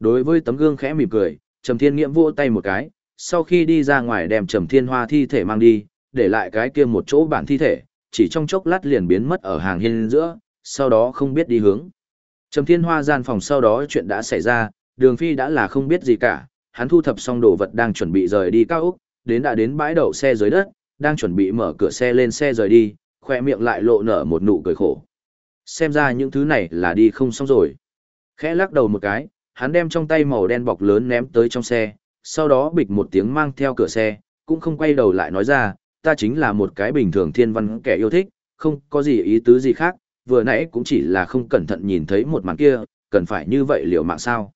Đối với tấm gương khẽ mỉm cười, Trầm Thiên Nghiễm vỗ tay một cái, sau khi đi ra ngoài đem Trầm Thiên Hoa thi thể mang đi, để lại cái kia một chỗ bản thi thể, chỉ trong chốc lát liền biến mất ở hàng hiên giữa, sau đó không biết đi hướng. Trầm Thiên Hoa gian phòng sau đó chuyện đã xảy ra, Đường Phi đã là không biết gì cả, hắn thu thập xong đồ vật đang chuẩn bị rời đi cao ốc, đến đã đến bãi đậu xe dưới đất, đang chuẩn bị mở cửa xe lên xe rời đi, khoe miệng lại lộ nở một nụ cười khổ. Xem ra những thứ này là đi không xong rồi. Khẽ lắc đầu một cái, hắn đem trong tay màu đen bọc lớn ném tới trong xe, sau đó bịch một tiếng mang theo cửa xe, cũng không quay đầu lại nói ra, ta chính là một cái bình thường thiên văn kẻ yêu thích, không có gì ý tứ gì khác, vừa nãy cũng chỉ là không cẩn thận nhìn thấy một màn kia, cần phải như vậy liệu mạng sao.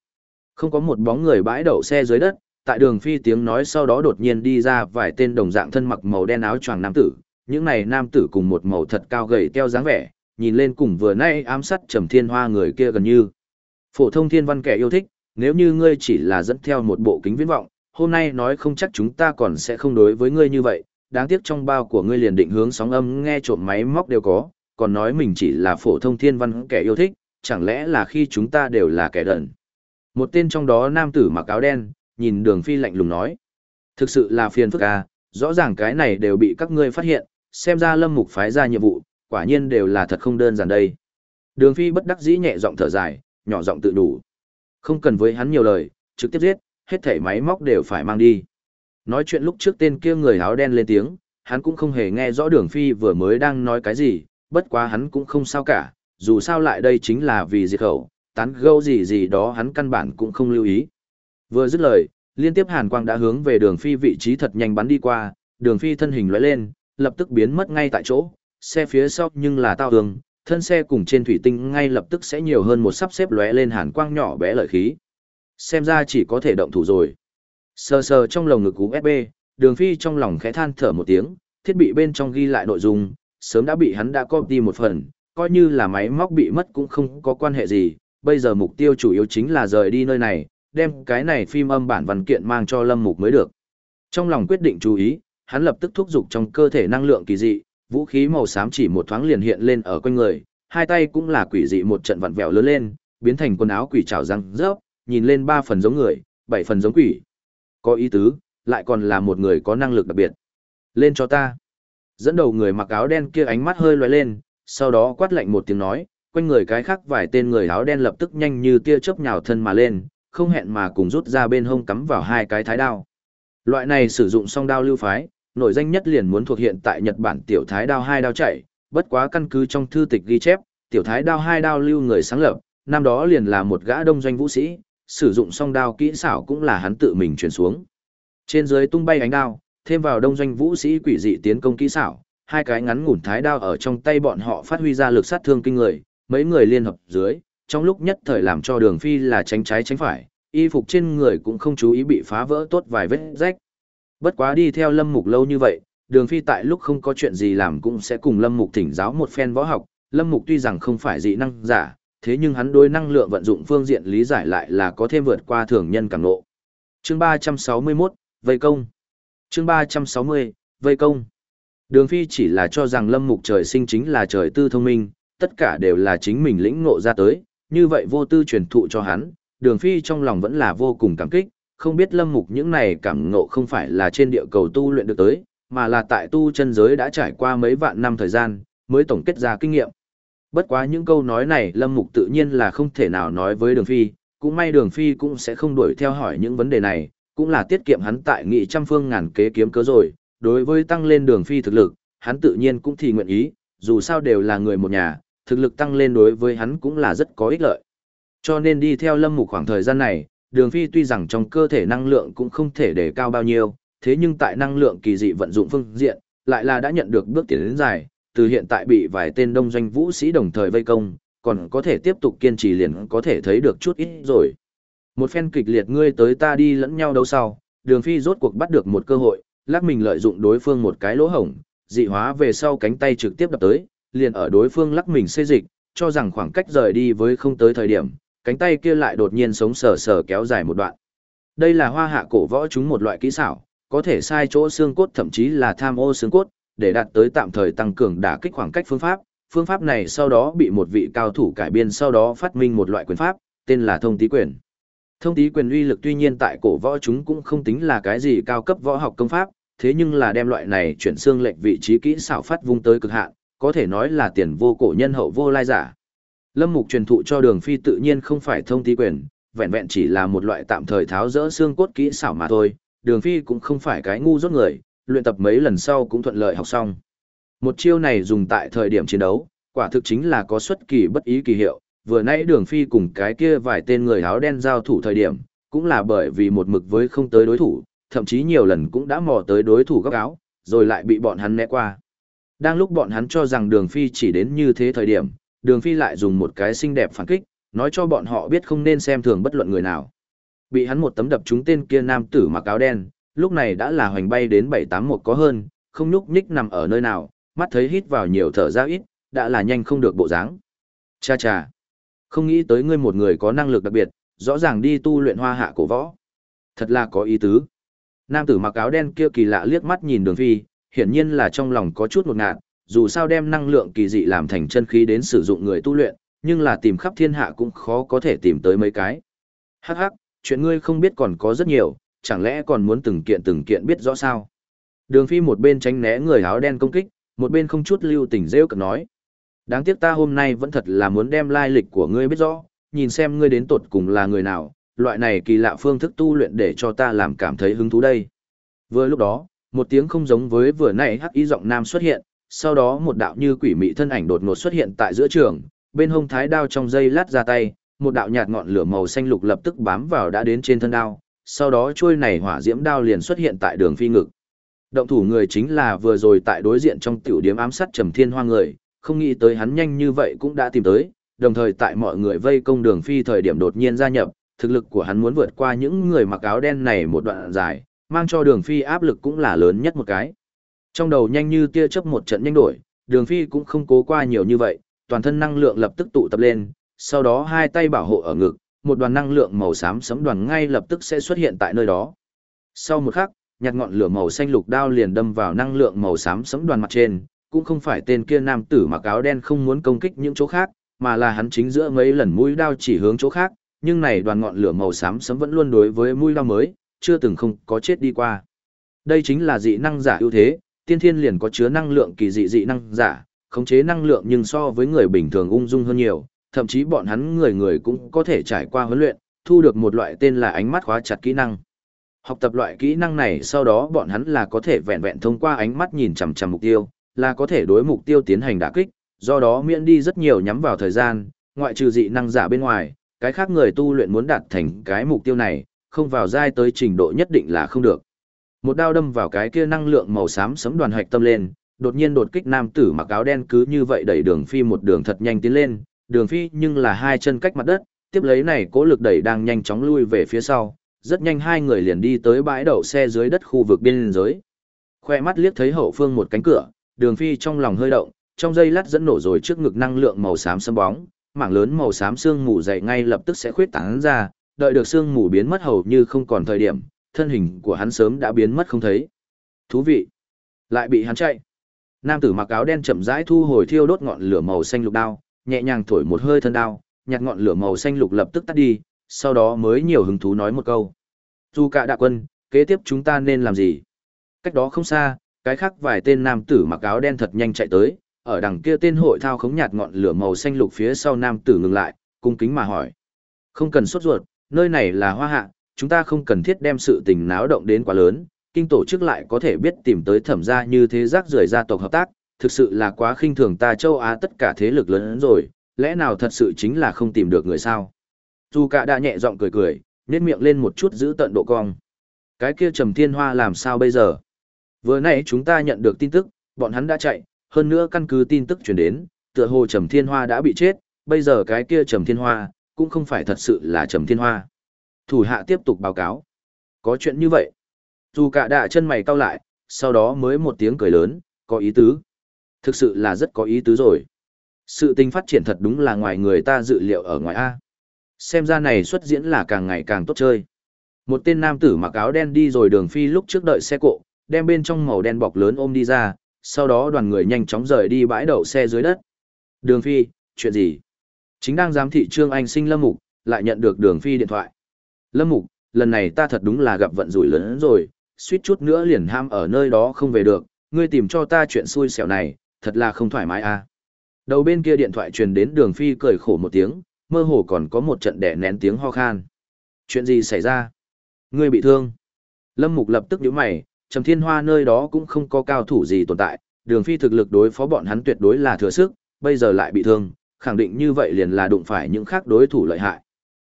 Không có một bóng người bãi đậu xe dưới đất, tại đường phi tiếng nói sau đó đột nhiên đi ra vài tên đồng dạng thân mặc màu đen áo choàng nam tử, những này nam tử cùng một màu thật cao gầy teo dáng vẻ, nhìn lên cùng vừa nãy ám sát trầm thiên hoa người kia gần như. Phổ thông thiên văn kẻ yêu thích, nếu như ngươi chỉ là dẫn theo một bộ kính viễn vọng, hôm nay nói không chắc chúng ta còn sẽ không đối với ngươi như vậy, đáng tiếc trong bao của ngươi liền định hướng sóng âm nghe trộm máy móc đều có, còn nói mình chỉ là phổ thông thiên văn kẻ yêu thích, chẳng lẽ là khi chúng ta đều là kẻ đần. Một tên trong đó nam tử mặc áo đen, nhìn đường phi lạnh lùng nói. Thực sự là phiền phức à, rõ ràng cái này đều bị các ngươi phát hiện, xem ra lâm mục phái ra nhiệm vụ, quả nhiên đều là thật không đơn giản đây. Đường phi bất đắc dĩ nhẹ giọng thở dài, nhỏ giọng tự đủ. Không cần với hắn nhiều lời, trực tiếp giết, hết thảy máy móc đều phải mang đi. Nói chuyện lúc trước tên kia người áo đen lên tiếng, hắn cũng không hề nghe rõ đường phi vừa mới đang nói cái gì, bất quá hắn cũng không sao cả, dù sao lại đây chính là vì diệt khẩu, tán gẫu gì gì đó hắn căn bản cũng không lưu ý. Vừa dứt lời, liên tiếp hàn quang đã hướng về đường phi vị trí thật nhanh bắn đi qua, đường phi thân hình lóe lên, lập tức biến mất ngay tại chỗ, xe phía sau nhưng là tao hương, thân xe cùng trên thủy tinh ngay lập tức sẽ nhiều hơn một sắp xếp lóe lên hàn quang nhỏ bé lợi khí. Xem ra chỉ có thể động thủ rồi. Sờ sờ trong lồng ngực USB, đường phi trong lòng khẽ than thở một tiếng, thiết bị bên trong ghi lại nội dung, sớm đã bị hắn đã copy một phần, coi như là máy móc bị mất cũng không có quan hệ gì, bây giờ mục tiêu chủ yếu chính là rời đi nơi này, đem cái này phim âm bản văn kiện mang cho Lâm Mục mới được. Trong lòng quyết định chú ý, hắn lập tức thúc giục trong cơ thể năng lượng kỳ dị, vũ khí màu xám chỉ một thoáng liền hiện lên ở quanh người, hai tay cũng là quỷ dị một trận vặn vẹo lớn lên, biến thành quần áo quỷ trảo răng rớp, nhìn lên ba phần giống người, bảy phần giống quỷ. Có ý tứ, lại còn là một người có năng lực đặc biệt. Lên cho ta. Dẫn đầu người mặc áo đen kia ánh mắt hơi loay lên, sau đó quát lạnh một tiếng nói, quanh người cái khác vài tên người áo đen lập tức nhanh như tia chớp nhào thân mà lên, không hẹn mà cùng rút ra bên hông cắm vào hai cái thái đao. Loại này sử dụng song đao lưu phái, nổi danh nhất liền muốn thuộc hiện tại Nhật Bản tiểu thái đao hai đao chạy, bất quá căn cứ trong thư tịch ghi chép, tiểu thái đao hai đao lưu người sáng lập, năm đó liền là một gã đông doanh vũ sĩ, sử dụng song đao kỹ xảo cũng là hắn tự mình truyền xuống. Trên dưới tung bay ánh đao, thêm vào đông doanh vũ sĩ quỷ dị tiến công kỹ xảo, hai cái ngắn ngủn thái đao ở trong tay bọn họ phát huy ra lực sát thương kinh người, mấy người liên hợp dưới, trong lúc nhất thời làm cho đường phi là tránh trái tránh phải, y phục trên người cũng không chú ý bị phá vỡ tốt vài vết rách. Bất quá đi theo lâm mục lâu như vậy, đường phi tại lúc không có chuyện gì làm cũng sẽ cùng lâm mục thỉnh giáo một phen võ học, lâm mục tuy rằng không phải dị năng giả, thế nhưng hắn đối năng lượng vận dụng phương diện lý giải lại là có thêm vượt qua thường nhân càng ngộ. Chương 361, Vây công. Chương 360, Vây công. Đường Phi chỉ là cho rằng Lâm Mục trời sinh chính là trời tư thông minh, tất cả đều là chính mình lĩnh ngộ ra tới, như vậy vô tư truyền thụ cho hắn, Đường Phi trong lòng vẫn là vô cùng cảm kích, không biết Lâm Mục những này cảm ngộ không phải là trên địa cầu tu luyện được tới, mà là tại tu chân giới đã trải qua mấy vạn năm thời gian, mới tổng kết ra kinh nghiệm. Bất quá những câu nói này Lâm Mục tự nhiên là không thể nào nói với Đường Phi, cũng may Đường Phi cũng sẽ không đuổi theo hỏi những vấn đề này, cũng là tiết kiệm hắn tại nghị trăm phương ngàn kế kiếm cớ rồi, đối với tăng lên Đường Phi thực lực, hắn tự nhiên cũng thì nguyện ý, dù sao đều là người một nhà, thực lực tăng lên đối với hắn cũng là rất có ích lợi. Cho nên đi theo Lâm Mục khoảng thời gian này, Đường Phi tuy rằng trong cơ thể năng lượng cũng không thể để cao bao nhiêu, thế nhưng tại năng lượng kỳ dị vận dụng phương diện, lại là đã nhận được bước tiến đến dài, từ hiện tại bị vài tên đông doanh vũ sĩ đồng thời vây công, còn có thể tiếp tục kiên trì liền có thể thấy được chút ít rồi. Một phen kịch liệt ngươi tới ta đi lẫn nhau đâu sau, đường phi rốt cuộc bắt được một cơ hội, lắc mình lợi dụng đối phương một cái lỗ hổng, dị hóa về sau cánh tay trực tiếp đập tới, liền ở đối phương lắc mình xê dịch, cho rằng khoảng cách rời đi với không tới thời điểm, cánh tay kia lại đột nhiên sống sờ sờ kéo dài một đoạn. Đây là hoa hạ cổ võ chúng một loại kỹ xảo, có thể sai chỗ xương cốt thậm chí là tham ô xương cốt, để đạt tới tạm thời tăng cường đả kích khoảng cách phương pháp. Phương pháp này sau đó bị một vị cao thủ cải biên sau đó phát minh một loại quyền pháp, tên là thông tí quyền. Thông tí quyền uy lực tuy nhiên tại cổ võ chúng cũng không tính là cái gì cao cấp võ học công pháp, thế nhưng là đem loại này chuyển xương lệnh vị trí kỹ xảo phát vung tới cực hạn, có thể nói là tiền vô cổ nhân hậu vô lai giả. Lâm Mục truyền thụ cho Đường Phi tự nhiên không phải thông tí quyền, vẹn vẹn chỉ là một loại tạm thời tháo dỡ xương cốt kỹ xảo mà thôi, Đường Phi cũng không phải cái ngu dốt người, luyện tập mấy lần sau cũng thuận lợi học xong. Một chiêu này dùng tại thời điểm chiến đấu, quả thực chính là có xuất kỳ bất ý kỳ hiệu, vừa nãy Đường Phi cùng cái kia vài tên người áo đen giao thủ thời điểm, cũng là bởi vì một mực với không tới đối thủ, thậm chí nhiều lần cũng đã mò tới đối thủ góc áo, rồi lại bị bọn hắn né qua. Đang lúc bọn hắn cho rằng Đường Phi chỉ đến như thế thời điểm, Đường Phi lại dùng một cái xinh đẹp phản kích, nói cho bọn họ biết không nên xem thường bất luận người nào. Bị hắn một tấm đập trúng tên kia nam tử mặc áo đen, lúc này đã là hoành bay đến 781 có hơn, không nhúc nhích nằm ở nơi nào, mắt thấy hít vào nhiều thở ra ít, đã là nhanh không được bộ dáng. Cha cha, không nghĩ tới ngươi một người có năng lực đặc biệt, rõ ràng đi tu luyện hoa hạ cổ võ. Thật là có ý tứ. Nam tử mặc áo đen kia kỳ lạ liếc mắt nhìn đường phi, hiển nhiên là trong lòng có chút ngột ngạt, dù sao đem năng lượng kỳ dị làm thành chân khí đến sử dụng người tu luyện, nhưng là tìm khắp thiên hạ cũng khó có thể tìm tới mấy cái. Hắc hắc, chuyện ngươi không biết còn có rất nhiều, chẳng lẽ còn muốn từng kiện từng kiện biết rõ sao? Đường phi một bên tránh né người áo đen công kích, một bên không chút lưu tình rêu cực nói. Đáng tiếc ta hôm nay vẫn thật là muốn đem lai lịch của ngươi biết rõ, nhìn xem ngươi đến tột cùng là người nào, loại này kỳ lạ phương thức tu luyện để cho ta làm cảm thấy hứng thú đây. Vừa lúc đó, một tiếng không giống với vừa nãy hắc ý giọng nam xuất hiện, sau đó một đạo như quỷ mị thân ảnh đột ngột xuất hiện tại giữa trường, bên hông thái đao trong dây lát ra tay, một đạo nhạt ngọn lửa màu xanh lục lập tức bám vào đã đến trên thân đao, sau đó chuôi này hỏa diễm đao liền xuất hiện tại đường phi ngực. Động thủ người chính là vừa rồi tại đối diện trong tiểu điếm ám sát Trầm Thiên Hoa người, không nghĩ tới hắn nhanh như vậy cũng đã tìm tới, đồng thời tại mọi người vây công đường phi thời điểm đột nhiên gia nhập, thực lực của hắn muốn vượt qua những người mặc áo đen này một đoạn dài, mang cho đường phi áp lực cũng là lớn nhất một cái. Trong đầu nhanh như tia chớp một trận nhanh đổi, đường phi cũng không cố qua nhiều như vậy, toàn thân năng lượng lập tức tụ tập lên, sau đó hai tay bảo hộ ở ngực, một đoàn năng lượng màu xám sấm đoàn ngay lập tức sẽ xuất hiện tại nơi đó. Sau một khắc, nhặt ngọn lửa màu xanh lục đao liền đâm vào năng lượng màu xám sấm đoàn mặt trên, cũng không phải tên kia nam tử mặc áo đen không muốn công kích những chỗ khác, mà là hắn chính giữa mấy lần mũi đao chỉ hướng chỗ khác, nhưng này đoàn ngọn lửa màu xám sấm vẫn luôn đối với mũi đao mới, chưa từng không có chết đi qua. Đây chính là dị năng giả ưu thế, tiên thiên liền có chứa năng lượng kỳ dị dị năng giả, khống chế năng lượng nhưng so với người bình thường ung dung hơn nhiều, thậm chí bọn hắn người người cũng có thể trải qua huấn luyện, thu được một loại tên là ánh mắt khóa chặt kỹ năng. Học tập loại kỹ năng này sau đó bọn hắn là có thể vẹn vẹn thông qua ánh mắt nhìn chằm chằm mục tiêu, là có thể đối mục tiêu tiến hành đả kích, do đó miễn đi rất nhiều nhắm vào thời gian, ngoại trừ dị năng giả bên ngoài, cái khác người tu luyện muốn đạt thành cái mục tiêu này, không vào giai tới trình độ nhất định là không được. Một đao đâm vào cái kia năng lượng màu xám sấm đoàn hạch tâm lên, đột nhiên đột kích nam tử mặc áo đen cứ như vậy đẩy đường phi một đường thật nhanh tiến lên, đường phi nhưng là hai chân cách mặt đất, tiếp lấy này cố lực đẩy đang nhanh chóng lui về phía sau, rất nhanh hai người liền đi tới bãi đậu xe dưới đất khu vực biên giới. Khoe mắt liếc thấy hậu phương một cánh cửa, đường phi trong lòng hơi động, trong giây lát dẫn nổ rồi trước ngực năng lượng màu xám sấm bóng, mảng lớn màu xám xương mù dày ngay lập tức sẽ khuyết tán ra, đợi được xương mù biến mất hầu như không còn thời điểm, thân hình của hắn sớm đã biến mất không thấy. Thú vị. Lại bị hắn chạy. Nam tử mặc áo đen chậm rãi thu hồi thiêu đốt ngọn lửa màu xanh lục đao, nhẹ nhàng thổi một hơi thân đao, nhặt ngọn lửa màu xanh lục lập tức tắt đi, sau đó mới nhiều hứng thú nói một câu. Dù cả đại quân, kế tiếp chúng ta nên làm gì? Cách đó không xa, cái khác vài tên nam tử mặc áo đen thật nhanh chạy tới, ở đằng kia tên hội thao khống nhạt ngọn lửa màu xanh lục phía sau nam tử ngừng lại, cung kính mà hỏi. Không cần sốt ruột, nơi này là hoa hạ, chúng ta không cần thiết đem sự tình náo động đến quá lớn, kinh tổ chức lại có thể biết tìm tới thẩm gia như thế rác rưởi gia tộc hợp tác, thực sự là quá khinh thường ta châu Á tất cả thế lực lớn rồi, lẽ nào thật sự chính là không tìm được người sao? Dù cả đã nhẹ giọng cười cười, nét miệng lên một chút giữ tận độ cong. Cái kia Trầm Thiên Hoa làm sao bây giờ? Vừa nãy chúng ta nhận được tin tức, bọn hắn đã chạy, hơn nữa căn cứ tin tức truyền đến, tựa hồ Trầm Thiên Hoa đã bị chết, bây giờ cái kia Trầm Thiên Hoa cũng không phải thật sự là Trầm Thiên Hoa. Thủ hạ tiếp tục báo cáo. Có chuyện như vậy. Dù cả đạ chân mày cau lại, sau đó mới một tiếng cười lớn, có ý tứ. Thực sự là rất có ý tứ rồi. Sự tình phát triển thật đúng là ngoài người ta dự liệu ở ngoài A. Xem ra này xuất diễn là càng ngày càng tốt chơi. Một tên nam tử mặc áo đen đi rồi đường phi lúc trước đợi xe cộ, đem bên trong màu đen bọc lớn ôm đi ra, sau đó đoàn người nhanh chóng rời đi bãi đậu xe dưới đất. Đường phi, chuyện gì? Chính đang giám thị Trương Anh sinh Lâm Mục, lại nhận được đường phi điện thoại. Lâm Mục, lần này ta thật đúng là gặp vận rủi lớn rồi, suýt chút nữa liền ham ở nơi đó không về được, ngươi tìm cho ta chuyện xui xẻo này, thật là không thoải mái à. Đầu bên kia điện thoại truyền đến đường phi cười khổ một tiếng, mơ hồ còn có một trận đẻ nén tiếng ho khan. Chuyện gì xảy ra? Ngươi bị thương. Lâm Mục lập tức nhíu mày, Trầm Thiên Hoa nơi đó cũng không có cao thủ gì tồn tại, đường phi thực lực đối phó bọn hắn tuyệt đối là thừa sức, bây giờ lại bị thương, khẳng định như vậy liền là đụng phải những khác đối thủ lợi hại.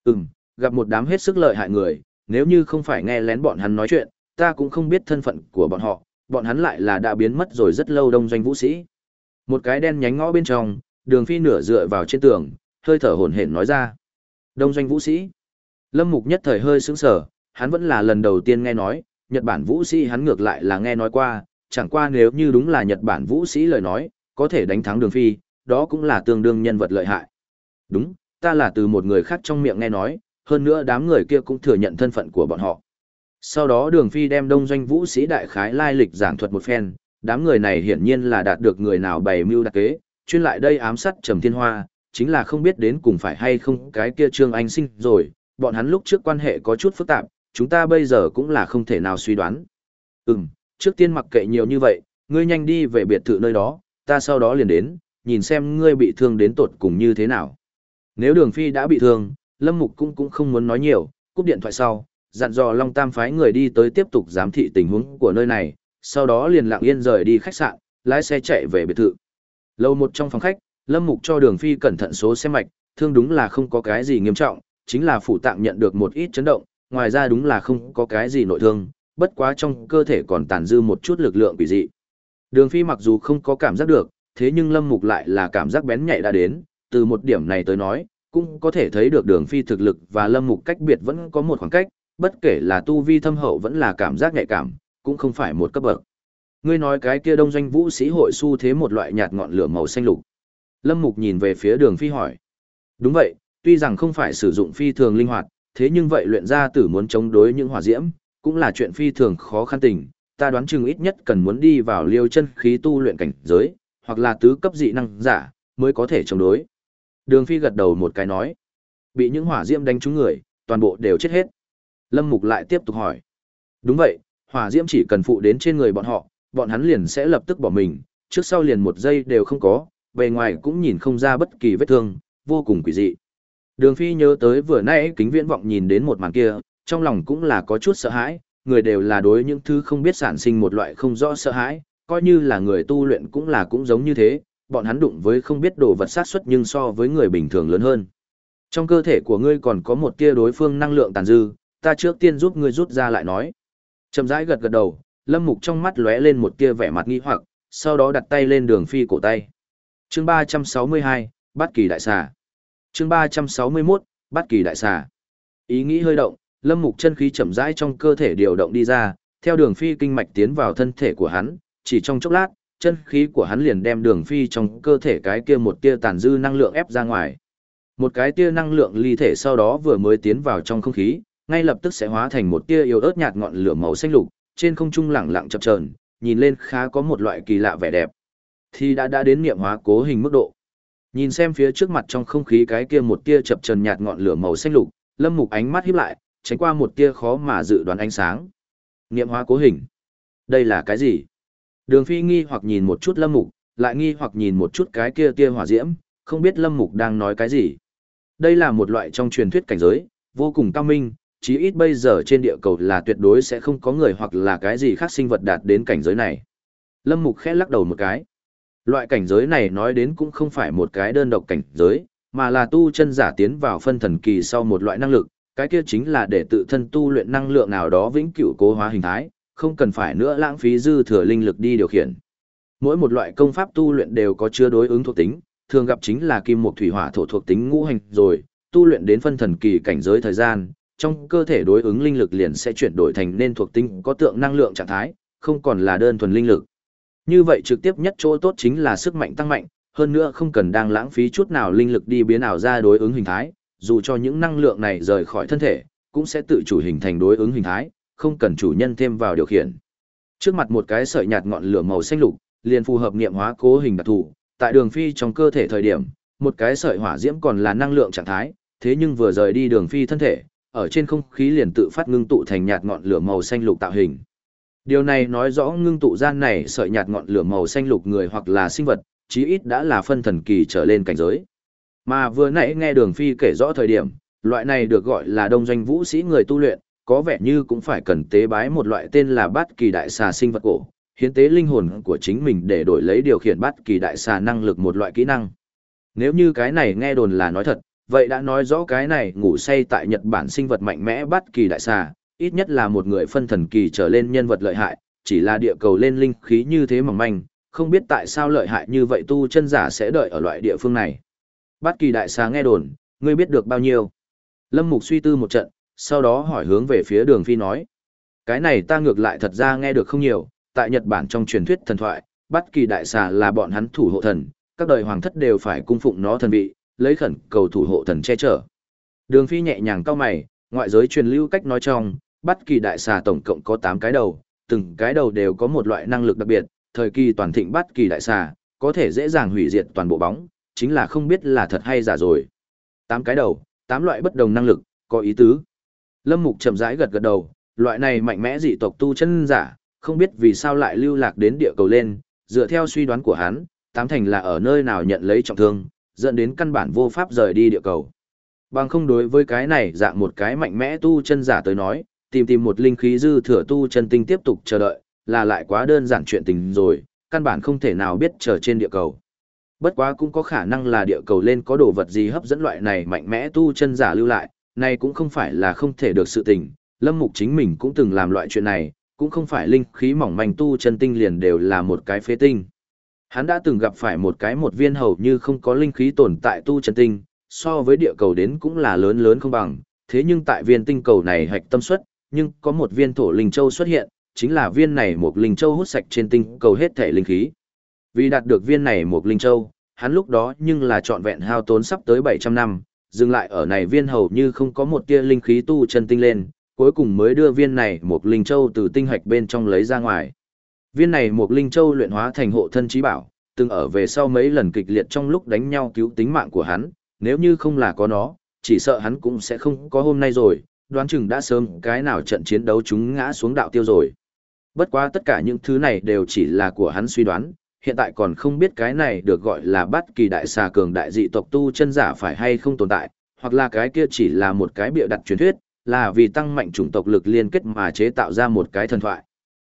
Ừm, gặp một đám hết sức lợi hại người, nếu như không phải nghe lén bọn hắn nói chuyện, ta cũng không biết thân phận của bọn họ, bọn hắn lại là đã biến mất rồi rất lâu đông doanh vũ sĩ. Một cái đen nhánh ngõ bên trong, đường phi nửa dựa vào trên tường, hơi thở hổn hển nói ra. Đông doanh vũ sĩ. Lâm Mục nhất thời hơi sững sờ, hắn vẫn là lần đầu tiên nghe nói, Nhật Bản vũ sĩ hắn ngược lại là nghe nói qua, chẳng qua nếu như đúng là Nhật Bản vũ sĩ lời nói, có thể đánh thắng đường phi, đó cũng là tương đương nhân vật lợi hại. Đúng, ta là từ một người khác trong miệng nghe nói, hơn nữa đám người kia cũng thừa nhận thân phận của bọn họ. Sau đó đường phi đem đông doanh vũ sĩ đại khái lai lịch giảng thuật một phen, đám người này hiển nhiên là đạt được người nào bày mưu đặc kế, chuyên lại đây ám sát Trầm Thiên Hoa, chính là không biết đến cùng phải hay không cái kia Trương Anh sinh rồi, bọn hắn lúc trước quan hệ có chút phức tạp, chúng ta bây giờ cũng là không thể nào suy đoán. Ừm, trước tiên mặc kệ nhiều như vậy, ngươi nhanh đi về biệt thự nơi đó, ta sau đó liền đến, nhìn xem ngươi bị thương đến tột cùng như thế nào. Nếu đường phi đã bị thương, Lâm Mục cũng cũng không muốn nói nhiều, cúp điện thoại sau, dặn dò Long Tam phái người đi tới tiếp tục giám thị tình huống của nơi này, sau đó liền lặng yên rời đi khách sạn, lái xe chạy về biệt thự. Lâu một trong phòng khách, Lâm Mục cho Đường Phi cẩn thận số xe mạch, thương đúng là không có cái gì nghiêm trọng, chính là phủ tạng nhận được một ít chấn động, ngoài ra đúng là không có cái gì nội thương, bất quá trong cơ thể còn tàn dư một chút lực lượng quỷ dị. Đường Phi mặc dù không có cảm giác được, thế nhưng Lâm Mục lại là cảm giác bén nhạy đã đến, từ một điểm này tới nói, cũng có thể thấy được Đường Phi thực lực và Lâm Mục cách biệt vẫn có một khoảng cách, bất kể là tu vi thâm hậu vẫn là cảm giác nhạy cảm, cũng không phải một cấp bậc. Ngươi nói cái kia đông doanh vũ sĩ hội su thế một loại nhạt ngọn lửa màu xanh lục. Lâm Mục nhìn về phía đường phi hỏi. Đúng vậy, tuy rằng không phải sử dụng phi thường linh hoạt, thế nhưng vậy luyện ra tử muốn chống đối những hỏa diễm, cũng là chuyện phi thường khó khăn tình. Ta đoán chừng ít nhất cần muốn đi vào liêu chân khí tu luyện cảnh giới, hoặc là tứ cấp dị năng giả, mới có thể chống đối. Đường phi gật đầu một cái nói. Bị những hỏa diễm đánh trúng người, toàn bộ đều chết hết. Lâm Mục lại tiếp tục hỏi. Đúng vậy, hỏa diễm chỉ cần phụ đến trên người bọn họ, bọn hắn liền sẽ lập tức bỏ mình, trước sau liền một giây đều không có, bề ngoài cũng nhìn không ra bất kỳ vết thương, vô cùng quỷ dị. Đường Phi nhớ tới vừa nãy kính viễn vọng nhìn đến một màn kia, trong lòng cũng là có chút sợ hãi, người đều là đối những thứ không biết sản sinh một loại không rõ sợ hãi, coi như là người tu luyện cũng là cũng giống như thế, bọn hắn đụng với không biết đồ vật sát xuất nhưng so với người bình thường lớn hơn. Trong cơ thể của ngươi còn có một tia đối phương năng lượng tàn dư, ta trước tiên giúp ngươi rút ra lại nói. Chậm rãi gật gật đầu, Lâm Mục trong mắt lóe lên một tia vẻ mặt nghi hoặc, sau đó đặt tay lên đường phi cổ tay. Chương 362, Bát Kỳ Đại Xà. Chương 361, Bát Kỳ Đại Xà. Ý nghĩ hơi động, Lâm Mục chân khí chậm rãi trong cơ thể điều động đi ra, theo đường phi kinh mạch tiến vào thân thể của hắn, chỉ trong chốc lát, chân khí của hắn liền đem đường phi trong cơ thể cái kia một tia tàn dư năng lượng ép ra ngoài. Một cái tia năng lượng ly thể sau đó vừa mới tiến vào trong không khí, ngay lập tức sẽ hóa thành một tia yếu ớt nhạt ngọn lửa màu xanh lục, trên không trung lẳng lặng chập chờn, nhìn lên khá có một loại kỳ lạ vẻ đẹp. Thì đã đã đến niệm hóa cố hình mức độ. Nhìn xem phía trước mặt trong không khí cái kia một tia chập trần nhạt ngọn lửa màu xanh lục, Lâm Mục ánh mắt híp lại, tránh qua một tia khó mà dự đoán ánh sáng. Niệm hóa cố hình. Đây là cái gì? Đường Phi nghi hoặc nhìn một chút Lâm Mục, lại nghi hoặc nhìn một chút cái kia tia hỏa diễm, không biết Lâm Mục đang nói cái gì. Đây là một loại trong truyền thuyết cảnh giới, vô cùng cao minh, chí ít bây giờ trên địa cầu là tuyệt đối sẽ không có người hoặc là cái gì khác sinh vật đạt đến cảnh giới này. Lâm Mục khẽ lắc đầu một cái. Loại cảnh giới này nói đến cũng không phải một cái đơn độc cảnh giới, mà là tu chân giả tiến vào phân thần kỳ sau một loại năng lực, cái kia chính là để tự thân tu luyện năng lượng nào đó vĩnh cửu cố hóa hình thái, không cần phải nữa lãng phí dư thừa linh lực đi điều khiển. Mỗi một loại công pháp tu luyện đều có chứa đối ứng thuộc tính, thường gặp chính là kim mộc thủy hỏa thổ thuộc tính ngũ hành rồi, tu luyện đến phân thần kỳ cảnh giới thời gian, trong cơ thể đối ứng linh lực liền sẽ chuyển đổi thành nên thuộc tính có tượng năng lượng trạng thái, không còn là đơn thuần linh lực. Như vậy trực tiếp nhất chỗ tốt chính là sức mạnh tăng mạnh, hơn nữa không cần đang lãng phí chút nào linh lực đi biến ảo ra đối ứng hình thái, dù cho những năng lượng này rời khỏi thân thể, cũng sẽ tự chủ hình thành đối ứng hình thái, không cần chủ nhân thêm vào điều khiển. Trước mặt một cái sợi nhạt ngọn lửa màu xanh lục, liền phù hợp niệm hóa cố hình đặc thù, tại đường phi trong cơ thể thời điểm, một cái sợi hỏa diễm còn là năng lượng trạng thái, thế nhưng vừa rời đi đường phi thân thể, ở trên không khí liền tự phát ngưng tụ thành nhạt ngọn lửa màu xanh lục tạo hình. Điều này nói rõ ngưng tụ gian này sợi nhạt ngọn lửa màu xanh lục người hoặc là sinh vật, chí ít đã là phân thần kỳ trở lên cảnh giới. Mà vừa nãy nghe Đường Phi kể rõ thời điểm, loại này được gọi là đông doanh vũ sĩ người tu luyện, có vẻ như cũng phải cần tế bái một loại tên là bát kỳ đại xà sinh vật cổ, hiến tế linh hồn của chính mình để đổi lấy điều khiển bát kỳ đại xà năng lực một loại kỹ năng. Nếu như cái này nghe đồn là nói thật, vậy đã nói rõ cái này ngủ say tại Nhật Bản sinh vật mạnh mẽ bát kỳ đại xà, ít nhất là một người phân thần kỳ trở lên nhân vật lợi hại, chỉ là địa cầu lên linh khí như thế mỏng manh, không biết tại sao lợi hại như vậy tu chân giả sẽ đợi ở loại địa phương này. Bát kỳ đại xà nghe đồn, ngươi biết được bao nhiêu? Lâm Mục suy tư một trận, sau đó hỏi hướng về phía đường phi nói. Cái này ta ngược lại thật ra nghe được không nhiều, tại Nhật Bản trong truyền thuyết thần thoại, Bát kỳ đại xà là bọn hắn thủ hộ thần, các đời hoàng thất đều phải cung phụng nó thần vị, lấy khẩn cầu thủ hộ thần che chở. Đường phi nhẹ nhàng cau mày, ngoại giới truyền lưu cách nói trong, Bất kỳ đại xà tổng cộng có 8 cái đầu, từng cái đầu đều có một loại năng lực đặc biệt, thời kỳ toàn thịnh bất kỳ đại xà, có thể dễ dàng hủy diệt toàn bộ bóng, chính là không biết là thật hay giả rồi. Tám cái đầu, tám loại bất đồng năng lực, có ý tứ. Lâm Mục chậm rãi gật gật đầu, loại này mạnh mẽ dị tộc tu chân giả, không biết vì sao lại lưu lạc đến địa cầu lên, dựa theo suy đoán của hắn, tám thành là ở nơi nào nhận lấy trọng thương, dẫn đến căn bản vô pháp rời đi địa cầu. Bằng không đối với cái này dạng một cái mạnh mẽ tu chân giả tới nói, tìm tìm một linh khí dư thừa tu chân tinh tiếp tục chờ đợi, là lại quá đơn giản chuyện tình rồi, căn bản không thể nào biết chờ trên địa cầu. Bất quá cũng có khả năng là địa cầu lên có đồ vật gì hấp dẫn loại này mạnh mẽ tu chân giả lưu lại, này cũng không phải là không thể được sự tình. Lâm Mục chính mình cũng từng làm loại chuyện này, cũng không phải linh khí mỏng manh tu chân tinh liền đều là một cái phế tinh. Hắn đã từng gặp phải một cái một viên hầu như không có linh khí tồn tại tu chân tinh, so với địa cầu đến cũng là lớn lớn không bằng, thế nhưng tại viên tinh cầu này hạch tâm suất, nhưng có một viên thổ linh châu xuất hiện, chính là viên này một linh châu hút sạch trên tinh cầu hết thể linh khí. Vì đạt được viên này một linh châu, hắn lúc đó nhưng là trọn vẹn hao tốn sắp tới 700 năm, dừng lại ở này viên hầu như không có một tia linh khí tu chân tinh lên, cuối cùng mới đưa viên này một linh châu từ tinh hạch bên trong lấy ra ngoài. Viên này một linh châu luyện hóa thành hộ thân trí bảo, từng ở về sau mấy lần kịch liệt trong lúc đánh nhau cứu tính mạng của hắn, nếu như không là có nó, chỉ sợ hắn cũng sẽ không có hôm nay rồi, đoán chừng đã sớm cái nào trận chiến đấu chúng ngã xuống đạo tiêu rồi. Bất quá tất cả những thứ này đều chỉ là của hắn suy đoán, hiện tại còn không biết cái này được gọi là bất kỳ đại xà cường đại dị tộc tu chân giả phải hay không tồn tại, hoặc là cái kia chỉ là một cái bịa đặt truyền thuyết, là vì tăng mạnh chủng tộc lực liên kết mà chế tạo ra một cái thần thoại.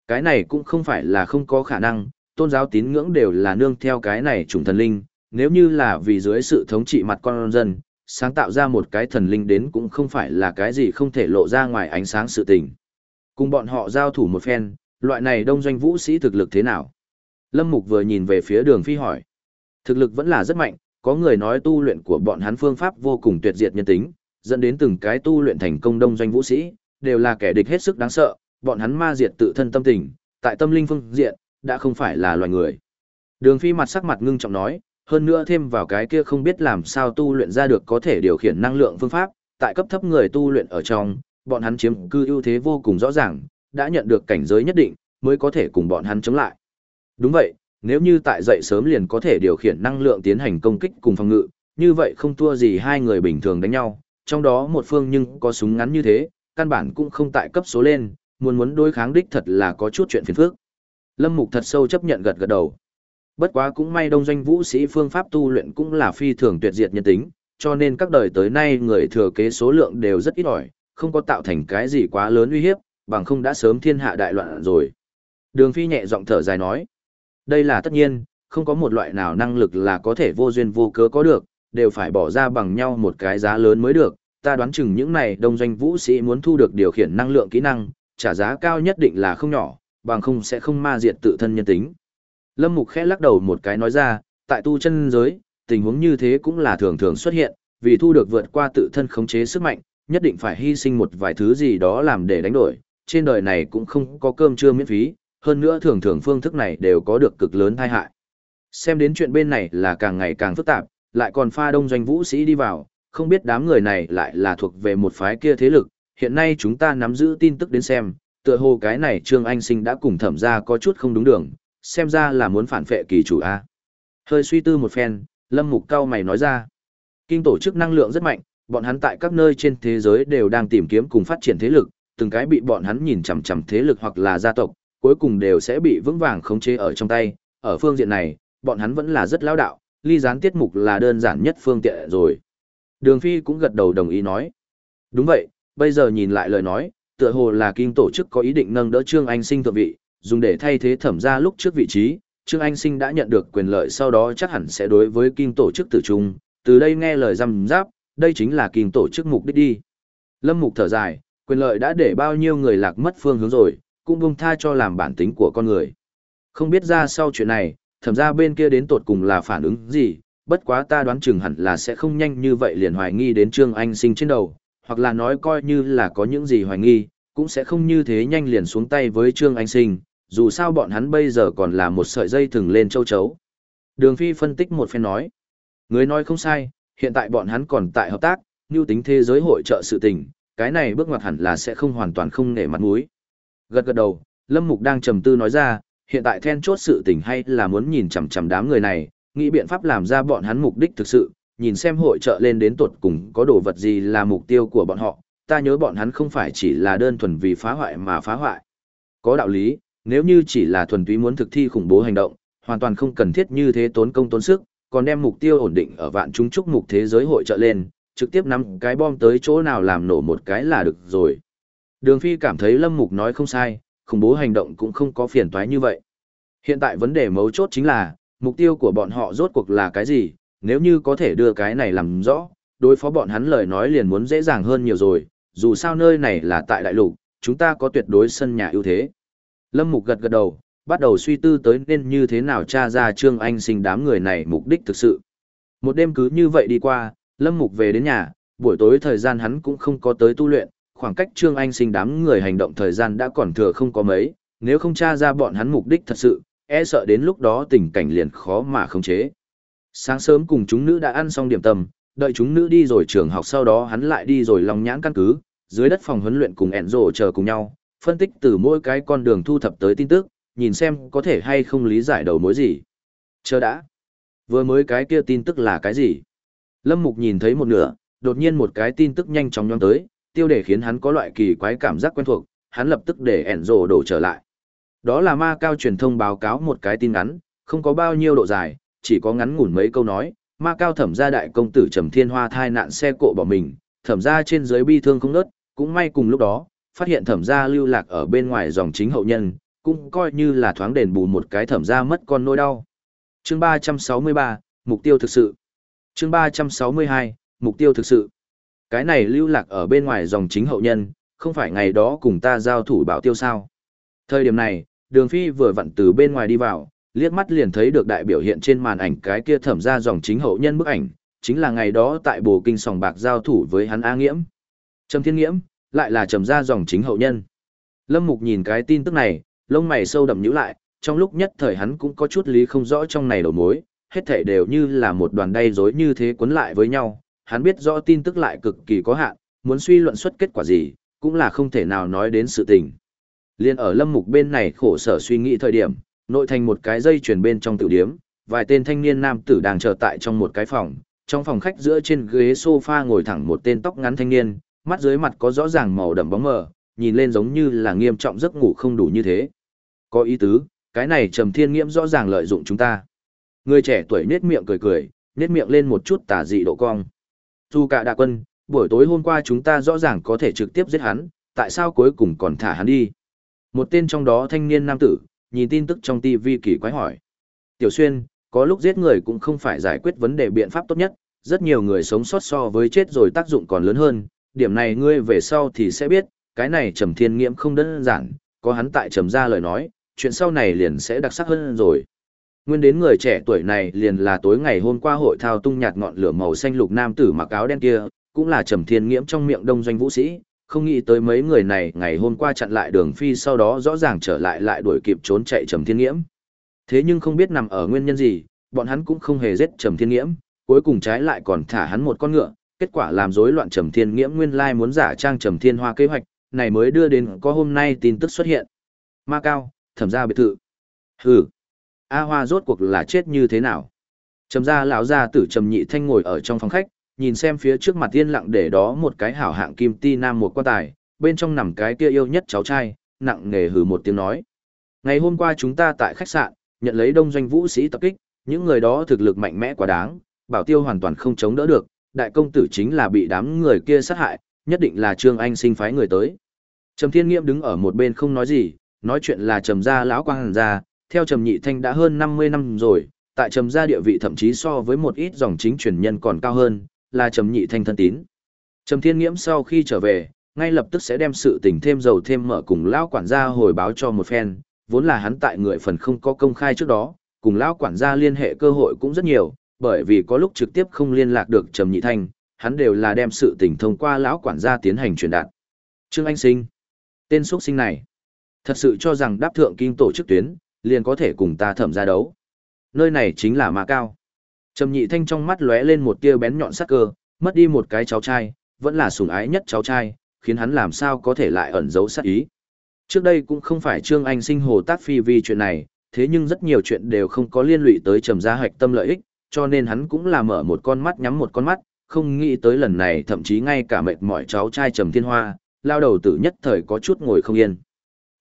Cái này cũng không phải là không có khả năng, tôn giáo tín ngưỡng đều là nương theo cái này chủng thần linh, nếu như là vì dưới sự thống trị mặt con dân, sáng tạo ra một cái thần linh đến cũng không phải là cái gì không thể lộ ra ngoài ánh sáng sự tình. Cùng bọn họ giao thủ một phen, loại này đông doanh vũ sĩ thực lực thế nào? Lâm Mục vừa nhìn về phía đường phi hỏi. Thực lực vẫn là rất mạnh, có người nói tu luyện của bọn hắn phương pháp vô cùng tuyệt diệt nhân tính, dẫn đến từng cái tu luyện thành công đông doanh vũ sĩ, đều là kẻ địch hết sức đáng sợ, bọn hắn ma diệt tự thân tâm tình, tại tâm linh phương diện, đã không phải là loài người. Đường phi mặt sắc mặt ngưng trọng nói, hơn nữa thêm vào cái kia không biết làm sao tu luyện ra được có thể điều khiển năng lượng phương pháp, tại cấp thấp người tu luyện ở trong, bọn hắn chiếm cư ưu thế vô cùng rõ ràng, đã nhận được cảnh giới nhất định, mới có thể cùng bọn hắn chống lại. Đúng vậy, nếu như tại dậy sớm liền có thể điều khiển năng lượng tiến hành công kích cùng phòng ngự, như vậy không thua gì hai người bình thường đánh nhau, trong đó một phương nhưng có súng ngắn như thế, căn bản cũng không tại cấp số lên, muốn muốn đối kháng đích thật là có chút chuyện phiền phức. Lâm Mục thật sâu chấp nhận gật gật đầu. Bất quá cũng may đông doanh vũ sĩ phương pháp tu luyện cũng là phi thường tuyệt diệt nhân tính, cho nên các đời tới nay người thừa kế số lượng đều rất ít ỏi, không có tạo thành cái gì quá lớn uy hiếp, bằng không đã sớm thiên hạ đại loạn rồi. Đường Phi nhẹ giọng thở dài nói, đây là tất nhiên, không có một loại nào năng lực là có thể vô duyên vô cớ có được, đều phải bỏ ra bằng nhau một cái giá lớn mới được. Ta đoán chừng những này đông doanh vũ sĩ muốn thu được điều khiển năng lượng kỹ năng, trả giá cao nhất định là không nhỏ, bằng không sẽ không ma diệt tự thân nhân tính. Lâm Mục khẽ lắc đầu một cái nói ra, tại tu chân giới, tình huống như thế cũng là thường thường xuất hiện, vì thu được vượt qua tự thân khống chế sức mạnh, nhất định phải hy sinh một vài thứ gì đó làm để đánh đổi, trên đời này cũng không có cơm trưa miễn phí, hơn nữa thường thường phương thức này đều có được cực lớn tai hại. Xem đến chuyện bên này là càng ngày càng phức tạp, lại còn pha đông doanh vũ sĩ đi vào, không biết đám người này lại là thuộc về một phái kia thế lực, hiện nay chúng ta nắm giữ tin tức đến xem, tựa hồ cái này Trương Anh Sinh đã cùng thẩm ra có chút không đúng đường, xem ra là muốn phản phệ kỳ chủ A. Hơi suy tư một phen, Lâm Mục cao mày nói ra, kinh tổ chức năng lượng rất mạnh, bọn hắn tại các nơi trên thế giới đều đang tìm kiếm cùng phát triển thế lực, từng cái bị bọn hắn nhìn chằm chằm thế lực hoặc là gia tộc, cuối cùng đều sẽ bị vững vàng khống chế ở trong tay. Ở phương diện này, bọn hắn vẫn là rất lão đạo, ly gián tiết mục là đơn giản nhất phương tiện rồi. Đường Phi cũng gật đầu đồng ý nói. Đúng vậy, bây giờ nhìn lại lời nói, tựa hồ là kinh tổ chức có ý định nâng đỡ Trương Anh Sinh thượng vị, dùng để thay thế thẩm ra lúc trước vị trí. Trương Anh Sinh đã nhận được quyền lợi sau đó chắc hẳn sẽ đối với kinh tổ chức tử trung, từ đây nghe lời răm giáp, đây chính là kinh tổ chức mục đích đi. Lâm Mục thở dài, quyền lợi đã để bao nhiêu người lạc mất phương hướng rồi, cũng buông tha cho làm bản tính của con người. Không biết ra sau chuyện này, thẩm ra bên kia đến tột cùng là phản ứng gì, bất quá ta đoán chừng hẳn là sẽ không nhanh như vậy liền hoài nghi đến Trương Anh sinh trên đầu, hoặc là nói coi như là có những gì hoài nghi, cũng sẽ không như thế nhanh liền xuống tay với Trương Anh sinh, dù sao bọn hắn bây giờ còn là một sợi dây thừng lên châu chấu. Đường Phi phân tích một phen nói, người nói không sai, hiện tại bọn hắn còn tại hợp tác, như tính thế giới hội trợ sự tình, cái này bước ngoặt hẳn là sẽ không hoàn toàn không nể mặt mũi. Gật gật đầu, Lâm Mục đang trầm tư nói ra, hiện tại then chốt sự tình hay là muốn nhìn chằm chằm đám người này, nghĩ biện pháp làm ra bọn hắn mục đích thực sự, nhìn xem hội trợ lên đến tuột cùng có đồ vật gì là mục tiêu của bọn họ, ta nhớ bọn hắn không phải chỉ là đơn thuần vì phá hoại mà phá hoại. Có đạo lý, nếu như chỉ là thuần túy muốn thực thi khủng bố hành động, hoàn toàn không cần thiết như thế tốn công tốn sức, còn đem mục tiêu ổn định ở vạn chúng trúc mục thế giới hội trợ lên, trực tiếp nắm cái bom tới chỗ nào làm nổ một cái là được rồi. Đường Phi cảm thấy Lâm Mục nói không sai, khủng bố hành động cũng không có phiền toái như vậy. Hiện tại vấn đề mấu chốt chính là, mục tiêu của bọn họ rốt cuộc là cái gì, nếu như có thể đưa cái này làm rõ, đối phó bọn hắn lời nói liền muốn dễ dàng hơn nhiều rồi, dù sao nơi này là tại đại lục, chúng ta có tuyệt đối sân nhà ưu thế. Lâm Mục gật gật đầu, bắt đầu suy tư tới nên như thế nào tra ra Trương Anh sinh đám người này mục đích thực sự. Một đêm cứ như vậy đi qua, Lâm Mục về đến nhà, buổi tối thời gian hắn cũng không có tới tu luyện, khoảng cách Trương Anh sinh đám người hành động thời gian đã còn thừa không có mấy, nếu không tra ra bọn hắn mục đích thật sự, e sợ đến lúc đó tình cảnh liền khó mà khống chế. Sáng sớm cùng chúng nữ đã ăn xong điểm tâm, đợi chúng nữ đi rồi trường học sau đó hắn lại đi rồi lòng nhãn căn cứ, dưới đất phòng huấn luyện cùng ẻn rổ chờ cùng nhau, phân tích từ mỗi cái con đường thu thập tới tin tức, nhìn xem có thể hay không lý giải đầu mối gì. Chờ đã. Vừa mới cái kia tin tức là cái gì? Lâm Mục nhìn thấy một nửa, đột nhiên một cái tin tức nhanh chóng nhóng tới, tiêu đề khiến hắn có loại kỳ quái cảm giác quen thuộc, hắn lập tức để ẻn rồ đổ trở lại. Đó là ma cao truyền thông báo cáo một cái tin ngắn, không có bao nhiêu độ dài, chỉ có ngắn ngủn mấy câu nói, ma cao thẩm gia đại công tử Trầm Thiên Hoa thai nạn xe cộ bỏ mình, thẩm gia trên dưới bi thương không nớt, cũng may cùng lúc đó, phát hiện thẩm gia lưu lạc ở bên ngoài dòng chính hậu nhân, cũng coi như là thoáng đền bù một cái thẩm gia mất con nỗi đau. Chương 363, mục tiêu thực sự. Chương 362, mục tiêu thực sự. Cái này lưu lạc ở bên ngoài dòng chính hậu nhân, không phải ngày đó cùng ta giao thủ bảo tiêu sao. Thời điểm này, đường phi vừa vặn từ bên ngoài đi vào, liếc mắt liền thấy được đại biểu hiện trên màn ảnh cái kia thẩm ra dòng chính hậu nhân bức ảnh, chính là ngày đó tại bồ kinh sòng bạc giao thủ với hắn A Nghiễm. Trầm Thiên Nghiễm, lại là trầm gia dòng chính hậu nhân. Lâm Mục nhìn cái tin tức này, lông mày sâu đậm nhíu lại, trong lúc nhất thời hắn cũng có chút lý không rõ trong này đầu mối, hết thảy đều như là một đoàn đay rối như thế cuốn lại với nhau, hắn biết rõ tin tức lại cực kỳ có hạn, muốn suy luận xuất kết quả gì, cũng là không thể nào nói đến sự tình. Liên ở Lâm Mục bên này khổ sở suy nghĩ thời điểm, nội thành một cái dây chuyển bên trong tiểu điếm, vài tên thanh niên nam tử đang chờ tại trong một cái phòng, trong phòng khách giữa trên ghế sofa ngồi thẳng một tên tóc ngắn thanh niên, mắt dưới mặt có rõ ràng màu đậm bóng mờ, nhìn lên giống như là nghiêm trọng giấc ngủ không đủ như thế. Có ý tứ, cái này Trầm Thiên Nghiễm rõ ràng lợi dụng chúng ta. Người trẻ tuổi nết miệng cười cười, nết miệng lên một chút tà dị độ cong. Dù cả đại quân, buổi tối hôm qua chúng ta rõ ràng có thể trực tiếp giết hắn, tại sao cuối cùng còn thả hắn đi? Một tên trong đó thanh niên nam tử, nhìn tin tức trong TV kỳ quái hỏi. Tiểu Xuyên, có lúc giết người cũng không phải giải quyết vấn đề biện pháp tốt nhất, rất nhiều người sống sót so với chết rồi tác dụng còn lớn hơn, điểm này ngươi về sau thì sẽ biết, cái này Trầm Thiên Nghiễm không đơn giản, có hắn tại trầm ra lời nói, chuyện sau này liền sẽ đặc sắc hơn rồi. Nguyên đến người trẻ tuổi này liền là tối ngày hôm qua hội thao tung nhạt ngọn lửa màu xanh lục nam tử mặc áo đen kia, cũng là Trầm Thiên Nghiễm trong miệng đông doanh vũ sĩ, không nghĩ tới mấy người này ngày hôm qua chặn lại đường phi sau đó rõ ràng trở lại lại đuổi kịp trốn chạy Trầm Thiên Nghiễm. Thế nhưng không biết nằm ở nguyên nhân gì, bọn hắn cũng không hề giết Trầm Thiên Nghiễm, cuối cùng trái lại còn thả hắn một con ngựa, kết quả làm rối loạn Trầm Thiên Nghiễm nguyên lai muốn giả trang Trầm Thiên Hoa kế hoạch, này mới đưa đến có hôm nay tin tức xuất hiện. Ma Cao, thẩm gia biệt thự. Hừ. A Hoa rốt cuộc là chết như thế nào? Trầm gia lão gia tử Trầm Nhị Thanh ngồi ở trong phòng khách, nhìn xem phía trước mặt yên lặng để đó một cái hảo hạng kim ti nam một quan tài, bên trong nằm cái kia yêu nhất cháu trai, nặng nề hừ một tiếng nói. Ngày hôm qua chúng ta tại khách sạn, nhận lấy đông doanh vũ sĩ tập kích, những người đó thực lực mạnh mẽ quá đáng, bảo tiêu hoàn toàn không chống đỡ được, đại công tử chính là bị đám người kia sát hại, nhất định là Trương Anh sinh phái người tới. Trầm Thiên Nghiễm đứng ở một bên không nói gì, nói chuyện là Trầm gia lão quang hàn gia, theo Trầm Nhị Thanh đã hơn 50 năm rồi, tại Trầm gia địa vị thậm chí so với một ít dòng chính truyền nhân còn cao hơn, là Trầm Nhị Thanh thân tín. Trầm Thiên Nghiễm sau khi trở về, ngay lập tức sẽ đem sự tình thêm dầu thêm mở cùng lão quản gia hồi báo cho một phen, vốn là hắn tại người phần không có công khai trước đó, cùng lão quản gia liên hệ cơ hội cũng rất nhiều, bởi vì có lúc trực tiếp không liên lạc được Trầm Nhị Thanh, hắn đều là đem sự tình thông qua lão quản gia tiến hành truyền đạt. Trương Anh Sinh, tên xuất sinh này, thật sự cho rằng đáp thượng kinh tổ chức tuyến, liền có thể cùng ta thẩm ra đấu. Nơi này chính là Ma Cao. Trầm Nhị Thanh trong mắt lóe lên một tia bén nhọn sắc cơ, mất đi một cái cháu trai, vẫn là sủng ái nhất cháu trai, khiến hắn làm sao có thể lại ẩn giấu sát ý. Trước đây cũng không phải Trương Anh sinh hồ tác phi vì chuyện này, thế nhưng rất nhiều chuyện đều không có liên lụy tới trầm gia hoạch tâm lợi ích, cho nên hắn cũng là mở một con mắt nhắm một con mắt, không nghĩ tới lần này thậm chí ngay cả mệt mỏi cháu trai trầm thiên hoa, lao đầu tử nhất thời có chút ngồi không yên.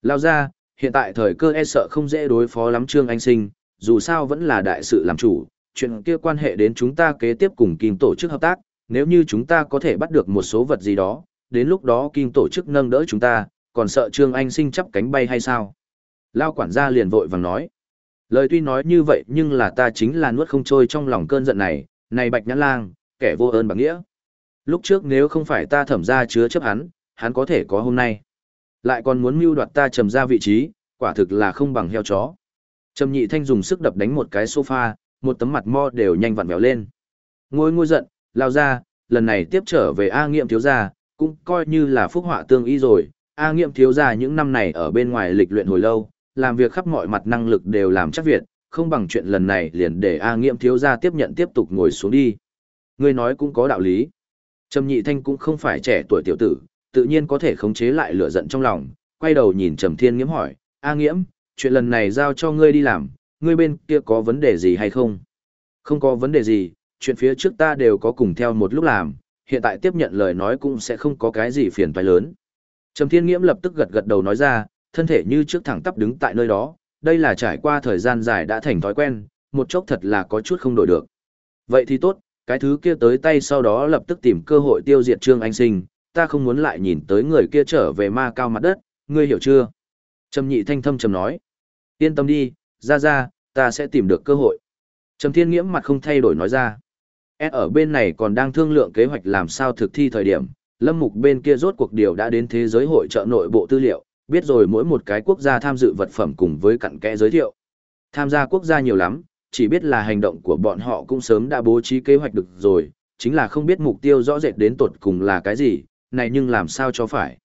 Lao ra, hiện tại thời cơ e sợ không dễ đối phó lắm Trương Anh sinh, dù sao vẫn là đại sự làm chủ, chuyện kia quan hệ đến chúng ta kế tiếp cùng kim tổ chức hợp tác, nếu như chúng ta có thể bắt được một số vật gì đó, đến lúc đó kim tổ chức nâng đỡ chúng ta, còn sợ Trương Anh sinh chắp cánh bay hay sao? Lao quản gia liền vội vàng nói. Lời tuy nói như vậy nhưng là ta chính là nuốt không trôi trong lòng cơn giận này, này bạch nhãn lang, kẻ vô ơn bằng nghĩa. Lúc trước nếu không phải ta thẩm ra chứa chấp hắn, hắn có thể có hôm nay. Lại còn muốn mưu đoạt ta trầm ra vị trí, quả thực là không bằng heo chó. Trầm nhị thanh dùng sức đập đánh một cái sofa, một tấm mặt mo đều nhanh vặn vẹo lên. Ngôi ngôi giận, lao ra, lần này tiếp trở về A nghiệm thiếu gia, cũng coi như là phúc họa tương y rồi. A nghiệm thiếu gia những năm này ở bên ngoài lịch luyện hồi lâu, làm việc khắp mọi mặt năng lực đều làm chắc Việt, không bằng chuyện lần này liền để A nghiễm thiếu gia tiếp nhận tiếp tục ngồi xuống đi. Ngươi nói cũng có đạo lý. Trầm nhị thanh cũng không phải trẻ tuổi tiểu tử, tự nhiên có thể khống chế lại lửa giận trong lòng, quay đầu nhìn Trầm Thiên Nghiễm hỏi, A Nghiễm, chuyện lần này giao cho ngươi đi làm, ngươi bên kia có vấn đề gì hay không? Không có vấn đề gì, chuyện phía trước ta đều có cùng theo một lúc làm, hiện tại tiếp nhận lời nói cũng sẽ không có cái gì phiền toái lớn. Trầm Thiên Nghiễm lập tức gật gật đầu nói ra, thân thể như trước thẳng tắp đứng tại nơi đó, đây là trải qua thời gian dài đã thành thói quen, một chốc thật là có chút không đổi được. Vậy thì tốt, cái thứ kia tới tay sau đó lập tức tìm cơ hội tiêu diệt Trương Anh Sinh, ta không muốn lại nhìn tới người kia trở về ma cao mặt đất, ngươi hiểu chưa? Trầm nhị thanh thâm trầm nói. Yên tâm đi, ra ra, ta sẽ tìm được cơ hội. Trầm thiên nghiễm mặt không thay đổi nói ra. S ở bên này còn đang thương lượng kế hoạch làm sao thực thi thời điểm, lâm mục bên kia rốt cuộc điều đã đến thế giới hội trợ nội bộ tư liệu, biết rồi mỗi một cái quốc gia tham dự vật phẩm cùng với cặn kẽ giới thiệu. Tham gia quốc gia nhiều lắm, chỉ biết là hành động của bọn họ cũng sớm đã bố trí kế hoạch được rồi, chính là không biết mục tiêu rõ rệt đến tột cùng là cái gì, này nhưng làm sao cho phải.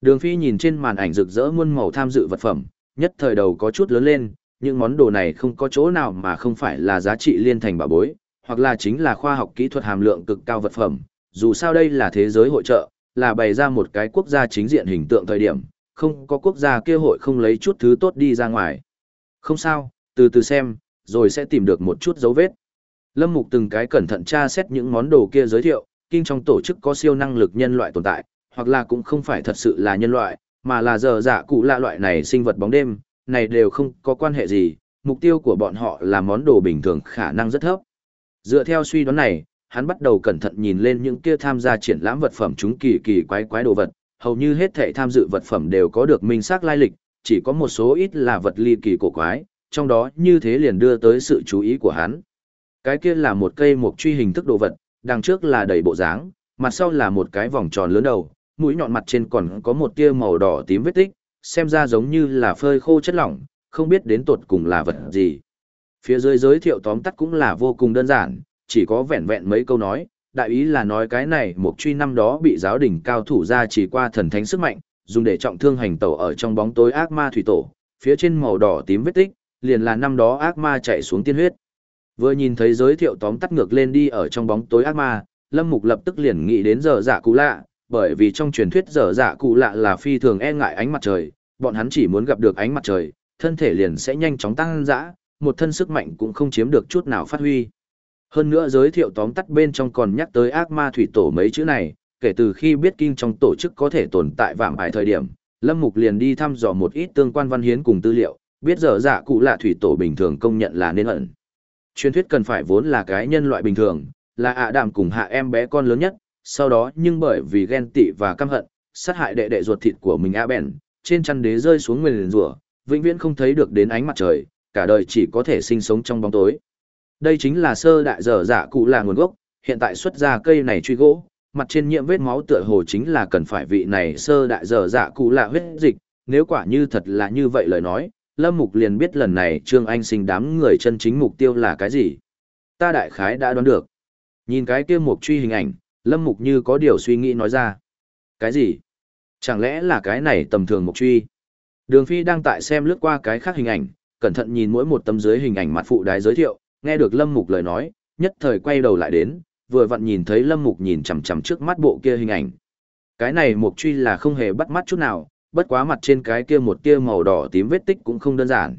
Đường Phi nhìn trên màn ảnh rực rỡ muôn màu tham dự vật phẩm, nhất thời đầu có chút lớn lên, những món đồ này không có chỗ nào mà không phải là giá trị liên thành bảo bối, hoặc là chính là khoa học kỹ thuật hàm lượng cực cao vật phẩm. Dù sao đây là thế giới hội trợ, là bày ra một cái quốc gia chính diện hình tượng thời điểm, không có quốc gia kia hội không lấy chút thứ tốt đi ra ngoài. Không sao, từ từ xem, rồi sẽ tìm được một chút dấu vết. Lâm Mục từng cái cẩn thận tra xét những món đồ kia giới thiệu, kinh trong tổ chức có siêu năng lực nhân loại tồn tại, hoặc là cũng không phải thật sự là nhân loại, mà là giờ dạ cụ lạ loại này sinh vật bóng đêm, này đều không có quan hệ gì, mục tiêu của bọn họ là món đồ bình thường khả năng rất thấp. Dựa theo suy đoán này, hắn bắt đầu cẩn thận nhìn lên những kia tham gia triển lãm vật phẩm chúng kỳ kỳ quái quái đồ vật, hầu như hết thảy tham dự vật phẩm đều có được minh xác lai lịch, chỉ có một số ít là vật ly kỳ cổ quái, trong đó như thế liền đưa tới sự chú ý của hắn. Cái kia là một cây mục truy hình thức đồ vật, đằng trước là đầy bộ dáng, mặt sau là một cái vòng tròn lớn đầu, mũi nhọn mặt trên còn có một tia màu đỏ tím vết tích, xem ra giống như là phơi khô chất lỏng, không biết đến tột cùng là vật gì. Phía dưới giới thiệu tóm tắt cũng là vô cùng đơn giản, chỉ có vẹn vẹn mấy câu nói, đại ý là nói cái này một truy năm đó bị giáo đỉnh cao thủ ra chỉ qua thần thánh sức mạnh, dùng để trọng thương hành tẩu ở trong bóng tối ác ma thủy tổ, phía trên màu đỏ tím vết tích, liền là năm đó ác ma chạy xuống tiên huyết. Vừa nhìn thấy giới thiệu tóm tắt ngược lên đi ở trong bóng tối ác ma, Lâm Mục lập tức liền nghĩ đến giờ dạ cụ lạ, bởi vì trong truyền thuyết giờ dạ cụ lạ là phi thường e ngại ánh mặt trời, bọn hắn chỉ muốn gặp được ánh mặt trời, thân thể liền sẽ nhanh chóng tăng dã, một thân sức mạnh cũng không chiếm được chút nào phát huy. Hơn nữa giới thiệu tóm tắt bên trong còn nhắc tới ác ma thủy tổ mấy chữ này, kể từ khi biết kinh trong tổ chức có thể tồn tại vạm ải thời điểm, Lâm Mục liền đi thăm dò một ít tương quan văn hiến cùng tư liệu, biết giờ dạ cụ lạ thủy tổ bình thường công nhận là nên ẩn. Truyền thuyết cần phải vốn là cái nhân loại bình thường, là ạ đàm cùng hạ em bé con lớn nhất, sau đó nhưng bởi vì ghen tị và căm hận, sát hại đệ đệ ruột thịt của mình A bèn, trên chăn đế rơi xuống nguyền rủa, vĩnh viễn không thấy được đến ánh mặt trời, cả đời chỉ có thể sinh sống trong bóng tối. Đây chính là sơ đại dở dạ cụ là nguồn gốc, hiện tại xuất ra cây này truy gỗ, mặt trên nhiễm vết máu tựa hồ chính là cần phải vị này sơ đại dở dạ cụ là huyết dịch, nếu quả như thật là như vậy lời nói, Lâm Mục liền biết lần này Trương Anh sinh đám người chân chính mục tiêu là cái gì. Ta đại khái đã đoán được. Nhìn cái kia mục truy hình ảnh, Lâm Mục như có điều suy nghĩ nói ra. Cái gì? Chẳng lẽ là cái này tầm thường mục truy? Đường Phi đang tại xem lướt qua cái khác hình ảnh, cẩn thận nhìn mỗi một tấm dưới hình ảnh mặt phụ đái giới thiệu, nghe được Lâm Mục lời nói, nhất thời quay đầu lại đến, vừa vặn nhìn thấy Lâm Mục nhìn chằm chằm trước mắt bộ kia hình ảnh. Cái này mục truy là không hề bắt mắt chút nào, bất quá mặt trên cái kia một tia màu đỏ tím vết tích cũng không đơn giản.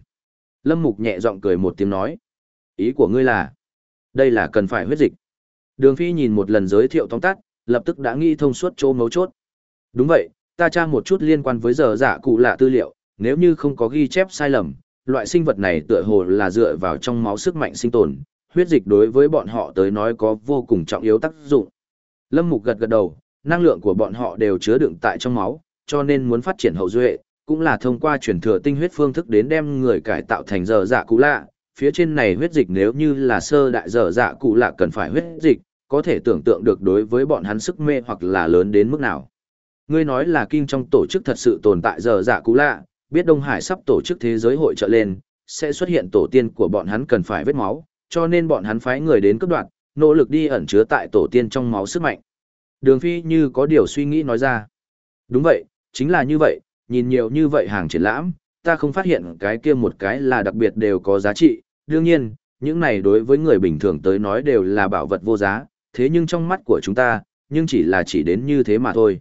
Lâm Mục nhẹ giọng cười một tiếng nói, ý của ngươi là, đây là cần phải huyết dịch. Đường Phi nhìn một lần giới thiệu tóm tắt, lập tức đã nghĩ thông suốt chỗ mấu chốt. Đúng vậy, ta tra một chút liên quan với giờ giả cụ lạ tư liệu, nếu như không có ghi chép sai lầm, loại sinh vật này tựa hồ là dựa vào trong máu sức mạnh sinh tồn, huyết dịch đối với bọn họ tới nói có vô cùng trọng yếu tác dụng. Lâm Mục gật gật đầu, năng lượng của bọn họ đều chứa đựng tại trong máu, cho nên muốn phát triển hậu duệ, cũng là thông qua chuyển thừa tinh huyết phương thức đến đem người cải tạo thành giờ dạ cụ lạ. Phía trên này huyết dịch nếu như là sơ đại giờ dạ cụ lạ cần phải huyết dịch, có thể tưởng tượng được đối với bọn hắn sức mê hoặc là lớn đến mức nào. Ngươi nói là kinh trong tổ chức thật sự tồn tại giờ dạ cụ lạ, biết Đông Hải sắp tổ chức thế giới hội trợ lên, sẽ xuất hiện tổ tiên của bọn hắn cần phải vết máu, cho nên bọn hắn phái người đến cấp đoạn, nỗ lực đi ẩn chứa tại tổ tiên trong máu sức mạnh. Đường Phi như có điều suy nghĩ nói ra. Đúng vậy, chính là như vậy, nhìn nhiều như vậy hàng triển lãm, ta không phát hiện cái kia một cái là đặc biệt đều có giá trị. Đương nhiên, những này đối với người bình thường tới nói đều là bảo vật vô giá, thế nhưng trong mắt của chúng ta, nhưng chỉ là chỉ đến như thế mà thôi.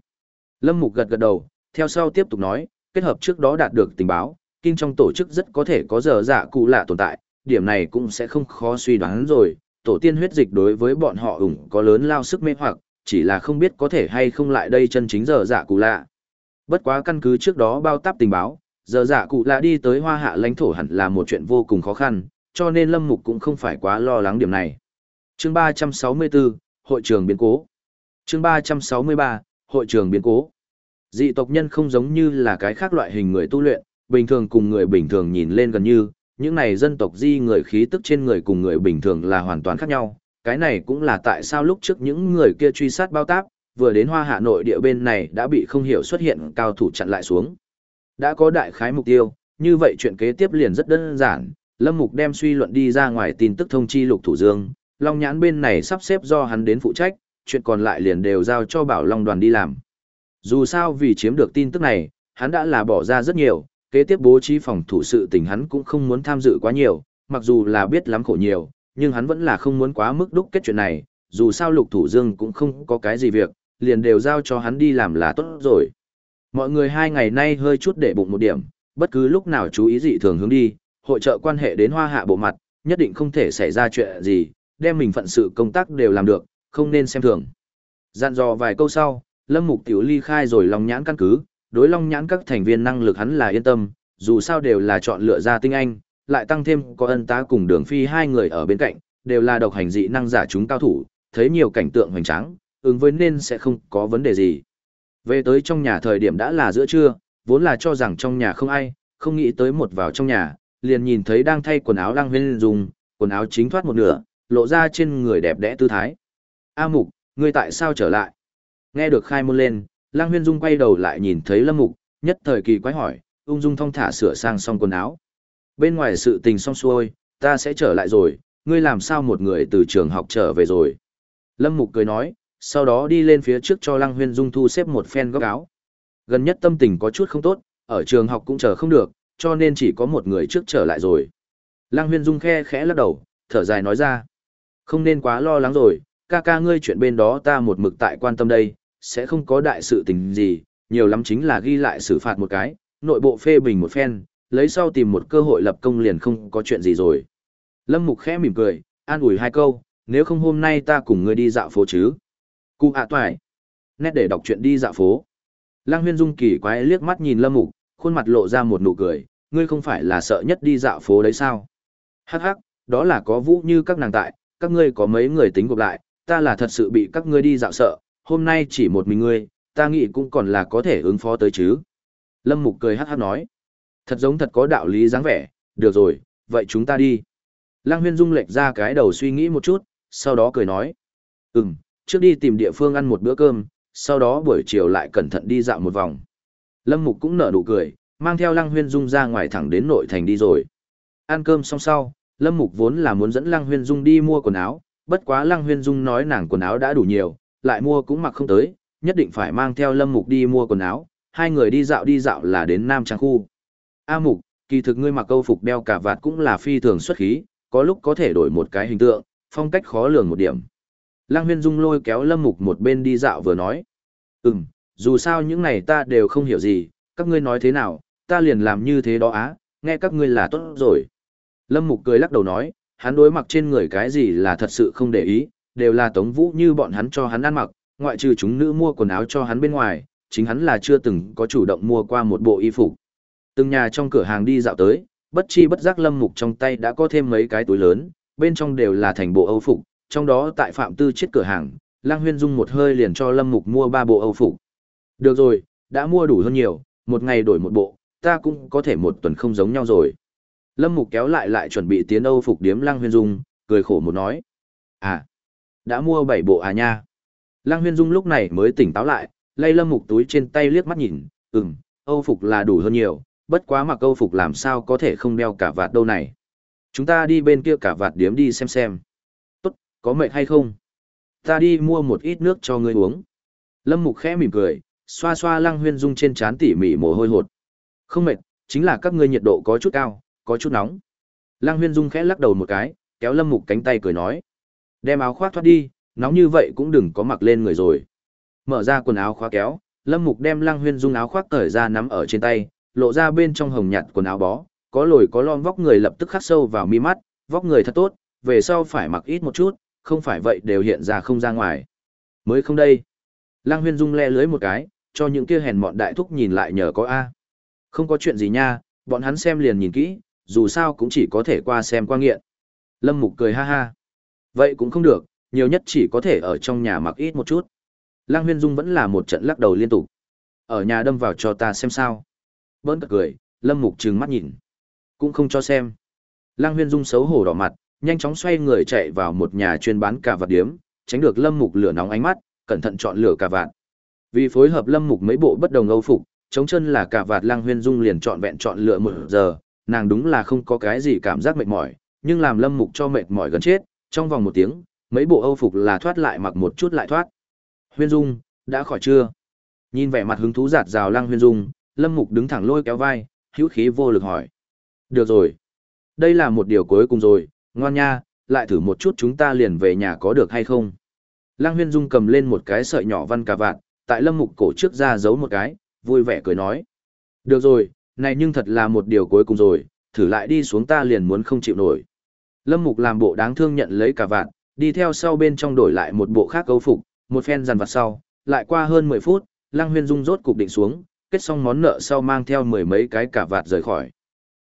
Lâm Mục gật gật đầu, theo sau tiếp tục nói, kết hợp trước đó đạt được tình báo, kinh trong tổ chức rất có thể có giờ dạ cụ lạ tồn tại, điểm này cũng sẽ không khó suy đoán rồi, tổ tiên huyết dịch đối với bọn họ ủng có lớn lao sức mê hoặc, chỉ là không biết có thể hay không lại đây chân chính giờ dạ cụ lạ. Bất quá căn cứ trước đó bao táp tình báo, giờ dạ cụ lạ đi tới hoa hạ lãnh thổ hẳn là một chuyện vô cùng khó khăn, cho nên Lâm Mục cũng không phải quá lo lắng điểm này. Chương 364, Hội trường biến cố. Chương 363, hội trường biến cố. Dị tộc nhân không giống như là cái khác loại hình người tu luyện, bình thường cùng người bình thường nhìn lên gần như, những này dân tộc di người khí tức trên người cùng người bình thường là hoàn toàn khác nhau. Cái này cũng là tại sao lúc trước những người kia truy sát bao táp, vừa đến hoa hạ nội địa bên này đã bị không hiểu xuất hiện cao thủ chặn lại xuống. Đã có đại khái mục tiêu, như vậy chuyện kế tiếp liền rất đơn giản, Lâm Mục đem suy luận đi ra ngoài tin tức thông chi Lục Thủ Dương, Long Nhãn bên này sắp xếp do hắn đến phụ trách, chuyện còn lại liền đều giao cho Bảo Long đoàn đi làm. Dù sao vì chiếm được tin tức này, hắn đã là bỏ ra rất nhiều, kế tiếp bố trí phòng thủ sự tình hắn cũng không muốn tham dự quá nhiều, mặc dù là biết lắm khổ nhiều, nhưng hắn vẫn là không muốn quá mức đúc kết chuyện này, dù sao Lục Thủ Dương cũng không có cái gì việc, liền đều giao cho hắn đi làm là tốt rồi. Mọi người hai ngày nay hơi chút để bụng một điểm, bất cứ lúc nào chú ý dị thường hướng đi, hội trợ quan hệ đến hoa hạ bộ mặt, nhất định không thể xảy ra chuyện gì, đem mình phận sự công tác đều làm được, không nên xem thường. Dặn dò vài câu sau, Lâm Mục Tiểu ly khai rồi Long Nhãn căn cứ, đối Long Nhãn các thành viên năng lực hắn là yên tâm, dù sao đều là chọn lựa ra tinh anh, lại tăng thêm có ân tá cùng đường phi hai người ở bên cạnh, đều là độc hành dị năng giả chúng cao thủ, thấy nhiều cảnh tượng hoành tráng, ứng với nên sẽ không có vấn đề gì. Về tới trong nhà thời điểm đã là giữa trưa, vốn là cho rằng trong nhà không ai, không nghĩ tới một vào trong nhà, liền nhìn thấy đang thay quần áo Lăng Huyên dùng, quần áo chính thoát một nửa, lộ ra trên người đẹp đẽ tư thái. A Mục, ngươi tại sao trở lại? Nghe được khai môn lên, Lăng Huyên Dung quay đầu lại nhìn thấy Lâm Mục, nhất thời kỳ quái hỏi, ung dung thong thả sửa sang xong quần áo. Bên ngoài sự tình xong xuôi, ta sẽ trở lại rồi, ngươi làm sao một người từ trường học trở về rồi? Lâm Mục cười nói, sau đó đi lên phía trước cho Lăng Huyên Dung thu xếp một phen góc áo. Gần nhất tâm tình có chút không tốt, ở trường học cũng chờ không được, cho nên chỉ có một người trước trở lại rồi. Lăng Huyên Dung khe khẽ lắc đầu, thở dài nói ra. Không nên quá lo lắng rồi, ca ca ngươi chuyện bên đó ta một mực tại quan tâm đây, sẽ không có đại sự tình gì, nhiều lắm chính là ghi lại xử phạt một cái, nội bộ phê bình một phen, lấy sau tìm một cơ hội lập công liền không có chuyện gì rồi. Lâm Mục khẽ mỉm cười, an ủi hai câu, nếu không hôm nay ta cùng ngươi đi dạo phố chứ. Cụ ạ à toài. Nét để đọc chuyện đi dạo phố. Lăng huyên dung kỳ quái liếc mắt nhìn Lâm Mục, khuôn mặt lộ ra một nụ cười, ngươi không phải là sợ nhất đi dạo phố đấy sao? Hắc hắc, đó là có vũ như các nàng tại, các ngươi có mấy người tính gộp lại, ta là thật sự bị các ngươi đi dạo sợ, hôm nay chỉ một mình ngươi, ta nghĩ cũng còn là có thể ứng phó tới chứ. Lâm Mục cười hát hát nói, thật giống thật có đạo lý dáng vẻ, được rồi, vậy chúng ta đi. Lăng huyên dung lệch ra cái đầu suy nghĩ một chút, sau đó cười nói, ừm, trước đi tìm địa phương ăn một bữa cơm, sau đó buổi chiều lại cẩn thận đi dạo một vòng. Lâm Mục cũng nở nụ cười, mang theo Lăng Huyên Dung ra ngoài thẳng đến nội thành đi rồi. Ăn cơm xong sau, Lâm Mục vốn là muốn dẫn Lăng Huyên Dung đi mua quần áo, bất quá Lăng Huyên Dung nói nàng quần áo đã đủ nhiều, lại mua cũng mặc không tới, nhất định phải mang theo Lâm Mục đi mua quần áo, hai người đi dạo đi dạo là đến Nam Trang khu. A Mục, kỳ thực ngươi mặc câu phục đeo cả vạt cũng là phi thường xuất khí, có lúc có thể đổi một cái hình tượng, phong cách khó lường một điểm. Lăng Huyên Dung lôi kéo Lâm Mục một bên đi dạo vừa nói. Ừm, dù sao những này ta đều không hiểu gì, các ngươi nói thế nào, ta liền làm như thế đó á, nghe các ngươi là tốt rồi. Lâm Mục cười lắc đầu nói, hắn đối mặc trên người cái gì là thật sự không để ý, đều là tống vũ như bọn hắn cho hắn ăn mặc, ngoại trừ chúng nữ mua quần áo cho hắn bên ngoài, chính hắn là chưa từng có chủ động mua qua một bộ y phục. Từng nhà trong cửa hàng đi dạo tới, bất chi bất giác Lâm Mục trong tay đã có thêm mấy cái túi lớn, bên trong đều là thành bộ Âu phục, trong đó tại Phạm Tư chiếc cửa hàng, Lang Huyên Dung một hơi liền cho Lâm Mục mua ba bộ Âu phục. Được rồi, đã mua đủ hơn nhiều, một ngày đổi một bộ, ta cũng có thể một tuần không giống nhau rồi. Lâm Mục kéo lại lại chuẩn bị tiến Âu phục điếm Lăng Huyên Dung, cười khổ một nói. À, đã mua bảy bộ à nha. Lăng Huyên Dung lúc này mới tỉnh táo lại, lay Lâm Mục túi trên tay liếc mắt nhìn, ừm, Âu phục là đủ hơn nhiều, bất quá mặc Âu phục làm sao có thể không đeo cả vạt đâu này. Chúng ta đi bên kia cả vạt điếm đi xem xem. Tốt, có mệt hay không? Ta đi mua một ít nước cho ngươi uống. Lâm Mục khẽ mỉm cười, xoa xoa Lăng Huyên Dung trên trán tỉ mỉ mồ hôi hột. Không mệt, chính là các ngươi nhiệt độ có chút cao, có chút nóng. Lăng Huyên Dung khẽ lắc đầu một cái, kéo Lâm Mục cánh tay cười nói. Đem áo khoác thoát đi, nóng như vậy cũng đừng có mặc lên người rồi. Mở ra quần áo khóa kéo, Lâm Mục đem Lăng Huyên Dung áo khoác cởi ra nắm ở trên tay, lộ ra bên trong hồng nhạt quần áo bó, có lồi có lon vóc người lập tức khắc sâu vào mi mắt, vóc người thật tốt, về sau phải mặc ít một chút, không phải vậy đều hiện ra không ra ngoài. Mới không đây. Lăng Huyên Dung le lưới một cái, cho những kia hèn mọn đại thúc nhìn lại nhờ có A. Không có chuyện gì nha, bọn hắn xem liền nhìn kỹ, dù sao cũng chỉ có thể qua xem qua nghiện. Lâm Mục cười ha ha. Vậy cũng không được, nhiều nhất chỉ có thể ở trong nhà mặc ít một chút. Lăng Huyên Dung vẫn là một trận lắc đầu liên tục. Ở nhà đâm vào cho ta xem sao. Bớn cật cười, Lâm Mục trừng mắt nhìn. Cũng không cho xem. Lăng Huyên Dung xấu hổ đỏ mặt, nhanh chóng xoay người chạy vào một nhà chuyên bán cà vạt điếm, tránh được Lâm Mục lửa nóng ánh mắt, cẩn thận chọn lựa cà vạt. Vì phối hợp Lâm Mục mấy bộ bất đồng âu phục, chống chân là cà vạt Lăng Huyên Dung liền chọn vẹn chọn lựa một giờ, nàng đúng là không có cái gì cảm giác mệt mỏi, nhưng làm Lâm Mục cho mệt mỏi gần chết, trong vòng một tiếng, mấy bộ âu phục là thoát lại mặc một chút lại thoát. Huyên Dung, đã khỏi chưa? Nhìn vẻ mặt hứng thú giạt rào Lăng Huyên Dung, Lâm Mục đứng thẳng lôi kéo vai, hữu khí vô lực hỏi. Được rồi. Đây là một điều cuối cùng rồi, ngoan nha, lại thử một chút chúng ta liền về nhà có được hay không? Lăng Huyên Dung cầm lên một cái sợi nhỏ văn cà vạt, tại Lâm Mục cổ trước ra giấu một cái, vui vẻ cười nói. Được rồi, này nhưng thật là một điều cuối cùng rồi, thử lại đi xuống ta liền muốn không chịu nổi. Lâm Mục làm bộ đáng thương nhận lấy cả vạn, đi theo sau bên trong đổi lại một bộ khác câu phục, một phen dằn vặt sau, lại qua hơn 10 phút, Lăng Huyên Dung rốt cục định xuống, kết xong món nợ sau mang theo mười mấy cái cả vạt rời khỏi.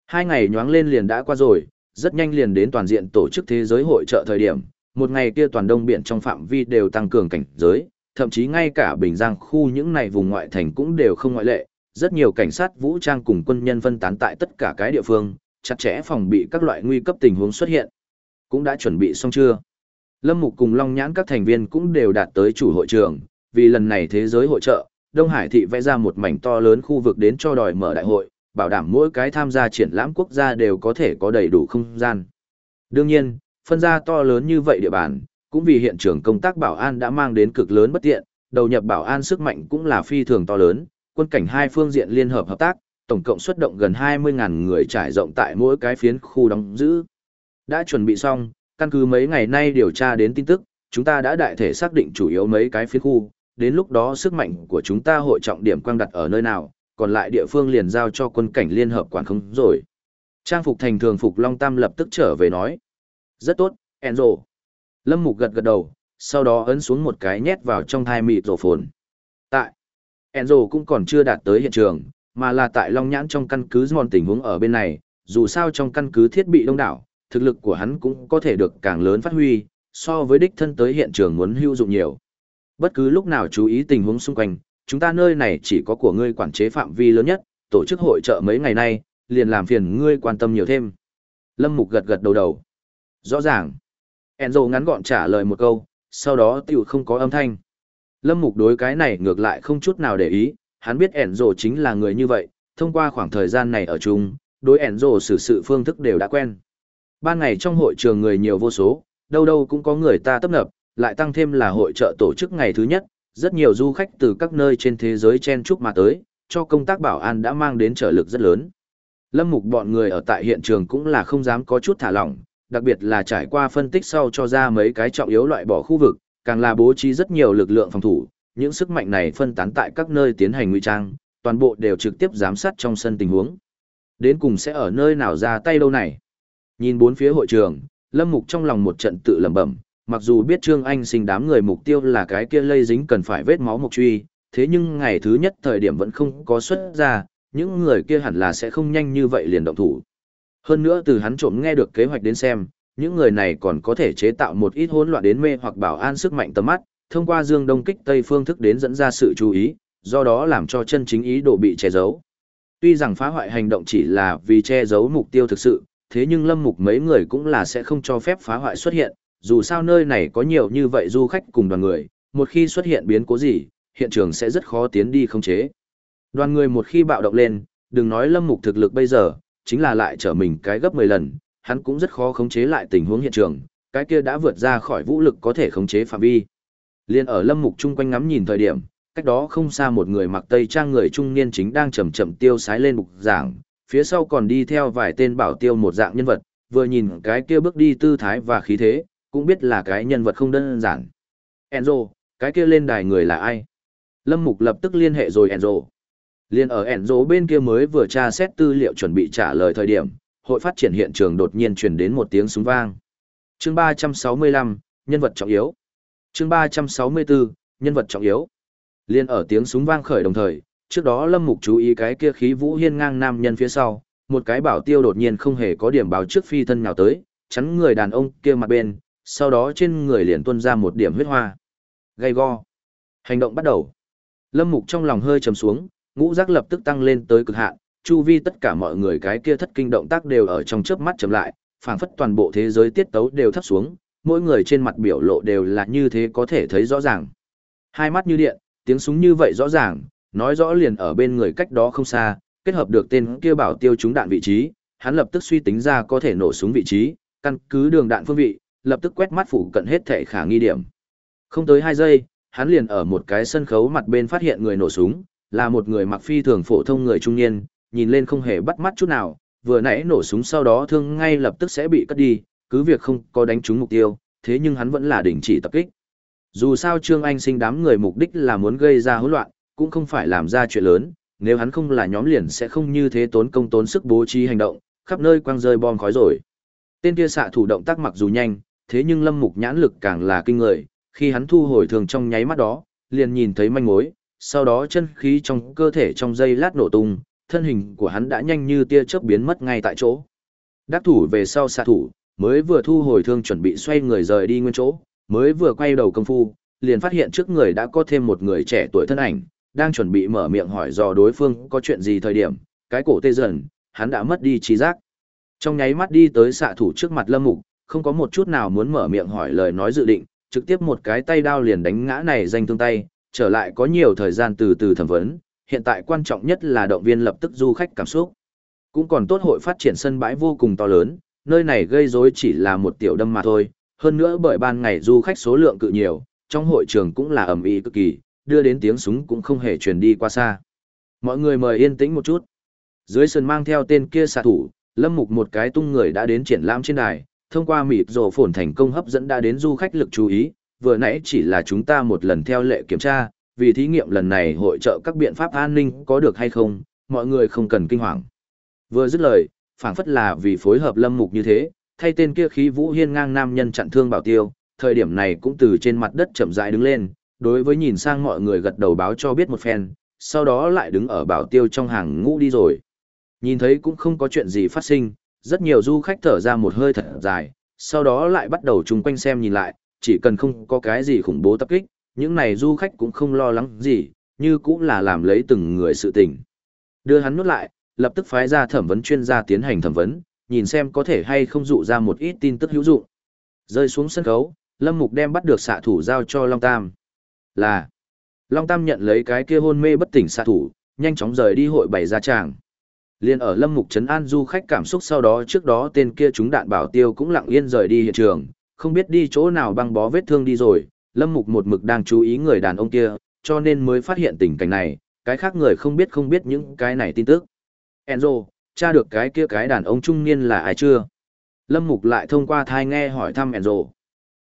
Hai ngày nhoáng lên liền đã qua rồi, rất nhanh liền đến toàn diện tổ chức thế giới hội trợ thời điểm, một ngày kia toàn đông biển trong phạm vi đều tăng cường cảnh giới, thậm chí ngay cả Bình Giang khu những này vùng ngoại thành cũng đều không ngoại lệ, rất nhiều cảnh sát vũ trang cùng quân nhân phân tán tại tất cả cái địa phương, chặt chẽ phòng bị các loại nguy cấp tình huống xuất hiện. Cũng đã chuẩn bị xong chưa? Lâm Mục cùng Long Nhãn các thành viên cũng đều đạt tới chủ hội trường, vì lần này thế giới hội trợ, Đông Hải thị vẽ ra một mảnh to lớn khu vực đến cho đòi mở đại hội, bảo đảm mỗi cái tham gia triển lãm quốc gia đều có thể có đầy đủ không gian. Đương nhiên, phân ra to lớn như vậy địa bàn, cũng vì hiện trường công tác bảo an đã mang đến cực lớn bất tiện, đầu nhập bảo an sức mạnh cũng là phi thường to lớn, quân cảnh hai phương diện liên hợp hợp tác, tổng cộng xuất động gần 20.000 người trải rộng tại mỗi cái phiến khu đóng giữ. Đã chuẩn bị xong, căn cứ mấy ngày nay điều tra đến tin tức, chúng ta đã đại thể xác định chủ yếu mấy cái phiến khu, đến lúc đó sức mạnh của chúng ta hội trọng điểm quang đặt ở nơi nào, còn lại địa phương liền giao cho quân cảnh liên hợp quản không rồi. Trang phục thành thường phục Long Tam lập tức trở về nói. Rất tốt, Enzo. Lâm Mục gật gật đầu, sau đó ấn xuống một cái nhét vào trong thai mịt rổ phồn. Tại, Enzo cũng còn chưa đạt tới hiện trường, mà là tại Long Nhãn trong căn cứ mòn tình huống ở bên này, dù sao trong căn cứ thiết bị đông đảo, thực lực của hắn cũng có thể được càng lớn phát huy, so với đích thân tới hiện trường muốn hữu dụng nhiều. Bất cứ lúc nào chú ý tình huống xung quanh, chúng ta nơi này chỉ có của ngươi quản chế phạm vi lớn nhất, tổ chức hội trợ mấy ngày nay, liền làm phiền ngươi quan tâm nhiều thêm. Lâm Mục gật gật đầu đầu. Rõ ràng. Enzo ngắn gọn trả lời một câu, sau đó tiểu không có âm thanh. Lâm Mục đối cái này ngược lại không chút nào để ý, hắn biết Enzo chính là người như vậy, thông qua khoảng thời gian này ở chung, đối Enzo xử sự phương thức đều đã quen. Ban ngày trong hội trường người nhiều vô số, đâu đâu cũng có người ta tấp nập, lại tăng thêm là hội trợ tổ chức ngày thứ nhất, rất nhiều du khách từ các nơi trên thế giới chen chúc mà tới, cho công tác bảo an đã mang đến trợ lực rất lớn. Lâm mục bọn người ở tại hiện trường cũng là không dám có chút thả lỏng, đặc biệt là trải qua phân tích sau cho ra mấy cái trọng yếu loại bỏ khu vực, càng là bố trí rất nhiều lực lượng phòng thủ, những sức mạnh này phân tán tại các nơi tiến hành nguy trang, toàn bộ đều trực tiếp giám sát trong sân tình huống. Đến cùng sẽ ở nơi nào ra tay đâu này? Nhìn bốn phía hội trường, Lâm Mục trong lòng một trận tự lẩm bẩm, mặc dù biết Trương Anh sinh đám người mục tiêu là cái kia lây dính cần phải vết máu mục truy, thế nhưng ngày thứ nhất thời điểm vẫn không có xuất ra, những người kia hẳn là sẽ không nhanh như vậy liền động thủ. Hơn nữa từ hắn trộm nghe được kế hoạch đến xem, những người này còn có thể chế tạo một ít hỗn loạn đến mê hoặc bảo an sức mạnh tầm mắt, thông qua dương đông kích tây phương thức đến dẫn ra sự chú ý, do đó làm cho chân chính ý đồ bị che giấu. Tuy rằng phá hoại hành động chỉ là vì che giấu mục tiêu thực sự, thế nhưng lâm mục mấy người cũng là sẽ không cho phép phá hoại xuất hiện, dù sao nơi này có nhiều như vậy du khách cùng đoàn người, một khi xuất hiện biến cố gì, hiện trường sẽ rất khó tiến đi không chế. Đoàn người một khi bạo động lên, đừng nói lâm mục thực lực bây giờ, chính là lại trở mình cái gấp 10 lần, hắn cũng rất khó khống chế lại tình huống hiện trường, cái kia đã vượt ra khỏi vũ lực có thể khống chế phạm vi. Liên ở lâm mục chung quanh ngắm nhìn thời điểm, cách đó không xa một người mặc tây trang người trung niên chính đang chậm chậm tiêu sái lên bục giảng, phía sau còn đi theo vài tên bảo tiêu một dạng nhân vật, vừa nhìn cái kia bước đi tư thái và khí thế, cũng biết là cái nhân vật không đơn giản. Enzo, cái kia lên đài người là ai? Lâm Mục lập tức liên hệ rồi Enzo. Liên ở Enzo bên kia mới vừa tra xét tư liệu chuẩn bị trả lời thời điểm, hội phát triển hiện trường đột nhiên truyền đến một tiếng súng vang. Chương 365, nhân vật trọng yếu. Chương 364, nhân vật trọng yếu. Liên ở tiếng súng vang khởi đồng thời, trước đó Lâm Mục chú ý cái kia khí vũ hiên ngang nam nhân phía sau, một cái bảo tiêu đột nhiên không hề có điểm báo trước phi thân nào tới, chắn người đàn ông kia mặt bên, sau đó trên người liền tuôn ra một điểm huyết hoa. Gây go. Hành động bắt đầu. Lâm Mục trong lòng hơi trầm xuống, ngũ giác lập tức tăng lên tới cực hạn, chu vi tất cả mọi người cái kia thất kinh động tác đều ở trong chớp mắt chậm lại, phảng phất toàn bộ thế giới tiết tấu đều thấp xuống, mỗi người trên mặt biểu lộ đều là như thế có thể thấy rõ ràng. Hai mắt như điện, tiếng súng như vậy rõ ràng, nói rõ liền ở bên người cách đó không xa, kết hợp được tên kia bảo tiêu trúng đạn vị trí, hắn lập tức suy tính ra có thể nổ súng vị trí, căn cứ đường đạn phương vị, lập tức quét mắt phủ cận hết thể khả nghi điểm. Không tới 2 giây, hắn liền ở một cái sân khấu mặt bên phát hiện người nổ súng, là một người mặc phi thường phổ thông người trung niên, nhìn lên không hề bắt mắt chút nào, vừa nãy nổ súng sau đó thương ngay lập tức sẽ bị cất đi, cứ việc không có đánh trúng mục tiêu, thế nhưng hắn vẫn là đình chỉ tập kích. Dù sao Trương Anh sinh đám người mục đích là muốn gây ra hỗn loạn, cũng không phải làm ra chuyện lớn, nếu hắn không là nhóm liền sẽ không như thế tốn công tốn sức bố trí hành động, khắp nơi quăng rơi bom khói rồi. Tên kia xạ thủ động tác mặc dù nhanh, thế nhưng Lâm Mục nhãn lực càng là kinh người, khi hắn thu hồi thường trong nháy mắt đó, liền nhìn thấy manh mối, sau đó chân khí trong cơ thể trong giây lát nổ tung, thân hình của hắn đã nhanh như tia chớp biến mất ngay tại chỗ. Đắc thủ về sau xạ thủ, mới vừa thu hồi thương chuẩn bị xoay người rời đi nguyên chỗ, mới vừa quay đầu công phu, liền phát hiện trước người đã có thêm một người trẻ tuổi thân ảnh, đang chuẩn bị mở miệng hỏi dò đối phương có chuyện gì thời điểm, cái cổ tê dần, hắn đã mất đi trí giác. Trong nháy mắt đi tới xạ thủ trước mặt Lâm Mục, không có một chút nào muốn mở miệng hỏi lời nói dự định, trực tiếp một cái tay đao liền đánh ngã này danh thương tay, trở lại có nhiều thời gian từ từ thẩm vấn, hiện tại quan trọng nhất là động viên lập tức du khách cảm xúc. Cũng còn tốt hội phát triển sân bãi vô cùng to lớn, nơi này gây rối chỉ là một tiểu đâm mà thôi, hơn nữa bởi ban ngày du khách số lượng cự nhiều, trong hội trường cũng là ẩm ý cực kỳ, đưa đến tiếng súng cũng không hề truyền đi qua xa. Mọi người mời yên tĩnh một chút. Dưới sân mang theo tên kia xạ thủ, Lâm Mục một cái tung người đã đến triển lãm trên đài, thông qua mịp rồ phồn thành công hấp dẫn đã đến du khách lực chú ý, vừa nãy chỉ là chúng ta một lần theo lệ kiểm tra, vì thí nghiệm lần này hội trợ các biện pháp an ninh có được hay không, mọi người không cần kinh hoàng. Vừa dứt lời, phảng phất là vì phối hợp Lâm Mục như thế, thay tên kia khí vũ hiên ngang nam nhân chặn thương bảo tiêu, thời điểm này cũng từ trên mặt đất chậm rãi đứng lên, đối với nhìn sang mọi người gật đầu báo cho biết một phen, sau đó lại đứng ở bảo tiêu trong hàng ngũ đi rồi. Nhìn thấy cũng không có chuyện gì phát sinh, rất nhiều du khách thở ra một hơi thật dài, sau đó lại bắt đầu chung quanh xem nhìn lại, chỉ cần không có cái gì khủng bố tập kích, những này du khách cũng không lo lắng gì, như cũng là làm lấy từng người sự tình. Đưa hắn nút lại, lập tức phái ra thẩm vấn chuyên gia tiến hành thẩm vấn, nhìn xem có thể hay không dụ ra một ít tin tức hữu dụng. Rơi xuống sân khấu, Lâm Mục đem bắt được xạ thủ giao cho Long Tam. Là, Long Tam nhận lấy cái kia hôn mê bất tỉnh xạ thủ, nhanh chóng rời đi hội bày ra tràng. Liên ở Lâm Mục trấn an du khách cảm xúc sau đó trước đó tên kia chúng đạn bảo tiêu cũng lặng yên rời đi hiện trường, không biết đi chỗ nào băng bó vết thương đi rồi, Lâm Mục một mực đang chú ý người đàn ông kia, cho nên mới phát hiện tình cảnh này, cái khác người không biết không biết những cái này tin tức. Enzo, tra được cái kia cái đàn ông trung niên là ai chưa? Lâm Mục lại thông qua thai nghe hỏi thăm Enzo.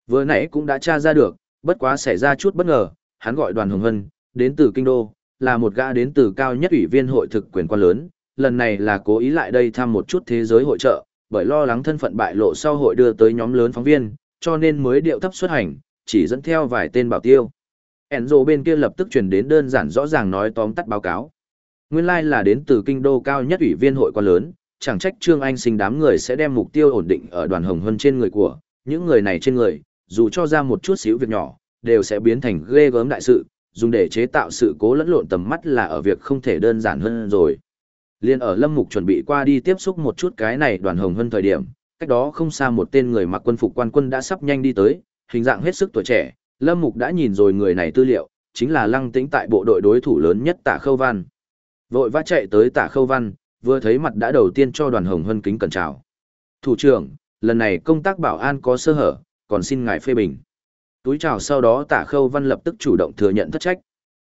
Vừa nãy cũng đã tra ra được, bất quá xảy ra chút bất ngờ, hắn gọi đoàn Hồng Hân, đến từ Kinh Đô, là một gã đến từ cao nhất ủy viên hội thực quyền quan lớn, lần này là cố ý lại đây thăm một chút thế giới hội trợ, bởi lo lắng thân phận bại lộ sau hội đưa tới nhóm lớn phóng viên, cho nên mới điệu thấp xuất hành, chỉ dẫn theo vài tên bảo tiêu. Enzo bên kia lập tức truyền đến đơn giản rõ ràng nói tóm tắt báo cáo. Nguyên lai like là đến từ kinh đô cao nhất ủy viên hội quan lớn, chẳng trách Trương Anh sinh đám người sẽ đem mục tiêu ổn định ở đoàn hồng hơn trên người của, những người này trên người, dù cho ra một chút xíu việc nhỏ, đều sẽ biến thành ghê gớm đại sự, dùng để chế tạo sự cố lẫn lộn tầm mắt là ở việc không thể đơn giản hơn rồi. Liên ở Lâm Mục chuẩn bị qua đi tiếp xúc một chút cái này đoàn hồng hơn thời điểm, cách đó không xa một tên người mặc quân phục quan quân đã sắp nhanh đi tới, hình dạng hết sức tuổi trẻ, Lâm Mục đã nhìn rồi người này tư liệu, chính là lăng tĩnh tại bộ đội đối thủ lớn nhất Tả Khâu Văn. Vội vã chạy tới Tả Khâu Văn, vừa thấy mặt đã đầu tiên cho đoàn hồng hân kính cẩn chào. Thủ trưởng, lần này công tác bảo an có sơ hở, còn xin ngài phê bình. Túi chào sau đó Tả Khâu Văn lập tức chủ động thừa nhận thất trách.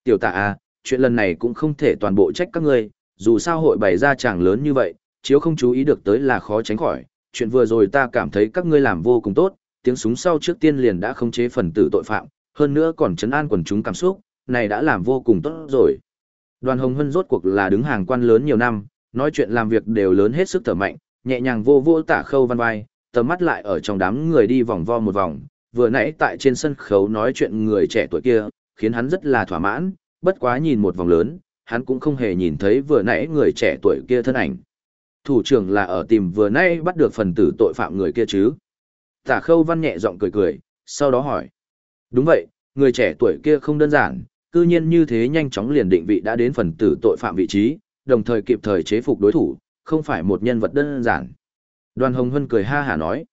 Tiểu Tả A, chuyện lần này cũng không thể toàn bộ trách các ngươi, dù sao hội bày ra chàng lớn như vậy, chiếu không chú ý được tới là khó tránh khỏi. Chuyện vừa rồi ta cảm thấy các ngươi làm vô cùng tốt, tiếng súng sau trước tiên liền đã khống chế phần tử tội phạm, hơn nữa còn chấn an quần chúng cảm xúc, này đã làm vô cùng tốt rồi. Đoàn Hồng Hân rốt cuộc là đứng hàng quan lớn nhiều năm, nói chuyện làm việc đều lớn hết sức thở mạnh, nhẹ nhàng vô vô tả khâu văn vai, tầm mắt lại ở trong đám người đi vòng vo một vòng, vừa nãy tại trên sân khấu nói chuyện người trẻ tuổi kia, khiến hắn rất là thỏa mãn, bất quá nhìn một vòng lớn, hắn cũng không hề nhìn thấy vừa nãy người trẻ tuổi kia thân ảnh. Thủ trưởng là ở tìm vừa nãy bắt được phần tử tội phạm người kia chứ. Tả khâu văn nhẹ giọng cười cười, sau đó hỏi. Đúng vậy, người trẻ tuổi kia không đơn giản, cư nhiên như thế nhanh chóng liền định vị đã đến phần tử tội phạm vị trí, đồng thời kịp thời chế phục đối thủ, không phải một nhân vật đơn giản. Đoàn Hồng Hân cười ha hả nói,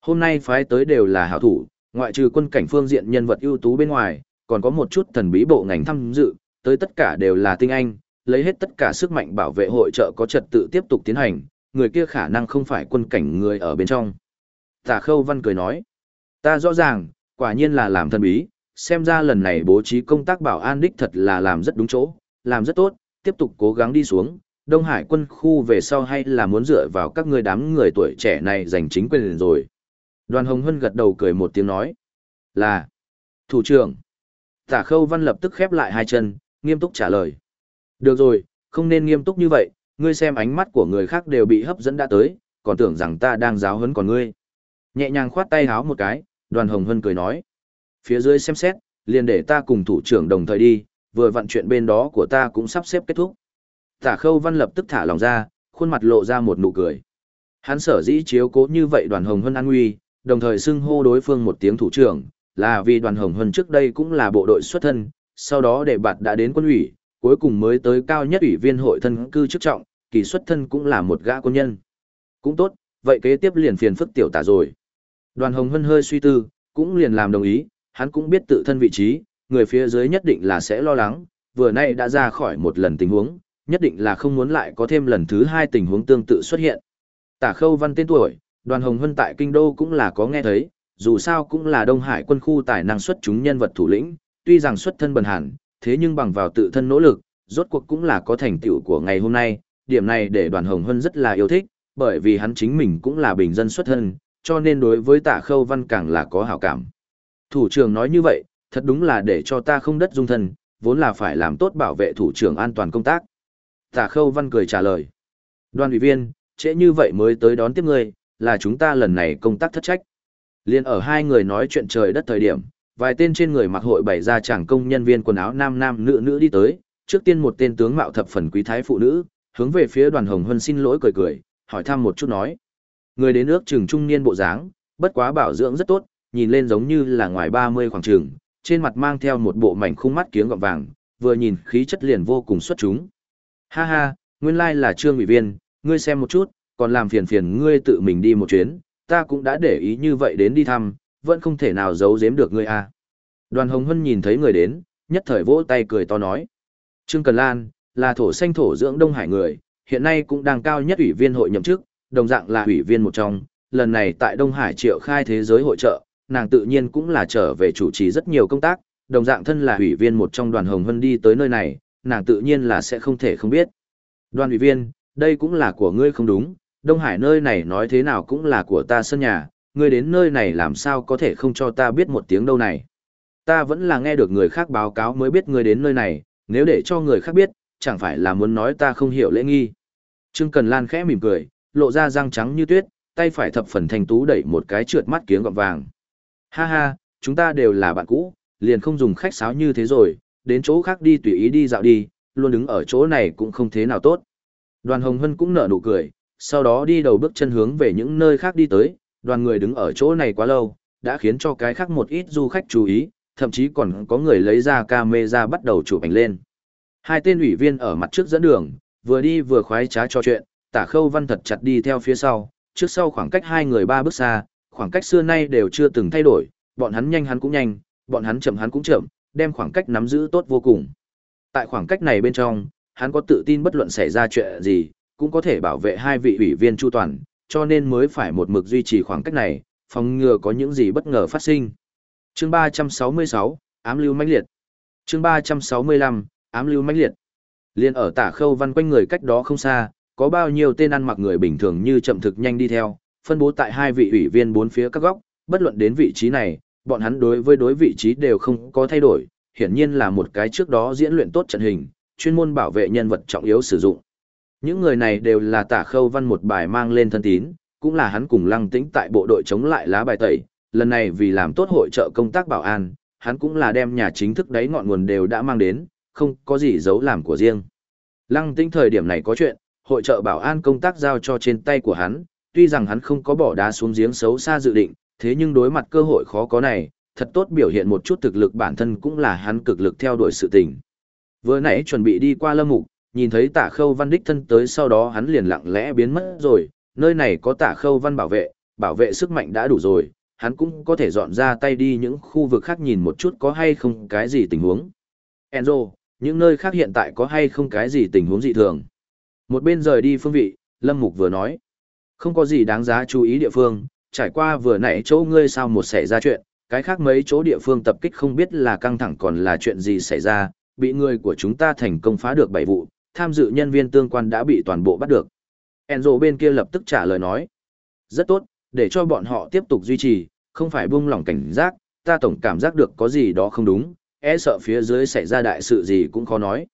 hôm nay phái tới đều là hảo thủ, ngoại trừ quân cảnh phương diện nhân vật ưu tú bên ngoài, còn có một chút thần bí bộ ngành tham dự, tới tất cả đều là tinh anh, lấy hết tất cả sức mạnh bảo vệ hội trợ có trật tự tiếp tục tiến hành, người kia khả năng không phải quân cảnh người ở bên trong. Tả Khâu Văn cười nói, ta rõ ràng, quả nhiên là làm thần bí, xem ra lần này bố trí công tác bảo an đích thật là làm rất đúng chỗ, làm rất tốt, tiếp tục cố gắng đi xuống. Đông Hải quân khu về sau hay là muốn dựa vào các người đám người tuổi trẻ này giành chính quyền rồi. Đoàn Hồng Hân gật đầu cười một tiếng nói. Là. Thủ trưởng. Tả khâu văn lập tức khép lại hai chân, nghiêm túc trả lời. Được rồi, không nên nghiêm túc như vậy, ngươi xem ánh mắt của người khác đều bị hấp dẫn đã tới, còn tưởng rằng ta đang giáo huấn còn ngươi. Nhẹ nhàng khoát tay háo một cái, đoàn hồng hân cười nói. Phía dưới xem xét, liền để ta cùng thủ trưởng đồng thời đi, vừa vặn chuyện bên đó của ta cũng sắp xếp kết thúc. Tả khâu văn lập tức thả lòng ra, khuôn mặt lộ ra một nụ cười. Hắn sở dĩ chiếu cố như vậy đoàn hồng hân an nguy, đồng thời xưng hô đối phương một tiếng thủ trưởng, là vì đoàn hồng hân trước đây cũng là bộ đội xuất thân, sau đó để bạt đã đến quân ủy, cuối cùng mới tới cao nhất ủy viên hội thân cư chức trọng, kỳ xuất thân cũng là một gã quân nhân. Cũng tốt, vậy kế tiếp liền phiền phức tiểu tả rồi. Đoàn hồng hân hơi suy tư, cũng liền làm đồng ý, hắn cũng biết tự thân vị trí, người phía dưới nhất định là sẽ lo lắng, vừa nay đã ra khỏi một lần tình huống, nhất định là không muốn lại có thêm lần thứ hai tình huống tương tự xuất hiện. Tả khâu văn tên tuổi, đoàn hồng hân tại kinh đô cũng là có nghe thấy, dù sao cũng là Đông Hải quân khu tài năng xuất chúng nhân vật thủ lĩnh, tuy rằng xuất thân bần hàn, thế nhưng bằng vào tự thân nỗ lực, rốt cuộc cũng là có thành tựu của ngày hôm nay, điểm này để đoàn hồng hân rất là yêu thích, bởi vì hắn chính mình cũng là bình dân xuất thân, cho nên đối với tả khâu văn càng là có hảo cảm. Thủ trưởng nói như vậy, thật đúng là để cho ta không đất dung thân, vốn là phải làm tốt bảo vệ thủ trưởng an toàn công tác. Tả khâu văn cười trả lời. Đoàn ủy viên, trễ như vậy mới tới đón tiếp ngươi, là chúng ta lần này công tác thất trách. Liên ở hai người nói chuyện trời đất thời điểm, vài tên trên người mặc hội bày ra chàng công nhân viên quần áo nam nam nữ nữ đi tới, trước tiên một tên tướng mạo thập phần quý thái phụ nữ, hướng về phía đoàn hồng hân xin lỗi cười cười, hỏi thăm một chút nói. Người đến nước trừng trung niên bộ dáng, bất quá bảo dưỡng rất tốt, nhìn lên giống như là ngoài 30 khoảng trường, trên mặt mang theo một bộ mảnh khung mắt kiếng gọng vàng, vừa nhìn khí chất liền vô cùng xuất chúng. Ha ha, nguyên lai là trương ủy viên, ngươi xem một chút, còn làm phiền phiền ngươi tự mình đi một chuyến, ta cũng đã để ý như vậy đến đi thăm, vẫn không thể nào giấu giếm được ngươi à. Đoàn Hồng Hân nhìn thấy người đến, nhất thời vỗ tay cười to nói. Trương Cần Lan, là thổ xanh thổ dưỡng Đông Hải người, hiện nay cũng đang cao nhất ủy viên hội nhậm chức, đồng dạng là ủy viên một trong, lần này tại Đông Hải triệu khai thế giới hội trợ, nàng tự nhiên cũng là trở về chủ trì rất nhiều công tác, đồng dạng thân là ủy viên một trong đoàn Hồng Hân đi tới nơi này, nàng tự nhiên là sẽ không thể không biết. Đoàn ủy viên, đây cũng là của ngươi không đúng, Đông Hải nơi này nói thế nào cũng là của ta sân nhà, ngươi đến nơi này làm sao có thể không cho ta biết một tiếng đâu này. Ta vẫn là nghe được người khác báo cáo mới biết ngươi đến nơi này, nếu để cho người khác biết, chẳng phải là muốn nói ta không hiểu lễ nghi. Trương Cần Lan khẽ mỉm cười, lộ ra răng trắng như tuyết, tay phải thập phần thành tú đẩy một cái trượt mắt kiếng gọng vàng. Ha ha, chúng ta đều là bạn cũ, liền không dùng khách sáo như thế rồi, đến chỗ khác đi tùy ý đi dạo đi, luôn đứng ở chỗ này cũng không thế nào tốt. Đoàn Hồng Hân cũng nở nụ cười, sau đó đi đầu bước chân hướng về những nơi khác đi tới, đoàn người đứng ở chỗ này quá lâu, đã khiến cho cái khác một ít du khách chú ý, thậm chí còn có người lấy ra camera bắt đầu chụp ảnh lên. Hai tên ủy viên ở mặt trước dẫn đường, vừa đi vừa khoái trá trò chuyện, tả khâu văn thật chặt đi theo phía sau, trước sau khoảng cách hai người ba bước xa, khoảng cách xưa nay đều chưa từng thay đổi, bọn hắn nhanh hắn cũng nhanh, bọn hắn chậm hắn cũng chậm, đem khoảng cách nắm giữ tốt vô cùng. Tại khoảng cách này bên trong, hắn có tự tin bất luận xảy ra chuyện gì, cũng có thể bảo vệ hai vị ủy viên chu toàn, cho nên mới phải một mực duy trì khoảng cách này, phòng ngừa có những gì bất ngờ phát sinh. Chương 366, ám lưu mãnh liệt. Chương 365, ám lưu mãnh liệt. Liên ở tả khâu văn quanh người cách đó không xa, có bao nhiêu tên ăn mặc người bình thường như chậm thực nhanh đi theo, phân bố tại hai vị ủy viên bốn phía các góc, bất luận đến vị trí này, bọn hắn đối với đối vị trí đều không có thay đổi, hiển nhiên là một cái trước đó diễn luyện tốt trận hình, chuyên môn bảo vệ nhân vật trọng yếu sử dụng. Những người này đều là tả khâu văn một bài mang lên thân tín, cũng là hắn cùng lăng tĩnh tại bộ đội chống lại lá bài tẩy, lần này vì làm tốt hội trợ công tác bảo an, hắn cũng là đem nhà chính thức đấy ngọn nguồn đều đã mang đến, không có gì giấu làm của riêng. Lăng tĩnh thời điểm này có chuyện, hội trợ bảo an công tác giao cho trên tay của hắn, tuy rằng hắn không có bỏ đá xuống giếng xấu xa dự định, thế nhưng đối mặt cơ hội khó có này, thật tốt biểu hiện một chút thực lực bản thân cũng là hắn cực lực theo đuổi sự tình. Vừa nãy chuẩn bị đi qua lâm mục, nhìn thấy tả khâu văn đích thân tới sau đó hắn liền lặng lẽ biến mất rồi, nơi này có tả khâu văn bảo vệ, bảo vệ sức mạnh đã đủ rồi, hắn cũng có thể dọn ra tay đi những khu vực khác nhìn một chút có hay không cái gì tình huống. Enzo, những nơi khác hiện tại có hay không cái gì tình huống dị thường. Một bên rời đi phương vị, Lâm Mục vừa nói. Không có gì đáng giá chú ý địa phương, trải qua vừa nãy chỗ ngươi sao một xảy ra chuyện, cái khác mấy chỗ địa phương tập kích không biết là căng thẳng còn là chuyện gì xảy ra, bị người của chúng ta thành công phá được bảy vụ, tham dự nhân viên tương quan đã bị toàn bộ bắt được. Enzo bên kia lập tức trả lời nói. Rất tốt, để cho bọn họ tiếp tục duy trì, không phải buông lỏng cảnh giác, ta tổng cảm giác được có gì đó không đúng, e sợ phía dưới xảy ra đại sự gì cũng khó nói.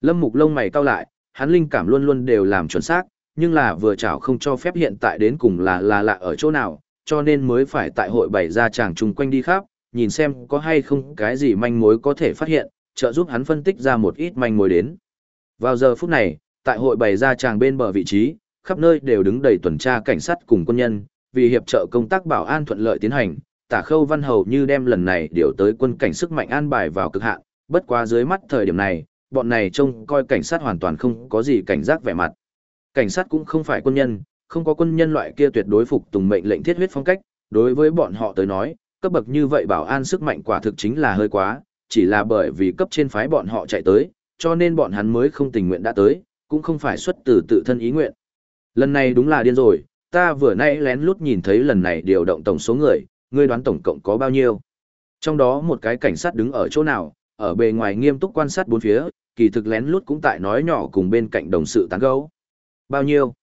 Lâm Mục lông mày cau lại, hắn linh cảm luôn luôn đều làm chuẩn xác, nhưng là vừa chảo không cho phép hiện tại đến cùng là là lạ ở chỗ nào, cho nên mới phải tại hội bày ra chàng chung quanh đi khắp, nhìn xem có hay không cái gì manh mối có thể phát hiện, trợ giúp hắn phân tích ra một ít manh mối đến. Vào giờ phút này, tại hội bày ra chàng bên bờ vị trí, khắp nơi đều đứng đầy tuần tra cảnh sát cùng quân nhân, vì hiệp trợ công tác bảo an thuận lợi tiến hành, tả khâu văn hầu như đem lần này điều tới quân cảnh sức mạnh an bài vào cực hạn, bất quá dưới mắt thời điểm này, bọn này trông coi cảnh sát hoàn toàn không có gì cảnh giác vẻ mặt. Cảnh sát cũng không phải quân nhân, không có quân nhân loại kia tuyệt đối phục tùng mệnh lệnh thiết huyết phong cách, đối với bọn họ tới nói, cấp bậc như vậy bảo an sức mạnh quả thực chính là hơi quá, chỉ là bởi vì cấp trên phái bọn họ chạy tới, cho nên bọn hắn mới không tình nguyện đã tới, cũng không phải xuất từ tự thân ý nguyện. Lần này đúng là điên rồi, ta vừa nãy lén lút nhìn thấy lần này điều động tổng số người, ngươi đoán tổng cộng có bao nhiêu? Trong đó một cái cảnh sát đứng ở chỗ nào, ở bề ngoài nghiêm túc quan sát bốn phía, kỳ thực lén lút cũng tại nói nhỏ cùng bên cạnh đồng sự tán gấu. Bao nhiêu?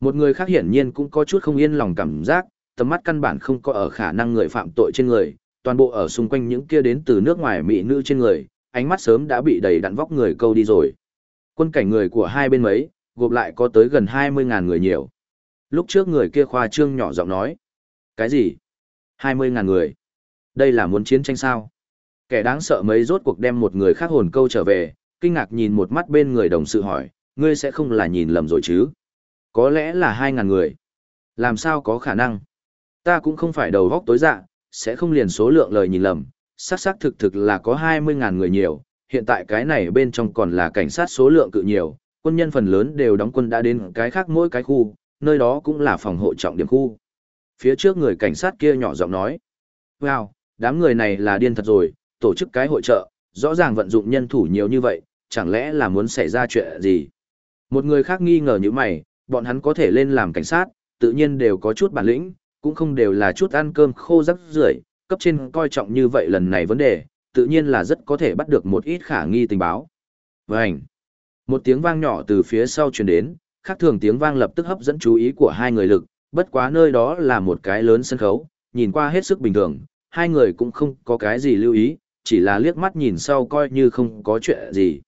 Một người khác hiển nhiên cũng có chút không yên lòng cảm giác, tầm mắt căn bản không có ở khả năng người phạm tội trên người, toàn bộ ở xung quanh những kia đến từ nước ngoài mỹ nữ trên người, ánh mắt sớm đã bị đầy đặn vóc người câu đi rồi. Quân cảnh người của hai bên mấy, gộp lại có tới gần 20.000 người nhiều. Lúc trước người kia khoa trương nhỏ giọng nói. Cái gì? 20.000 người. Đây là muốn chiến tranh sao? Kẻ đáng sợ mấy rốt cuộc đem một người khác hồn câu trở về, kinh ngạc nhìn một mắt bên người đồng sự hỏi, ngươi sẽ không là nhìn lầm rồi chứ? Có lẽ là 2.000 người. Làm sao có khả năng? Ta cũng không phải đầu góc tối dạ, sẽ không liền số lượng lời nhìn lầm, xác xác thực thực là có 20.000 người nhiều, hiện tại cái này bên trong còn là cảnh sát số lượng cự nhiều, quân nhân phần lớn đều đóng quân đã đến cái khác mỗi cái khu, nơi đó cũng là phòng hộ trọng điểm khu. Phía trước người cảnh sát kia nhỏ giọng nói, Wow, đám người này là điên thật rồi, tổ chức cái hội trợ, rõ ràng vận dụng nhân thủ nhiều như vậy, chẳng lẽ là muốn xảy ra chuyện gì? Một người khác nghi ngờ như mày, bọn hắn có thể lên làm cảnh sát, tự nhiên đều có chút bản lĩnh, cũng không đều là chút ăn cơm khô rắc rưởi, cấp trên coi trọng như vậy lần này vấn đề, tự nhiên là rất có thể bắt được một ít khả nghi tình báo. Vành! Một tiếng vang nhỏ từ phía sau truyền đến, khác thường tiếng vang lập tức hấp dẫn chú ý của hai người lực, bất quá nơi đó là một cái lớn sân khấu, nhìn qua hết sức bình thường, hai người cũng không có cái gì lưu ý, chỉ là liếc mắt nhìn sau coi như không có chuyện gì.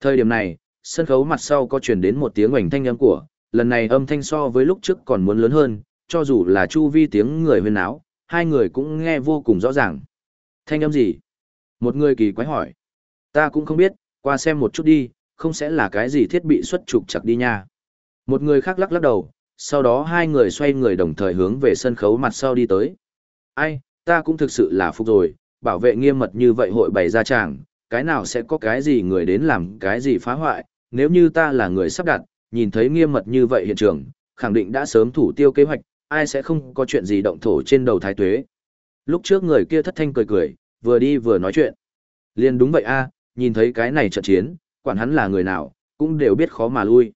Thời điểm này, sân khấu mặt sau có truyền đến một tiếng oành thanh âm của, lần này âm thanh so với lúc trước còn muốn lớn hơn, cho dù là chu vi tiếng người huyên áo, hai người cũng nghe vô cùng rõ ràng. Thanh âm gì? Một người kỳ quái hỏi. Ta cũng không biết, qua xem một chút đi, không sẽ là cái gì thiết bị xuất trục chặt đi nha. Một người khác lắc lắc đầu, sau đó hai người xoay người đồng thời hướng về sân khấu mặt sau đi tới. Ai, ta cũng thực sự là phục rồi, bảo vệ nghiêm mật như vậy hội bày ra chàng, cái nào sẽ có cái gì người đến làm cái gì phá hoại, nếu như ta là người sắp đặt, nhìn thấy nghiêm mật như vậy hiện trường, khẳng định đã sớm thủ tiêu kế hoạch, ai sẽ không có chuyện gì động thổ trên đầu thái tuế. Lúc trước người kia thất thanh cười cười, vừa đi vừa nói chuyện. Liên đúng vậy a, nhìn thấy cái này trận chiến, quản hắn là người nào, cũng đều biết khó mà lui.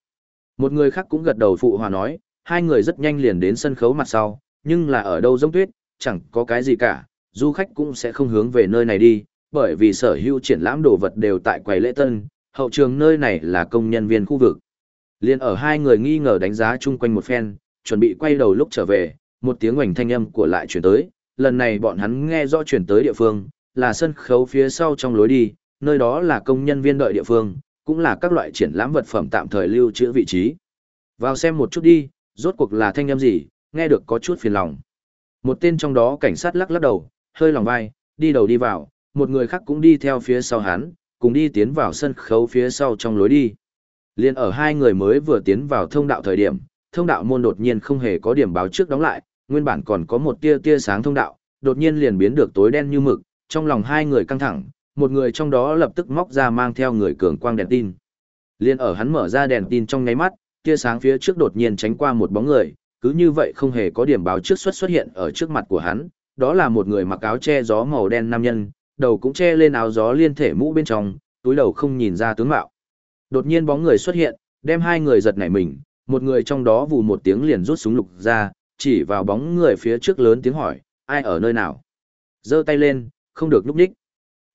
Một người khác cũng gật đầu phụ hòa nói, hai người rất nhanh liền đến sân khấu mặt sau, nhưng là ở đâu giống tuyết, chẳng có cái gì cả, du khách cũng sẽ không hướng về nơi này đi, bởi vì sở hữu triển lãm đồ vật đều tại quầy lễ tân, hậu trường nơi này là công nhân viên khu vực. Liên ở hai người nghi ngờ đánh giá chung quanh một phen, chuẩn bị quay đầu lúc trở về, một tiếng hoành thanh âm của lại chuyển tới, lần này bọn hắn nghe rõ chuyển tới địa phương, là sân khấu phía sau trong lối đi, nơi đó là công nhân viên đợi địa phương, cũng là các loại triển lãm vật phẩm tạm thời lưu trữ vị trí. Vào xem một chút đi, rốt cuộc là thanh âm gì, nghe được có chút phiền lòng. Một tên trong đó cảnh sát lắc lắc đầu, hơi lòng vai, đi đầu đi vào, một người khác cũng đi theo phía sau hắn, cùng đi tiến vào sân khấu phía sau trong lối đi. Liên ở hai người mới vừa tiến vào thông đạo thời điểm, thông đạo môn đột nhiên không hề có điểm báo trước đóng lại, nguyên bản còn có một tia tia sáng thông đạo, đột nhiên liền biến được tối đen như mực, trong lòng hai người căng thẳng, một người trong đó lập tức móc ra mang theo người cường quang đèn tin. Liên ở hắn mở ra đèn tin trong nháy mắt, tia sáng phía trước đột nhiên tránh qua một bóng người, cứ như vậy không hề có điểm báo trước xuất xuất hiện ở trước mặt của hắn, đó là một người mặc áo che gió màu đen nam nhân, đầu cũng che lên áo gió liên thể mũ bên trong, túi đầu không nhìn ra tướng mạo. Đột nhiên bóng người xuất hiện, đem hai người giật nảy mình, một người trong đó vù một tiếng liền rút súng lục ra, chỉ vào bóng người phía trước lớn tiếng hỏi, ai ở nơi nào? giơ tay lên, không được núp đích.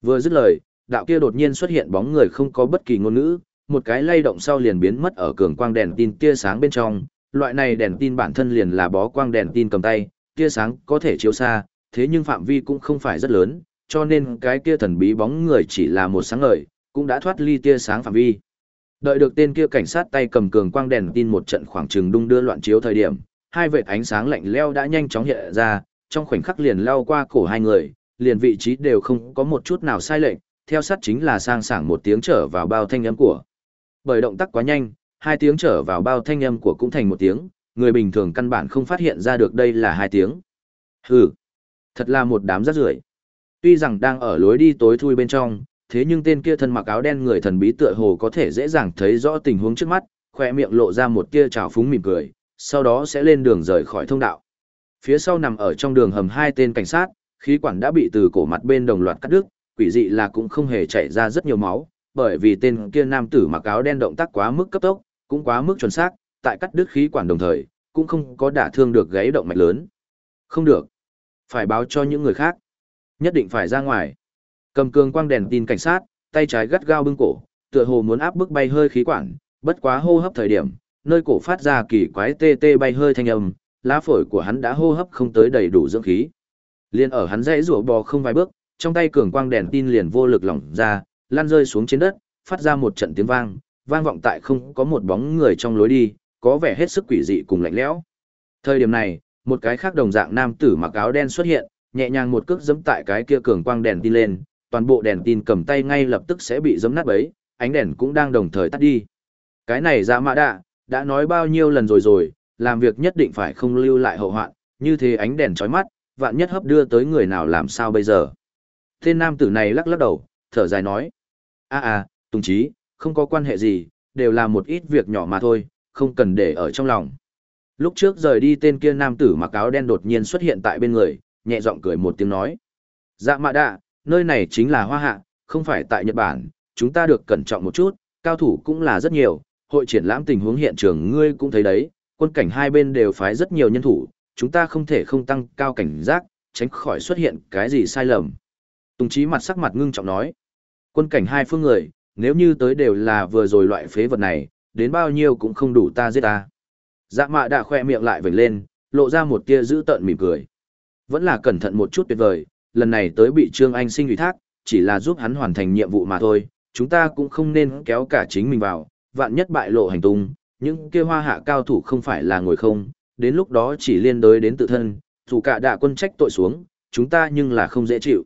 Vừa dứt lời, đạo kia đột nhiên xuất hiện bóng người không có bất kỳ ngôn ngữ, một cái lay động sau liền biến mất ở cường quang đèn tin tia sáng bên trong. Loại này đèn tin bản thân liền là bó quang đèn tin cầm tay, tia sáng có thể chiếu xa, thế nhưng phạm vi cũng không phải rất lớn, cho nên cái kia thần bí bóng người chỉ là một sáng ngời, cũng đã thoát ly tia sáng phạm vi. Đợi được tên kia cảnh sát tay cầm cường quang đèn tin một trận khoảng trừng đung đưa loạn chiếu thời điểm, hai vệt ánh sáng lạnh leo đã nhanh chóng hiện ra, trong khoảnh khắc liền lao qua cổ hai người, liền vị trí đều không có một chút nào sai lệch, theo sát chính là sang sảng một tiếng trở vào bao thanh âm của. Bởi động tác quá nhanh, hai tiếng trở vào bao thanh âm của cũng thành một tiếng, người bình thường căn bản không phát hiện ra được đây là hai tiếng. Hừ, thật là một đám rác rưởi. Tuy rằng đang ở lối đi tối thui bên trong, thế nhưng tên kia thân mặc áo đen người thần bí tựa hồ có thể dễ dàng thấy rõ tình huống trước mắt, khỏe miệng lộ ra một tia trào phúng mỉm cười, sau đó sẽ lên đường rời khỏi thông đạo. Phía sau nằm ở trong đường hầm hai tên cảnh sát, khí quản đã bị từ cổ mặt bên đồng loạt cắt đứt, quỷ dị là cũng không hề chảy ra rất nhiều máu, bởi vì tên kia nam tử mặc áo đen động tác quá mức cấp tốc, cũng quá mức chuẩn xác, tại cắt đứt khí quản đồng thời, cũng không có đả thương được gáy động mạch lớn. Không được, phải báo cho những người khác, nhất định phải ra ngoài. Cầm cường quang đèn tin cảnh sát, tay trái gắt gao bưng cổ, tựa hồ muốn áp bức bay hơi khí quản, bất quá hô hấp thời điểm, nơi cổ phát ra kỳ quái tê tê bay hơi thanh âm, lá phổi của hắn đã hô hấp không tới đầy đủ dưỡng khí. Liên ở hắn dãy rủa bò không vài bước, trong tay cường quang đèn tin liền vô lực lỏng ra, lăn rơi xuống trên đất, phát ra một trận tiếng vang, vang vọng tại không có một bóng người trong lối đi, có vẻ hết sức quỷ dị cùng lạnh lẽo. Thời điểm này, một cái khác đồng dạng nam tử mặc áo đen xuất hiện, nhẹ nhàng một cước giẫm tại cái kia cường quang đèn tin lên, toàn bộ đèn tin cầm tay ngay lập tức sẽ bị giẫm nát bấy, ánh đèn cũng đang đồng thời tắt đi. Cái này ra mã đạ, đã nói bao nhiêu lần rồi rồi, làm việc nhất định phải không lưu lại hậu hoạn, như thế ánh đèn chói mắt, vạn nhất hấp đưa tới người nào làm sao bây giờ. Tên nam tử này lắc lắc đầu, thở dài nói. a a Tùng Chí, không có quan hệ gì, đều là một ít việc nhỏ mà thôi, không cần để ở trong lòng. Lúc trước rời đi tên kia nam tử mặc áo đen đột nhiên xuất hiện tại bên người, nhẹ giọng cười một tiếng nói. Dạ mạ đạ, nơi này chính là hoa hạ, không phải tại Nhật Bản, chúng ta được cẩn trọng một chút, cao thủ cũng là rất nhiều, hội triển lãm tình huống hiện trường ngươi cũng thấy đấy, quân cảnh hai bên đều phái rất nhiều nhân thủ, chúng ta không thể không tăng cao cảnh giác, tránh khỏi xuất hiện cái gì sai lầm. Tùng Chí mặt sắc mặt ngưng trọng nói, quân cảnh hai phương người, nếu như tới đều là vừa rồi loại phế vật này, đến bao nhiêu cũng không đủ ta giết ta. Dạ mạ đã khoe miệng lại vểnh lên, lộ ra một tia giữ tợn mỉm cười. Vẫn là cẩn thận một chút tuyệt vời, lần này tới bị Trương Anh sinh ủy thác, chỉ là giúp hắn hoàn thành nhiệm vụ mà thôi, chúng ta cũng không nên kéo cả chính mình vào, vạn nhất bại lộ hành tung, những kia hoa hạ cao thủ không phải là ngồi không, đến lúc đó chỉ liên đối đến tự thân, dù cả đạ quân trách tội xuống, chúng ta nhưng là không dễ chịu.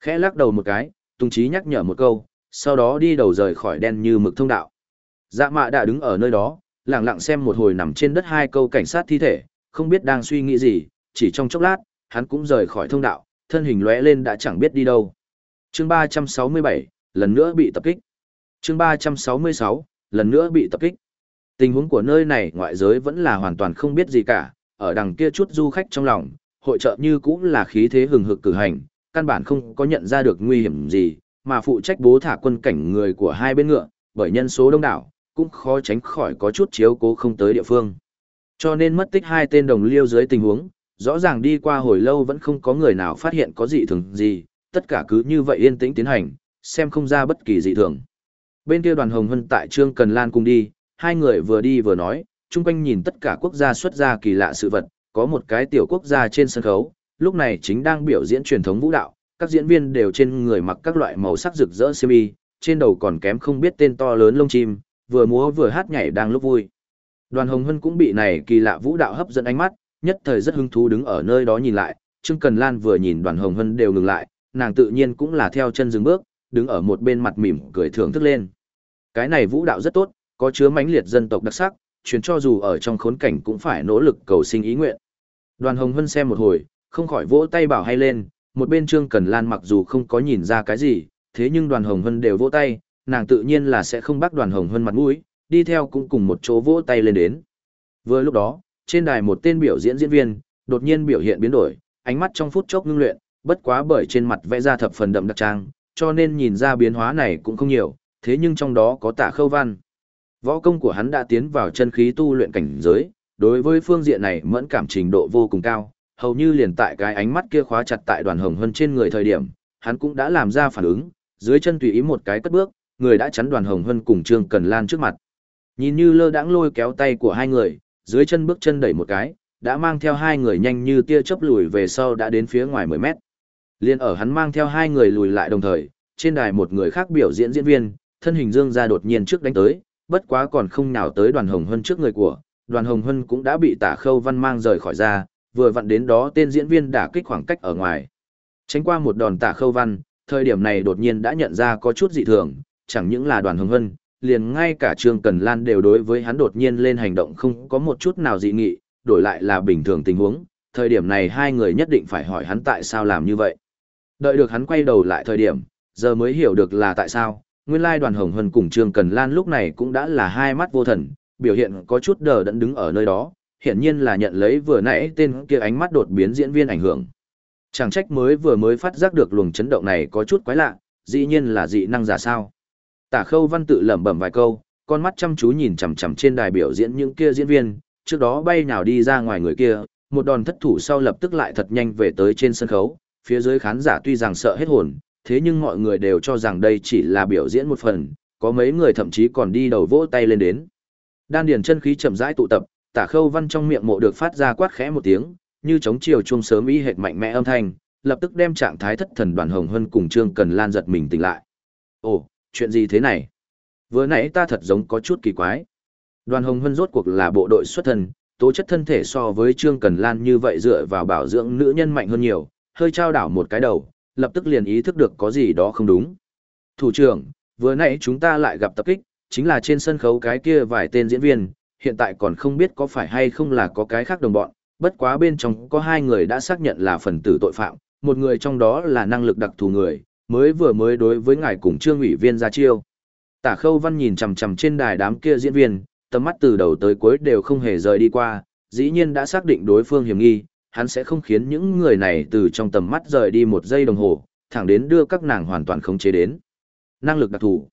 Khẽ lắc đầu một cái, Tùng Chí nhắc nhở một câu, sau đó đi đầu rời khỏi đen như mực thông đạo. Dạ mạ đã đứng ở nơi đó, lặng lặng xem một hồi nằm trên đất hai câu cảnh sát thi thể, không biết đang suy nghĩ gì, chỉ trong chốc lát, hắn cũng rời khỏi thông đạo, thân hình lóe lên đã chẳng biết đi đâu. Chương 367, lần nữa bị tập kích. Chương 366, lần nữa bị tập kích. Tình huống của nơi này ngoại giới vẫn là hoàn toàn không biết gì cả, ở đằng kia chút du khách trong lòng, hội trợ như cũng là khí thế hừng hực cử hành, căn bản không có nhận ra được nguy hiểm gì, mà phụ trách bố thả quân cảnh người của hai bên ngựa, bởi nhân số đông đảo, cũng khó tránh khỏi có chút chiếu cố không tới địa phương. Cho nên mất tích hai tên đồng liêu dưới tình huống, rõ ràng đi qua hồi lâu vẫn không có người nào phát hiện có dị thường gì, tất cả cứ như vậy yên tĩnh tiến hành, xem không ra bất kỳ dị thường. Bên kia đoàn Hồng Hân tại Trương Cần Lan cùng đi, hai người vừa đi vừa nói, chung quanh nhìn tất cả quốc gia xuất ra kỳ lạ sự vật, có một cái tiểu quốc gia trên sân khấu, lúc này chính đang biểu diễn truyền thống vũ đạo, các diễn viên đều trên người mặc các loại màu sắc rực rỡ xiêm y, trên đầu còn kém không biết tên to lớn lông chim, vừa múa vừa hát nhảy đang lúc vui. Đoàn Hồng Hân cũng bị này kỳ lạ vũ đạo hấp dẫn ánh mắt, nhất thời rất hứng thú đứng ở nơi đó nhìn lại, Trương Cần Lan vừa nhìn Đoàn Hồng Hân đều ngừng lại, nàng tự nhiên cũng là theo chân dừng bước, đứng ở một bên mặt mỉm cười thưởng thức lên. Cái này vũ đạo rất tốt, có chứa mãnh liệt dân tộc đặc sắc, truyền cho dù ở trong khốn cảnh cũng phải nỗ lực cầu sinh ý nguyện. Đoàn Hồng Hân xem một hồi, không khỏi vỗ tay bảo hay lên, một bên Trương Cần Lan mặc dù không có nhìn ra cái gì, thế nhưng đoàn hồng hân đều vỗ tay, nàng tự nhiên là sẽ không bắt đoàn hồng hơn mặt mũi, đi theo cũng cùng một chỗ vỗ tay lên đến. Vừa lúc đó, trên đài một tên biểu diễn diễn viên, đột nhiên biểu hiện biến đổi, ánh mắt trong phút chốc ngưng luyện, bất quá bởi trên mặt vẽ ra thập phần đậm đặc trang, cho nên nhìn ra biến hóa này cũng không nhiều, thế nhưng trong đó có tả khâu văn. Võ công của hắn đã tiến vào chân khí tu luyện cảnh giới, đối với phương diện này mẫn cảm trình độ vô cùng cao, hầu như liền tại cái ánh mắt kia khóa chặt tại đoàn hồng hơn trên người thời điểm, hắn cũng đã làm ra phản ứng, dưới chân tùy ý một cái cất bước, người đã chắn đoàn hồng hân cùng Trương Cần Lan trước mặt. Nhìn như lơ đãng lôi kéo tay của hai người, dưới chân bước chân đẩy một cái, đã mang theo hai người nhanh như tia chớp lùi về sau đã đến phía ngoài 10 mét. Liên ở hắn mang theo hai người lùi lại đồng thời, trên đài một người khác biểu diễn diễn viên, thân hình dương ra đột nhiên trước đánh tới, bất quá còn không nào tới đoàn hồng hân trước người của, đoàn hồng hân cũng đã bị tả khâu văn mang rời khỏi ra, vừa vặn đến đó tên diễn viên đả kích khoảng cách ở ngoài. Tránh qua một đòn tả khâu văn, thời điểm này đột nhiên đã nhận ra có chút dị thường, chẳng những là đoàn hồng hân, liền ngay cả Trương Cần Lan đều đối với hắn đột nhiên lên hành động không có một chút nào dị nghị, đổi lại là bình thường tình huống, thời điểm này hai người nhất định phải hỏi hắn tại sao làm như vậy. Đợi được hắn quay đầu lại thời điểm, giờ mới hiểu được là tại sao, nguyên lai đoàn hồng hân cùng Trương Cần Lan lúc này cũng đã là hai mắt vô thần, biểu hiện có chút đờ đẫn đứng ở nơi đó, hiển nhiên là nhận lấy vừa nãy tên kia ánh mắt đột biến diễn viên ảnh hưởng. Chẳng trách mới vừa mới phát giác được luồng chấn động này có chút quái lạ, dĩ nhiên là dị năng giả sao. Tả khâu văn tự lẩm bẩm vài câu, con mắt chăm chú nhìn chằm chằm trên đài biểu diễn những kia diễn viên, trước đó bay nào đi ra ngoài người kia, một đòn thất thủ sau lập tức lại thật nhanh về tới trên sân khấu, phía dưới khán giả tuy rằng sợ hết hồn, thế nhưng mọi người đều cho rằng đây chỉ là biểu diễn một phần, có mấy người thậm chí còn đi đầu vỗ tay lên đến. Đan điền chân khí chậm rãi tụ tập, tả khâu văn trong miệng mộ được phát ra quát khẽ một tiếng, như chống chiều chuông sớm ý hệt mạnh mẽ âm thanh, lập tức đem trạng thái thất thần đoàn hồng hân cùng trương cần lan giật mình tỉnh lại. Ồ, chuyện gì thế này? Vừa nãy ta thật giống có chút kỳ quái. Đoàn hồng hân rốt cuộc là bộ đội xuất thân, tố chất thân thể so với trương cần lan như vậy dựa vào bảo dưỡng nữ nhân mạnh hơn nhiều, hơi trao đảo một cái đầu, lập tức liền ý thức được có gì đó không đúng. Thủ trưởng, vừa nãy chúng ta lại gặp tập kích, chính là trên sân khấu cái kia vài tên diễn viên, hiện tại còn không biết có phải hay không là có cái khác đồng bọn, bất quá bên trong có hai người đã xác nhận là phần tử tội phạm, một người trong đó là năng lực đặc thù người, mới vừa mới đối với ngài cùng trương ủy viên ra chiêu. Tả khâu văn nhìn chằm chằm trên đài đám kia diễn viên, tầm mắt từ đầu tới cuối đều không hề rời đi qua, dĩ nhiên đã xác định đối phương hiểm nghi, hắn sẽ không khiến những người này từ trong tầm mắt rời đi một giây đồng hồ, thẳng đến đưa các nàng hoàn toàn khống chế đến. Năng lực đặc thù.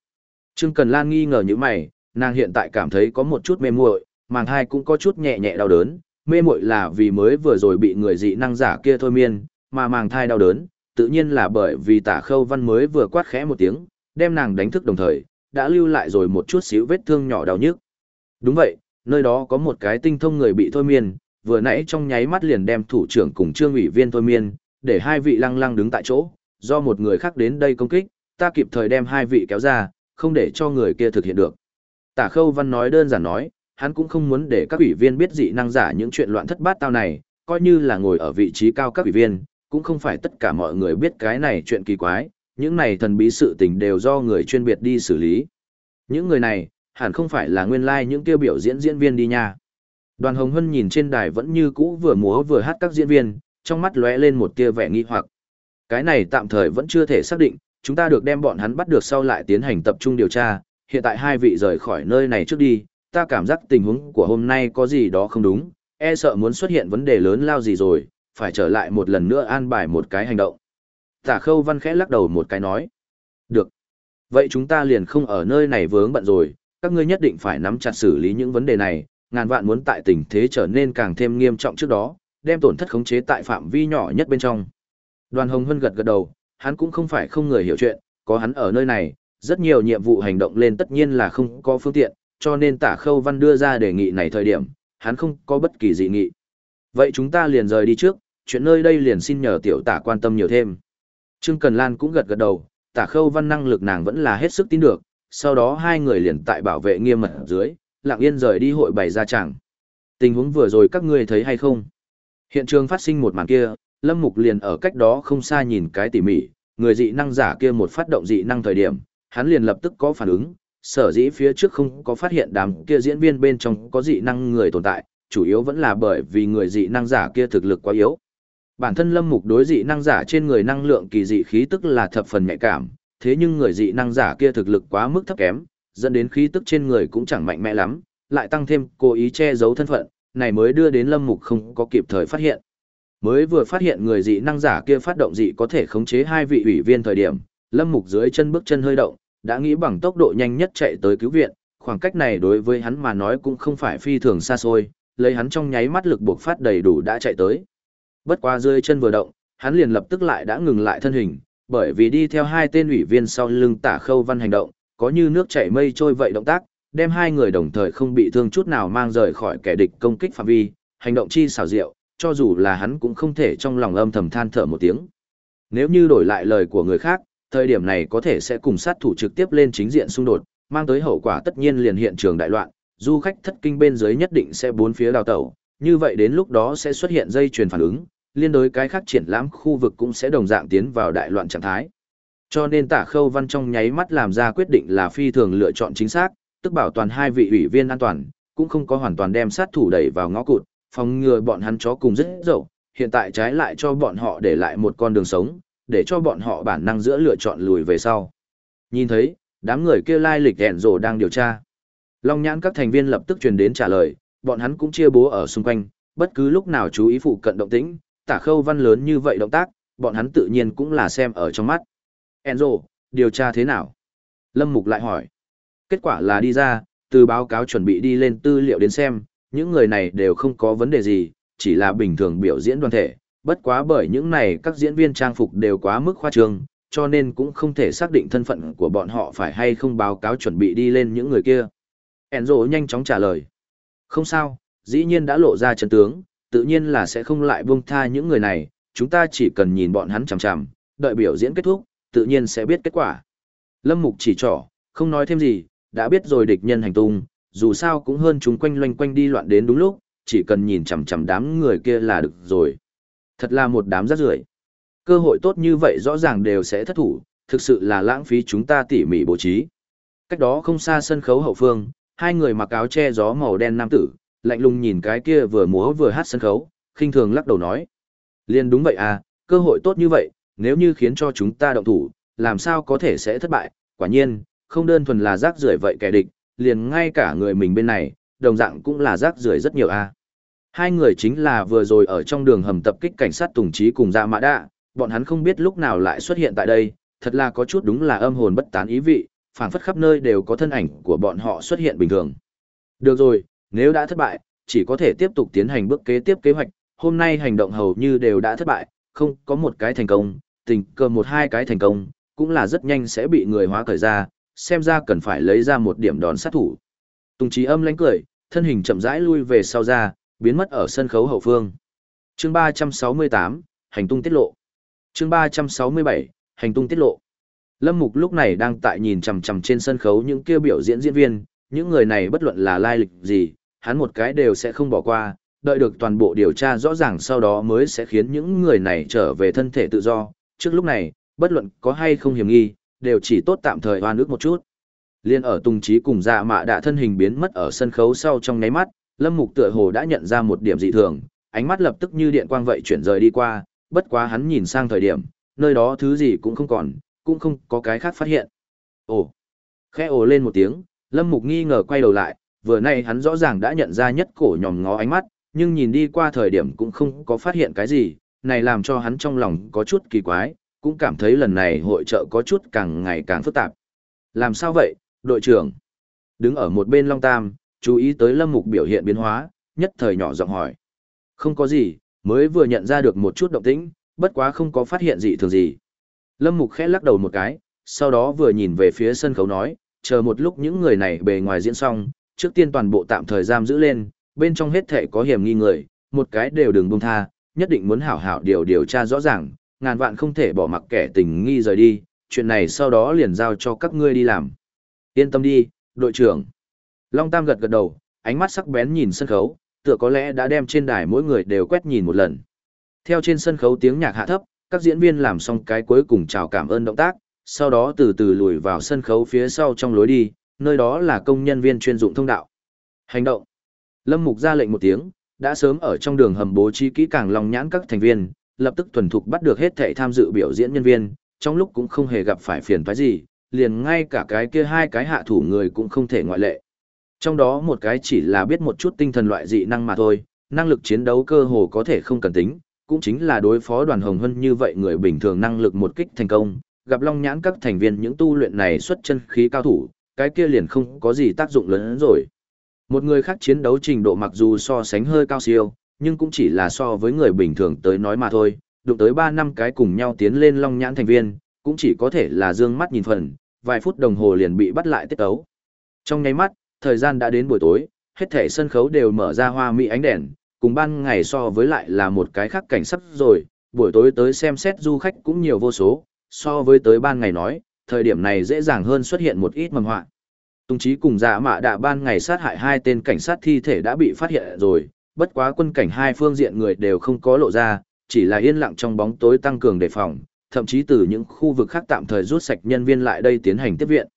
Trương Cần Lan nghi ngờ như mày, nàng hiện tại cảm thấy có một chút mê muội, màng hai cũng có chút nhẹ nhẹ đau đớn, mê muội là vì mới vừa rồi bị người dị năng giả kia thôi miên, mà màng thai đau đớn, tự nhiên là bởi vì tả khâu văn mới vừa quát khẽ một tiếng, đem nàng đánh thức đồng thời, đã lưu lại rồi một chút xíu vết thương nhỏ đau nhức. Đúng vậy, nơi đó có một cái tinh thông người bị thôi miên, vừa nãy trong nháy mắt liền đem thủ trưởng cùng trương ủy viên thôi miên, để hai vị lăng lăng đứng tại chỗ, do một người khác đến đây công kích, ta kịp thời đem hai vị kéo ra, không để cho người kia thực hiện được. Tả khâu văn nói đơn giản nói, hắn cũng không muốn để các ủy viên biết dị năng giả những chuyện loạn thất bát tao này, coi như là ngồi ở vị trí cao các ủy viên, cũng không phải tất cả mọi người biết cái này chuyện kỳ quái, những này thần bí sự tình đều do người chuyên biệt đi xử lý. Những người này, hẳn không phải là nguyên lai like những kêu biểu diễn diễn viên đi nha. Đoàn Hồng Hân nhìn trên đài vẫn như cũ vừa múa vừa hát các diễn viên, trong mắt lóe lên một tia vẻ nghi hoặc. Cái này tạm thời vẫn chưa thể xác định, chúng ta được đem bọn hắn bắt được sau lại tiến hành tập trung điều tra, hiện tại hai vị rời khỏi nơi này trước đi, ta cảm giác tình huống của hôm nay có gì đó không đúng, e sợ muốn xuất hiện vấn đề lớn lao gì rồi, phải trở lại một lần nữa an bài một cái hành động. Tả khâu văn khẽ lắc đầu một cái nói. Được. Vậy chúng ta liền không ở nơi này vướng bận rồi, các ngươi nhất định phải nắm chặt xử lý những vấn đề này, ngàn vạn muốn tại tình thế trở nên càng thêm nghiêm trọng trước đó, đem tổn thất khống chế tại phạm vi nhỏ nhất bên trong. Đoàn Hồng Hân gật gật đầu, hắn cũng không phải không người hiểu chuyện, có hắn ở nơi này, rất nhiều nhiệm vụ hành động lên tất nhiên là không có phương tiện, cho nên tả khâu văn đưa ra đề nghị này thời điểm, hắn không có bất kỳ dị nghị. Vậy chúng ta liền rời đi trước, chuyện nơi đây liền xin nhờ tiểu tả quan tâm nhiều thêm. Trương Cần Lan cũng gật gật đầu, tả khâu văn năng lực nàng vẫn là hết sức tin được, sau đó hai người liền tại bảo vệ nghiêm mật dưới, lặng yên rời đi hội bày ra chẳng. Tình huống vừa rồi các ngươi thấy hay không? Hiện trường phát sinh một màn kia, Lâm Mục liền ở cách đó không xa nhìn cái tỉ mỉ, người dị năng giả kia một phát động dị năng thời điểm, hắn liền lập tức có phản ứng, sở dĩ phía trước không có phát hiện đám kia diễn viên bên trong có dị năng người tồn tại, chủ yếu vẫn là bởi vì người dị năng giả kia thực lực quá yếu. Bản thân Lâm Mục đối dị năng giả trên người năng lượng kỳ dị khí tức là thập phần nhạy cảm, thế nhưng người dị năng giả kia thực lực quá mức thấp kém, dẫn đến khí tức trên người cũng chẳng mạnh mẽ lắm, lại tăng thêm cố ý che giấu thân phận, này mới đưa đến Lâm Mục không có kịp thời phát hiện. Mới vừa phát hiện người dị năng giả kia phát động dị có thể khống chế hai vị ủy viên thời điểm, Lâm Mục dưới chân bước chân hơi động, đã nghĩ bằng tốc độ nhanh nhất chạy tới cứu viện, khoảng cách này đối với hắn mà nói cũng không phải phi thường xa xôi, lấy hắn trong nháy mắt lực buộc phát đầy đủ đã chạy tới. Bất quá dưới chân vừa động, hắn liền lập tức lại đã ngừng lại thân hình, bởi vì đi theo hai tên ủy viên sau lưng tả khâu văn hành động, có như nước chảy mây trôi vậy động tác, đem hai người đồng thời không bị thương chút nào mang rời khỏi kẻ địch công kích phạm vi, hành động chi xảo diệu, cho dù là hắn cũng không thể trong lòng âm thầm than thở một tiếng. Nếu như đổi lại lời của người khác, thời điểm này có thể sẽ cùng sát thủ trực tiếp lên chính diện xung đột, mang tới hậu quả tất nhiên liền hiện trường đại loạn, du khách thất kinh bên dưới nhất định sẽ bốn phía đào tẩu, như vậy đến lúc đó sẽ xuất hiện dây chuyền phản ứng, liên đối cái khác triển lãm khu vực cũng sẽ đồng dạng tiến vào đại loạn trạng thái. Cho nên tả khâu văn trong nháy mắt làm ra quyết định là phi thường lựa chọn chính xác, tức bảo toàn hai vị ủy viên an toàn, cũng không có hoàn toàn đem sát thủ đẩy vào ngõ cụt, phòng ngừa bọn hắn chó cùng rất dậu, hiện tại trái lại cho bọn họ để lại một con đường sống, để cho bọn họ bản năng giữa lựa chọn lùi về sau. Nhìn thấy, đám người kia lai lịch đèn rồ đang điều tra. Long nhãn các thành viên lập tức truyền đến trả lời, bọn hắn cũng chia bố ở xung quanh, bất cứ lúc nào chú ý phụ cận động tĩnh, tả khâu văn lớn như vậy động tác, bọn hắn tự nhiên cũng là xem ở trong mắt. Enzo, điều tra thế nào? Lâm Mục lại hỏi. Kết quả là đi ra, từ báo cáo chuẩn bị đi lên tư liệu đến xem, những người này đều không có vấn đề gì, chỉ là bình thường biểu diễn đoàn thể, bất quá bởi những này các diễn viên trang phục đều quá mức khoa trương, cho nên cũng không thể xác định thân phận của bọn họ phải hay không báo cáo chuẩn bị đi lên những người kia. Enzo nhanh chóng trả lời. Không sao, dĩ nhiên đã lộ ra chân tướng, tự nhiên là sẽ không lại buông tha những người này, chúng ta chỉ cần nhìn bọn hắn chằm chằm, đợi biểu diễn kết thúc, tự nhiên sẽ biết kết quả. Lâm Mục chỉ trỏ, không nói thêm gì, đã biết rồi địch nhân hành tung, dù sao cũng hơn chúng quanh loanh quanh đi loạn đến đúng lúc, chỉ cần nhìn chằm chằm đám người kia là được rồi. Thật là một đám rác rưởi. Cơ hội tốt như vậy rõ ràng đều sẽ thất thủ, thực sự là lãng phí chúng ta tỉ mỉ bố trí. Cách đó không xa sân khấu hậu phương, hai người mặc áo che gió màu đen nam tử, lạnh lùng nhìn cái kia vừa múa vừa hát sân khấu, khinh thường lắc đầu nói. Liên đúng vậy à, cơ hội tốt như vậy, nếu như khiến cho chúng ta động thủ, làm sao có thể sẽ thất bại, quả nhiên, không đơn thuần là rác rưởi vậy kẻ địch, liền ngay cả người mình bên này, đồng dạng cũng là rác rưởi rất nhiều a. Hai người chính là vừa rồi ở trong đường hầm tập kích cảnh sát Tùng Trí cùng Dạ Mã Đạ, bọn hắn không biết lúc nào lại xuất hiện tại đây, thật là có chút đúng là âm hồn bất tán ý vị, phảng phất khắp nơi đều có thân ảnh của bọn họ xuất hiện bình thường. Được rồi, nếu đã thất bại, chỉ có thể tiếp tục tiến hành bước kế tiếp kế hoạch, hôm nay hành động hầu như đều đã thất bại, không có một cái thành công, tình cờ một hai cái thành công, cũng là rất nhanh sẽ bị người hóa cởi ra, xem ra cần phải lấy ra một điểm đòn sát thủ. Tùng trí âm lánh cười, thân hình chậm rãi lui về sau ra, biến mất ở sân khấu hậu phương. Chương 368, hành tung tiết lộ. Chương 367, hành tung tiết lộ. Lâm Mục lúc này đang tại nhìn chằm chằm trên sân khấu những kêu biểu diễn diễn viên, những người này bất luận là lai lịch gì, hắn một cái đều sẽ không bỏ qua, đợi được toàn bộ điều tra rõ ràng sau đó mới sẽ khiến những người này trở về thân thể tự do. Trước lúc này, bất luận có hay không hiểm nghi, đều chỉ tốt tạm thời oan ước một chút. Liên ở Tùng Trí cùng dạ mạ đã thân hình biến mất ở sân khấu sau trong nháy mắt, Lâm Mục tựa hồ đã nhận ra một điểm dị thường, ánh mắt lập tức như điện quang vậy chuyển rời đi qua, bất quá hắn nhìn sang thời điểm, nơi đó thứ gì cũng không còn, cũng không có cái khác phát hiện. Ồ! Khẽ ồ lên một tiếng, Lâm Mục nghi ngờ quay đầu lại, vừa nay hắn rõ ràng đã nhận ra nhất cổ nhòm ngó ánh mắt, nhưng nhìn đi qua thời điểm cũng không có phát hiện cái gì, này làm cho hắn trong lòng có chút kỳ quái, cũng cảm thấy lần này hội trợ có chút càng ngày càng phức tạp. Làm sao vậy, đội trưởng? Đứng ở một bên Long Tam, chú ý tới Lâm Mục biểu hiện biến hóa, nhất thời nhỏ giọng hỏi. Không có gì, mới vừa nhận ra được một chút động tĩnh, bất quá không có phát hiện gì thường gì. Lâm Mục khẽ lắc đầu một cái, sau đó vừa nhìn về phía sân khấu nói, chờ một lúc những người này bề ngoài diễn xong, trước tiên toàn bộ tạm thời giam giữ lên, bên trong hết thể có hiểm nghi người, một cái đều đừng buông tha, nhất định muốn hảo hảo điều điều tra rõ ràng, ngàn vạn không thể bỏ mặc kẻ tình nghi rời đi, chuyện này sau đó liền giao cho các ngươi đi làm. Yên tâm đi, đội trưởng. Long Tam gật gật đầu, ánh mắt sắc bén nhìn sân khấu, tựa có lẽ đã đem trên đài mỗi người đều quét nhìn một lần. Theo trên sân khấu tiếng nhạc hạ thấp, các diễn viên làm xong cái cuối cùng chào cảm ơn động tác, sau đó từ từ lùi vào sân khấu phía sau trong lối đi, nơi đó là công nhân viên chuyên dụng thông đạo. Hành động. Lâm Mục ra lệnh một tiếng, đã sớm ở trong đường hầm bố trí kỹ càng lòng nhãn các thành viên, lập tức thuần thục bắt được hết thảy tham dự biểu diễn nhân viên, trong lúc cũng không hề gặp phải phiền toái gì, liền ngay cả cái kia hai cái hạ thủ người cũng không thể ngoại lệ. Trong đó một cái chỉ là biết một chút tinh thần loại dị năng mà thôi, năng lực chiến đấu cơ hồ có thể không cần tính, cũng chính là đối phó đoàn hồng hân như vậy người bình thường năng lực một kích thành công, gặp long nhãn các thành viên những tu luyện này xuất chân khí cao thủ, cái kia liền không có gì tác dụng lớn hơn rồi. Một người khác chiến đấu trình độ mặc dù so sánh hơi cao siêu, nhưng cũng chỉ là so với người bình thường tới nói mà thôi, đụng tới 3 năm cái cùng nhau tiến lên long nhãn thành viên, cũng chỉ có thể là dương mắt nhìn phần, vài phút đồng hồ liền bị bắt lại tiết tấu. Trong nháy mắt, thời gian đã đến buổi tối, hết thể sân khấu đều mở ra hoa mỹ ánh đèn, cùng ban ngày so với lại là một cái khác cảnh sắc rồi, buổi tối tới xem xét du khách cũng nhiều vô số, so với tới ban ngày nói, thời điểm này dễ dàng hơn xuất hiện một ít mầm họa. Tùng trí cùng dạ mạ đạ ban ngày sát hại hai tên cảnh sát thi thể đã bị phát hiện rồi, bất quá quân cảnh hai phương diện người đều không có lộ ra, chỉ là yên lặng trong bóng tối tăng cường đề phòng, thậm chí từ những khu vực khác tạm thời rút sạch nhân viên lại đây tiến hành tiếp viện.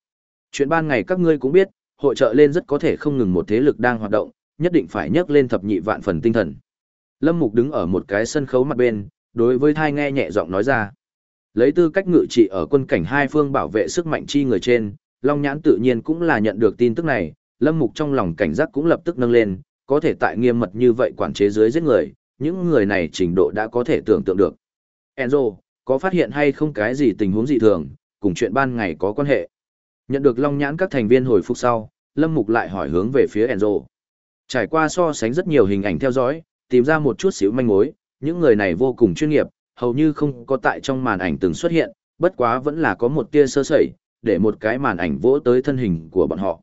Chuyện ban ngày các ngươi cũng biết, hội trợ lên rất có thể không ngừng một thế lực đang hoạt động, nhất định phải nhấc lên thập nhị vạn phần tinh thần. Lâm Mục đứng ở một cái sân khấu mặt bên, đối với thai nghe nhẹ giọng nói ra. Lấy tư cách ngự trị ở quân cảnh hai phương bảo vệ sức mạnh chi người trên, Long Nhãn tự nhiên cũng là nhận được tin tức này, Lâm Mục trong lòng cảnh giác cũng lập tức nâng lên, có thể tại nghiêm mật như vậy quản chế dưới giết người, những người này trình độ đã có thể tưởng tượng được. Enzo, có phát hiện hay không cái gì tình huống dị thường, cùng chuyện ban ngày có quan hệ. Nhận được Long Nhãn các thành viên hồi phục sau, Lâm Mục lại hỏi hướng về phía Enzo. Trải qua so sánh rất nhiều hình ảnh theo dõi, tìm ra một chút xíu manh mối, những người này vô cùng chuyên nghiệp, hầu như không có tại trong màn ảnh từng xuất hiện, bất quá vẫn là có một tia sơ sẩy, để một cái màn ảnh vỗ tới thân hình của bọn họ.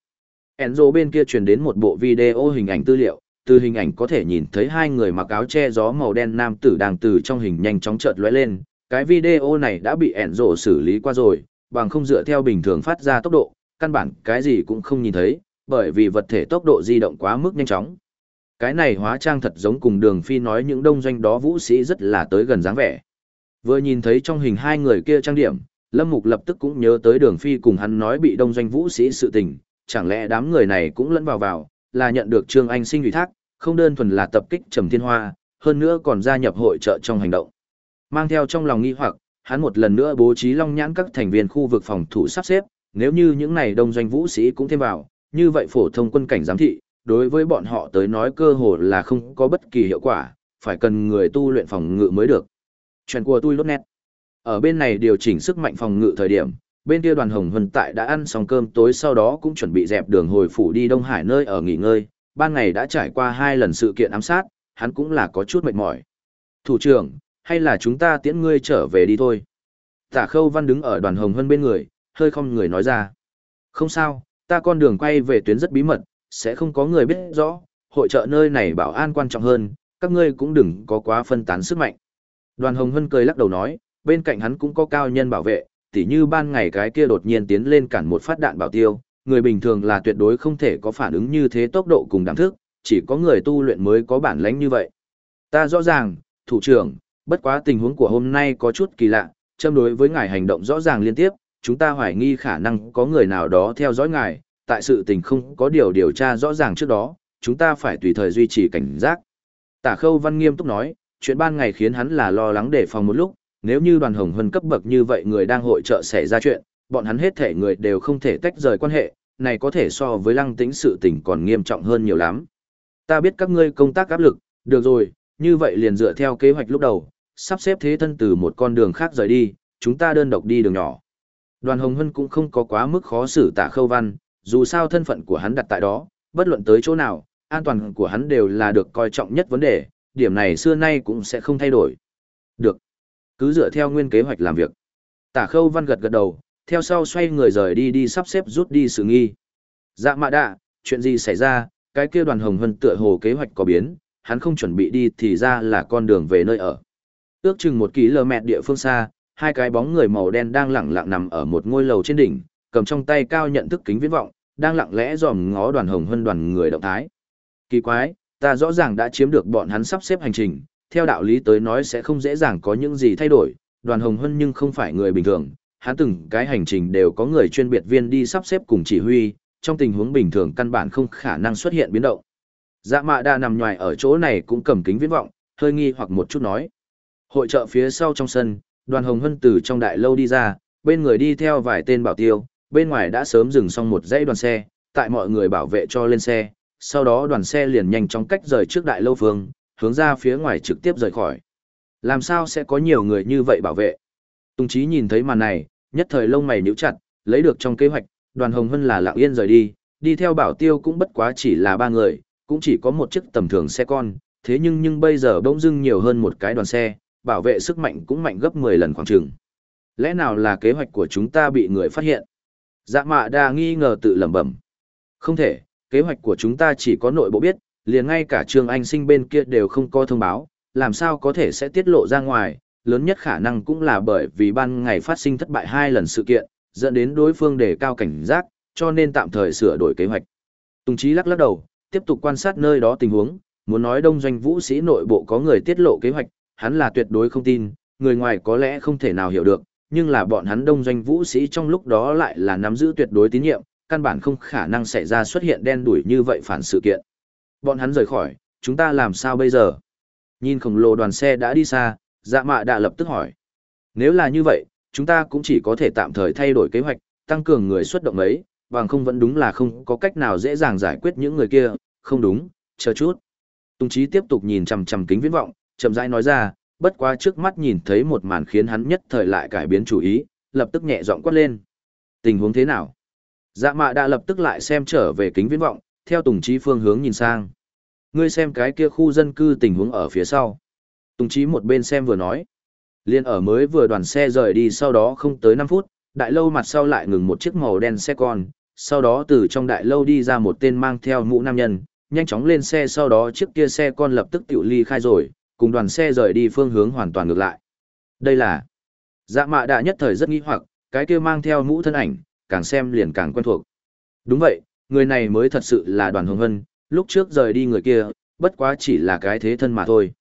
Enzo bên kia truyền đến một bộ video hình ảnh tư liệu, từ hình ảnh có thể nhìn thấy hai người mặc áo che gió màu đen nam tử đang từ trong hình nhanh chóng chợt lóe lên. Cái video này đã bị Enzo xử lý qua rồi, bằng không dựa theo bình thường phát ra tốc độ, căn bản cái gì cũng không nhìn thấy, bởi vì vật thể tốc độ di động quá mức nhanh chóng. Cái này hóa trang thật giống cùng đường phi nói những đông doanh đó vũ sĩ rất là tới gần dáng vẻ. Vừa nhìn thấy trong hình hai người kia trang điểm, Lâm Mục lập tức cũng nhớ tới đường phi cùng hắn nói bị đông doanh vũ sĩ sự tình, chẳng lẽ đám người này cũng lẫn vào vào, là nhận được Trương Anh sinh ủy thác, không đơn thuần là tập kích Trầm Thiên Hoa, hơn nữa còn gia nhập hội trợ trong hành động. Mang theo trong lòng nghi hoặc, hắn một lần nữa bố trí long nhãn các thành viên khu vực phòng thủ sắp xếp, nếu như những này đông doanh vũ sĩ cũng thêm vào, như vậy phổ thông quân cảnh giám thị, đối với bọn họ tới nói cơ hồ là không có bất kỳ hiệu quả, phải cần người tu luyện phòng ngự mới được. Chuyện của tôi lốt nét. Ở bên này điều chỉnh sức mạnh phòng ngự thời điểm, bên kia đoàn hồng vân tại đã ăn xong cơm tối sau đó cũng chuẩn bị dẹp đường hồi phủ đi Đông Hải nơi ở nghỉ ngơi, ban ngày đã trải qua hai lần sự kiện ám sát, hắn cũng là có chút mệt mỏi. Thủ trưởng, hay là chúng ta tiễn ngươi trở về đi thôi. Tả khâu văn đứng ở đoàn hồng vân bên người, hơi không người nói ra. Không sao, ta con đường quay về tuyến rất bí mật, sẽ không có người biết rõ, hội trợ nơi này bảo an quan trọng hơn, các ngươi cũng đừng có quá phân tán sức mạnh. Đoàn Hồng Hân cười lắc đầu nói, bên cạnh hắn cũng có cao nhân bảo vệ, tỉ như ban ngày cái kia đột nhiên tiến lên cản một phát đạn bảo tiêu, người bình thường là tuyệt đối không thể có phản ứng như thế tốc độ cùng đảm thức, chỉ có người tu luyện mới có bản lãnh như vậy. Ta rõ ràng, thủ trưởng, bất quá tình huống của hôm nay có chút kỳ lạ, châm đối với ngài hành động rõ ràng liên tiếp, chúng ta hoài nghi khả năng có người nào đó theo dõi ngài, tại sự tình không có điều điều tra rõ ràng trước đó, chúng ta phải tùy thời duy trì cảnh giác. Tả khâu văn nghiêm túc nói, chuyện ban ngày khiến hắn là lo lắng đề phòng một lúc, nếu như đoàn hồng hân cấp bậc như vậy người đang hội trợ xảy ra chuyện, bọn hắn hết thể người đều không thể tách rời quan hệ, này có thể so với lăng Tĩnh sự tình còn nghiêm trọng hơn nhiều lắm. Ta biết các ngươi công tác áp lực, được rồi, như vậy liền dựa theo kế hoạch lúc đầu, sắp xếp thế thân từ một con đường khác rời đi, chúng ta đơn độc đi đường nhỏ. Đoàn Hồng Hân cũng không có quá mức khó xử tả khâu văn, dù sao thân phận của hắn đặt tại đó, bất luận tới chỗ nào, an toàn của hắn đều là được coi trọng nhất vấn đề, điểm này xưa nay cũng sẽ không thay đổi. Được. Cứ dựa theo nguyên kế hoạch làm việc. Tả khâu văn gật gật đầu, theo sau xoay người rời đi đi sắp xếp rút đi sự nghi. Dạ mạ đạ, chuyện gì xảy ra, cái kia đoàn hồng hân tựa hồ kế hoạch có biến, hắn không chuẩn bị đi thì ra là con đường về nơi ở. Ước chừng một ký lờ mẹt địa phương xa, hai cái bóng người màu đen đang lẳng lặng nằm ở một ngôi lầu trên đỉnh, cầm trong tay cao nhận thức kính viễn vọng, đang lặng lẽ dòm ngó đoàn hồng hân đoàn người động thái. Kỳ quái, ta rõ ràng đã chiếm được bọn hắn sắp xếp hành trình, theo đạo lý tới nói sẽ không dễ dàng có những gì thay đổi, đoàn hồng hân nhưng không phải người bình thường, hắn từng cái hành trình đều có người chuyên biệt viên đi sắp xếp cùng chỉ huy, trong tình huống bình thường căn bản không khả năng xuất hiện biến động. Dạ mạ đã nằm ngoài ở chỗ này cũng cầm kính viễn vọng, hơi nghi hoặc một chút nói. Hội trợ phía sau trong sân, đoàn hồng hân từ trong đại lâu đi ra, bên người đi theo vài tên bảo tiêu, bên ngoài đã sớm dừng xong một dãy đoàn xe, tại mọi người bảo vệ cho lên xe, sau đó đoàn xe liền nhanh chóng cách rời trước đại lâu phương, hướng ra phía ngoài trực tiếp rời khỏi. Làm sao sẽ có nhiều người như vậy bảo vệ? Tùng Chí nhìn thấy màn này, nhất thời lông mày nhíu chặt, lấy được trong kế hoạch, đoàn hồng hân là lặng yên rời đi, đi theo bảo tiêu cũng bất quá chỉ là ba người, cũng chỉ có một chiếc tầm thường xe con, thế nhưng nhưng bây giờ bỗng dưng nhiều hơn một cái đoàn xe, bảo vệ sức mạnh cũng mạnh gấp 10 lần khoảng chừng. Lẽ nào là kế hoạch của chúng ta bị người phát hiện? Dạ mạ đa nghi ngờ tự lẩm bẩm. Không thể, kế hoạch của chúng ta chỉ có nội bộ biết, liền ngay cả Trường Anh Sinh bên kia đều không có thông báo, làm sao có thể sẽ tiết lộ ra ngoài, lớn nhất khả năng cũng là bởi vì ban ngày phát sinh thất bại hai lần sự kiện, dẫn đến đối phương đề cao cảnh giác, cho nên tạm thời sửa đổi kế hoạch. Tùng Chí lắc lắc đầu, tiếp tục quan sát nơi đó tình huống, muốn nói đông doanh vũ sĩ nội bộ có người tiết lộ kế hoạch, hắn là tuyệt đối không tin, người ngoài có lẽ không thể nào hiểu được, nhưng là bọn hắn đông doanh vũ sĩ trong lúc đó lại là nắm giữ tuyệt đối tín nhiệm, căn bản không khả năng xảy ra xuất hiện đen đuổi như vậy phản sự kiện. Bọn hắn rời khỏi, chúng ta làm sao bây giờ? Nhìn khổng lồ đoàn xe đã đi xa, dạ mạ đã lập tức hỏi. Nếu là như vậy, chúng ta cũng chỉ có thể tạm thời thay đổi kế hoạch, tăng cường người xuất động ấy, bằng không vẫn đúng là không có cách nào dễ dàng giải quyết những người kia, không đúng, chờ chút. Tùng Chí tiếp tục nhìn chằm chằm kính viễn vọng, chậm rãi nói ra, bất quá trước mắt nhìn thấy một màn khiến hắn nhất thời lại cải biến chủ ý, lập tức nhẹ giọng quát lên. Tình huống thế nào? Dạ mạ đã lập tức lại xem trở về kính viễn vọng, theo Tùng Chí phương hướng nhìn sang. Ngươi xem cái kia khu dân cư tình huống ở phía sau. Tùng Chí một bên xem vừa nói. Liên ở mới vừa đoàn xe rời đi sau đó không tới 5 phút, đại lâu mặt sau lại ngừng một chiếc màu đen xe con, sau đó từ trong đại lâu đi ra một tên mang theo mũ nam nhân, nhanh chóng lên xe sau đó chiếc kia xe con lập tức tiểu ly khai rồi, cùng đoàn xe rời đi phương hướng hoàn toàn ngược lại. Đây là... Dạ mạ đã nhất thời rất nghi hoặc, cái kia mang theo mũ thân ảnh, càng xem liền càng quen thuộc. Đúng vậy, người này mới thật sự là đoàn hồng hân, lúc trước rời đi người kia, bất quá chỉ là cái thế thân mà thôi.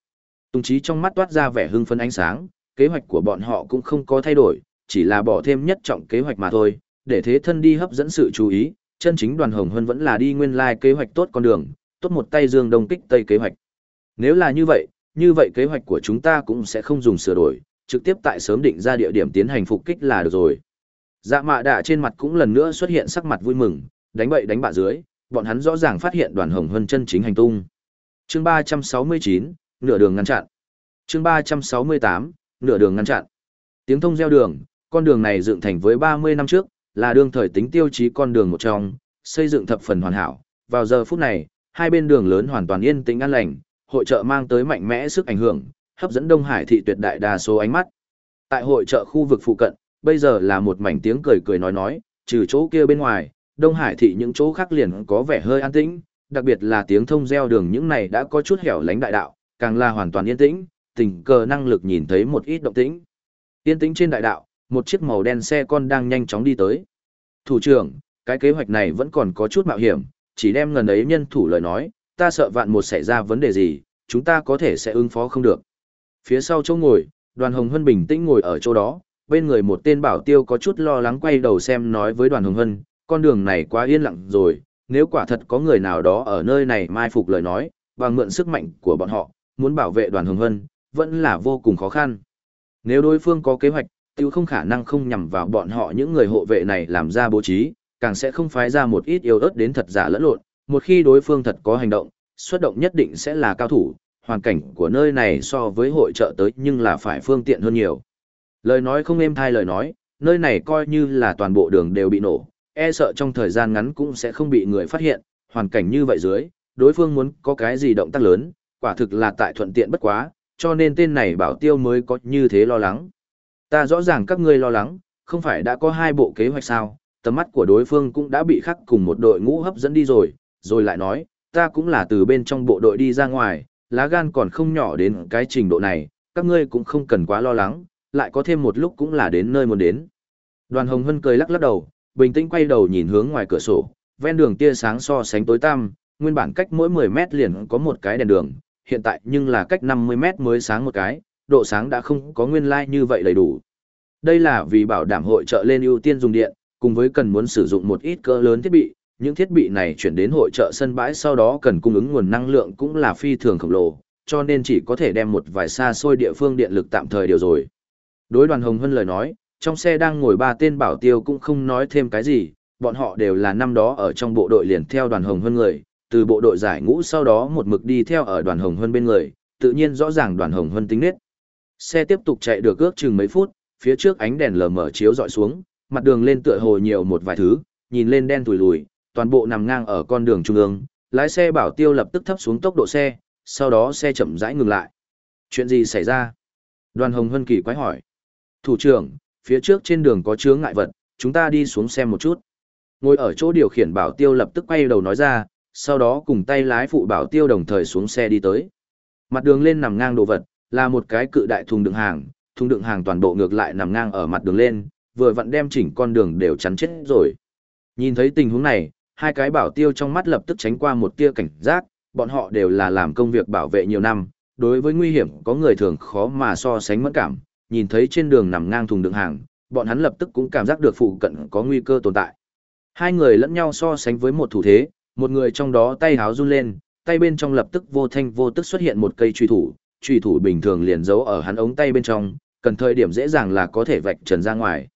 Tùng trí trong mắt toát ra vẻ hưng phấn ánh sáng, kế hoạch của bọn họ cũng không có thay đổi, chỉ là bỏ thêm nhất trọng kế hoạch mà thôi, để thế thân đi hấp dẫn sự chú ý, chân chính đoàn hồng hân vẫn là đi nguyên lai like kế hoạch tốt con đường, tốt một tay dương đông kích tây kế hoạch. Nếu là như vậy, như vậy kế hoạch của chúng ta cũng sẽ không dùng sửa đổi, trực tiếp tại sớm định ra địa điểm tiến hành phục kích là được rồi. Dạ mạ đạ trên mặt cũng lần nữa xuất hiện sắc mặt vui mừng, đánh bậy đánh bạ dưới, bọn hắn rõ ràng phát hiện đoàn hồng hân chân chính hành tung. Chương 369, nửa đường ngăn chặn. Chương 368, nửa đường ngăn chặn. Tiếng thông gieo đường, con đường này dựng thành với 30 năm trước, là đương thời tính tiêu chí con đường một trong, xây dựng thập phần hoàn hảo. Vào giờ phút này, hai bên đường lớn hoàn toàn yên tĩnh an lành, hội trợ mang tới mạnh mẽ sức ảnh hưởng, hấp dẫn Đông Hải thị tuyệt đại đa số ánh mắt. Tại hội trợ khu vực phụ cận, bây giờ là một mảnh tiếng cười cười nói nói, trừ chỗ kia bên ngoài, Đông Hải thị những chỗ khác liền có vẻ hơi an tĩnh, đặc biệt là tiếng thông gieo đường những này đã có chút hẻo lánh đại đạo, càng là hoàn toàn yên tĩnh, tình cờ năng lực nhìn thấy một ít động tĩnh. Yên tĩnh trên đại đạo, một chiếc màu đen xe con đang nhanh chóng đi tới. Thủ trưởng, cái kế hoạch này vẫn còn có chút mạo hiểm, chỉ đem ngần ấy nhân thủ lời nói, ta sợ vạn một xảy ra vấn đề gì, chúng ta có thể sẽ ứng phó không được. Phía sau chỗ ngồi, đoàn hồng hân bình tĩnh ngồi ở chỗ đó, bên người một tên bảo tiêu có chút lo lắng quay đầu xem nói với đoàn hồng hân, con đường này quá yên lặng rồi, nếu quả thật có người nào đó ở nơi này mai phục lời nói, và mượn sức mạnh của bọn họ, muốn bảo vệ đoàn hồng hân, vẫn là vô cùng khó khăn. Nếu đối phương có kế hoạch, tiêu không khả năng không nhằm vào bọn họ những người hộ vệ này làm ra bố trí, càng sẽ không phái ra một ít yêu ớt đến thật giả lẫn lộn, một khi đối phương thật có hành động, xuất động nhất định sẽ là cao thủ, hoàn cảnh của nơi này so với hội trợ tới nhưng là phải phương tiện hơn nhiều. Lời nói không êm thai lời nói, nơi này coi như là toàn bộ đường đều bị nổ, e sợ trong thời gian ngắn cũng sẽ không bị người phát hiện, hoàn cảnh như vậy dưới, đối phương muốn có cái gì động tác lớn, quả thực là tại thuận tiện bất quá, cho nên tên này bảo tiêu mới có như thế lo lắng. Ta rõ ràng các ngươi lo lắng, không phải đã có hai bộ kế hoạch sao, tầm mắt của đối phương cũng đã bị khắc cùng một đội ngũ hấp dẫn đi rồi, rồi lại nói, ta cũng là từ bên trong bộ đội đi ra ngoài, lá gan còn không nhỏ đến cái trình độ này, các ngươi cũng không cần quá lo lắng, lại có thêm một lúc cũng là đến nơi muốn đến. Đoàn Hồng Hân cười lắc lắc đầu, bình tĩnh quay đầu nhìn hướng ngoài cửa sổ, ven đường tia sáng so sánh tối tăm, nguyên bản cách mỗi 10 mét liền có một cái đèn đường, hiện tại nhưng là cách 50 mét mới sáng một cái, độ sáng đã không có nguyên lai like như vậy đầy đủ. Đây là vì bảo đảm hội trợ lên ưu tiên dùng điện, cùng với cần muốn sử dụng một ít cỡ lớn thiết bị, những thiết bị này chuyển đến hội trợ sân bãi sau đó cần cung ứng nguồn năng lượng cũng là phi thường khổng lồ, cho nên chỉ có thể đem một vài xa xôi địa phương điện lực tạm thời điều rồi. Đối đoàn Hồng Hân lời nói, trong xe đang ngồi ba tên bảo tiêu cũng không nói thêm cái gì, bọn họ đều là năm đó ở trong bộ đội liền theo đoàn Hồng Hân người, từ bộ đội giải ngũ sau đó một mực đi theo ở đoàn Hồng Hân bên người, tự nhiên rõ ràng đoàn Hồng Hân tính nết. Xe tiếp tục chạy được ước chừng mấy phút, phía trước ánh đèn lờ mờ chiếu dọi xuống, mặt đường lên tựa hồ nhiều một vài thứ, nhìn lên đen tủi lùi, toàn bộ nằm ngang ở con đường trung ương, lái xe bảo tiêu lập tức thấp xuống tốc độ xe, sau đó xe chậm rãi ngừng lại. Chuyện gì xảy ra? Đoàn Hồng Hân kỳ quái hỏi. Thủ trưởng, phía trước trên đường có chướng ngại vật, chúng ta đi xuống xem một chút. Ngồi ở chỗ điều khiển bảo tiêu lập tức quay đầu nói ra, sau đó cùng tay lái phụ bảo tiêu đồng thời xuống xe đi tới. Mặt đường lên nằm ngang đồ vật, là một cái cự đại thùng đựng hàng, thùng đựng hàng toàn bộ ngược lại nằm ngang ở mặt đường lên, vừa vặn đem chỉnh con đường đều chắn chết rồi. Nhìn thấy tình huống này, hai cái bảo tiêu trong mắt lập tức tránh qua một tia cảnh giác, bọn họ đều là làm công việc bảo vệ nhiều năm, đối với nguy hiểm có người thường khó mà so sánh mẫn cảm, nhìn thấy trên đường nằm ngang thùng đựng hàng, bọn hắn lập tức cũng cảm giác được phụ cận có nguy cơ tồn tại. Hai người lẫn nhau so sánh với một thủ thế, một người trong đó tay háo run lên, tay bên trong lập tức vô thanh vô tức xuất hiện một cây truy thủ, truy thủ bình thường liền giấu ở hắn ống tay bên trong, cần thời điểm dễ dàng là có thể vạch trần ra ngoài.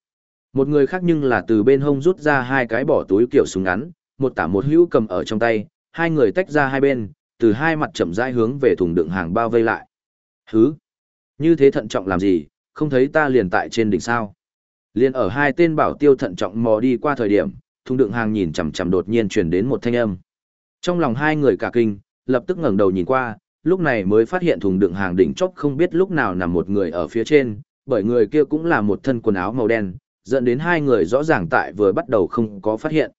Một người khác nhưng là từ bên hông rút ra hai cái bỏ túi kiểu súng ngắn, một tả một hữu cầm ở trong tay, hai người tách ra hai bên, từ hai mặt chậm rãi hướng về thùng đựng hàng bao vây lại. Hứ! Như thế thận trọng làm gì, không thấy ta liền tại trên đỉnh sao. Liền ở hai tên bảo tiêu thận trọng mò đi qua thời điểm, thùng đựng hàng nhìn chằm chằm đột nhiên truyền đến một thanh âm. Trong lòng hai người cả kinh, lập tức ngẩng đầu nhìn qua, lúc này mới phát hiện thùng đựng hàng đỉnh chóp không biết lúc nào nằm một người ở phía trên, bởi người kia cũng là một thân quần áo màu đen, dẫn đến hai người rõ ràng tại vừa bắt đầu không có phát hiện.